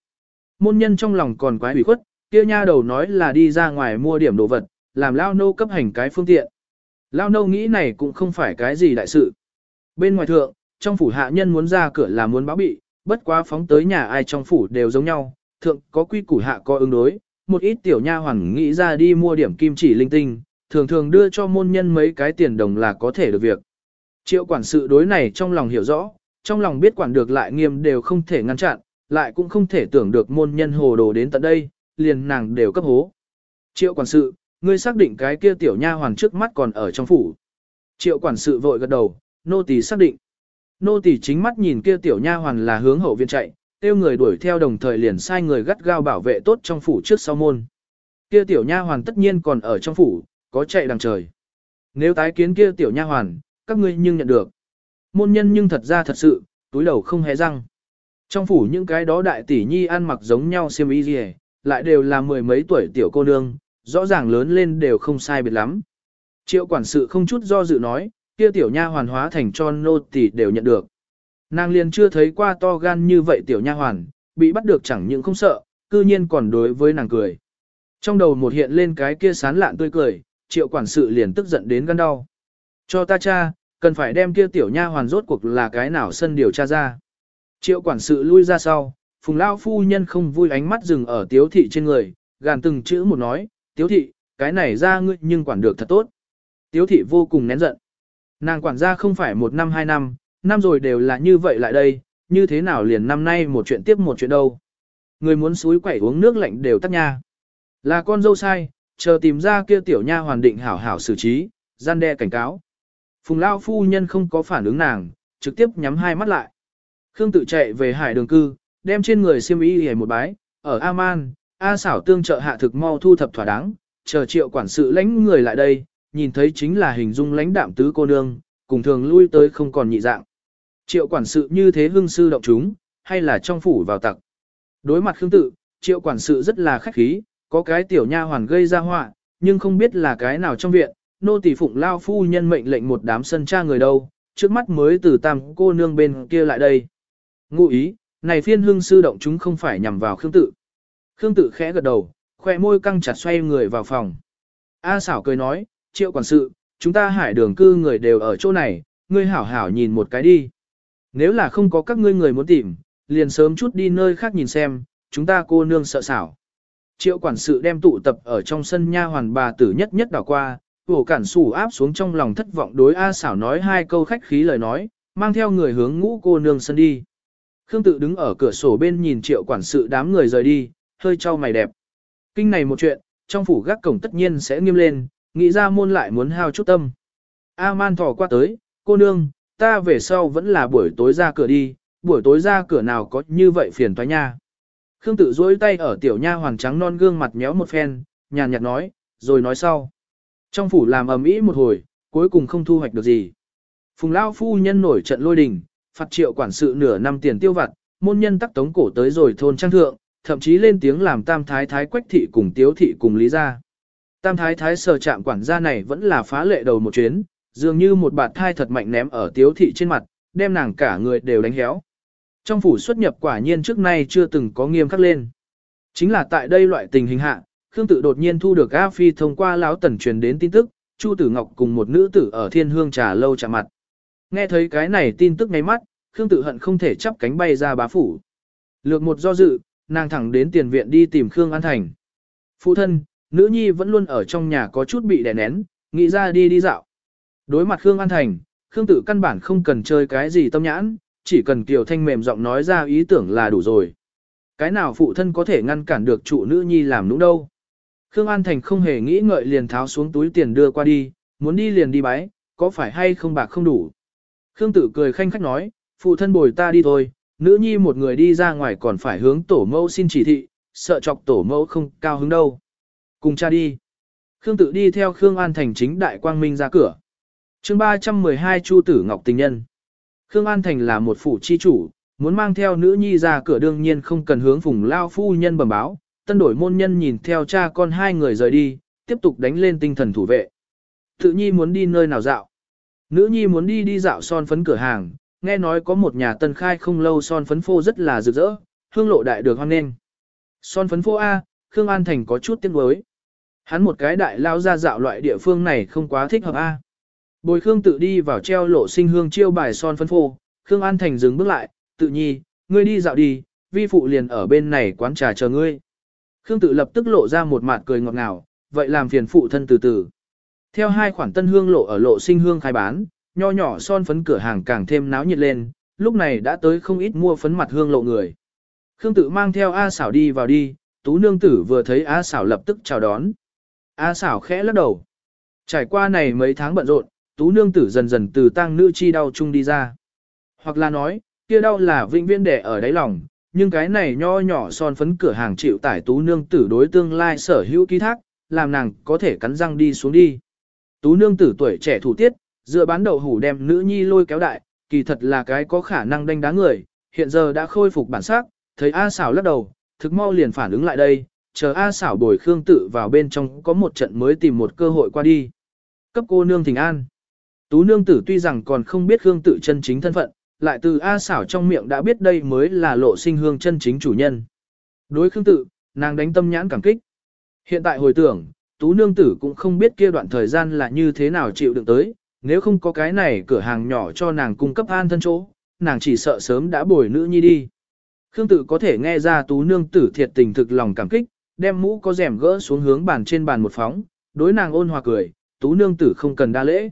Môn nhân trong lòng còn quái ủy khuất, kia nha đầu nói là đi ra ngoài mua điểm đồ vật, làm lao nô cấp hành cái phương tiện. Lao nô nghĩ này cũng không phải cái gì đại sự. Bên ngoài thượng, trong phủ hạ nhân muốn ra cửa là muốn báo bị, bất quá phóng tới nhà ai trong phủ đều giống nhau, thượng có quy củ hạ có ứng đối, một ít tiểu nha hoàn nghĩ ra đi mua điểm kim chỉ linh tinh, thường thường đưa cho môn nhân mấy cái tiền đồng là có thể được việc. Triệu quản sự đối này trong lòng hiểu rõ, trong lòng biết quản được lại nghiêm đều không thể ngăn chặn, lại cũng không thể tưởng được môn nhân hồ đồ đến tận đây, liền nàng đều cấp hố. Triệu quản sự, ngươi xác định cái kia tiểu nha hoàn trước mắt còn ở trong phủ. Triệu quản sự vội gật đầu, nô tỳ xác định. Nô tỳ chính mắt nhìn kia tiểu nha hoàn là hướng hậu viện chạy, tiêu người đuổi theo đồng thời liền sai người gắt gao bảo vệ tốt trong phủ trước sau môn. Kia tiểu nha hoàn tất nhiên còn ở trong phủ, có chạy đằng trời. Nếu tái kiến kia tiểu nha hoàn, các ngươi nhưng nhận được. Môn nhân nhưng thật ra thật sự, túi đầu không hé răng. Trong phủ những cái đó đại tỷ nhi ăn mặc giống nhau xiêm y gì lại đều là mười mấy tuổi tiểu cô nương, rõ ràng lớn lên đều không sai biệt lắm. Triệu quản sự không chút do dự nói, kia tiểu nha hoàn hóa thành cho nô tỳ đều nhận được. Nàng liền chưa thấy qua to gan như vậy tiểu nha hoàn, bị bắt được chẳng những không sợ, cư nhiên còn đối với nàng cười. Trong đầu một hiện lên cái kia sán lạn tươi cười, triệu quản sự liền tức giận đến gan đau. Cho ta cha, cần phải đem kia tiểu nha hoàn rốt cuộc là cái nào sân điều tra ra. Triệu quản sự lui ra sau, phùng lao phu nhân không vui ánh mắt dừng ở tiếu thị trên người, gàn từng chữ một nói, tiếu thị, cái này ra ngươi nhưng quản được thật tốt. Tiếu thị vô cùng nén giận. Nàng quản gia không phải một năm hai năm, năm rồi đều là như vậy lại đây, như thế nào liền năm nay một chuyện tiếp một chuyện đâu. Người muốn suối quẩy uống nước lạnh đều tắt nha. Là con dâu sai, chờ tìm ra kia tiểu nha hoàn định hảo hảo xử trí, gian đe cảnh cáo. Phùng Lao phu nhân không có phản ứng nàng, trực tiếp nhắm hai mắt lại. Khương tự chạy về hải đường cư, đem trên người xiêm y hề một bái, ở Aman, A xảo tương trợ hạ thực mau thu thập thỏa đáng, chờ triệu quản sự lãnh người lại đây, nhìn thấy chính là hình dung lãnh đạm tứ cô nương, cùng thường lui tới không còn nhị dạng. Triệu quản sự như thế hưng sư động chúng, hay là trong phủ vào tặc. Đối mặt Khương tự, triệu quản sự rất là khách khí, có cái tiểu nha hoàn gây ra họa, nhưng không biết là cái nào trong viện, nô tỳ phụng lao phu nhân mệnh lệnh một đám sân tra người đâu, trước mắt mới từ tam cô nương bên kia lại đây. Ngụ ý, này phiên hương sư động chúng không phải nhằm vào Khương tự. Khương tự khẽ gật đầu, khoe môi căng chặt xoay người vào phòng. A xảo cười nói, triệu quản sự, chúng ta hải đường cư người đều ở chỗ này, ngươi hảo hảo nhìn một cái đi. Nếu là không có các ngươi người muốn tìm, liền sớm chút đi nơi khác nhìn xem, chúng ta cô nương sợ xảo. Triệu quản sự đem tụ tập ở trong sân nha hoàn bà tử nhất nhất đảo qua, Hổ cản sủ áp xuống trong lòng thất vọng đối A xảo nói hai câu khách khí lời nói, mang theo người hướng ngũ cô nương sân đi. Khương tự đứng ở cửa sổ bên nhìn triệu quản sự đám người rời đi, hơi trao mày đẹp. Kinh này một chuyện, trong phủ gác cổng tất nhiên sẽ nghiêm lên, nghĩ ra môn lại muốn hao chút tâm. A man thỏ qua tới, cô nương, ta về sau vẫn là buổi tối ra cửa đi, buổi tối ra cửa nào có như vậy phiền toái nha. Khương tự duỗi tay ở tiểu nha hoàng trắng non gương mặt méo một phen, nhàn nhạt nói, rồi nói sau. Trong phủ làm ầm ĩ một hồi, cuối cùng không thu hoạch được gì. Phùng Lão phu nhân nổi trận lôi đình, phạt triệu quản sự nửa năm tiền tiêu vặt, môn nhân tắc tống cổ tới rồi thôn trang thượng, thậm chí lên tiếng làm tam thái thái quách thị cùng tiếu thị cùng lý gia. Tam thái thái sờ chạm quản gia này vẫn là phá lệ đầu một chuyến, dường như một bạt thai thật mạnh ném ở tiếu thị trên mặt, đem nàng cả người đều đánh héo. Trong phủ xuất nhập quả nhiên trước nay chưa từng có nghiêm khắc lên. Chính là tại đây loại tình hình hạ, Khương Tự đột nhiên thu được A Phi thông qua lão tần truyền đến tin tức, Chu Tử Ngọc cùng một nữ tử ở Thiên Hương trà lâu chạm mặt. Nghe thấy cái này tin tức ngay mắt, Khương Tự hận không thể chắp cánh bay ra bá phủ. Lược một do dự, nàng thẳng đến tiền viện đi tìm Khương An Thành. Phụ thân, nữ nhi vẫn luôn ở trong nhà có chút bị đè nén, nghĩ ra đi đi dạo. Đối mặt Khương An Thành, Khương Tự căn bản không cần chơi cái gì tâm nhãn, chỉ cần Kiều Thanh mềm giọng nói ra ý tưởng là đủ rồi. Cái nào phụ thân có thể ngăn cản được trụ nữ nhi làm nũng đâu. Khương An Thành không hề nghĩ ngợi liền tháo xuống túi tiền đưa qua đi, muốn đi liền đi bái, có phải hay không bạc không đủ. Khương Tử cười khanh khách nói, phụ thân bồi ta đi thôi, nữ nhi một người đi ra ngoài còn phải hướng tổ mẫu xin chỉ thị, sợ chọc tổ mẫu không cao hứng đâu. Cùng cha đi. Khương tự đi theo Khương An Thành chính đại quang minh ra cửa. chương 312 Chu Tử Ngọc Tình Nhân. Khương An Thành là một phủ chi chủ, muốn mang theo nữ nhi ra cửa đương nhiên không cần hướng phùng lao phu nhân bẩm báo, tân đổi môn nhân nhìn theo cha con hai người rời đi, tiếp tục đánh lên tinh thần thủ vệ. Tự nhi muốn đi nơi nào dạo. Nữ nhi muốn đi đi dạo son phấn cửa hàng, nghe nói có một nhà tân khai không lâu son phấn phô rất là rực rỡ, hương lộ đại được hoan nghênh. Son phấn phô A, Khương An Thành có chút tiếng đối. Hắn một cái đại lao ra dạo loại địa phương này không quá thích hợp A. Bồi Khương tự đi vào treo lộ sinh hương chiêu bài son phấn phô, Khương An Thành dừng bước lại, tự nhi, ngươi đi dạo đi, vi phụ liền ở bên này quán trà chờ ngươi. Khương tự lập tức lộ ra một mặt cười ngọt ngào, vậy làm phiền phụ thân từ từ. Theo hai khoản tân hương lộ ở lộ sinh hương khai bán, nho nhỏ son phấn cửa hàng càng thêm náo nhiệt lên, lúc này đã tới không ít mua phấn mặt hương lộ người. Khương tự mang theo A xảo đi vào đi, tú nương tử vừa thấy A xảo lập tức chào đón. A xảo khẽ lắc đầu. Trải qua này mấy tháng bận rộn, tú nương tử dần dần từ tang nữ chi đau chung đi ra. Hoặc là nói, kia đau là vĩnh viễn đẻ ở đáy lòng, nhưng cái này nho nhỏ son phấn cửa hàng chịu tải tú nương tử đối tương lai sở hữu ký thác, làm nàng có thể cắn răng đi xuống đi. Tú nương tử tuổi trẻ thủ tiết, dựa bán đậu hủ đem nữ nhi lôi kéo đại, kỳ thật là cái có khả năng đánh đá người, hiện giờ đã khôi phục bản sắc, thấy A xảo lắc đầu, thực mau liền phản ứng lại đây, chờ A xảo bồi Khương tự vào bên trong có một trận mới tìm một cơ hội qua đi. Cấp cô nương thỉnh an. Tú nương tử tuy rằng còn không biết Khương tự chân chính thân phận, lại từ A xảo trong miệng đã biết đây mới là lộ sinh hương chân chính chủ nhân. Đối khương tự, nàng đánh tâm nhãn cảm kích. Hiện tại hồi tưởng, tú nương tử cũng không biết kia đoạn thời gian là như thế nào chịu đựng tới, nếu không có cái này cửa hàng nhỏ cho nàng cung cấp an thân chỗ, nàng chỉ sợ sớm đã bồi nữ nhi đi. Khương tự có thể nghe ra tú nương tử thiệt tình thực lòng cảm kích, đem mũ có rèm gỡ xuống hướng bàn trên bàn một phóng, đối nàng ôn hòa cười, tú nương tử không cần đa lễ.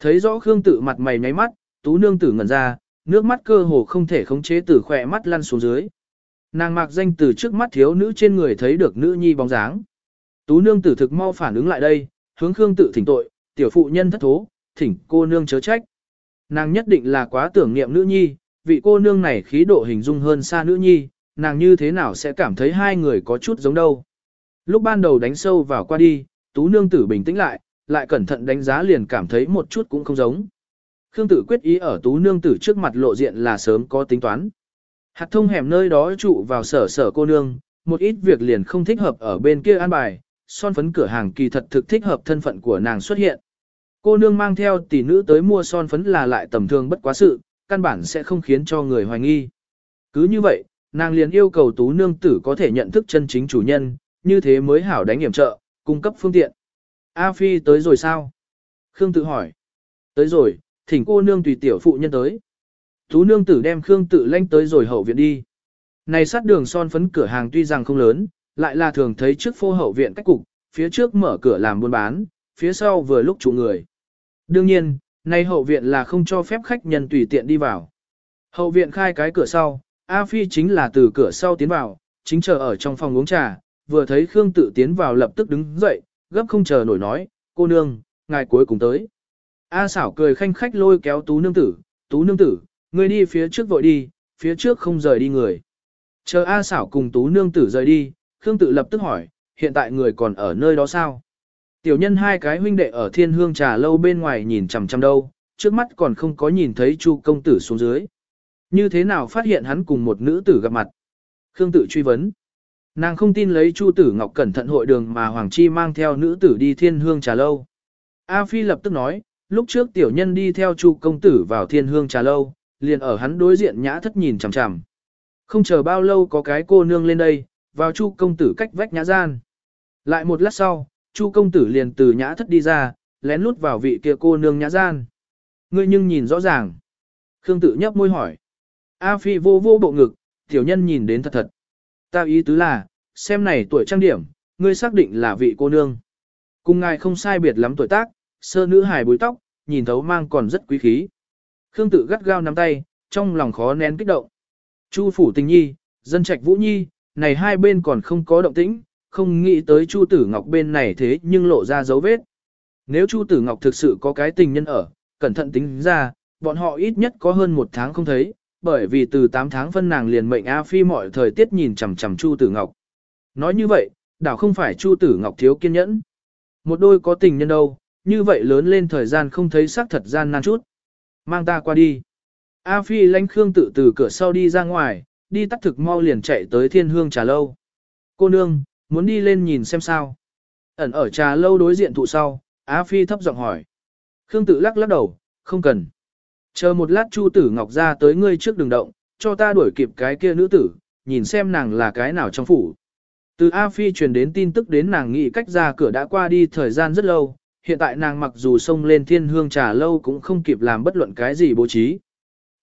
Thấy rõ Khương tự mặt mày nháy mắt, tú nương tử ngẩn ra, nước mắt cơ hồ không thể khống chế từ khỏe mắt lăn xuống dưới. Nàng mặc danh từ trước mắt thiếu nữ trên người thấy được nữ nhi bóng dáng. Tú nương tử thực mau phản ứng lại đây, hướng Khương tự thỉnh tội, tiểu phụ nhân thất thố, thỉnh cô nương chớ trách. Nàng nhất định là quá tưởng niệm nữ nhi, vị cô nương này khí độ hình dung hơn xa nữ nhi, nàng như thế nào sẽ cảm thấy hai người có chút giống đâu. Lúc ban đầu đánh sâu vào qua đi, tú nương tử bình tĩnh lại, lại cẩn thận đánh giá liền cảm thấy một chút cũng không giống. Khương tử quyết ý ở tú nương tử trước mặt lộ diện là sớm có tính toán. Hạt thông hẻm nơi đó trụ vào sở sở cô nương, một ít việc liền không thích hợp ở bên kia an bài, son phấn cửa hàng kỳ thật thực thích hợp thân phận của nàng xuất hiện. Cô nương mang theo tỷ nữ tới mua son phấn là lại tầm thường bất quá sự, căn bản sẽ không khiến cho người hoài nghi. Cứ như vậy, nàng liền yêu cầu tú nương tử có thể nhận thức chân chính chủ nhân, như thế mới hảo đánh hiểm trợ, cung cấp phương tiện. A Phi tới rồi sao? Khương tự hỏi. Tới rồi, thỉnh cô nương tùy tiểu phụ nhân tới. Tú nương tử đem Khương tự lanh tới rồi hậu viện đi. Này sát đường son phấn cửa hàng tuy rằng không lớn, lại là thường thấy trước phô hậu viện cách cục, phía trước mở cửa làm buôn bán, phía sau vừa lúc chủ người. Đương nhiên, nay hậu viện là không cho phép khách nhân tùy tiện đi vào. Hậu viện khai cái cửa sau, A Phi chính là từ cửa sau tiến vào, chính chờ ở trong phòng uống trà, vừa thấy Khương tự tiến vào lập tức đứng dậy, gấp không chờ nổi nói, cô nương, ngài cuối cùng tới. A xảo cười khanh khách lôi kéo tú nương tử, tú nương tử, ngươi đi phía trước vội đi, phía trước không rời đi người. Chờ A xảo cùng tú nương tử rời đi, Khương tự lập tức hỏi, hiện tại người còn ở nơi đó sao? Tiểu nhân hai cái huynh đệ ở thiên hương trà lâu bên ngoài nhìn chằm chằm đâu, trước mắt còn không có nhìn thấy chu công tử xuống dưới. Như thế nào phát hiện hắn cùng một nữ tử gặp mặt? Khương tự truy vấn. Nàng không tin lấy chu tử ngọc cẩn thận hội đường mà Hoàng Chi mang theo nữ tử đi thiên hương trà lâu. A Phi lập tức nói, lúc trước tiểu nhân đi theo chu công tử vào thiên hương trà lâu, liền ở hắn đối diện nhã thất nhìn chằm chằm. Không chờ bao lâu có cái cô nương lên đây, vào chu công tử cách vách nhã gian. Lại một lát sau, chu công tử liền từ nhã thất đi ra, lén lút vào vị kia cô nương nhã gian. Ngươi nhưng nhìn rõ ràng. Khương tự nhấp môi hỏi. A Phi vô vô bộ ngực, tiểu nhân nhìn đến thật thật. Ta ý tứ là, xem này tuổi trang điểm, ngươi xác định là vị cô nương. Cùng ngài không sai biệt lắm tuổi tác, sơ nữ hài búi tóc, nhìn thấu mang còn rất quý khí. Khương tự gắt gao nắm tay, trong lòng khó nén kích động. Chu phủ tình nhi, dân trạch vũ nhi, này hai bên còn không có động tĩnh, không nghĩ tới Chu Tử Ngọc bên này thế nhưng lộ ra dấu vết. Nếu Chu Tử Ngọc thực sự có cái tình nhân ở, cẩn thận tính ra, bọn họ ít nhất có hơn một tháng không thấy, bởi vì từ 8 tháng phân nàng liền mệnh A Phi mọi thời tiết nhìn chằm chằm Chu Tử Ngọc. Nói như vậy, đảo không phải Chu Tử Ngọc thiếu kiên nhẫn. Một đôi có tình nhân đâu, như vậy lớn lên thời gian không thấy xác thật gian nan chút. Mang ta qua đi. A Phi lánh Khương tự từ cửa sau đi ra ngoài, đi tắt thực mau liền chạy tới thiên hương trà lâu. Cô nương, muốn đi lên nhìn xem sao. Ẩn ở trà lâu đối diện thụ sau, Á Phi thấp giọng hỏi. Khương tự lắc lắc đầu, không cần. Chờ một lát Chu Tử Ngọc ra tới ngươi trước đường động, cho ta đuổi kịp cái kia nữ tử, nhìn xem nàng là cái nào trong phủ. Từ A Phi truyền đến tin tức đến nàng nghĩ cách ra cửa đã qua đi thời gian rất lâu, hiện tại nàng mặc dù xông lên thiên hương trà lâu cũng không kịp làm bất luận cái gì bố trí.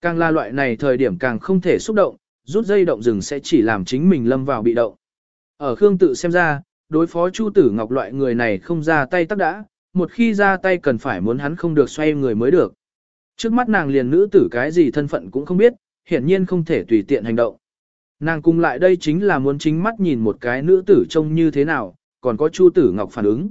Càng là loại này thời điểm càng không thể xúc động, rút dây động rừng sẽ chỉ làm chính mình lâm vào bị động. Ở Khương tự xem ra, đối phó Chu Tử Ngọc loại người này không ra tay tắc đã, một khi ra tay cần phải muốn hắn không được xoay người mới được. Trước mắt nàng liền nữ tử cái gì thân phận cũng không biết, hiển nhiên không thể tùy tiện hành động. Nàng cùng lại đây chính là muốn chính mắt nhìn một cái nữ tử trông như thế nào, còn có Chu Tử Ngọc phản ứng.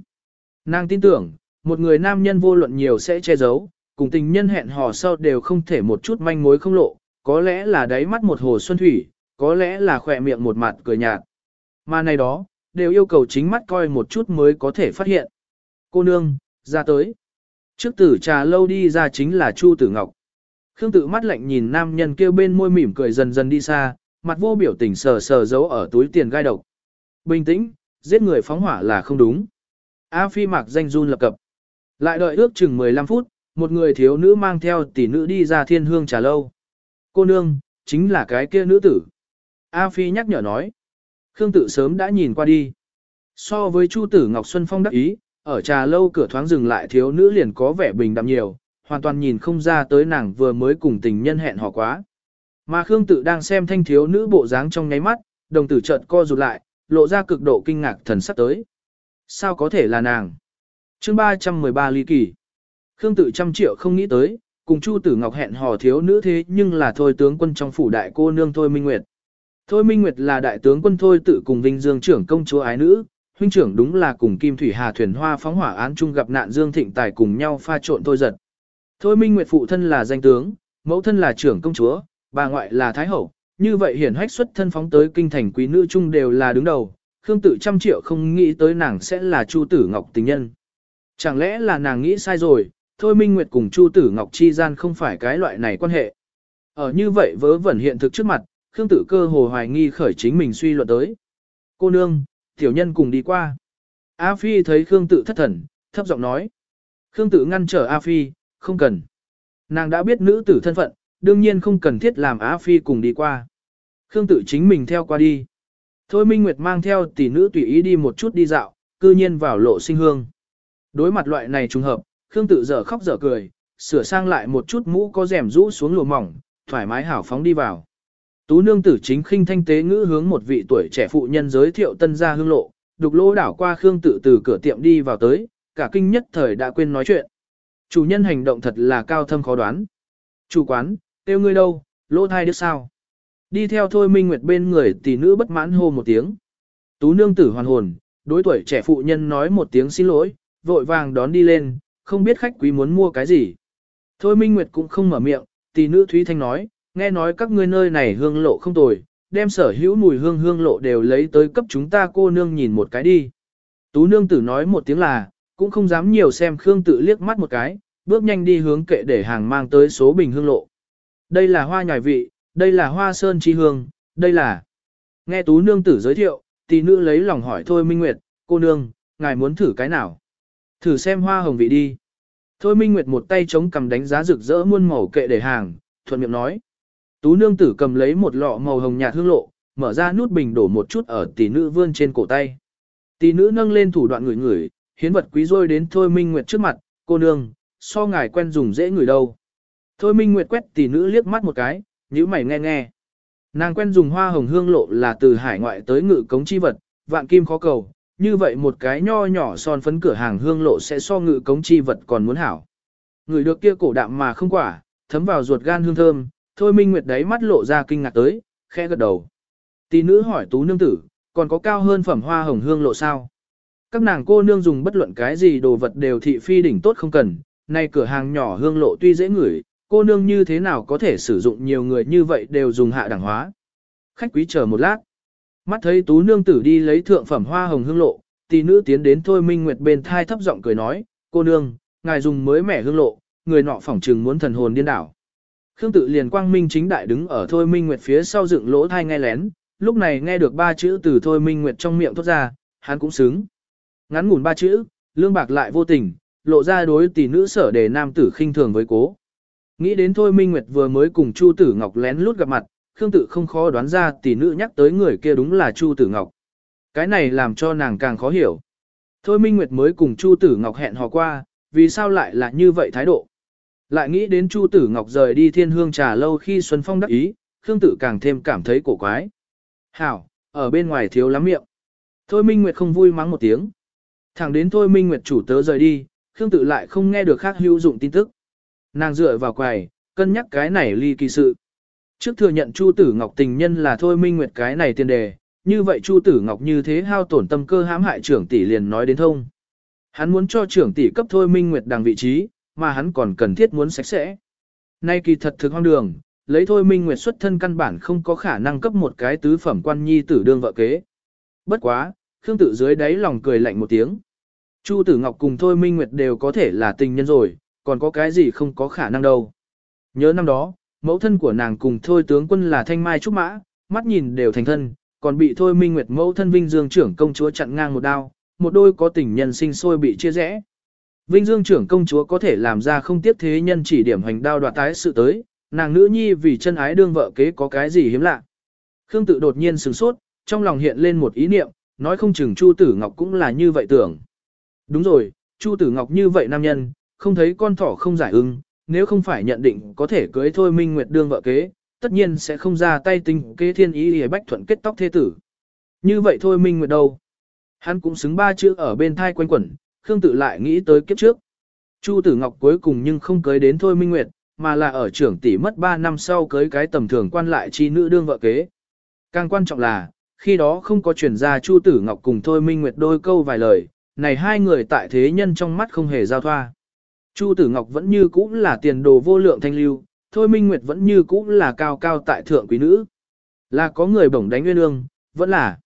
Nàng tin tưởng, một người nam nhân vô luận nhiều sẽ che giấu, cùng tình nhân hẹn hò sau đều không thể một chút manh mối không lộ, có lẽ là đáy mắt một hồ xuân thủy, có lẽ là khỏe miệng một mặt cười nhạt. Mà này đó, đều yêu cầu chính mắt coi một chút mới có thể phát hiện. Cô nương, ra tới. Trước tử trà lâu đi ra chính là Chu Tử Ngọc. Khương tự mắt lạnh nhìn nam nhân kia bên môi mỉm cười dần dần đi xa, mặt vô biểu tình sờ sờ giấu ở túi tiền gai độc. Bình tĩnh, giết người phóng hỏa là không đúng. A Phi mặc danh run lập cập. Lại đợi ước chừng 15 phút, một người thiếu nữ mang theo tỷ nữ đi ra thiên hương trà lâu. Cô nương, chính là cái kia nữ tử. A Phi nhắc nhở nói. Khương tự sớm đã nhìn qua đi. So với Chu Tử Ngọc Xuân Phong đắc ý, ở trà lâu cửa thoáng dừng lại thiếu nữ liền có vẻ bình đạm nhiều, hoàn toàn nhìn không ra tới nàng vừa mới cùng tình nhân hẹn hò quá. Mà Khương Tự đang xem thanh thiếu nữ bộ dáng trong nháy mắt, đồng tử chợt co rụt lại, lộ ra cực độ kinh ngạc thần sắc tới. Sao có thể là nàng? Chương 313 ly kỳ. Khương Tự trăm triệu không nghĩ tới, cùng Chu Tử Ngọc hẹn hò thiếu nữ thế nhưng là thôi tướng quân trong phủ đại cô nương Thôi Minh Nguyệt. Thôi Minh Nguyệt là đại tướng quân Thôi tự cùng Vinh Dương trưởng công chúa ái nữ, huynh trưởng đúng là cùng Kim Thủy Hà thuyền hoa phóng hỏa án chung gặp nạn Dương Thịnh Tài cùng nhau pha trộn thôi giật. Thôi Minh Nguyệt phụ thân là danh tướng, mẫu thân là trưởng công chúa, bà ngoại là thái hậu, như vậy hiển hách xuất thân phóng tới kinh thành quý nữ chung đều là đứng đầu, Khương Tự trăm triệu không nghĩ tới nàng sẽ là Chu Tử Ngọc tình nhân. Chẳng lẽ là nàng nghĩ sai rồi, thôi Minh Nguyệt cùng Chu Tử Ngọc chi gian không phải cái loại này quan hệ. Ở như vậy vớ vẩn hiện thực trước mặt, Khương Tử cơ hồ hoài nghi khởi chính mình suy luận tới. Cô nương, tiểu nhân cùng đi qua. A Phi thấy Khương Tử thất thần, thấp giọng nói. Khương Tử ngăn trở A Phi, không cần. Nàng đã biết nữ tử thân phận, đương nhiên không cần thiết làm A Phi cùng đi qua. Khương Tử chính mình theo qua đi. Thôi Minh Nguyệt mang theo tỷ nữ tùy ý đi một chút đi dạo, cư nhiên vào lộ sinh hương. Đối mặt loại này trùng hợp, Khương Tự dở khóc dở cười, sửa sang lại một chút mũ có rèm rũ xuống lùa mỏng, thoải mái hảo phóng đi vào. Tú nương tử chính khinh thanh tế ngữ hướng một vị tuổi trẻ phụ nhân giới thiệu tân gia hương lộ, đục lỗ đảo qua Khương Tự từ cửa tiệm đi vào tới, cả kinh nhất thời đã quên nói chuyện. Chủ nhân hành động thật là cao thâm khó đoán. Chủ quán, tiêu ngươi đâu, lỗ thai đứa sao? Đi theo thôi minh nguyệt bên người tỷ nữ bất mãn hô một tiếng. Tú nương tử hoàn hồn, đối tuổi trẻ phụ nhân nói một tiếng xin lỗi, vội vàng đón đi lên, không biết khách quý muốn mua cái gì. Thôi minh nguyệt cũng không mở miệng, tỷ nữ Thúy Thanh nói, nghe nói các ngươi nơi này hương lộ không tồi, đem sở hữu mùi hương hương lộ đều lấy tới cấp chúng ta cô nương nhìn một cái đi. Tú nương tử nói một tiếng là, cũng không dám nhiều xem Khương tự liếc mắt một cái, bước nhanh đi hướng kệ để hàng mang tới số bình hương lộ. Đây là hoa nhài vị, đây là hoa sơn chi hương, đây là... Nghe tú nương tử giới thiệu, tỷ nữ lấy lòng hỏi thôi Minh Nguyệt, cô nương, ngài muốn thử cái nào? Thử xem hoa hồng vị đi. Thôi Minh Nguyệt một tay chống cầm đánh giá rực rỡ muôn màu kệ để hàng, thuận miệng nói. Tú nương tử cầm lấy một lọ màu hồng nhạt hương lộ, mở ra nút bình đổ một chút ở tỷ nữ vươn trên cổ tay. Tỷ nữ nâng lên thủ đoạn ngửi ngửi, hiến vật quý rôi đến Thôi Minh Nguyệt trước mặt, cô nương, so ngài quen dùng dễ ngửi đâu. Thôi Minh Nguyệt quét tỷ nữ liếc mắt một cái, nhíu mày nghe nghe. Nàng quen dùng hoa hồng hương lộ là từ hải ngoại tới ngự cống chi vật, vạn kim khó cầu, như vậy một cái nho nhỏ son phấn cửa hàng hương lộ sẽ so ngự cống chi vật còn muốn hảo. Người được kia cổ đạm mà không quả, thấm vào ruột gan hương thơm, thôi Minh Nguyệt đấy mắt lộ ra kinh ngạc tới, khẽ gật đầu. Tỷ nữ hỏi tú nương tử, còn có cao hơn phẩm hoa hồng hương lộ sao? Các nàng cô nương dùng bất luận cái gì đồ vật đều thị phi đỉnh tốt không cần, nay cửa hàng nhỏ hương lộ tuy dễ ngửi, cô nương như thế nào có thể sử dụng nhiều người như vậy đều dùng hạ đẳng hóa. Khách quý chờ một lát. Mắt thấy tú nương tử đi lấy thượng phẩm hoa hồng hương lộ, tỷ nữ tiến đến thôi minh nguyệt bên thai thấp giọng cười nói, cô nương, ngài dùng mới mẻ hương lộ, người nọ phỏng trừng muốn thần hồn điên đảo. Khương tự liền quang minh chính đại đứng ở thôi minh nguyệt phía sau dựng lỗ thai nghe lén, lúc này nghe được ba chữ từ thôi minh nguyệt trong miệng thốt ra, hắn cũng sướng. Ngắn ngủn ba chữ, lương bạc lại vô tình, lộ ra đối tỷ nữ sở đề nam tử khinh thường với cố. Nghĩ đến thôi Minh Nguyệt vừa mới cùng Chu Tử Ngọc lén lút gặp mặt, Khương Tự không khó đoán ra tỷ nữ nhắc tới người kia đúng là Chu Tử Ngọc. Cái này làm cho nàng càng khó hiểu. Thôi Minh Nguyệt mới cùng Chu Tử Ngọc hẹn hò qua, vì sao lại là như vậy thái độ? Lại nghĩ đến Chu Tử Ngọc rời đi thiên hương trà lâu khi Xuân Phong đắc ý, Khương Tử càng thêm cảm thấy cổ quái. Hảo, ở bên ngoài thiếu lắm miệng. Thôi Minh Nguyệt không vui mắng một tiếng. Thẳng đến Thôi Minh Nguyệt chủ tớ rời đi, Khương Tử lại không nghe được khác hữu dụng tin tức. Nàng dựa vào quầy, cân nhắc cái này ly kỳ sự. Trước thừa nhận Chu Tử Ngọc tình nhân là thôi minh nguyệt cái này tiền đề, như vậy Chu Tử Ngọc như thế hao tổn tâm cơ hãm hại trưởng tỷ liền nói đến thông. Hắn muốn cho trưởng tỷ cấp thôi minh nguyệt đằng vị trí, mà hắn còn cần thiết muốn sạch sẽ. Nay kỳ thật thực hoang đường, lấy thôi minh nguyệt xuất thân căn bản không có khả năng cấp một cái tứ phẩm quan nhi tử đương vợ kế. Bất quá, Khương Tử dưới đáy lòng cười lạnh một tiếng. Chu Tử Ngọc cùng thôi minh nguyệt đều có thể là tình nhân rồi, còn có cái gì không có khả năng đâu. Nhớ năm đó, mẫu thân của nàng cùng thôi tướng quân là thanh mai trúc mã, mắt nhìn đều thành thân, còn bị thôi minh nguyệt mẫu thân Vinh Dương trưởng công chúa chặn ngang một đao, một đôi có tình nhân sinh sôi bị chia rẽ. Vinh Dương trưởng công chúa có thể làm ra không tiếp thế nhân chỉ điểm hành đao đoạt tái sự tới, nàng nữ nhi vì chân ái đương vợ kế có cái gì hiếm lạ. Khương tự đột nhiên sửng sốt, trong lòng hiện lên một ý niệm, nói không chừng Chu Tử Ngọc cũng là như vậy tưởng. Đúng rồi, Chu Tử Ngọc như vậy nam nhân, không thấy con thỏ không giải ưng, nếu không phải nhận định có thể cưới thôi Minh Nguyệt đương vợ kế, tất nhiên sẽ không ra tay tình kế thiên ý để bách thuận kết tóc thế tử. Như vậy thôi Minh Nguyệt đâu? Hắn cũng xứng ba chữ ở bên thai quanh quẩn, Khương tự lại nghĩ tới kiếp trước. Chu Tử Ngọc cuối cùng nhưng không cưới đến thôi Minh Nguyệt, mà là ở trưởng tỷ mất 3 năm sau cưới cái tầm thường quan lại chi nữ đương vợ kế. Càng quan trọng là, khi đó không có truyền ra Chu Tử Ngọc cùng Thôi Minh Nguyệt đôi câu vài lời, này hai người tại thế nhân trong mắt không hề giao thoa. Chu Tử Ngọc vẫn như cũ là tiền đồ vô lượng thanh lưu, Thôi Minh Nguyệt vẫn như cũ là cao cao tại thượng quý nữ. Là có người bổng đánh nguyên ương, vẫn là.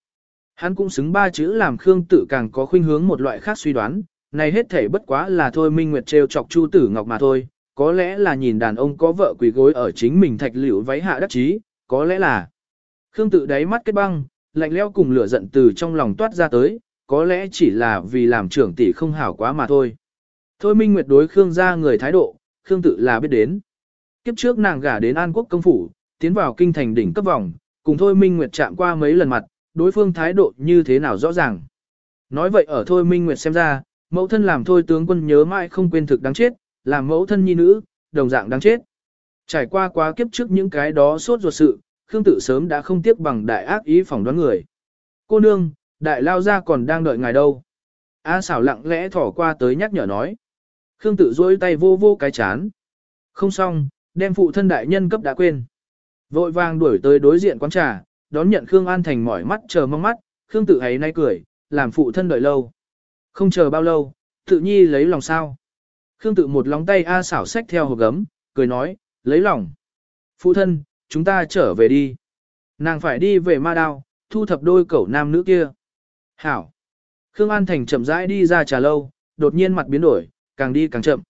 Hắn cũng xứng ba chữ làm Khương Tử càng có khuynh hướng một loại khác suy đoán, này hết thể bất quá là Thôi Minh Nguyệt trêu chọc Chu Tử Ngọc mà thôi, có lẽ là nhìn đàn ông có vợ quỳ gối ở chính mình thạch liễu váy hạ đắc chí, có lẽ là Khương Tử đáy mắt kết băng, lạnh lẽo cùng lửa giận từ trong lòng toát ra tới, có lẽ chỉ là vì làm trưởng tỷ không hảo quá mà thôi. Thôi Minh Nguyệt đối Khương gia người thái độ, Khương Tử là biết đến. Kiếp trước nàng gả đến An Quốc công phủ, tiến vào kinh thành đỉnh cấp vòng, cùng Thôi Minh Nguyệt chạm qua mấy lần mặt, đối phương thái độ như thế nào rõ ràng. Nói vậy ở Thôi Minh Nguyệt xem ra, mẫu thân làm Thôi tướng quân nhớ mãi không quên thực đáng chết, làm mẫu thân nhi nữ, đồng dạng đáng chết. Trải qua quá kiếp trước những cái đó sốt ruột sự, Khương tự sớm đã không tiếc bằng đại ác ý phỏng đoán người. Cô nương, đại lao ra còn đang đợi ngài đâu. A xảo lặng lẽ thỏ qua tới nhắc nhở nói. Khương tự duỗi tay vô vô cái chán. Không xong, đem phụ thân đại nhân cấp đã quên. Vội vàng đuổi tới đối diện quán trà, đón nhận Khương An Thành mỏi mắt chờ mong mắt, Khương tự ấy nay cười, làm phụ thân đợi lâu. Không chờ bao lâu, tự nhi lấy lòng sao. Khương tự một lòng tay A xảo xách theo hộp gấm, cười nói, lấy lòng. Phụ thân, chúng ta trở về đi. Nàng phải đi về ma đao, thu thập đôi cẩu nam nữ kia. Hảo. Khương An Thành chậm rãi đi ra trà lâu, đột nhiên mặt biến đổi, càng đi càng chậm.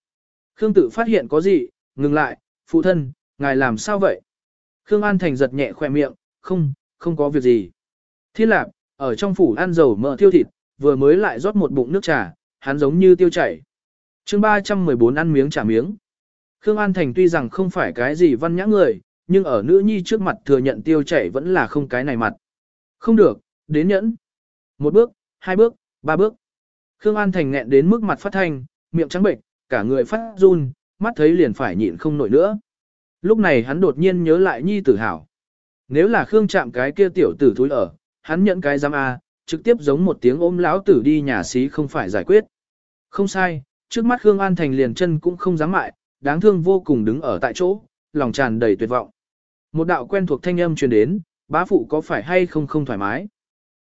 Khương tự phát hiện có gì, ngừng lại, phụ thân, ngài làm sao vậy? Khương An Thành giật nhẹ khoe miệng, không, không có việc gì. Thiên Lạp ở trong phủ ăn dầu mỡ thiêu thịt, vừa mới lại rót một bụng nước trà, hắn giống như tiêu chảy. chương 314 ăn miếng trả miếng. Khương An Thành tuy rằng không phải cái gì văn nhã người, nhưng ở nữ nhi trước mặt thừa nhận tiêu chảy vẫn là không cái này mặt. Không được, đến nhẫn. Một bước, hai bước, ba bước. Khương An Thành nghẹn đến mức mặt phát thanh, miệng trắng bệnh, cả người phát run, mắt thấy liền phải nhịn không nổi nữa. Lúc này hắn đột nhiên nhớ lại nhi tử hảo. Nếu là Khương chạm cái kia tiểu tử thúi ở, hắn nhận cái giam A, trực tiếp giống một tiếng ôm lão tử đi nhà xí không phải giải quyết. Không sai, trước mắt Khương An Thành liền chân cũng không dám mại, đáng thương vô cùng đứng ở tại chỗ, lòng tràn đầy tuyệt vọng. Một đạo quen thuộc thanh âm truyền đến, bá phụ có phải hay không không thoải mái.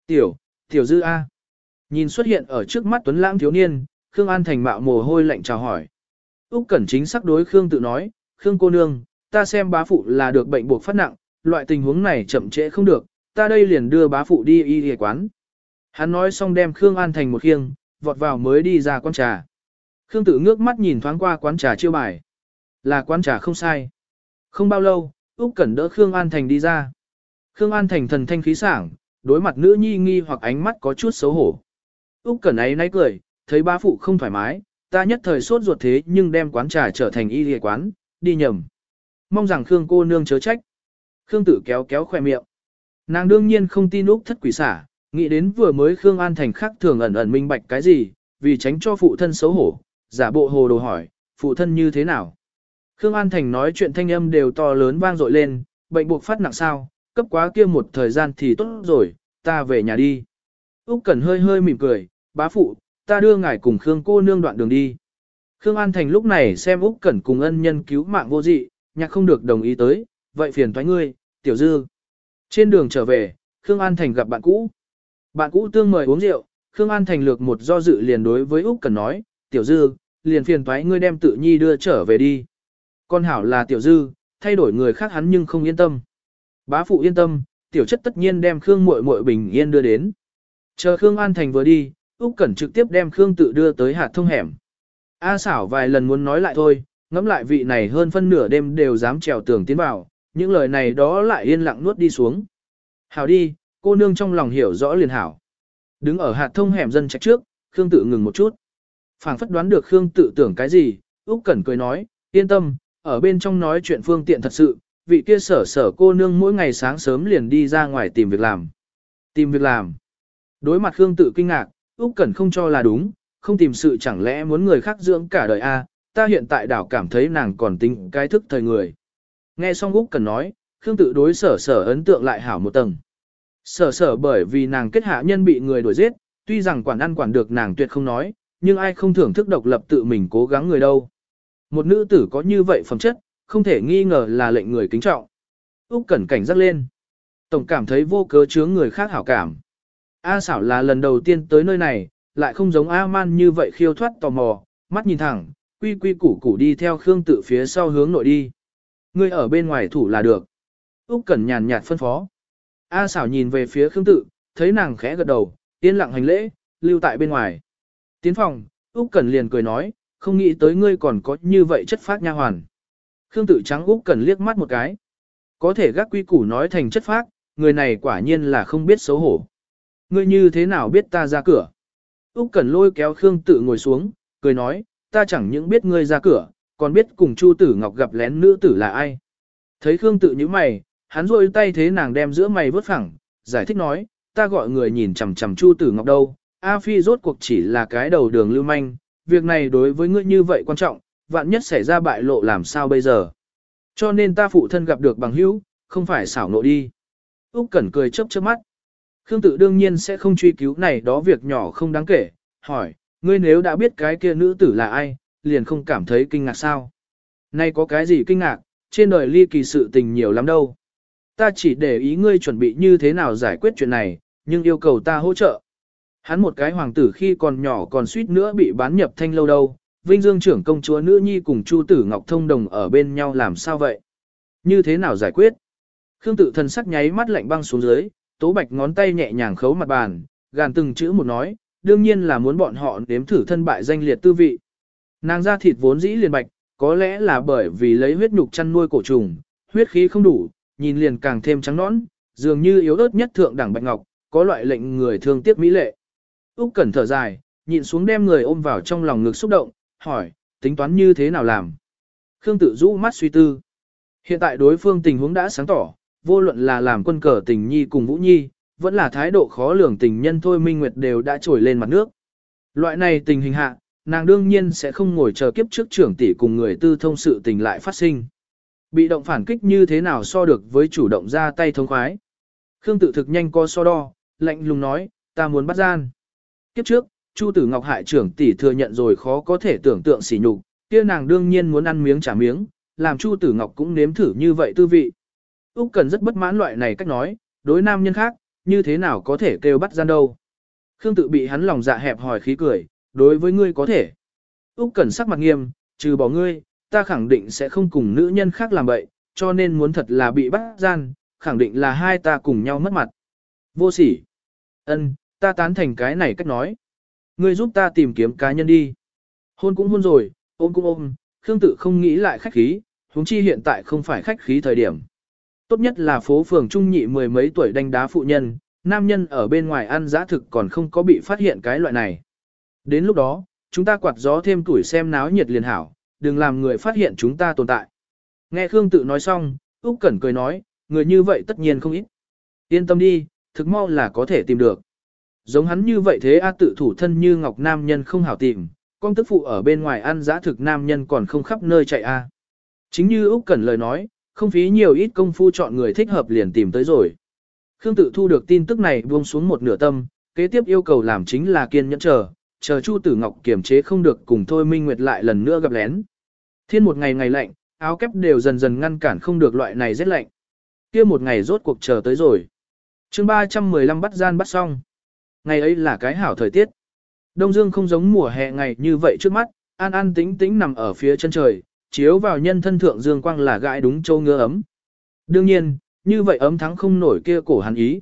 Tiểu, tiểu dư A. Nhìn xuất hiện ở trước mắt Tuấn Lãng thiếu niên, Khương An Thành mạo mồ hôi lạnh chào hỏi. Úc Cẩn chính sắc đối Khương tự nói, Khương cô nương, ta xem bá phụ là được bệnh buộc phát nặng, loại tình huống này chậm trễ không được, ta đây liền đưa bá phụ đi y y quán. Hắn nói xong đem Khương An Thành một khiêng, vọt vào mới đi ra quán trà. Khương tự ngước mắt nhìn thoáng qua quán trà chiêu bài. Là quán trà không sai. Không bao lâu, Úc Cẩn đỡ Khương An Thành đi ra. Khương An Thành thần thanh khí sảng, đối mặt nữ nhi nghi hoặc ánh mắt có chút xấu hổ. Úc Cẩn ấy nãy cười, thấy ba phụ không thoải mái, ta nhất thời sốt ruột thế nhưng đem quán trà trở thành y y quán, đi nhầm. Mong rằng Khương cô nương chớ trách. Khương tử kéo kéo khoe miệng. Nàng đương nhiên không tin Úc thất quỷ xả, nghĩ đến vừa mới Khương An Thành khắc thường ẩn ẩn minh bạch cái gì, vì tránh cho phụ thân xấu hổ, giả bộ hồ đồ hỏi, phụ thân như thế nào. Khương An Thành nói chuyện thanh âm đều to lớn vang dội lên, bệnh buộc phát nặng sao, cấp quá kia một thời gian thì tốt rồi, ta về nhà đi. Úc Cẩn hơi hơi mỉm cười, bá phụ, ta đưa ngài cùng Khương cô nương đoạn đường đi. Khương An Thành lúc này xem Úc Cẩn cùng ân nhân cứu mạng vô dị, nhạc không được đồng ý tới, vậy phiền toái ngươi, tiểu dư. Trên đường trở về, Khương An Thành gặp bạn cũ. Bạn cũ tương mời uống rượu, Khương An Thành lược một do dự liền đối với Úc Cần nói, tiểu dư, liền phiền thoái ngươi đem tự nhi đưa trở về đi. Con hảo là tiểu dư, thay đổi người khác hắn nhưng không yên tâm. Bá phụ yên tâm, tiểu chất tất nhiên đem Khương muội muội bình yên đưa đến. Chờ Khương An Thành vừa đi, Úc Cẩn trực tiếp đem Khương tự đưa tới hạt thông hẻm. A xảo vài lần muốn nói lại thôi, ngẫm lại vị này hơn phân nửa đêm đều dám trèo tường tiến vào, những lời này đó lại yên lặng nuốt đi xuống. Hảo đi, cô nương trong lòng hiểu rõ liền hảo. Đứng ở hạt thông hẻm dân trạch trước, Khương tự ngừng một chút. phảng phất đoán được Khương tự tưởng cái gì, Úc Cẩn cười nói, yên tâm, ở bên trong nói chuyện phương tiện thật sự, vị kia sở sở cô nương mỗi ngày sáng sớm liền đi ra ngoài tìm việc làm. Tìm việc làm. Đối mặt Khương tự kinh ngạc, Úc Cẩn không cho là đúng, không tìm sự chẳng lẽ muốn người khác dưỡng cả đời a, ta hiện tại đảo cảm thấy nàng còn tính cái thức thời người. Nghe xong Úc cần nói, Khương tự đối sở sở ấn tượng lại hảo một tầng. Sở sở bởi vì nàng kết hạ nhân bị người đuổi giết, tuy rằng quản ăn quản được nàng tuyệt không nói, nhưng ai không thưởng thức độc lập tự mình cố gắng người đâu. Một nữ tử có như vậy phẩm chất, không thể nghi ngờ là lệnh người kính trọng. Úc Cẩn cảnh giác lên. Tổng cảm thấy vô cớ chướng người khác hảo cảm. A xảo là lần đầu tiên tới nơi này, lại không giống A man như vậy khiêu thoát tò mò, mắt nhìn thẳng, quy quy củ củ đi theo Khương tự phía sau hướng nội đi. Ngươi ở bên ngoài thủ là được. Úc Cẩn nhàn nhạt phân phó. A xảo nhìn về phía Khương tự, thấy nàng khẽ gật đầu, yên lặng hành lễ, lưu tại bên ngoài. Tiến phòng, Úc Cẩn liền cười nói, không nghĩ tới ngươi còn có như vậy chất phát nha hoàn. Khương tự trắng Úc Cẩn liếc mắt một cái. Có thể gác quy củ nói thành chất phác, người này quả nhiên là không biết xấu hổ. Ngươi như thế nào biết ta ra cửa? Úc Cẩn lôi kéo Khương Tự ngồi xuống, cười nói, ta chẳng những biết ngươi ra cửa, còn biết cùng Chu Tử Ngọc gặp lén nữ tử là ai. Thấy Khương Tự nhíu mày, hắn rôi tay thế nàng đem giữa mày vớt phẳng, giải thích nói, ta gọi người nhìn chằm chằm Chu Tử Ngọc đâu, A Phi rốt cuộc chỉ là cái đầu đường lưu manh, việc này đối với ngươi như vậy quan trọng, vạn nhất xảy ra bại lộ làm sao bây giờ. Cho nên ta phụ thân gặp được bằng hữu, không phải xảo nộ đi. Úc Cẩn cười chớp chớp mắt. Khương tự đương nhiên sẽ không truy cứu này đó việc nhỏ không đáng kể, hỏi, ngươi nếu đã biết cái kia nữ tử là ai, liền không cảm thấy kinh ngạc sao? Nay có cái gì kinh ngạc, trên đời ly kỳ sự tình nhiều lắm đâu. Ta chỉ để ý ngươi chuẩn bị như thế nào giải quyết chuyện này, nhưng yêu cầu ta hỗ trợ. Hắn một cái hoàng tử khi còn nhỏ còn suýt nữa bị bán nhập thanh lâu đâu, Vinh Dương trưởng công chúa nữ nhi cùng Chu tử Ngọc thông đồng ở bên nhau làm sao vậy? Như thế nào giải quyết? Khương tự thần sắc nháy mắt lạnh băng xuống dưới, Tố Bạch ngón tay nhẹ nhàng khấu mặt bàn, gàn từng chữ một nói, đương nhiên là muốn bọn họ nếm thử thân bại danh liệt tư vị. Nàng ra thịt vốn dĩ liền bạch, có lẽ là bởi vì lấy huyết nhục chăn nuôi cổ trùng, huyết khí không đủ, nhìn liền càng thêm trắng nõn, dường như yếu ớt nhất thượng đẳng bạch ngọc, có loại lệnh người thương tiếc mỹ lệ. Úc Cẩn thở dài, nhịn xuống đem người ôm vào trong lòng ngực xúc động, hỏi, tính toán như thế nào làm? Khương Tự rũ mắt suy tư. Hiện tại đối phương tình huống đã sáng tỏ, vô luận là làm quân cờ tình nhi cùng Vũ Nhi, vẫn là thái độ khó lường tình nhân thôi Minh Nguyệt đều đã trồi lên mặt nước. Loại này tình hình hạ, nàng đương nhiên sẽ không ngồi chờ kiếp trước trưởng tỷ cùng người tư thông sự tình lại phát sinh. Bị động phản kích như thế nào so được với chủ động ra tay thông khoái. Khương tự thực nhanh co so đo, lạnh lùng nói, ta muốn bắt gian. Kiếp trước, Chu Tử Ngọc hại trưởng tỷ thừa nhận rồi khó có thể tưởng tượng sỉ nhục, kia nàng đương nhiên muốn ăn miếng trả miếng, làm Chu Tử Ngọc cũng nếm thử như vậy tư vị. Úc Cần rất bất mãn loại này cách nói, đối nam nhân khác, như thế nào có thể kêu bắt gian đâu. Khương tự bị hắn lòng dạ hẹp hỏi khí cười, đối với ngươi có thể. Úc cẩn sắc mặt nghiêm, trừ bỏ ngươi, ta khẳng định sẽ không cùng nữ nhân khác làm bậy, cho nên muốn thật là bị bắt gian, khẳng định là hai ta cùng nhau mất mặt. Vô sỉ. Ân, ta tán thành cái này cách nói. Ngươi giúp ta tìm kiếm cá nhân đi. Hôn cũng hôn rồi, ôm cũng ôm, Khương tự không nghĩ lại khách khí, huống chi hiện tại không phải khách khí thời điểm. Tốt nhất là phố phường trung nhị mười mấy tuổi đánh đá phụ nhân, nam nhân ở bên ngoài ăn dã thực còn không có bị phát hiện cái loại này. Đến lúc đó, chúng ta quạt gió thêm tuổi xem náo nhiệt liền hảo, đừng làm người phát hiện chúng ta tồn tại. Nghe Khương tự nói xong, Úc Cẩn cười nói, người như vậy tất nhiên không ít. Yên tâm đi, thực mau là có thể tìm được. Giống hắn như vậy thế a tự thủ thân như ngọc nam nhân không hảo tìm, con tức phụ ở bên ngoài ăn dã thực nam nhân còn không khắp nơi chạy a. Chính như Úc Cẩn lời nói, không phí nhiều ít công phu chọn người thích hợp liền tìm tới rồi. Khương tự thu được tin tức này buông xuống một nửa tâm, kế tiếp yêu cầu làm chính là kiên nhẫn chờ, chờ Chu Tử Ngọc kiềm chế không được cùng Thôi Minh Nguyệt lại lần nữa gặp lén. Thiên một ngày ngày lạnh, áo kép đều dần dần ngăn cản không được loại này rét lạnh. Kia một ngày rốt cuộc chờ tới rồi. Chương 315 bắt gian bắt xong. Ngày ấy là cái hảo thời tiết. Đông Dương không giống mùa hè ngày như vậy trước mắt, an an tĩnh tĩnh nằm ở phía chân trời, chiếu vào nhân thân thượng dương quang là gãi đúng châu ngứa ấm. Đương nhiên, như vậy ấm thắng không nổi kia cổ hắn ý.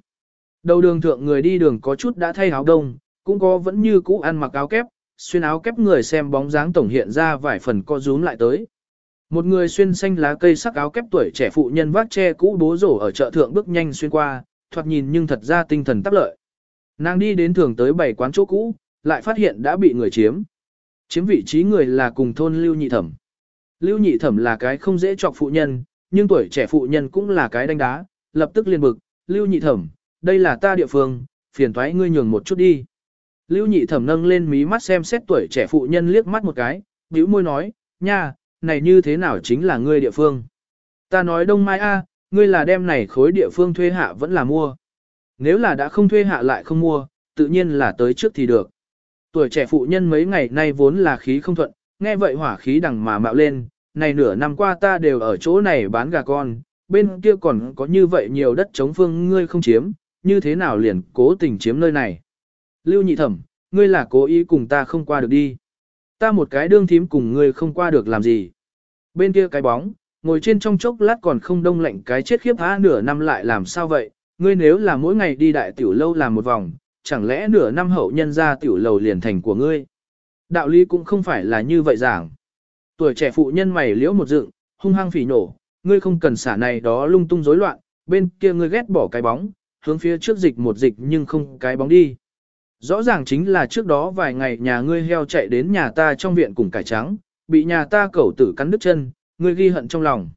Đầu đường thượng người đi đường có chút đã thay áo đông, cũng có vẫn như cũ ăn mặc áo kép, xuyên áo kép người xem bóng dáng tổng hiện ra vài phần co rúm lại tới. Một người xuyên xanh lá cây sắc áo kép tuổi trẻ phụ nhân vác che cũ bố rổ ở chợ thượng bước nhanh xuyên qua, thoạt nhìn nhưng thật ra tinh thần tắp lợi. Nàng đi đến thường tới bảy quán chỗ cũ, lại phát hiện đã bị người chiếm. Chiếm vị trí người là cùng thôn lưu nhị thẩm. Lưu nhị thẩm là cái không dễ chọc phụ nhân, nhưng tuổi trẻ phụ nhân cũng là cái đánh đá, lập tức liền bực, lưu nhị thẩm, đây là ta địa phương, phiền thoái ngươi nhường một chút đi. Lưu nhị thẩm nâng lên mí mắt xem xét tuổi trẻ phụ nhân liếc mắt một cái, bĩu môi nói, nha, này như thế nào chính là ngươi địa phương. Ta nói đông mai a, ngươi là đem này khối địa phương thuê hạ vẫn là mua. Nếu là đã không thuê hạ lại không mua, tự nhiên là tới trước thì được. Tuổi trẻ phụ nhân mấy ngày nay vốn là khí không thuận, nghe vậy hỏa khí đằng mà mạo lên, này nửa năm qua ta đều ở chỗ này bán gà con, bên kia còn có như vậy nhiều đất chống phương ngươi không chiếm, như thế nào liền cố tình chiếm nơi này. Lưu nhị thẩm, ngươi là cố ý cùng ta không qua được đi. Ta một cái đương thím cùng ngươi không qua được làm gì. Bên kia cái bóng, ngồi trên trong chốc lát còn không đông lạnh cái chết khiếp há nửa năm lại làm sao vậy, ngươi nếu là mỗi ngày đi đại tiểu lâu làm một vòng, chẳng lẽ nửa năm hậu nhân ra tiểu lầu liền thành của ngươi. Đạo lý cũng không phải là như vậy giảng. Tuổi trẻ phụ nhân mày liễu một dựng, hung hăng phỉ nổ, ngươi không cần xả này đó lung tung rối loạn, bên kia ngươi ghét bỏ cái bóng, hướng phía trước dịch một dịch nhưng không cái bóng đi. Rõ ràng chính là trước đó vài ngày nhà ngươi heo chạy đến nhà ta trong viện cùng cải trắng, bị nhà ta cẩu tử cắn đứt chân, ngươi ghi hận trong lòng.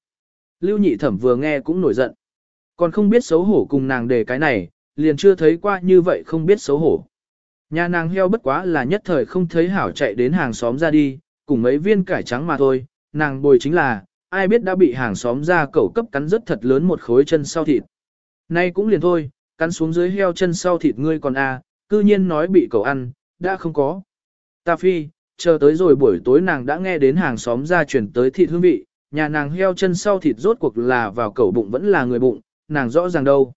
Lưu nhị thẩm vừa nghe cũng nổi giận. Còn không biết xấu hổ cùng nàng đề cái này, liền chưa thấy qua như vậy không biết xấu hổ. Nhà nàng heo bất quá là nhất thời không thấy hảo chạy đến hàng xóm ra đi, cùng mấy viên cải trắng mà thôi, nàng bồi chính là, ai biết đã bị hàng xóm ra cẩu cấp cắn rất thật lớn một khối chân sau thịt. Nay cũng liền thôi, cắn xuống dưới heo chân sau thịt ngươi còn a, à, cư nhiên nói bị cậu ăn, đã không có. Ta phi, chờ tới rồi buổi tối nàng đã nghe đến hàng xóm ra chuyển tới thịt hương vị, nhà nàng heo chân sau thịt rốt cuộc là vào cầu bụng vẫn là người bụng, nàng rõ ràng đâu.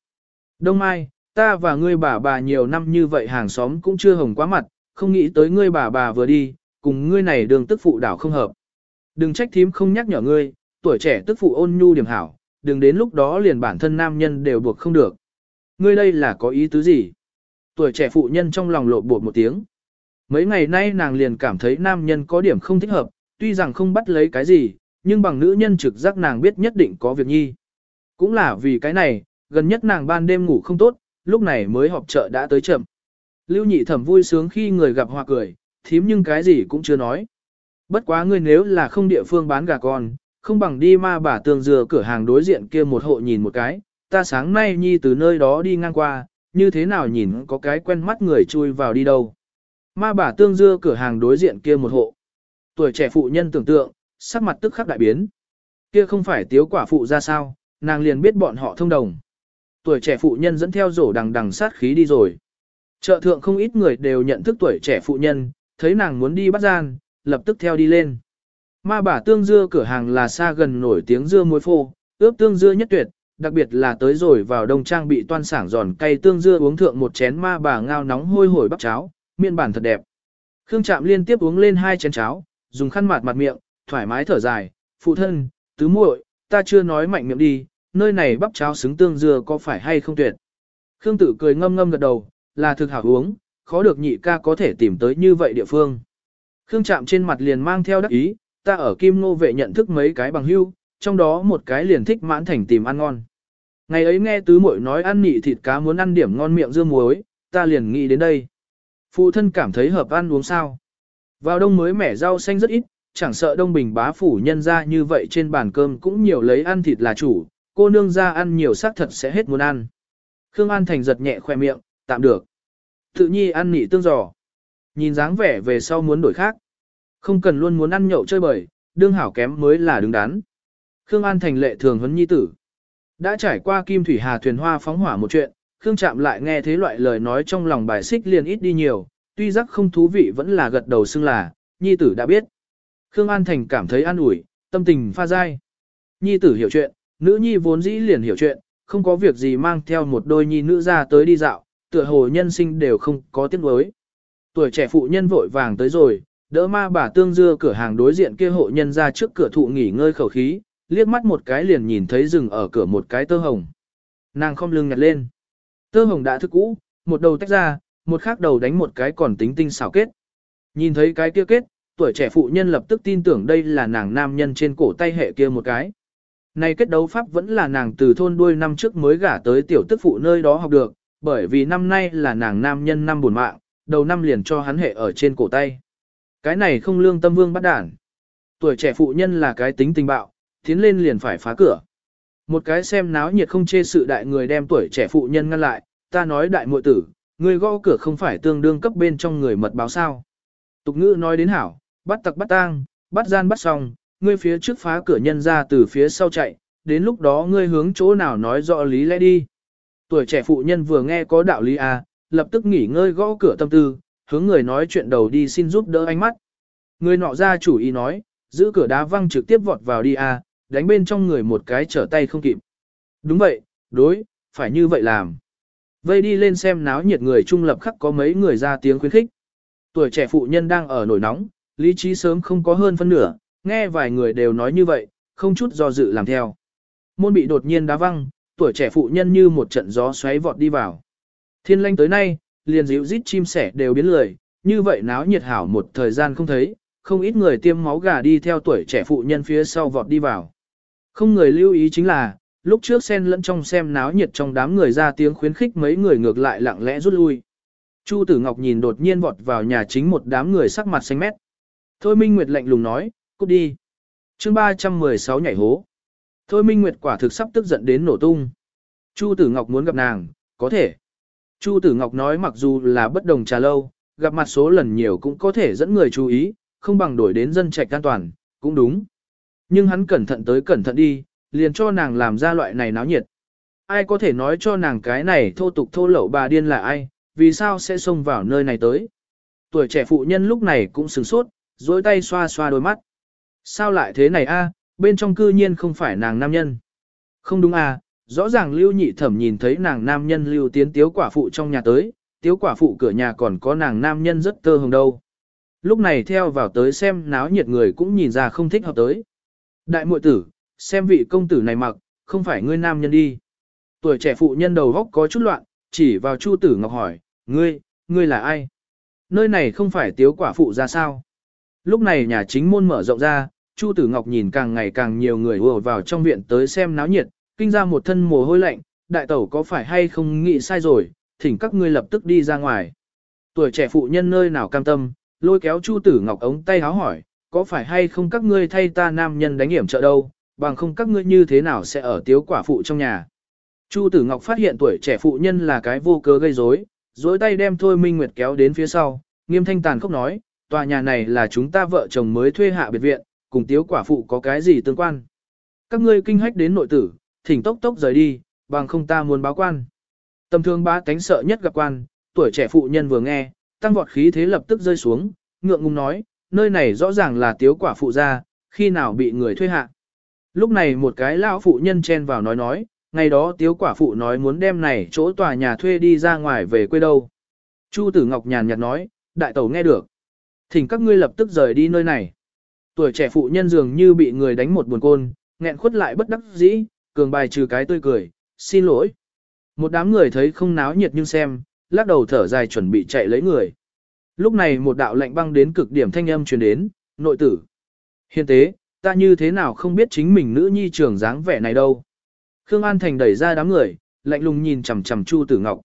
Đông Mai, ta và ngươi bà bà nhiều năm như vậy hàng xóm cũng chưa hồng quá mặt, không nghĩ tới ngươi bà bà vừa đi, cùng ngươi này đường tức phụ đảo không hợp. Đừng trách thím không nhắc nhở ngươi, tuổi trẻ tức phụ ôn nhu điểm hảo, đừng đến lúc đó liền bản thân nam nhân đều buộc không được. Ngươi đây là có ý tứ gì? Tuổi trẻ phụ nhân trong lòng lộ bột một tiếng. Mấy ngày nay nàng liền cảm thấy nam nhân có điểm không thích hợp, tuy rằng không bắt lấy cái gì, nhưng bằng nữ nhân trực giác nàng biết nhất định có việc nhi. Cũng là vì cái này, gần nhất nàng ban đêm ngủ không tốt, lúc này mới họp chợ đã tới chậm. Lưu nhị thẩm vui sướng khi người gặp hoa cười, thím nhưng cái gì cũng chưa nói. Bất quá ngươi nếu là không địa phương bán gà con, không bằng đi ma bà tường dừa cửa hàng đối diện kia một hộ nhìn một cái, ta sáng nay nhi từ nơi đó đi ngang qua, như thế nào nhìn có cái quen mắt người chui vào đi đâu. Ma bà tương dưa cửa hàng đối diện kia một hộ. Tuổi trẻ phụ nhân tưởng tượng, sắc mặt tức khắc đại biến. Kia không phải tiếu quả phụ ra sao, nàng liền biết bọn họ thông đồng. Tuổi trẻ phụ nhân dẫn theo rổ đằng đằng sát khí đi rồi. Chợ thượng không ít người đều nhận thức tuổi trẻ phụ nhân, thấy nàng muốn đi bắt gian, lập tức theo đi lên. Ma bà tương dưa cửa hàng là xa gần nổi tiếng dưa muối phô, ướp tương dưa nhất tuyệt, đặc biệt là tới rồi vào đông trang bị toan sảng giòn cay tương dưa uống thượng một chén ma bà ngao nóng hôi hổi bắp cháo, miên bản thật đẹp. Khương Trạm liên tiếp uống lên hai chén cháo, dùng khăn mặt mặt miệng, thoải mái thở dài, phụ thân, tứ muội, ta chưa nói mạnh miệng đi, nơi này bắp cháo xứng tương dưa có phải hay không tuyệt. Khương Tử cười ngâm ngâm gật đầu, là thực hảo uống, khó được nhị ca có thể tìm tới như vậy địa phương. Khương Trạm trên mặt liền mang theo đắc ý, ta ở Kim Ngô vệ nhận thức mấy cái bằng hữu trong đó một cái liền thích mãn thành tìm ăn ngon. Ngày ấy nghe tứ muội nói ăn nị thịt cá muốn ăn điểm ngon miệng dưa muối, ta liền nghĩ đến đây. Phụ thân cảm thấy hợp ăn uống sao. Vào đông mới mẻ rau xanh rất ít, chẳng sợ đông bình bá phủ nhân ra như vậy trên bàn cơm cũng nhiều lấy ăn thịt là chủ, cô nương ra ăn nhiều xác thật sẽ hết muốn ăn. Khương An Thành giật nhẹ khoe miệng, tạm được. Tự nhi ăn nị tương giò. Nhìn dáng vẻ về sau muốn đổi khác. Không cần luôn muốn ăn nhậu chơi bời, đương hảo kém mới là đứng đắn. Khương An thành lệ thường huấn nhi tử. Đã trải qua Kim Thủy Hà thuyền hoa phóng hỏa một chuyện, Khương Trạm lại nghe thế loại lời nói trong lòng bài xích liền ít đi nhiều, tuy rắc không thú vị vẫn là gật đầu xưng là, nhi tử đã biết. Khương An Thành cảm thấy an ủi, tâm tình pha dai. Nhi tử hiểu chuyện, nữ nhi vốn dĩ liền hiểu chuyện, không có việc gì mang theo một đôi nhi nữ ra tới đi dạo, tựa hồ nhân sinh đều không có tiếc nuối. Tuổi trẻ phụ nhân vội vàng tới rồi, đỡ ma bà tương dưa cửa hàng đối diện kia hộ nhân ra trước cửa thụ nghỉ ngơi khẩu khí, liếc mắt một cái liền nhìn thấy rừng ở cửa một cái tơ hồng. Nàng không lưng nhặt lên. Tơ hồng đã thức cũ, một đầu tách ra, một khác đầu đánh một cái còn tính tinh xảo kết. Nhìn thấy cái kia kết, tuổi trẻ phụ nhân lập tức tin tưởng đây là nàng nam nhân trên cổ tay hệ kia một cái. Này kết đấu pháp vẫn là nàng từ thôn đuôi năm trước mới gả tới tiểu tức phụ nơi đó học được, bởi vì năm nay là nàng nam nhân năm buồn mạng, đầu năm liền cho hắn hệ ở trên cổ tay. Cái này không lương tâm vương bắt đản. Tuổi trẻ phụ nhân là cái tính tình bạo, tiến lên liền phải phá cửa. Một cái xem náo nhiệt không chê sự đại người đem tuổi trẻ phụ nhân ngăn lại, ta nói đại muội tử, người gõ cửa không phải tương đương cấp bên trong người mật báo sao. Tục ngữ nói đến hảo, bắt tặc bắt tang, bắt gian bắt xong, ngươi phía trước phá cửa nhân ra từ phía sau chạy, đến lúc đó ngươi hướng chỗ nào nói rõ lý lẽ đi. Tuổi trẻ phụ nhân vừa nghe có đạo lý à, lập tức nghỉ ngơi gõ cửa tâm tư, hướng người nói chuyện đầu đi xin giúp đỡ ánh mắt. Người nọ ra chủ ý nói, giữ cửa đá văng trực tiếp vọt vào đi à, đánh bên trong người một cái trở tay không kịp. Đúng vậy, đối, phải như vậy làm. Vây đi lên xem náo nhiệt người trung lập khắc có mấy người ra tiếng khuyến khích. Tuổi trẻ phụ nhân đang ở nổi nóng, lý trí sớm không có hơn phân nửa, nghe vài người đều nói như vậy, không chút do dự làm theo. Môn bị đột nhiên đá văng, tuổi trẻ phụ nhân như một trận gió xoáy vọt đi vào. Thiên lanh tới nay, liền dịu rít chim sẻ đều biến lười, như vậy náo nhiệt hảo một thời gian không thấy, không ít người tiêm máu gà đi theo tuổi trẻ phụ nhân phía sau vọt đi vào. Không người lưu ý chính là, lúc trước xen lẫn trong xem náo nhiệt trong đám người ra tiếng khuyến khích mấy người ngược lại lặng lẽ rút lui. Chu Tử Ngọc nhìn đột nhiên vọt vào nhà chính một đám người sắc mặt xanh mét. Thôi Minh Nguyệt lạnh lùng nói, cút đi. chương 316 nhảy hố. Thôi Minh Nguyệt quả thực sắp tức giận đến nổ tung. Chu Tử Ngọc muốn gặp nàng, có thể. Chu Tử Ngọc nói mặc dù là bất đồng trà lâu, gặp mặt số lần nhiều cũng có thể dẫn người chú ý, không bằng đổi đến dân trạch an toàn, cũng đúng. Nhưng hắn cẩn thận tới cẩn thận đi, liền cho nàng làm ra loại này náo nhiệt. Ai có thể nói cho nàng cái này thô tục thô lậu bà điên là ai, vì sao sẽ xông vào nơi này tới. Tuổi trẻ phụ nhân lúc này cũng sửng sốt, dối tay xoa xoa đôi mắt. Sao lại thế này a? bên trong cư nhiên không phải nàng nam nhân. Không đúng à, rõ ràng lưu nhị thẩm nhìn thấy nàng nam nhân lưu tiến tiếu quả phụ trong nhà tới, tiếu quả phụ cửa nhà còn có nàng nam nhân rất tơ hồng đâu. Lúc này theo vào tới xem náo nhiệt người cũng nhìn ra không thích hợp tới. Đại muội tử, xem vị công tử này mặc, không phải ngươi nam nhân đi. Tuổi trẻ phụ nhân đầu góc có chút loạn, chỉ vào Chu Tử Ngọc hỏi, ngươi, ngươi là ai? Nơi này không phải tiếu quả phụ ra sao? Lúc này nhà chính môn mở rộng ra, Chu Tử Ngọc nhìn càng ngày càng nhiều người ùa vào trong viện tới xem náo nhiệt, kinh ra một thân mồ hôi lạnh, đại tẩu có phải hay không nghĩ sai rồi, thỉnh các ngươi lập tức đi ra ngoài. Tuổi trẻ phụ nhân nơi nào cam tâm, lôi kéo Chu Tử Ngọc ống tay háo hỏi, có phải hay không các ngươi thay ta nam nhân đánh hiểm trợ đâu, bằng không các ngươi như thế nào sẽ ở tiếu quả phụ trong nhà. Chu Tử Ngọc phát hiện tuổi trẻ phụ nhân là cái vô cớ gây rối, dối tay đem Thôi Minh Nguyệt kéo đến phía sau, nghiêm thanh tàn khốc nói, tòa nhà này là chúng ta vợ chồng mới thuê hạ biệt viện, cùng tiếu quả phụ có cái gì tương quan. Các ngươi kinh hách đến nội tử, thỉnh tốc tốc rời đi, bằng không ta muốn báo quan. Tầm thương bá tánh sợ nhất gặp quan, tuổi trẻ phụ nhân vừa nghe, tăng vọt khí thế lập tức rơi xuống, ngượng ngùng nói, nơi này rõ ràng là tiếu quả phụ gia, khi nào bị người thuê hạ. Lúc này một cái lão phụ nhân chen vào nói nói, ngày đó tiếu quả phụ nói muốn đem này chỗ tòa nhà thuê đi ra ngoài về quê đâu. Chu tử ngọc nhàn nhạt nói, đại tẩu nghe được. Thỉnh các ngươi lập tức rời đi nơi này. Tuổi trẻ phụ nhân dường như bị người đánh một buồn côn, nghẹn khuất lại bất đắc dĩ, cường bài trừ cái tươi cười, xin lỗi. Một đám người thấy không náo nhiệt nhưng xem, lắc đầu thở dài chuẩn bị chạy lấy người. Lúc này một đạo lạnh băng đến cực điểm thanh âm truyền đến, nội tử. Hiện tế, ta như thế nào không biết chính mình nữ nhi trưởng dáng vẻ này đâu. Khương An Thành đẩy ra đám người, lạnh lùng nhìn chằm chằm Chu Tử Ngọc.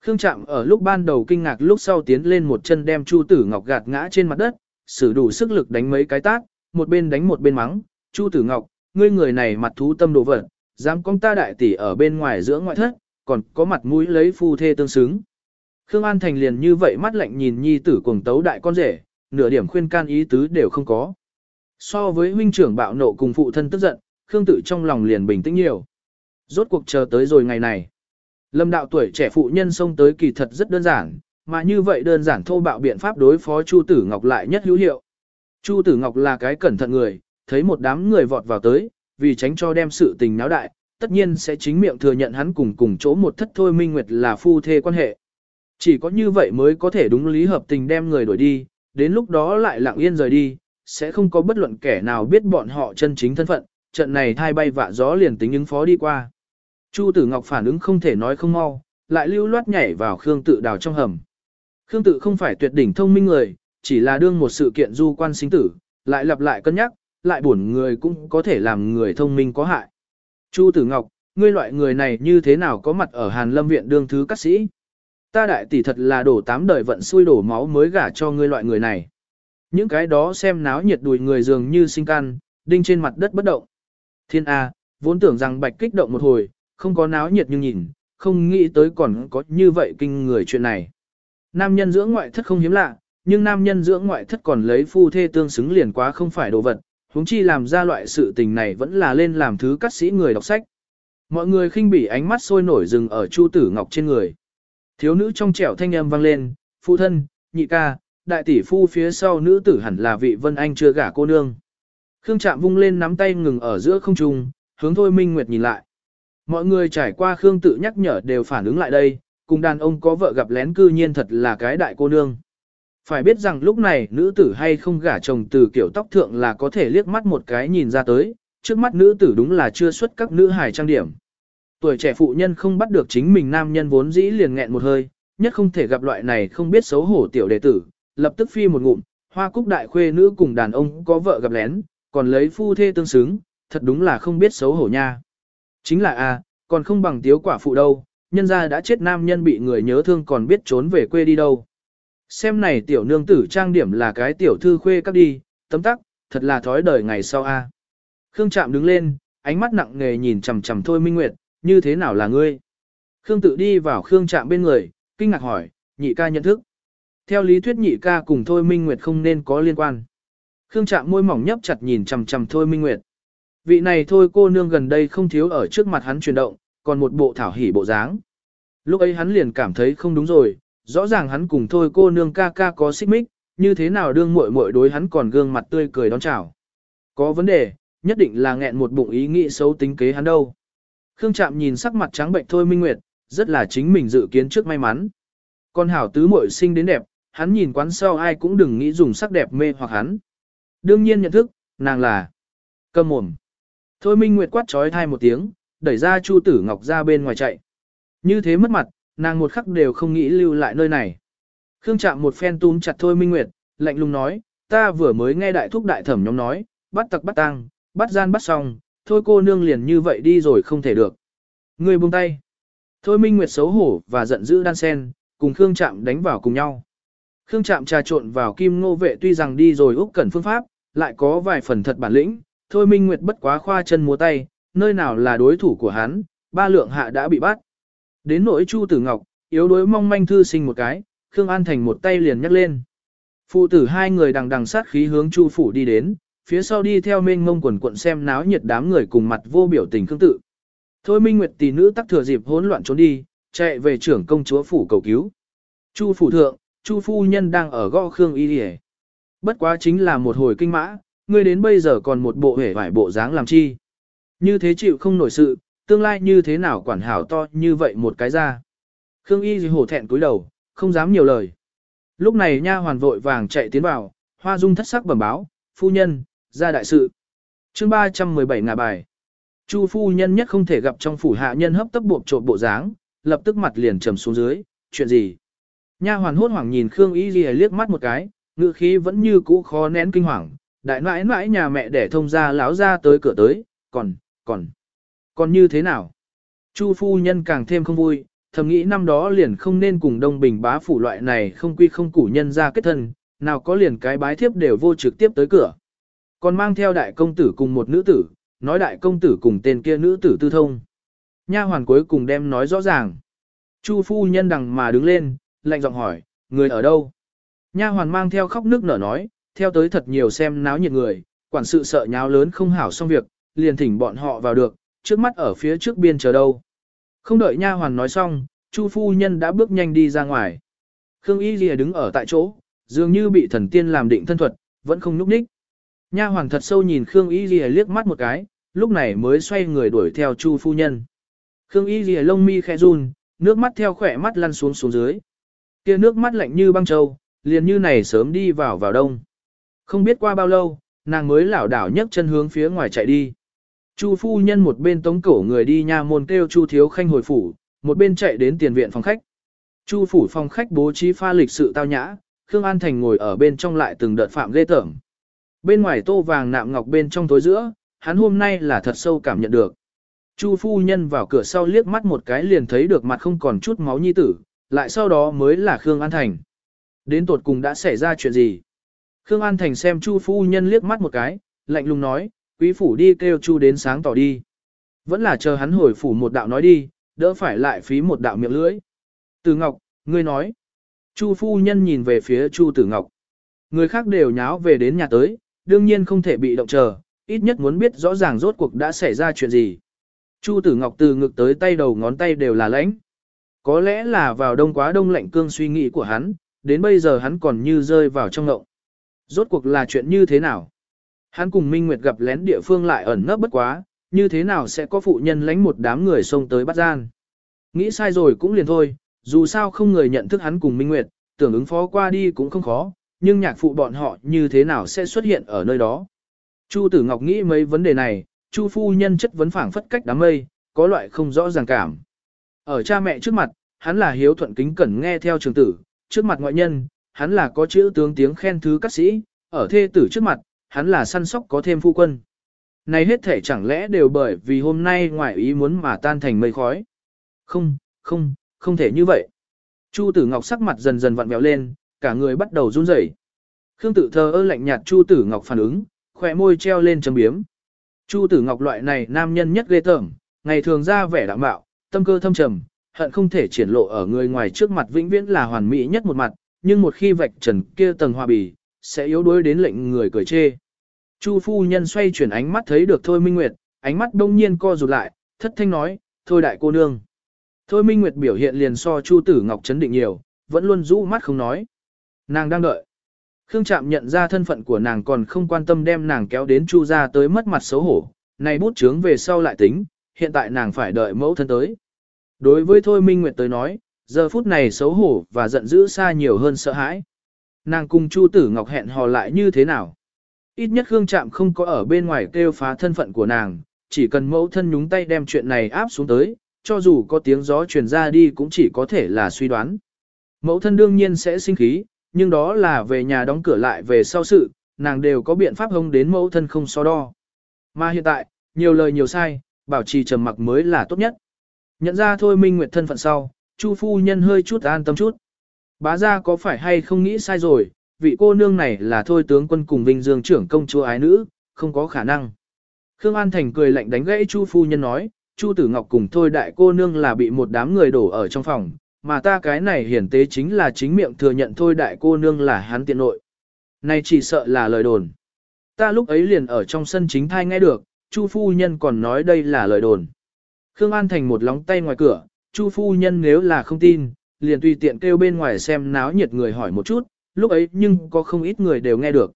Khương Trạm ở lúc ban đầu kinh ngạc lúc sau tiến lên một chân đem Chu Tử Ngọc gạt ngã trên mặt đất, sử đủ sức lực đánh mấy cái tát, một bên đánh một bên mắng, Chu Tử Ngọc, ngươi người này mặt thú tâm đồ vật, dám con ta đại tỷ ở bên ngoài giữa ngoại thất, còn có mặt mũi lấy phu thê tương xứng. Khương An Thành liền như vậy mắt lạnh nhìn nhi tử cuồng tấu đại con rể, nửa điểm khuyên can ý tứ đều không có. So với huynh trưởng bạo nộ cùng phụ thân tức giận, Khương tự trong lòng liền bình tĩnh nhiều. Rốt cuộc chờ tới rồi ngày này. Lâm đạo tuổi trẻ phụ nhân xông tới kỳ thật rất đơn giản, mà như vậy đơn giản thô bạo biện pháp đối phó Chu Tử Ngọc lại nhất hữu hiệu. Chu Tử Ngọc là cái cẩn thận người, thấy một đám người vọt vào tới, vì tránh cho đem sự tình náo đại, tất nhiên sẽ chính miệng thừa nhận hắn cùng cùng chỗ một thất thôi minh nguyệt là phu thê quan hệ. Chỉ có như vậy mới có thể đúng lý hợp tình đem người đuổi đi, đến lúc đó lại lặng yên rời đi, sẽ không có bất luận kẻ nào biết bọn họ chân chính thân phận, trận này thai bay vạ gió liền tính ứng phó đi qua. Chu Tử Ngọc phản ứng không thể nói không mau, lại lưu loát nhảy vào Khương Tự đào trong hầm. Khương Tự không phải tuyệt đỉnh thông minh người, chỉ là đương một sự kiện du quan sinh tử, lại lặp lại cân nhắc, lại buồn người cũng có thể làm người thông minh có hại. Chu Tử Ngọc, ngươi loại người này như thế nào có mặt ở Hàn Lâm viện đương thứ các sĩ? Ta đại tỷ thật là đổ tám đời vận xui đổ máu mới gả cho ngươi loại người này. Những cái đó xem náo nhiệt đùi người dường như sinh can, đinh trên mặt đất bất động. Thiên A, vốn tưởng rằng bạch kích động một hồi, không có náo nhiệt nhưng nhìn, không nghĩ tới còn có như vậy kinh người chuyện này. Nam nhân dưỡng ngoại thất không hiếm lạ, nhưng nam nhân dưỡng ngoại thất còn lấy phu thê tương xứng liền quá không phải đồ vật, huống chi làm ra loại sự tình này vẫn là lên làm thứ cắt sĩ người đọc sách. Mọi người khinh bỉ ánh mắt sôi nổi dừng ở Chu Tử Ngọc trên người. Thiếu nữ trong trẻo thanh âm vang lên, phụ thân, nhị ca, đại tỷ phu phía sau nữ tử hẳn là vị Vân Anh chưa gả cô nương. Khương Trạm vung lên nắm tay ngừng ở giữa không trung, hướng Thôi Minh Nguyệt nhìn lại. Mọi người trải qua Khương tự nhắc nhở đều phản ứng lại đây, cùng đàn ông có vợ gặp lén cư nhiên thật là cái đại cô nương. Phải biết rằng lúc này nữ tử hay không gả chồng từ kiểu tóc thượng là có thể liếc mắt một cái nhìn ra tới, trước mắt nữ tử đúng là chưa xuất các nữ hài trang điểm. Tuổi trẻ phụ nhân không bắt được chính mình nam nhân vốn dĩ liền nghẹn một hơi, nhất không thể gặp loại này không biết xấu hổ tiểu đệ tử, lập tức phi một ngụm, hoa cúc đại khuê nữ cùng đàn ông có vợ gặp lén, còn lấy phu thê tương xứng, thật đúng là không biết xấu hổ nha. Chính là a, còn không bằng tiếu quả phụ đâu, nhân ra đã chết nam nhân bị người nhớ thương còn biết trốn về quê đi đâu. Xem này tiểu nương tử trang điểm là cái tiểu thư khuê các đi, tấm tắc, thật là thói đời ngày sau a. Khương Trạm đứng lên, ánh mắt nặng nề nhìn chằm chằm Thôi Minh Nguyệt, như thế nào là ngươi? Khương tự đi vào Khương Trạm bên người, kinh ngạc hỏi, nhị ca nhận thức. Theo lý thuyết nhị ca cùng Thôi Minh Nguyệt không nên có liên quan. Khương Trạm môi mỏng nhấp chặt nhìn chằm chằm Thôi Minh Nguyệt. Vị này thôi cô nương gần đây không thiếu ở trước mặt hắn chuyển động, còn một bộ thảo hỉ bộ dáng. Lúc ấy hắn liền cảm thấy không đúng rồi, rõ ràng hắn cùng thôi cô nương ca ca có xích mích, như thế nào đương muội muội đối hắn còn gương mặt tươi cười đón chào. Có vấn đề, nhất định là nghẹn một bụng ý nghĩ xấu tính kế hắn đâu. Khương Trạm nhìn sắc mặt trắng bệnh thôi Minh Nguyệt, rất là chính mình dự kiến trước may mắn. Con hảo tứ muội sinh đến đẹp, hắn nhìn quán sau ai cũng đừng nghĩ dùng sắc đẹp mê hoặc hắn. Đương nhiên nhận thức, nàng là câm mồm. Thôi Minh Nguyệt quát trói thai một tiếng, đẩy ra Chu Tử Ngọc ra bên ngoài chạy. Như thế mất mặt, nàng một khắc đều không nghĩ lưu lại nơi này. Khương Trạm một phen túm chặt Thôi Minh Nguyệt, lạnh lùng nói, ta vừa mới nghe đại thúc đại thẩm nhóm nói, bắt tặc bắt tang, bắt gian bắt xong, thôi cô nương liền như vậy đi rồi không thể được. Người buông tay. Thôi Minh Nguyệt xấu hổ và giận dữ đan sen, cùng Khương Trạm đánh vào cùng nhau. Khương Trạm trà trộn vào kim ngô vệ tuy rằng đi rồi Úc cần phương pháp, lại có vài phần thật bản lĩnh, thôi Minh Nguyệt bất quá khoa chân múa tay, nơi nào là đối thủ của hắn, ba lượng hạ đã bị bắt. Đến nỗi Chu Tử Ngọc, yếu đuối mong manh thư sinh một cái, Khương An Thành một tay liền nhắc lên. Phụ tử hai người đằng đằng sát khí hướng Chu phủ đi đến, phía sau đi theo mênh mông quần quận xem náo nhiệt đám người cùng mặt vô biểu tình tương tự. Thôi Minh Nguyệt tỷ nữ tắc thừa dịp hỗn loạn trốn đi, chạy về trưởng công chúa phủ cầu cứu. Chu phủ thượng, Chu phu nhân đang ở gõ Khương Y Điề. Bất quá chính là một hồi kinh mã, ngươi đến bây giờ còn một bộ hể vải bộ dáng làm chi. Như thế chịu không nổi sự, tương lai như thế nào quản hảo to như vậy một cái ra. Khương Y hổ thẹn cúi đầu, không dám nhiều lời. Lúc này nha hoàn vội vàng chạy tiến vào, hoa dung thất sắc bẩm báo, phu nhân, ra đại sự. chương 317 ngà bài. Chu phu nhân nhất không thể gặp trong phủ hạ nhân hấp tấp bộp trộn bộ dáng, lập tức mặt liền trầm xuống dưới, chuyện gì? Nha hoàn hốt hoảng nhìn Khương Y Ghi liếc mắt một cái, ngữ khí vẫn như cũ khó nén kinh hoàng, đại nãi nãi nhà mẹ để thông ra láo ra tới cửa tới, còn, còn, còn như thế nào? Chu phu nhân càng thêm không vui, thầm nghĩ năm đó liền không nên cùng đông bình bá phủ loại này không quy không củ nhân ra kết thân, nào có liền cái bái thiếp đều vô trực tiếp tới cửa. Còn mang theo đại công tử cùng một nữ tử, nói đại công tử cùng tên kia nữ tử tư thông. Nha hoàn cuối cùng đem nói rõ ràng. Chu phu nhân đằng mà đứng lên, lạnh giọng hỏi, người ở đâu? Nha hoàn mang theo khóc nước nở nói, theo tới thật nhiều xem náo nhiệt người, quản sự sợ nháo lớn không hảo xong việc, liền thỉnh bọn họ vào được, trước mắt ở phía trước biên chờ đâu. Không đợi nha hoàn nói xong, Chu phu nhân đã bước nhanh đi ra ngoài. Khương Y Lìa đứng ở tại chỗ, dường như bị thần tiên làm định thân thuật, vẫn không nhúc nhích. Nha Hoàng thật sâu nhìn Khương Y Lìa liếc mắt một cái, lúc này mới xoay người đuổi theo Chu phu nhân. Khương Y Lìa lông mi khẽ run, nước mắt theo khỏe mắt lăn xuống xuống dưới. Kia nước mắt lạnh như băng châu, liền như này sớm đi vào vào đông. Không biết qua bao lâu, nàng mới lảo đảo nhấc chân hướng phía ngoài chạy đi. Chu phu nhân một bên tống cổ người đi nha môn kêu Chu thiếu khanh hồi phủ, một bên chạy đến tiền viện phòng khách. Chu phủ phòng khách bố trí pha lịch sự tao nhã, Khương An Thành ngồi ở bên trong lại từng đợt phạm ghê tởm. Bên ngoài tô vàng nạm ngọc bên trong tối giữa, hắn hôm nay là thật sâu cảm nhận được. Chu phu nhân vào cửa sau liếc mắt một cái liền thấy được mặt không còn chút máu nhi tử, lại sau đó mới là Khương An Thành. Đến tột cùng đã xảy ra chuyện gì? Khương An Thành xem Chu phu nhân liếc mắt một cái, lạnh lùng nói, quý phủ đi kêu Chu đến sáng tỏ đi. Vẫn là chờ hắn hồi phủ một đạo nói đi, đỡ phải lại phí một đạo miệng lưỡi. Tử Ngọc, ngươi nói. Chu phu nhân nhìn về phía Chu Tử Ngọc. Người khác đều nháo về đến nhà tới, đương nhiên không thể bị động chờ, ít nhất muốn biết rõ ràng rốt cuộc đã xảy ra chuyện gì. Chu Tử Ngọc từ ngực tới tay đầu ngón tay đều là lãnh. Có lẽ là vào đông quá đông lạnh cương suy nghĩ của hắn, đến bây giờ hắn còn như rơi vào trong ngộng. Rốt cuộc là chuyện như thế nào? Hắn cùng Minh Nguyệt gặp lén địa phương lại ẩn nấp bất quá, như thế nào sẽ có phụ nhân lánh một đám người xông tới bắt gian? Nghĩ sai rồi cũng liền thôi, dù sao không người nhận thức hắn cùng Minh Nguyệt, tưởng ứng phó qua đi cũng không khó, nhưng nhạc phụ bọn họ như thế nào sẽ xuất hiện ở nơi đó? Chu Tử Ngọc nghĩ mấy vấn đề này, Chu phu nhân chất vấn phảng phất cách đám mây, có loại không rõ ràng cảm. Ở cha mẹ trước mặt, hắn là hiếu thuận kính cẩn nghe theo trường tử, trước mặt ngoại nhân, hắn là có chữ tướng tiếng khen thứ các sĩ, ở thê tử trước mặt, hắn là săn sóc có thêm phu quân. Này hết thể chẳng lẽ đều bởi vì hôm nay ngoại ý muốn mà tan thành mây khói. Không, không, không thể như vậy. Chu tử ngọc sắc mặt dần dần vặn vẹo lên, cả người bắt đầu run rẩy. Khương tự thờ ơ lạnh nhạt Chu tử ngọc phản ứng, khỏe môi treo lên chấm biếm. Chu tử ngọc loại này nam nhân nhất ghê tởm, ngày thường ra vẻ đạm bạo, tâm cơ thâm trầm, hận không thể triển lộ ở người ngoài trước mặt vĩnh viễn là hoàn mỹ nhất một mặt, nhưng một khi vạch trần kia tầng hoa bì, sẽ yếu đuối đến lệnh người cười chê. Chu phu nhân xoay chuyển ánh mắt thấy được Thôi Minh Nguyệt, ánh mắt đông nhiên co rụt lại, thất thanh nói, thôi đại cô nương. Thôi Minh Nguyệt biểu hiện liền so Chu Tử Ngọc chấn định nhiều, vẫn luôn rũ mắt không nói. Nàng đang đợi. Khương Trạm nhận ra thân phận của nàng còn không quan tâm đem nàng kéo đến Chu ra tới mất mặt xấu hổ. Này bút chướng về sau lại tính, hiện tại nàng phải đợi mẫu thân tới. Đối với Thôi Minh Nguyệt tới nói, giờ phút này xấu hổ và giận dữ xa nhiều hơn sợ hãi. Nàng cùng Chu Tử Ngọc hẹn hò lại như thế nào? Ít nhất Khương Trạm không có ở bên ngoài kêu phá thân phận của nàng, chỉ cần mẫu thân nhúng tay đem chuyện này áp xuống tới, cho dù có tiếng gió truyền ra đi cũng chỉ có thể là suy đoán. Mẫu thân đương nhiên sẽ sinh khí, nhưng đó là về nhà đóng cửa lại về sau sự, nàng đều có biện pháp hông đến mẫu thân không so đo. Mà hiện tại, nhiều lời nhiều sai, bảo trì trầm mặc mới là tốt nhất. Nhận ra thôi Minh Nguyệt thân phận sau, Chu phu nhân hơi chút an tâm chút. Bá gia có phải hay không nghĩ sai rồi, vị cô nương này là thôi tướng quân cùng Vinh Dương trưởng công chúa ái nữ, không có khả năng. Khương An Thành cười lạnh đánh gãy Chu phu nhân nói, Chu Tử Ngọc cùng thôi đại cô nương là bị một đám người đổ ở trong phòng, mà ta cái này hiển tế chính là chính miệng thừa nhận thôi đại cô nương là hắn tiện nội. Này chỉ sợ là lời đồn. Ta lúc ấy liền ở trong sân chính thai nghe được, Chu phu nhân còn nói đây là lời đồn. Khương An Thành một lóng tay ngoài cửa, Chu phu nhân nếu là không tin, liền tùy tiện kêu bên ngoài xem náo nhiệt người hỏi một chút, lúc ấy nhưng có không ít người đều nghe được.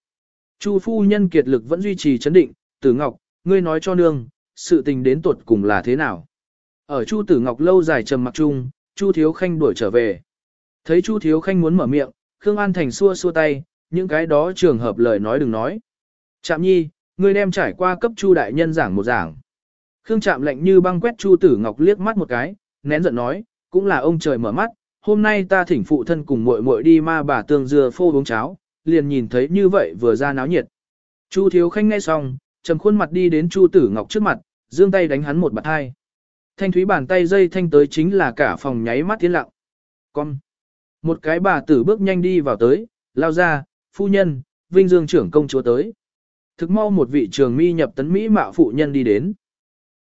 Chu phu nhân kiệt lực vẫn duy trì chấn định, Tử Ngọc, ngươi nói cho nương, sự tình đến tuột cùng là thế nào. Ở Chu Tử Ngọc lâu dài trầm mặc chung, Chu Thiếu Khanh đuổi trở về. Thấy Chu Thiếu Khanh muốn mở miệng, Khương An Thành xua xua tay, những cái đó trường hợp lời nói đừng nói. Trạm nhi, ngươi đem trải qua cấp Chu Đại Nhân giảng một giảng. Khương Trạm lạnh như băng quét Chu Tử Ngọc liếc mắt một cái, nén giận nói, cũng là ông trời mở mắt, hôm nay ta thỉnh phụ thân cùng muội muội đi ma bà tương dừa phô uống cháo, liền nhìn thấy như vậy vừa ra náo nhiệt. Chu Thiếu Khanh nghe xong, trầm khuôn mặt đi đến Chu Tử Ngọc trước mặt, giương tay đánh hắn một bạt hai. Thanh thúy bàn tay dây thanh tới chính là cả phòng nháy mắt tiến lặng. Con. Một cái bà tử bước nhanh đi vào tới, lao ra, phu nhân, vinh dương trưởng công chúa tới. Thực mau một vị trường mi nhập tấn Mỹ mạo phụ nhân đi đến.